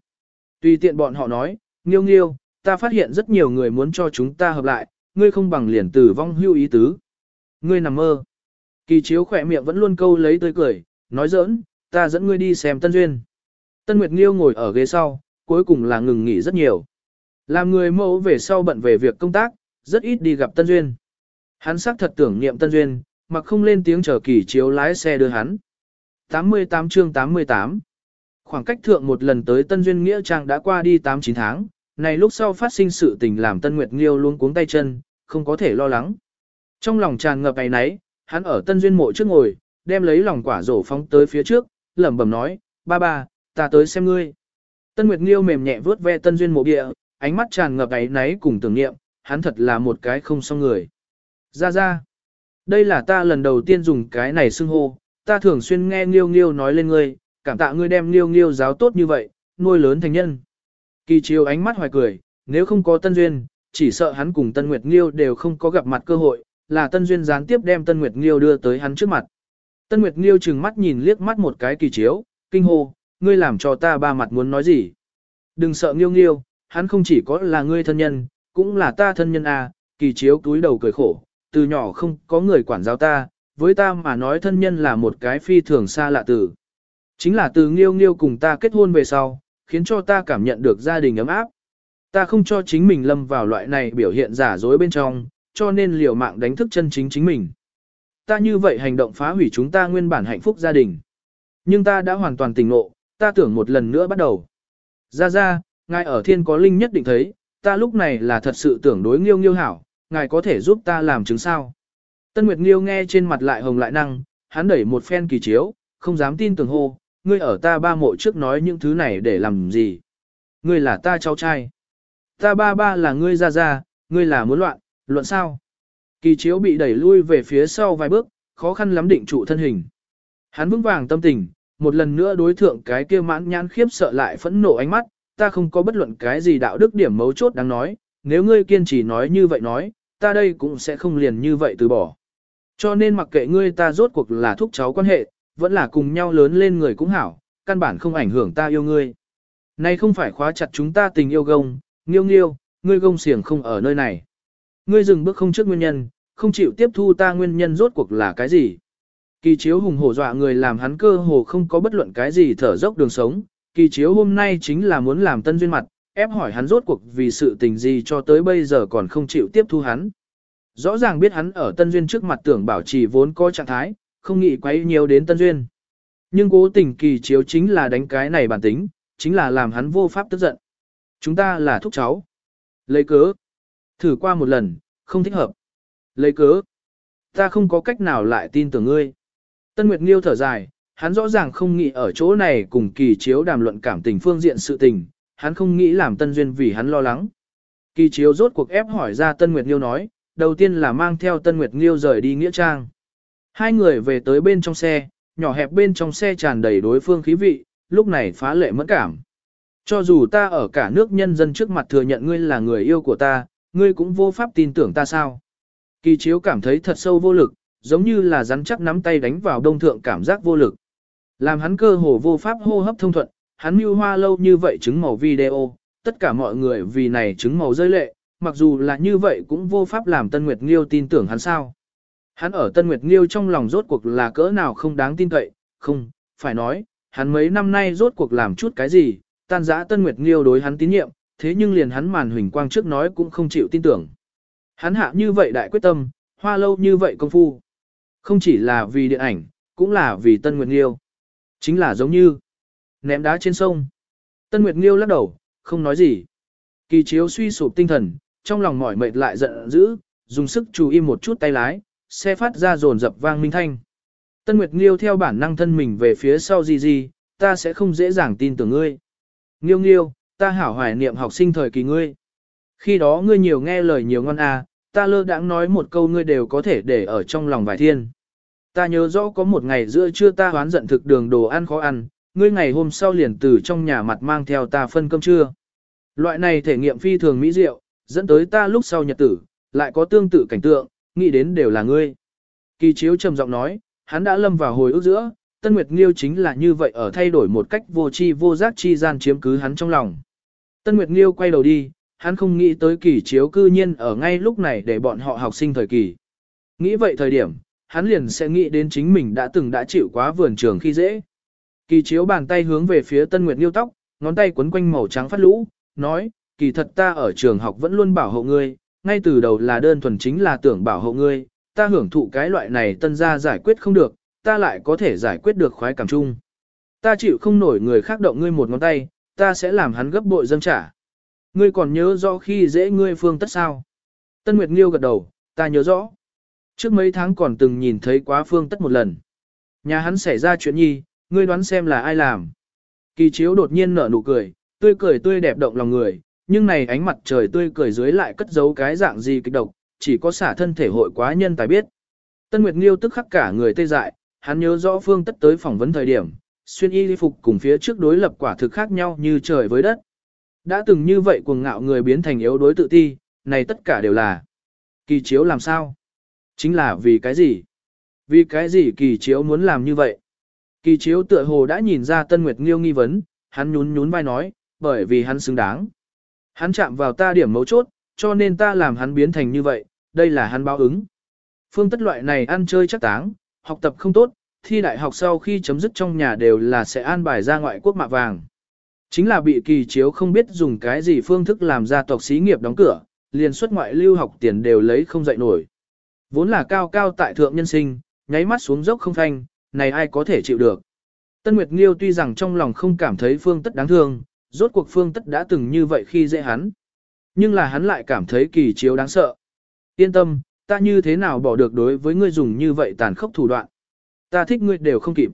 Tùy tiện bọn họ nói, Nghiêu Nghiêu, ta phát hiện rất nhiều người muốn cho chúng ta hợp lại, ngươi không bằng liền tử vong hưu ý tứ. Ngươi nằm mơ. Kỳ chiếu khỏe miệng vẫn luôn câu lấy tươi cười, nói giỡn, ta dẫn ngươi đi xem Tân Duyên. Tân Nguyệt Nghiêu ngồi ở ghế sau, cuối cùng là ngừng nghỉ rất nhiều. Làm người mẫu về sau bận về việc công tác, rất ít đi gặp Tân Duyên. Hắn xác thật tưởng niệm Tân Duyên, mặc không lên tiếng chờ kỳ chiếu lái xe đưa hắn. 88 chương 88 Khoảng cách thượng một lần tới Tân Duyên Nghĩa Trang đã qua đi 8-9 tháng, này lúc sau phát sinh sự tình làm Tân Nguyệt Nghiêu luôn cuống tay chân, không có thể lo lắng. Trong lòng tràn ngập ấy nấy, hắn ở Tân Duyên mộ trước ngồi, đem lấy lòng quả rổ phóng tới phía trước, lẩm bẩm nói, ba ba, ta tới xem ngươi. Tân Nguyệt Nghiêu mềm nhẹ vớt ve Tân Duyên mộ địa, ánh mắt tràn ngập ấy nấy cùng tưởng niệm, hắn thật là một cái không xong người. Ra ra, đây là ta lần đầu tiên dùng cái này xưng hô, ta thường xuyên nghe Nghiêu Nghiêu nói lên ngươi, cảm tạ ngươi đem Nghiêu Nghiêu giáo tốt như vậy, nuôi lớn thành nhân. Kỳ chiều ánh mắt hoài cười, nếu không có Tân Duyên, chỉ sợ hắn cùng Tân Nguyệt Nghiêu đều không có gặp mặt cơ hội, là Tân Duyên gián tiếp đem Tân Nguyệt Nghiêu đưa tới hắn trước mặt. Tân Nguyệt Nghiêu trừng mắt nhìn liếc mắt một cái kỳ chiếu, kinh hô, ngươi làm cho ta ba mặt muốn nói gì. Đừng sợ Nghiêu Nghiêu, hắn không chỉ có là ngươi thân nhân, cũng là ta thân nhân à, kỳ chiếu túi đầu cười khổ, từ nhỏ không có người quản giáo ta, với ta mà nói thân nhân là một cái phi thường xa lạ từ. Chính là từ Nghiêu Nghiêu cùng ta kết hôn về sau, khiến cho ta cảm nhận được gia đình ấm áp. Ta không cho chính mình lâm vào loại này biểu hiện giả dối bên trong, cho nên liều mạng đánh thức chân chính chính mình. Ta như vậy hành động phá hủy chúng ta nguyên bản hạnh phúc gia đình. Nhưng ta đã hoàn toàn tỉnh ngộ, ta tưởng một lần nữa bắt đầu. Ra ra, ngài ở thiên có linh nhất định thấy, ta lúc này là thật sự tưởng đối nghiêu nghiêu hảo, ngài có thể giúp ta làm chứng sao. Tân Nguyệt Nghiêu nghe trên mặt lại hồng lại năng, hắn đẩy một phen kỳ chiếu, không dám tin tưởng hô, ngươi ở ta ba mộ trước nói những thứ này để làm gì. Ngươi là ta cháu trai. Ta ba ba là ngươi ra ra, ngươi là muốn loạn, luận sao? Kỳ chiếu bị đẩy lui về phía sau vài bước, khó khăn lắm định trụ thân hình. Hắn vững vàng tâm tình, một lần nữa đối thượng cái kia mãn nhãn khiếp sợ lại phẫn nộ ánh mắt, ta không có bất luận cái gì đạo đức điểm mấu chốt đáng nói, nếu ngươi kiên trì nói như vậy nói, ta đây cũng sẽ không liền như vậy từ bỏ. Cho nên mặc kệ ngươi ta rốt cuộc là thúc cháu quan hệ, vẫn là cùng nhau lớn lên người cũng hảo, căn bản không ảnh hưởng ta yêu ngươi. Này không phải khóa chặt chúng ta tình yêu gông, nghiêu nghiêu, ngươi gông xiềng không ở nơi này. Ngươi dừng bước không trước nguyên nhân, không chịu tiếp thu ta nguyên nhân rốt cuộc là cái gì. Kỳ chiếu hùng hổ dọa người làm hắn cơ hồ không có bất luận cái gì thở dốc đường sống. Kỳ chiếu hôm nay chính là muốn làm tân duyên mặt, ép hỏi hắn rốt cuộc vì sự tình gì cho tới bây giờ còn không chịu tiếp thu hắn. Rõ ràng biết hắn ở tân duyên trước mặt tưởng bảo trì vốn có trạng thái, không nghĩ quấy nhiều đến tân duyên. Nhưng cố tình kỳ chiếu chính là đánh cái này bản tính, chính là làm hắn vô pháp tức giận. Chúng ta là thúc cháu. Lấy cớ. Thử qua một lần, không thích hợp. Lấy cớ. Ta không có cách nào lại tin tưởng ngươi. Tân Nguyệt Nghiêu thở dài, hắn rõ ràng không nghĩ ở chỗ này cùng kỳ chiếu đàm luận cảm tình phương diện sự tình, hắn không nghĩ làm Tân Duyên vì hắn lo lắng. Kỳ chiếu rốt cuộc ép hỏi ra Tân Nguyệt Nghiêu nói, đầu tiên là mang theo Tân Nguyệt Nghiêu rời đi Nghĩa Trang. Hai người về tới bên trong xe, nhỏ hẹp bên trong xe tràn đầy đối phương khí vị, lúc này phá lệ mẫn cảm. Cho dù ta ở cả nước nhân dân trước mặt thừa nhận ngươi là người yêu của ta, ngươi cũng vô pháp tin tưởng ta sao. Kỳ chiếu cảm thấy thật sâu vô lực, giống như là rắn chắc nắm tay đánh vào đông thượng cảm giác vô lực. Làm hắn cơ hồ vô pháp hô hấp thông thuận, hắn mưu hoa lâu như vậy chứng màu video, tất cả mọi người vì này chứng màu rơi lệ, mặc dù là như vậy cũng vô pháp làm Tân Nguyệt Nghiêu tin tưởng hắn sao. Hắn ở Tân Nguyệt Nghiêu trong lòng rốt cuộc là cỡ nào không đáng tin cậy, không, phải nói, hắn mấy năm nay rốt cuộc làm chút cái gì, tan giã Tân Nguyệt Nghiêu đối hắn tín nhiệm, thế nhưng liền hắn màn huỳnh quang trước nói cũng không chịu tin tưởng. Hắn hạ như vậy đại quyết tâm, hoa lâu như vậy công phu. Không chỉ là vì điện ảnh, cũng là vì Tân Nguyệt Nghiêu. Chính là giống như ném đá trên sông. Tân Nguyệt Nghiêu lắc đầu, không nói gì. Kỳ chiếu suy sụp tinh thần, trong lòng mỏi mệt lại giận dữ, dùng sức chú im một chút tay lái, xe phát ra rồn dập vang minh thanh. Tân Nguyệt Nghiêu theo bản năng thân mình về phía sau gì gì, ta sẽ không dễ dàng tin tưởng ngươi. Nghiêu nghiêu, ta hảo hoài niệm học sinh thời kỳ ngươi. Khi đó ngươi nhiều nghe lời nhiều ngon à, ta lơ đãng nói một câu ngươi đều có thể để ở trong lòng vài thiên. Ta nhớ rõ có một ngày giữa trưa ta hoán giận thực đường đồ ăn khó ăn, ngươi ngày hôm sau liền từ trong nhà mặt mang theo ta phân cơm trưa. Loại này thể nghiệm phi thường mỹ diệu, dẫn tới ta lúc sau nhật tử, lại có tương tự cảnh tượng, nghĩ đến đều là ngươi. Kỳ chiếu trầm giọng nói, hắn đã lâm vào hồi ức giữa, Tân Nguyệt Nghiêu chính là như vậy ở thay đổi một cách vô tri vô giác chi gian chiếm cứ hắn trong lòng. Tân Nguyệt Nghiêu quay đầu đi, hắn không nghĩ tới kỳ chiếu cư nhiên ở ngay lúc này để bọn họ học sinh thời kỳ. Nghĩ vậy thời điểm, hắn liền sẽ nghĩ đến chính mình đã từng đã chịu quá vườn trường khi dễ. Kỳ chiếu bàn tay hướng về phía Tân Nguyệt Nghiêu tóc, ngón tay quấn quanh màu trắng phát lũ, nói, kỳ thật ta ở trường học vẫn luôn bảo hộ ngươi, ngay từ đầu là đơn thuần chính là tưởng bảo hộ ngươi, ta hưởng thụ cái loại này tân gia giải quyết không được, ta lại có thể giải quyết được khoái cảm chung. Ta chịu không nổi người khác động ngươi một ngón tay, ta sẽ làm hắn gấp bội dâng trả. Ngươi còn nhớ rõ khi dễ ngươi phương tất sao? Tân Nguyệt Nghiêu gật đầu, ta nhớ rõ. Trước mấy tháng còn từng nhìn thấy quá phương tất một lần. Nhà hắn xảy ra chuyện nhi, ngươi đoán xem là ai làm. Kỳ chiếu đột nhiên nở nụ cười, tươi cười tươi đẹp động lòng người, nhưng này ánh mặt trời tươi cười dưới lại cất giấu cái dạng gì kịch độc, chỉ có xả thân thể hội quá nhân tài biết. Tân Nguyệt Nghiêu tức khắc cả người tê dại, hắn nhớ rõ phương tất tới phỏng vấn thời điểm, xuyên y phục cùng phía trước đối lập quả thực khác nhau như trời với đất. Đã từng như vậy cuồng ngạo người biến thành yếu đối tự ti, này tất cả đều là kỳ chiếu làm sao? Chính là vì cái gì? Vì cái gì kỳ chiếu muốn làm như vậy? Kỳ chiếu tựa hồ đã nhìn ra Tân Nguyệt Nghiêu nghi vấn, hắn nhún nhún vai nói, bởi vì hắn xứng đáng. Hắn chạm vào ta điểm mấu chốt, cho nên ta làm hắn biến thành như vậy, đây là hắn báo ứng. Phương tất loại này ăn chơi chắc táng, học tập không tốt, thi đại học sau khi chấm dứt trong nhà đều là sẽ an bài ra ngoại quốc mạ vàng. Chính là bị kỳ chiếu không biết dùng cái gì phương thức làm ra tộc xí nghiệp đóng cửa, liền xuất ngoại lưu học tiền đều lấy không dậy nổi. Vốn là cao cao tại thượng nhân sinh, nháy mắt xuống dốc không thanh, này ai có thể chịu được. Tân Nguyệt Nghiêu tuy rằng trong lòng không cảm thấy phương tất đáng thương, rốt cuộc phương tất đã từng như vậy khi dễ hắn. Nhưng là hắn lại cảm thấy kỳ chiếu đáng sợ. Yên tâm, ta như thế nào bỏ được đối với ngươi dùng như vậy tàn khốc thủ đoạn. Ta thích ngươi đều không kịp.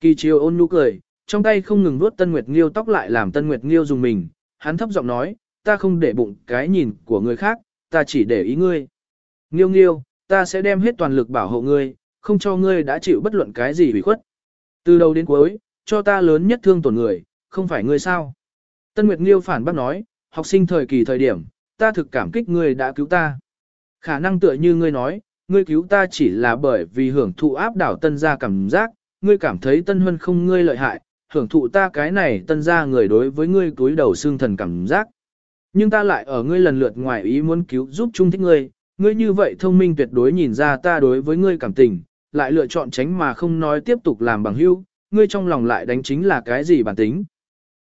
Kỳ chiếu ôn nhu cười, trong tay không ngừng vuốt Tân Nguyệt Nghiêu tóc lại làm Tân Nguyệt Nghiêu dùng mình, hắn thấp giọng nói, ta không để bụng cái nhìn của người khác, ta chỉ để ý ngươi. Nghiêu nghiêu, ta sẽ đem hết toàn lực bảo hộ ngươi, không cho ngươi đã chịu bất luận cái gì bị khuất. Từ đầu đến cuối, cho ta lớn nhất thương tổn người, không phải ngươi sao. Tân Nguyệt Nghiêu phản bác nói, học sinh thời kỳ thời điểm, ta thực cảm kích ngươi đã cứu ta. Khả năng tựa như ngươi nói, ngươi cứu ta chỉ là bởi vì hưởng thụ áp đảo tân gia cảm giác, ngươi cảm thấy tân huân không ngươi lợi hại, hưởng thụ ta cái này tân gia người đối với ngươi túi đầu xương thần cảm giác. Nhưng ta lại ở ngươi lần lượt ngoài ý muốn cứu giúp chung thích ngươi, ngươi như vậy thông minh tuyệt đối nhìn ra ta đối với ngươi cảm tình, lại lựa chọn tránh mà không nói tiếp tục làm bằng hữu, ngươi trong lòng lại đánh chính là cái gì bản tính.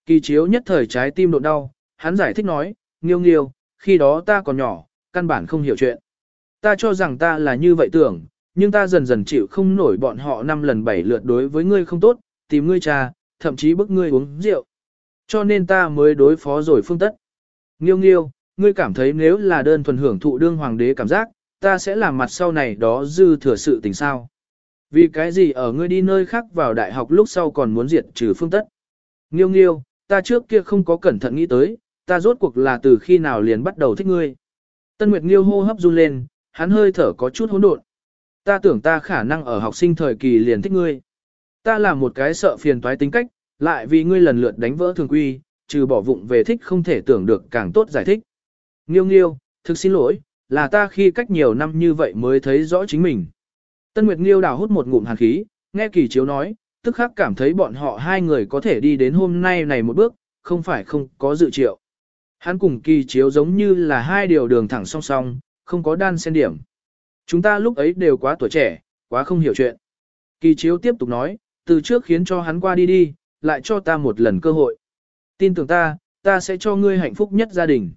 Kỳ chiếu nhất thời trái tim độ đau, hắn giải thích nói, nghiêu nghiêu, khi đó ta còn nhỏ, căn bản không hiểu chuyện. Ta cho rằng ta là như vậy tưởng, nhưng ta dần dần chịu không nổi bọn họ năm lần bảy lượt đối với ngươi không tốt, tìm ngươi trà, thậm chí bức ngươi uống rượu. Cho nên ta mới đối phó rồi phương tất. Nghiêu nghiêu, ngươi cảm thấy nếu là đơn thuần hưởng thụ đương hoàng đế cảm giác, ta sẽ làm mặt sau này đó dư thừa sự tình sao. Vì cái gì ở ngươi đi nơi khác vào đại học lúc sau còn muốn diệt trừ phương tất. Nghiêu nghiêu, ta trước kia không có cẩn thận nghĩ tới, ta rốt cuộc là từ khi nào liền bắt đầu thích ngươi. Tân Nguyệt Nghiêu hô hấp run lên, hắn hơi thở có chút hỗn độn. Ta tưởng ta khả năng ở học sinh thời kỳ liền thích ngươi. Ta là một cái sợ phiền toái tính cách, lại vì ngươi lần lượt đánh vỡ thường quy, trừ bỏ vụng về thích không thể tưởng được càng tốt giải thích. Nghiêu nghiêu, thực xin lỗi, là ta khi cách nhiều năm như vậy mới thấy rõ chính mình. Tân Nguyệt Nghiêu đào hút một ngụm hàn khí, nghe kỳ chiếu nói, tức khắc cảm thấy bọn họ hai người có thể đi đến hôm nay này một bước, không phải không có dự triệu. Hắn cùng kỳ chiếu giống như là hai điều đường thẳng song song, không có đan xen điểm. Chúng ta lúc ấy đều quá tuổi trẻ, quá không hiểu chuyện. Kỳ chiếu tiếp tục nói, từ trước khiến cho hắn qua đi đi, lại cho ta một lần cơ hội. Tin tưởng ta, ta sẽ cho ngươi hạnh phúc nhất gia đình.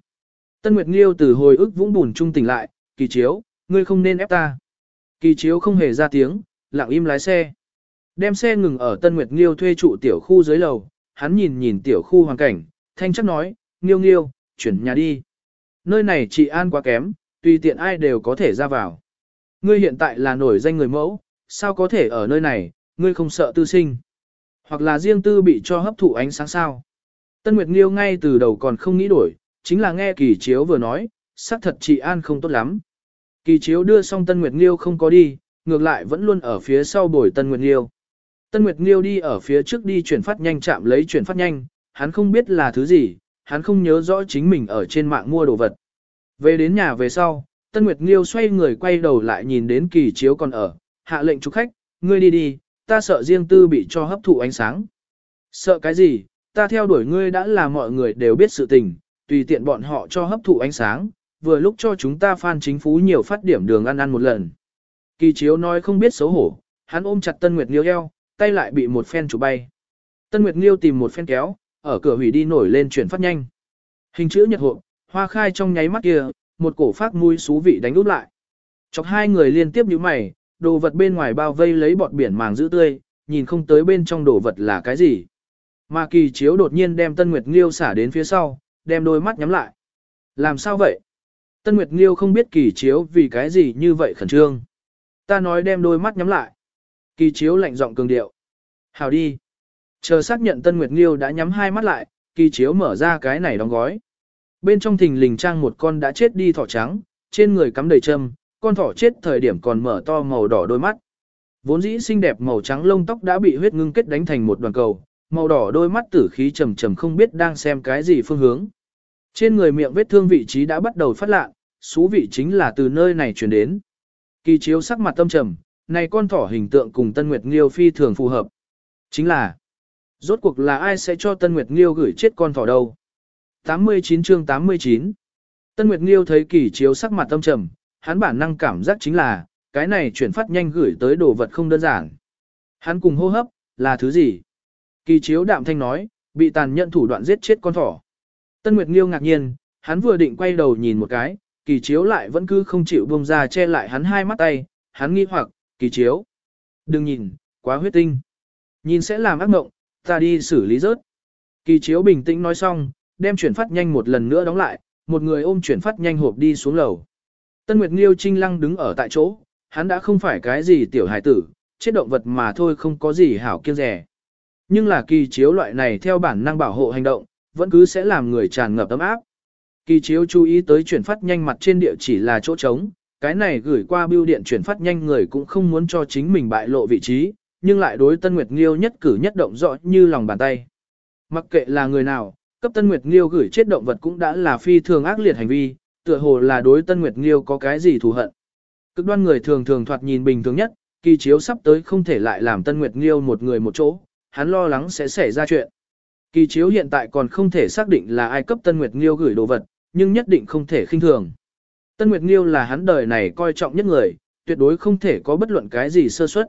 Tân Nguyệt Nghiêu từ hồi ức vũng bùn trung tỉnh lại, kỳ chiếu, ngươi không nên ép ta. Kỳ chiếu không hề ra tiếng, lặng im lái xe. Đem xe ngừng ở Tân Nguyệt Nghiêu thuê trụ tiểu khu dưới lầu, hắn nhìn nhìn tiểu khu hoàn cảnh, thanh chắc nói, Nghiêu Nghiêu, chuyển nhà đi. Nơi này chị an quá kém, tùy tiện ai đều có thể ra vào. Ngươi hiện tại là nổi danh người mẫu, sao có thể ở nơi này, ngươi không sợ tư sinh. Hoặc là riêng tư bị cho hấp thụ ánh sáng sao. Tân Nguyệt Nghiêu ngay từ đầu còn không nghĩ đổi, chính là nghe kỳ chiếu vừa nói, xác thật chị An không tốt lắm. Kỳ chiếu đưa xong Tân Nguyệt Nghiêu không có đi, ngược lại vẫn luôn ở phía sau bồi Tân Nguyệt Nghiêu. Tân Nguyệt Nghiêu đi ở phía trước đi chuyển phát nhanh chạm lấy chuyển phát nhanh, hắn không biết là thứ gì, hắn không nhớ rõ chính mình ở trên mạng mua đồ vật. Về đến nhà về sau, Tân Nguyệt Nghiêu xoay người quay đầu lại nhìn đến kỳ chiếu còn ở, hạ lệnh chúc khách, ngươi đi đi, ta sợ riêng tư bị cho hấp thụ ánh sáng. Sợ cái gì, ta theo đuổi ngươi đã là mọi người đều biết sự tình, tùy tiện bọn họ cho hấp thụ ánh sáng, vừa lúc cho chúng ta phan chính phú nhiều phát điểm đường ăn ăn một lần. Kỳ chiếu nói không biết xấu hổ, hắn ôm chặt Tân Nguyệt Nghiêu eo, tay lại bị một phen chụp bay. Tân Nguyệt Nghiêu tìm một phen kéo, ở cửa hủy đi nổi lên chuyển phát nhanh. Hình chữ nhật hộ, hoa khai trong nháy mắt kia, một cổ phát mùi xú vị đánh úp lại. Chọc hai người liên tiếp như mày, đồ vật bên ngoài bao vây lấy bọt biển màng giữ tươi, nhìn không tới bên trong đồ vật là cái gì. Mà kỳ chiếu đột nhiên đem Tân Nguyệt Nghiêu xả đến phía sau, đem đôi mắt nhắm lại. Làm sao vậy? Tân Nguyệt Nghiêu không biết kỳ chiếu vì cái gì như vậy khẩn trương. Ta nói đem đôi mắt nhắm lại. Kỳ chiếu lạnh giọng cường điệu. Hào đi. Chờ xác nhận Tân Nguyệt Nghiêu đã nhắm hai mắt lại, kỳ chiếu mở ra cái này đóng gói. Bên trong thình lình trang một con đã chết đi thỏ trắng, trên người cắm đầy châm, con thỏ chết thời điểm còn mở to màu đỏ đôi mắt. Vốn dĩ xinh đẹp màu trắng lông tóc đã bị huyết ngưng kết đánh thành một đoàn cầu, màu đỏ đôi mắt tử khí trầm trầm không biết đang xem cái gì phương hướng. Trên người miệng vết thương vị trí đã bắt đầu phát lạ, số vị chính là từ nơi này chuyển đến. Kỳ chiếu sắc mặt tâm trầm, này con thỏ hình tượng cùng Tân Nguyệt Nghiêu phi thường phù hợp. Chính là, rốt cuộc là ai sẽ cho Tân Nguyệt Nghiêu gửi chết con thỏ đâu? 89 chương 89 Tân Nguyệt Nghiêu thấy kỳ chiếu sắc mặt tâm trầm, hắn bản năng cảm giác chính là, cái này chuyển phát nhanh gửi tới đồ vật không đơn giản. Hắn cùng hô hấp, là thứ gì? Kỳ chiếu đạm thanh nói, bị tàn nhận thủ đoạn giết chết con thỏ. Tân Nguyệt Nghiêu ngạc nhiên, hắn vừa định quay đầu nhìn một cái, kỳ chiếu lại vẫn cứ không chịu buông ra che lại hắn hai mắt tay, hắn nghi hoặc, kỳ chiếu. Đừng nhìn, quá huyết tinh. Nhìn sẽ làm ác mộng, ta đi xử lý rớt. Kỳ chiếu bình tĩnh nói xong, đem chuyển phát nhanh một lần nữa đóng lại, một người ôm chuyển phát nhanh hộp đi xuống lầu. Tân Nguyệt Nghiêu Trinh Lăng đứng ở tại chỗ, hắn đã không phải cái gì tiểu hài tử, chết động vật mà thôi không có gì hảo kiêng rẻ. Nhưng là kỳ chiếu loại này theo bản năng bảo hộ hành động, vẫn cứ sẽ làm người tràn ngập ấm áp. Kỳ chiếu chú ý tới chuyển phát nhanh mặt trên địa chỉ là chỗ trống, cái này gửi qua bưu điện chuyển phát nhanh người cũng không muốn cho chính mình bại lộ vị trí, nhưng lại đối Tân Nguyệt Nghiêu nhất cử nhất động rõ như lòng bàn tay. Mặc kệ là người nào, cấp Tân Nguyệt Nghiêu gửi chết động vật cũng đã là phi thường ác liệt hành vi, tựa hồ là đối Tân Nguyệt Nghiêu có cái gì thù hận. Cực đoan người thường thường thoạt nhìn bình thường nhất, kỳ chiếu sắp tới không thể lại làm Tân Nguyệt Nghiêu một người một chỗ, hắn lo lắng sẽ xảy ra chuyện. Kỳ chiếu hiện tại còn không thể xác định là ai cấp Tân Nguyệt Nghiêu gửi đồ vật, nhưng nhất định không thể khinh thường. Tân Nguyệt Nghiêu là hắn đời này coi trọng nhất người, tuyệt đối không thể có bất luận cái gì sơ suất.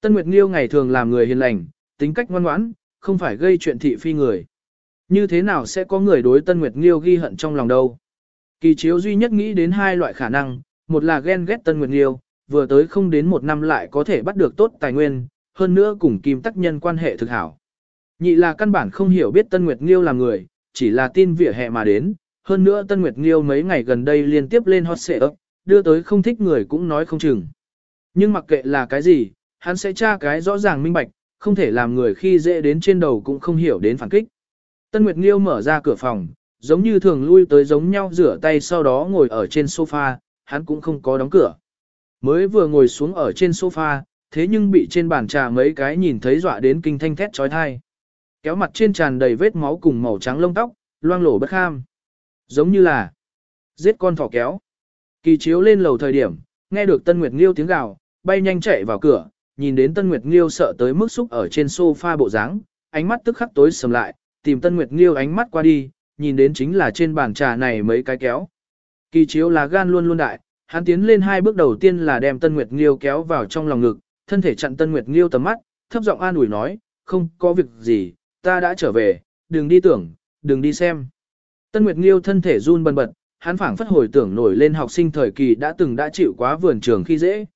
Tân Nguyệt Nghiêu ngày thường làm người hiền lành, tính cách ngoan ngoãn, không phải gây chuyện thị phi người. Như thế nào sẽ có người đối Tân Nguyệt Nghiêu ghi hận trong lòng đâu? Kỳ chiếu duy nhất nghĩ đến hai loại khả năng, một là ghen ghét Tân Nguyệt Nghiêu, vừa tới không đến một năm lại có thể bắt được tốt tài nguyên, hơn nữa cùng Kim Tắc Nhân quan hệ thực hảo. Nhị là căn bản không hiểu biết Tân Nguyệt Nghiêu là người, chỉ là tin vỉa hè mà đến, hơn nữa Tân Nguyệt Nghiêu mấy ngày gần đây liên tiếp lên hot xệ ấp, đưa tới không thích người cũng nói không chừng. Nhưng mặc kệ là cái gì, hắn sẽ tra cái rõ ràng minh bạch, không thể làm người khi dễ đến trên đầu cũng không hiểu đến phản kích. Tân Nguyệt Nghiêu mở ra cửa phòng, giống như thường lui tới giống nhau rửa tay sau đó ngồi ở trên sofa, hắn cũng không có đóng cửa. Mới vừa ngồi xuống ở trên sofa, thế nhưng bị trên bàn trà mấy cái nhìn thấy dọa đến kinh thanh thét trói thai. Kéo mặt trên tràn đầy vết máu cùng màu trắng lông tóc, loang lổ bất kham. Giống như là giết con thỏ kéo. Kỳ chiếu lên lầu thời điểm, nghe được Tân Nguyệt Nghiêu tiếng gào, bay nhanh chạy vào cửa, nhìn đến Tân Nguyệt Nghiêu sợ tới mức xúc ở trên sofa bộ dáng, ánh mắt tức khắc tối sầm lại, tìm Tân Nguyệt Nghiêu ánh mắt qua đi, nhìn đến chính là trên bàn trà này mấy cái kéo. Kỳ chiếu là gan luôn luôn đại, hắn tiến lên hai bước đầu tiên là đem Tân Nguyệt Nghiêu kéo vào trong lòng ngực, thân thể chặn Tân Nguyệt Nghiêu tầm mắt, thấp giọng an ủi nói, không có việc gì, ta đã trở về, đừng đi tưởng, đừng đi xem. Tân Nguyệt Nghiêu thân thể run bần bật, hắn phảng phất hồi tưởng nổi lên học sinh thời kỳ đã từng đã chịu quá vườn trường khi dễ.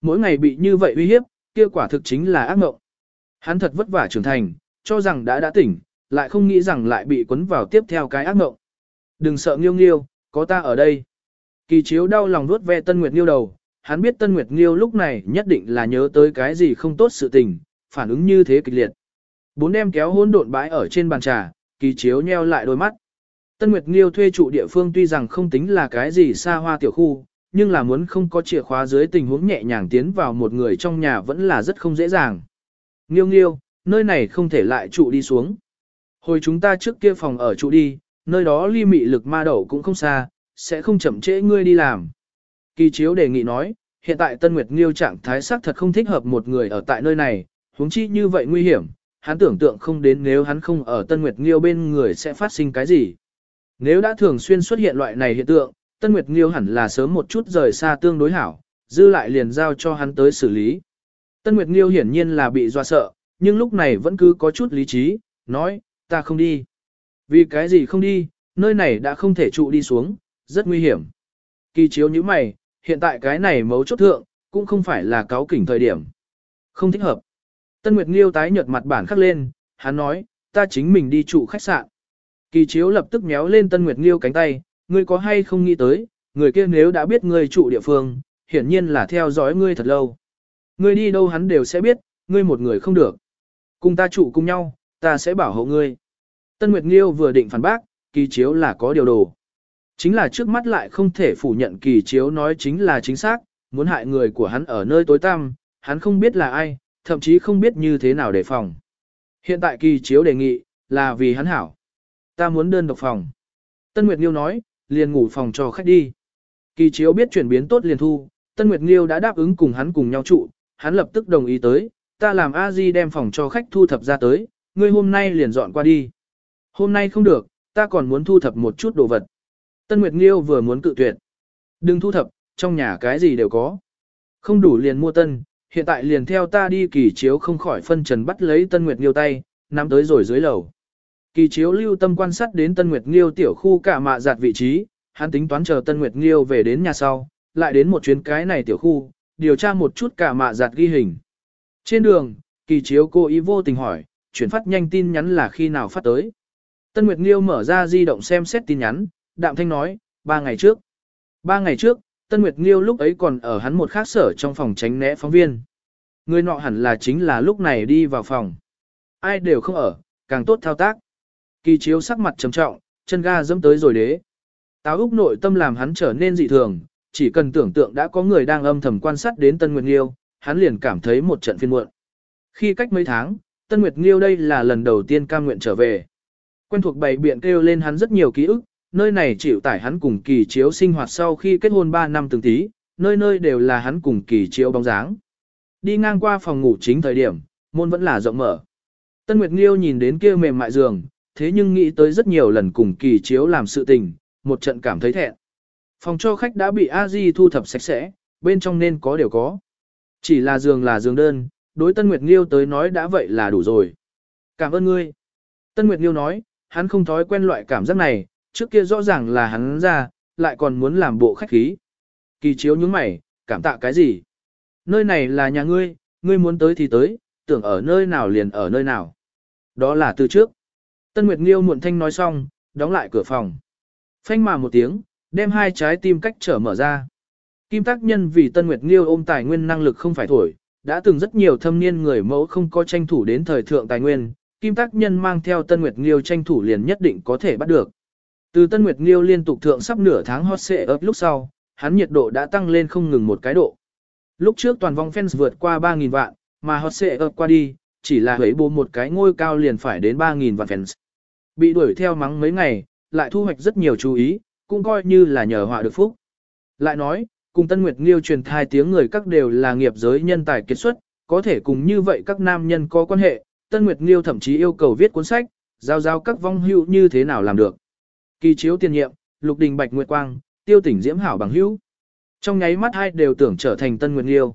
Mỗi ngày bị như vậy uy hiếp, kia quả thực chính là ác mộng. Hắn thật vất vả trưởng thành, cho rằng đã đã tỉnh, lại không nghĩ rằng lại bị cuốn vào tiếp theo cái ác mộng. Đừng sợ nghiêu nghiêu, có ta ở đây. Kỳ chiếu đau lòng nuốt ve Tân Nguyệt Nghiêu đầu, hắn biết Tân Nguyệt Nghiêu lúc này nhất định là nhớ tới cái gì không tốt sự tình, phản ứng như thế kịch liệt. Bốn đem kéo hỗn độn bãi ở trên bàn trà, kỳ chiếu nheo lại đôi mắt. Tân Nguyệt Nghiêu thuê trụ địa phương tuy rằng không tính là cái gì xa hoa tiểu khu, nhưng là muốn không có chìa khóa dưới tình huống nhẹ nhàng tiến vào một người trong nhà vẫn là rất không dễ dàng. Nghiêu nghiêu, nơi này không thể lại trụ đi xuống. Hồi chúng ta trước kia phòng ở trụ đi, nơi đó ly mị lực ma đậu cũng không xa, sẽ không chậm trễ ngươi đi làm. Kỳ chiếu đề nghị nói, hiện tại Tân Nguyệt Nghiêu trạng thái sắc thật không thích hợp một người ở tại nơi này, huống chi như vậy nguy hiểm, hắn tưởng tượng không đến nếu hắn không ở Tân Nguyệt Nghiêu bên người sẽ phát sinh cái gì. Nếu đã thường xuyên xuất hiện loại này hiện tượng, Tân Nguyệt Nghiêu hẳn là sớm một chút rời xa tương đối hảo, dư lại liền giao cho hắn tới xử lý. Tân Nguyệt Nghiêu hiển nhiên là bị dọa sợ, nhưng lúc này vẫn cứ có chút lý trí, nói, ta không đi. Vì cái gì không đi, nơi này đã không thể trụ đi xuống, rất nguy hiểm. Kỳ chiếu như mày, hiện tại cái này mấu chốt thượng, cũng không phải là cáo kỉnh thời điểm. Không thích hợp. Tân Nguyệt Nghiêu tái nhợt mặt bản khắc lên, hắn nói, ta chính mình đi trụ khách sạn. Kỳ chiếu lập tức méo lên Tân Nguyệt Nghiêu cánh tay, ngươi có hay không nghĩ tới, người kia nếu đã biết ngươi trụ địa phương, hiển nhiên là theo dõi ngươi thật lâu. Ngươi đi đâu hắn đều sẽ biết, ngươi một người không được. Cùng ta trụ cùng nhau, ta sẽ bảo hộ ngươi. Tân Nguyệt Nghiêu vừa định phản bác, kỳ chiếu là có điều đồ. Chính là trước mắt lại không thể phủ nhận kỳ chiếu nói chính là chính xác, muốn hại người của hắn ở nơi tối tăm, hắn không biết là ai, thậm chí không biết như thế nào để phòng. Hiện tại kỳ chiếu đề nghị, là vì hắn hảo. Ta muốn đơn độc phòng. Tân Nguyệt Nghiêu nói, liền ngủ phòng cho khách đi. Kỳ chiếu biết chuyển biến tốt liền thu, Tân Nguyệt Nghiêu đã đáp ứng cùng hắn cùng nhau trụ, hắn lập tức đồng ý tới, ta làm a di đem phòng cho khách thu thập ra tới, ngươi hôm nay liền dọn qua đi. Hôm nay không được, ta còn muốn thu thập một chút đồ vật. Tân Nguyệt Nghiêu vừa muốn cự tuyệt. Đừng thu thập, trong nhà cái gì đều có. Không đủ liền mua tân, hiện tại liền theo ta đi kỳ chiếu không khỏi phân trần bắt lấy Tân Nguyệt Nghiêu tay, nắm tới rồi dưới lầu. Kỳ chiếu lưu tâm quan sát đến Tân Nguyệt Nghiêu tiểu khu cả mạ giạt vị trí, hắn tính toán chờ Tân Nguyệt Nghiêu về đến nhà sau, lại đến một chuyến cái này tiểu khu, điều tra một chút cả mạ giạt ghi hình. Trên đường, kỳ chiếu cô ý vô tình hỏi, chuyển phát nhanh tin nhắn là khi nào phát tới. Tân Nguyệt Nghiêu mở ra di động xem xét tin nhắn, đạm thanh nói, ba ngày trước. Ba ngày trước, Tân Nguyệt Nghiêu lúc ấy còn ở hắn một khác sở trong phòng tránh né phóng viên. Người nọ hẳn là chính là lúc này đi vào phòng. Ai đều không ở, càng tốt thao tác. Kỳ chiếu sắc mặt trầm trọng, chân ga dẫm tới rồi đế. Táo Úc nội tâm làm hắn trở nên dị thường, chỉ cần tưởng tượng đã có người đang âm thầm quan sát đến Tân Nguyệt Nghiêu, hắn liền cảm thấy một trận phiên muộn. Khi cách mấy tháng, Tân Nguyệt Nghiêu đây là lần đầu tiên cam nguyện trở về. Quen thuộc bày biện kêu lên hắn rất nhiều ký ức, nơi này chịu tải hắn cùng kỳ chiếu sinh hoạt sau khi kết hôn 3 năm từng tí, nơi nơi đều là hắn cùng kỳ chiếu bóng dáng. Đi ngang qua phòng ngủ chính thời điểm, môn vẫn là rộng mở. Tân Nguyệt Nghiêu nhìn đến kia mềm mại giường, thế nhưng nghĩ tới rất nhiều lần cùng kỳ chiếu làm sự tình, một trận cảm thấy thẹn. Phòng cho khách đã bị a di thu thập sạch sẽ, bên trong nên có đều có. Chỉ là giường là giường đơn, đối Tân Nguyệt Nghiêu tới nói đã vậy là đủ rồi. Cảm ơn ngươi. Tân Nguyệt Nghiêu nói, hắn không thói quen loại cảm giác này, trước kia rõ ràng là hắn ra, lại còn muốn làm bộ khách khí. Kỳ chiếu nhướng mày, cảm tạ cái gì? Nơi này là nhà ngươi, ngươi muốn tới thì tới, tưởng ở nơi nào liền ở nơi nào. Đó là từ trước. Tân Nguyệt Nghiêu muộn thanh nói xong, đóng lại cửa phòng. Phanh mà một tiếng, đem hai trái tim cách trở mở ra. Kim tác nhân vì Tân Nguyệt Nghiêu ôm tài nguyên năng lực không phải thổi, đã từng rất nhiều thâm niên người mẫu không có tranh thủ đến thời thượng tài nguyên, Kim tác nhân mang theo Tân Nguyệt Nghiêu tranh thủ liền nhất định có thể bắt được. Từ Tân Nguyệt Nghiêu liên tục thượng sắp nửa tháng hot xệ ấp lúc sau, hắn nhiệt độ đã tăng lên không ngừng một cái độ. Lúc trước toàn vong fans vượt qua 3.000 vạn, mà hot xệ ấp qua đi, chỉ là hấy bố một cái ngôi cao liền phải đến 3.000 vạn fans. Bị đuổi theo mắng mấy ngày, lại thu hoạch rất nhiều chú ý, cũng coi như là nhờ họa được phúc. Lại nói, cùng Tân Nguyệt Nghiêu truyền thai tiếng người các đều là nghiệp giới nhân tài kết xuất, có thể cùng như vậy các nam nhân có quan hệ, Tân Nguyệt Nghiêu thậm chí yêu cầu viết cuốn sách, giao giao các vong hữu như thế nào làm được. Kỳ chiếu tiền nhiệm, Lục Đình Bạch Nguyệt Quang, Tiêu Tỉnh Diễm Hảo bằng hữu. Trong nháy mắt hai đều tưởng trở thành Tân Nguyệt Nghiêu.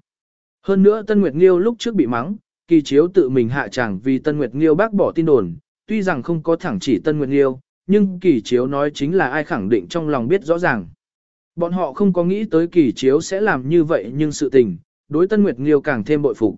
Hơn nữa Tân Nguyệt Nghiêu lúc trước bị mắng, kỳ chiếu tự mình hạ chẳng vì Tân Nguyệt Nghiêu bác bỏ tin đồn, tuy rằng không có thẳng chỉ Tân Nguyệt Nghiêu, nhưng kỳ chiếu nói chính là ai khẳng định trong lòng biết rõ ràng. Bọn họ không có nghĩ tới kỳ chiếu sẽ làm như vậy nhưng sự tình, đối Tân Nguyệt Nghiêu càng thêm bội phục.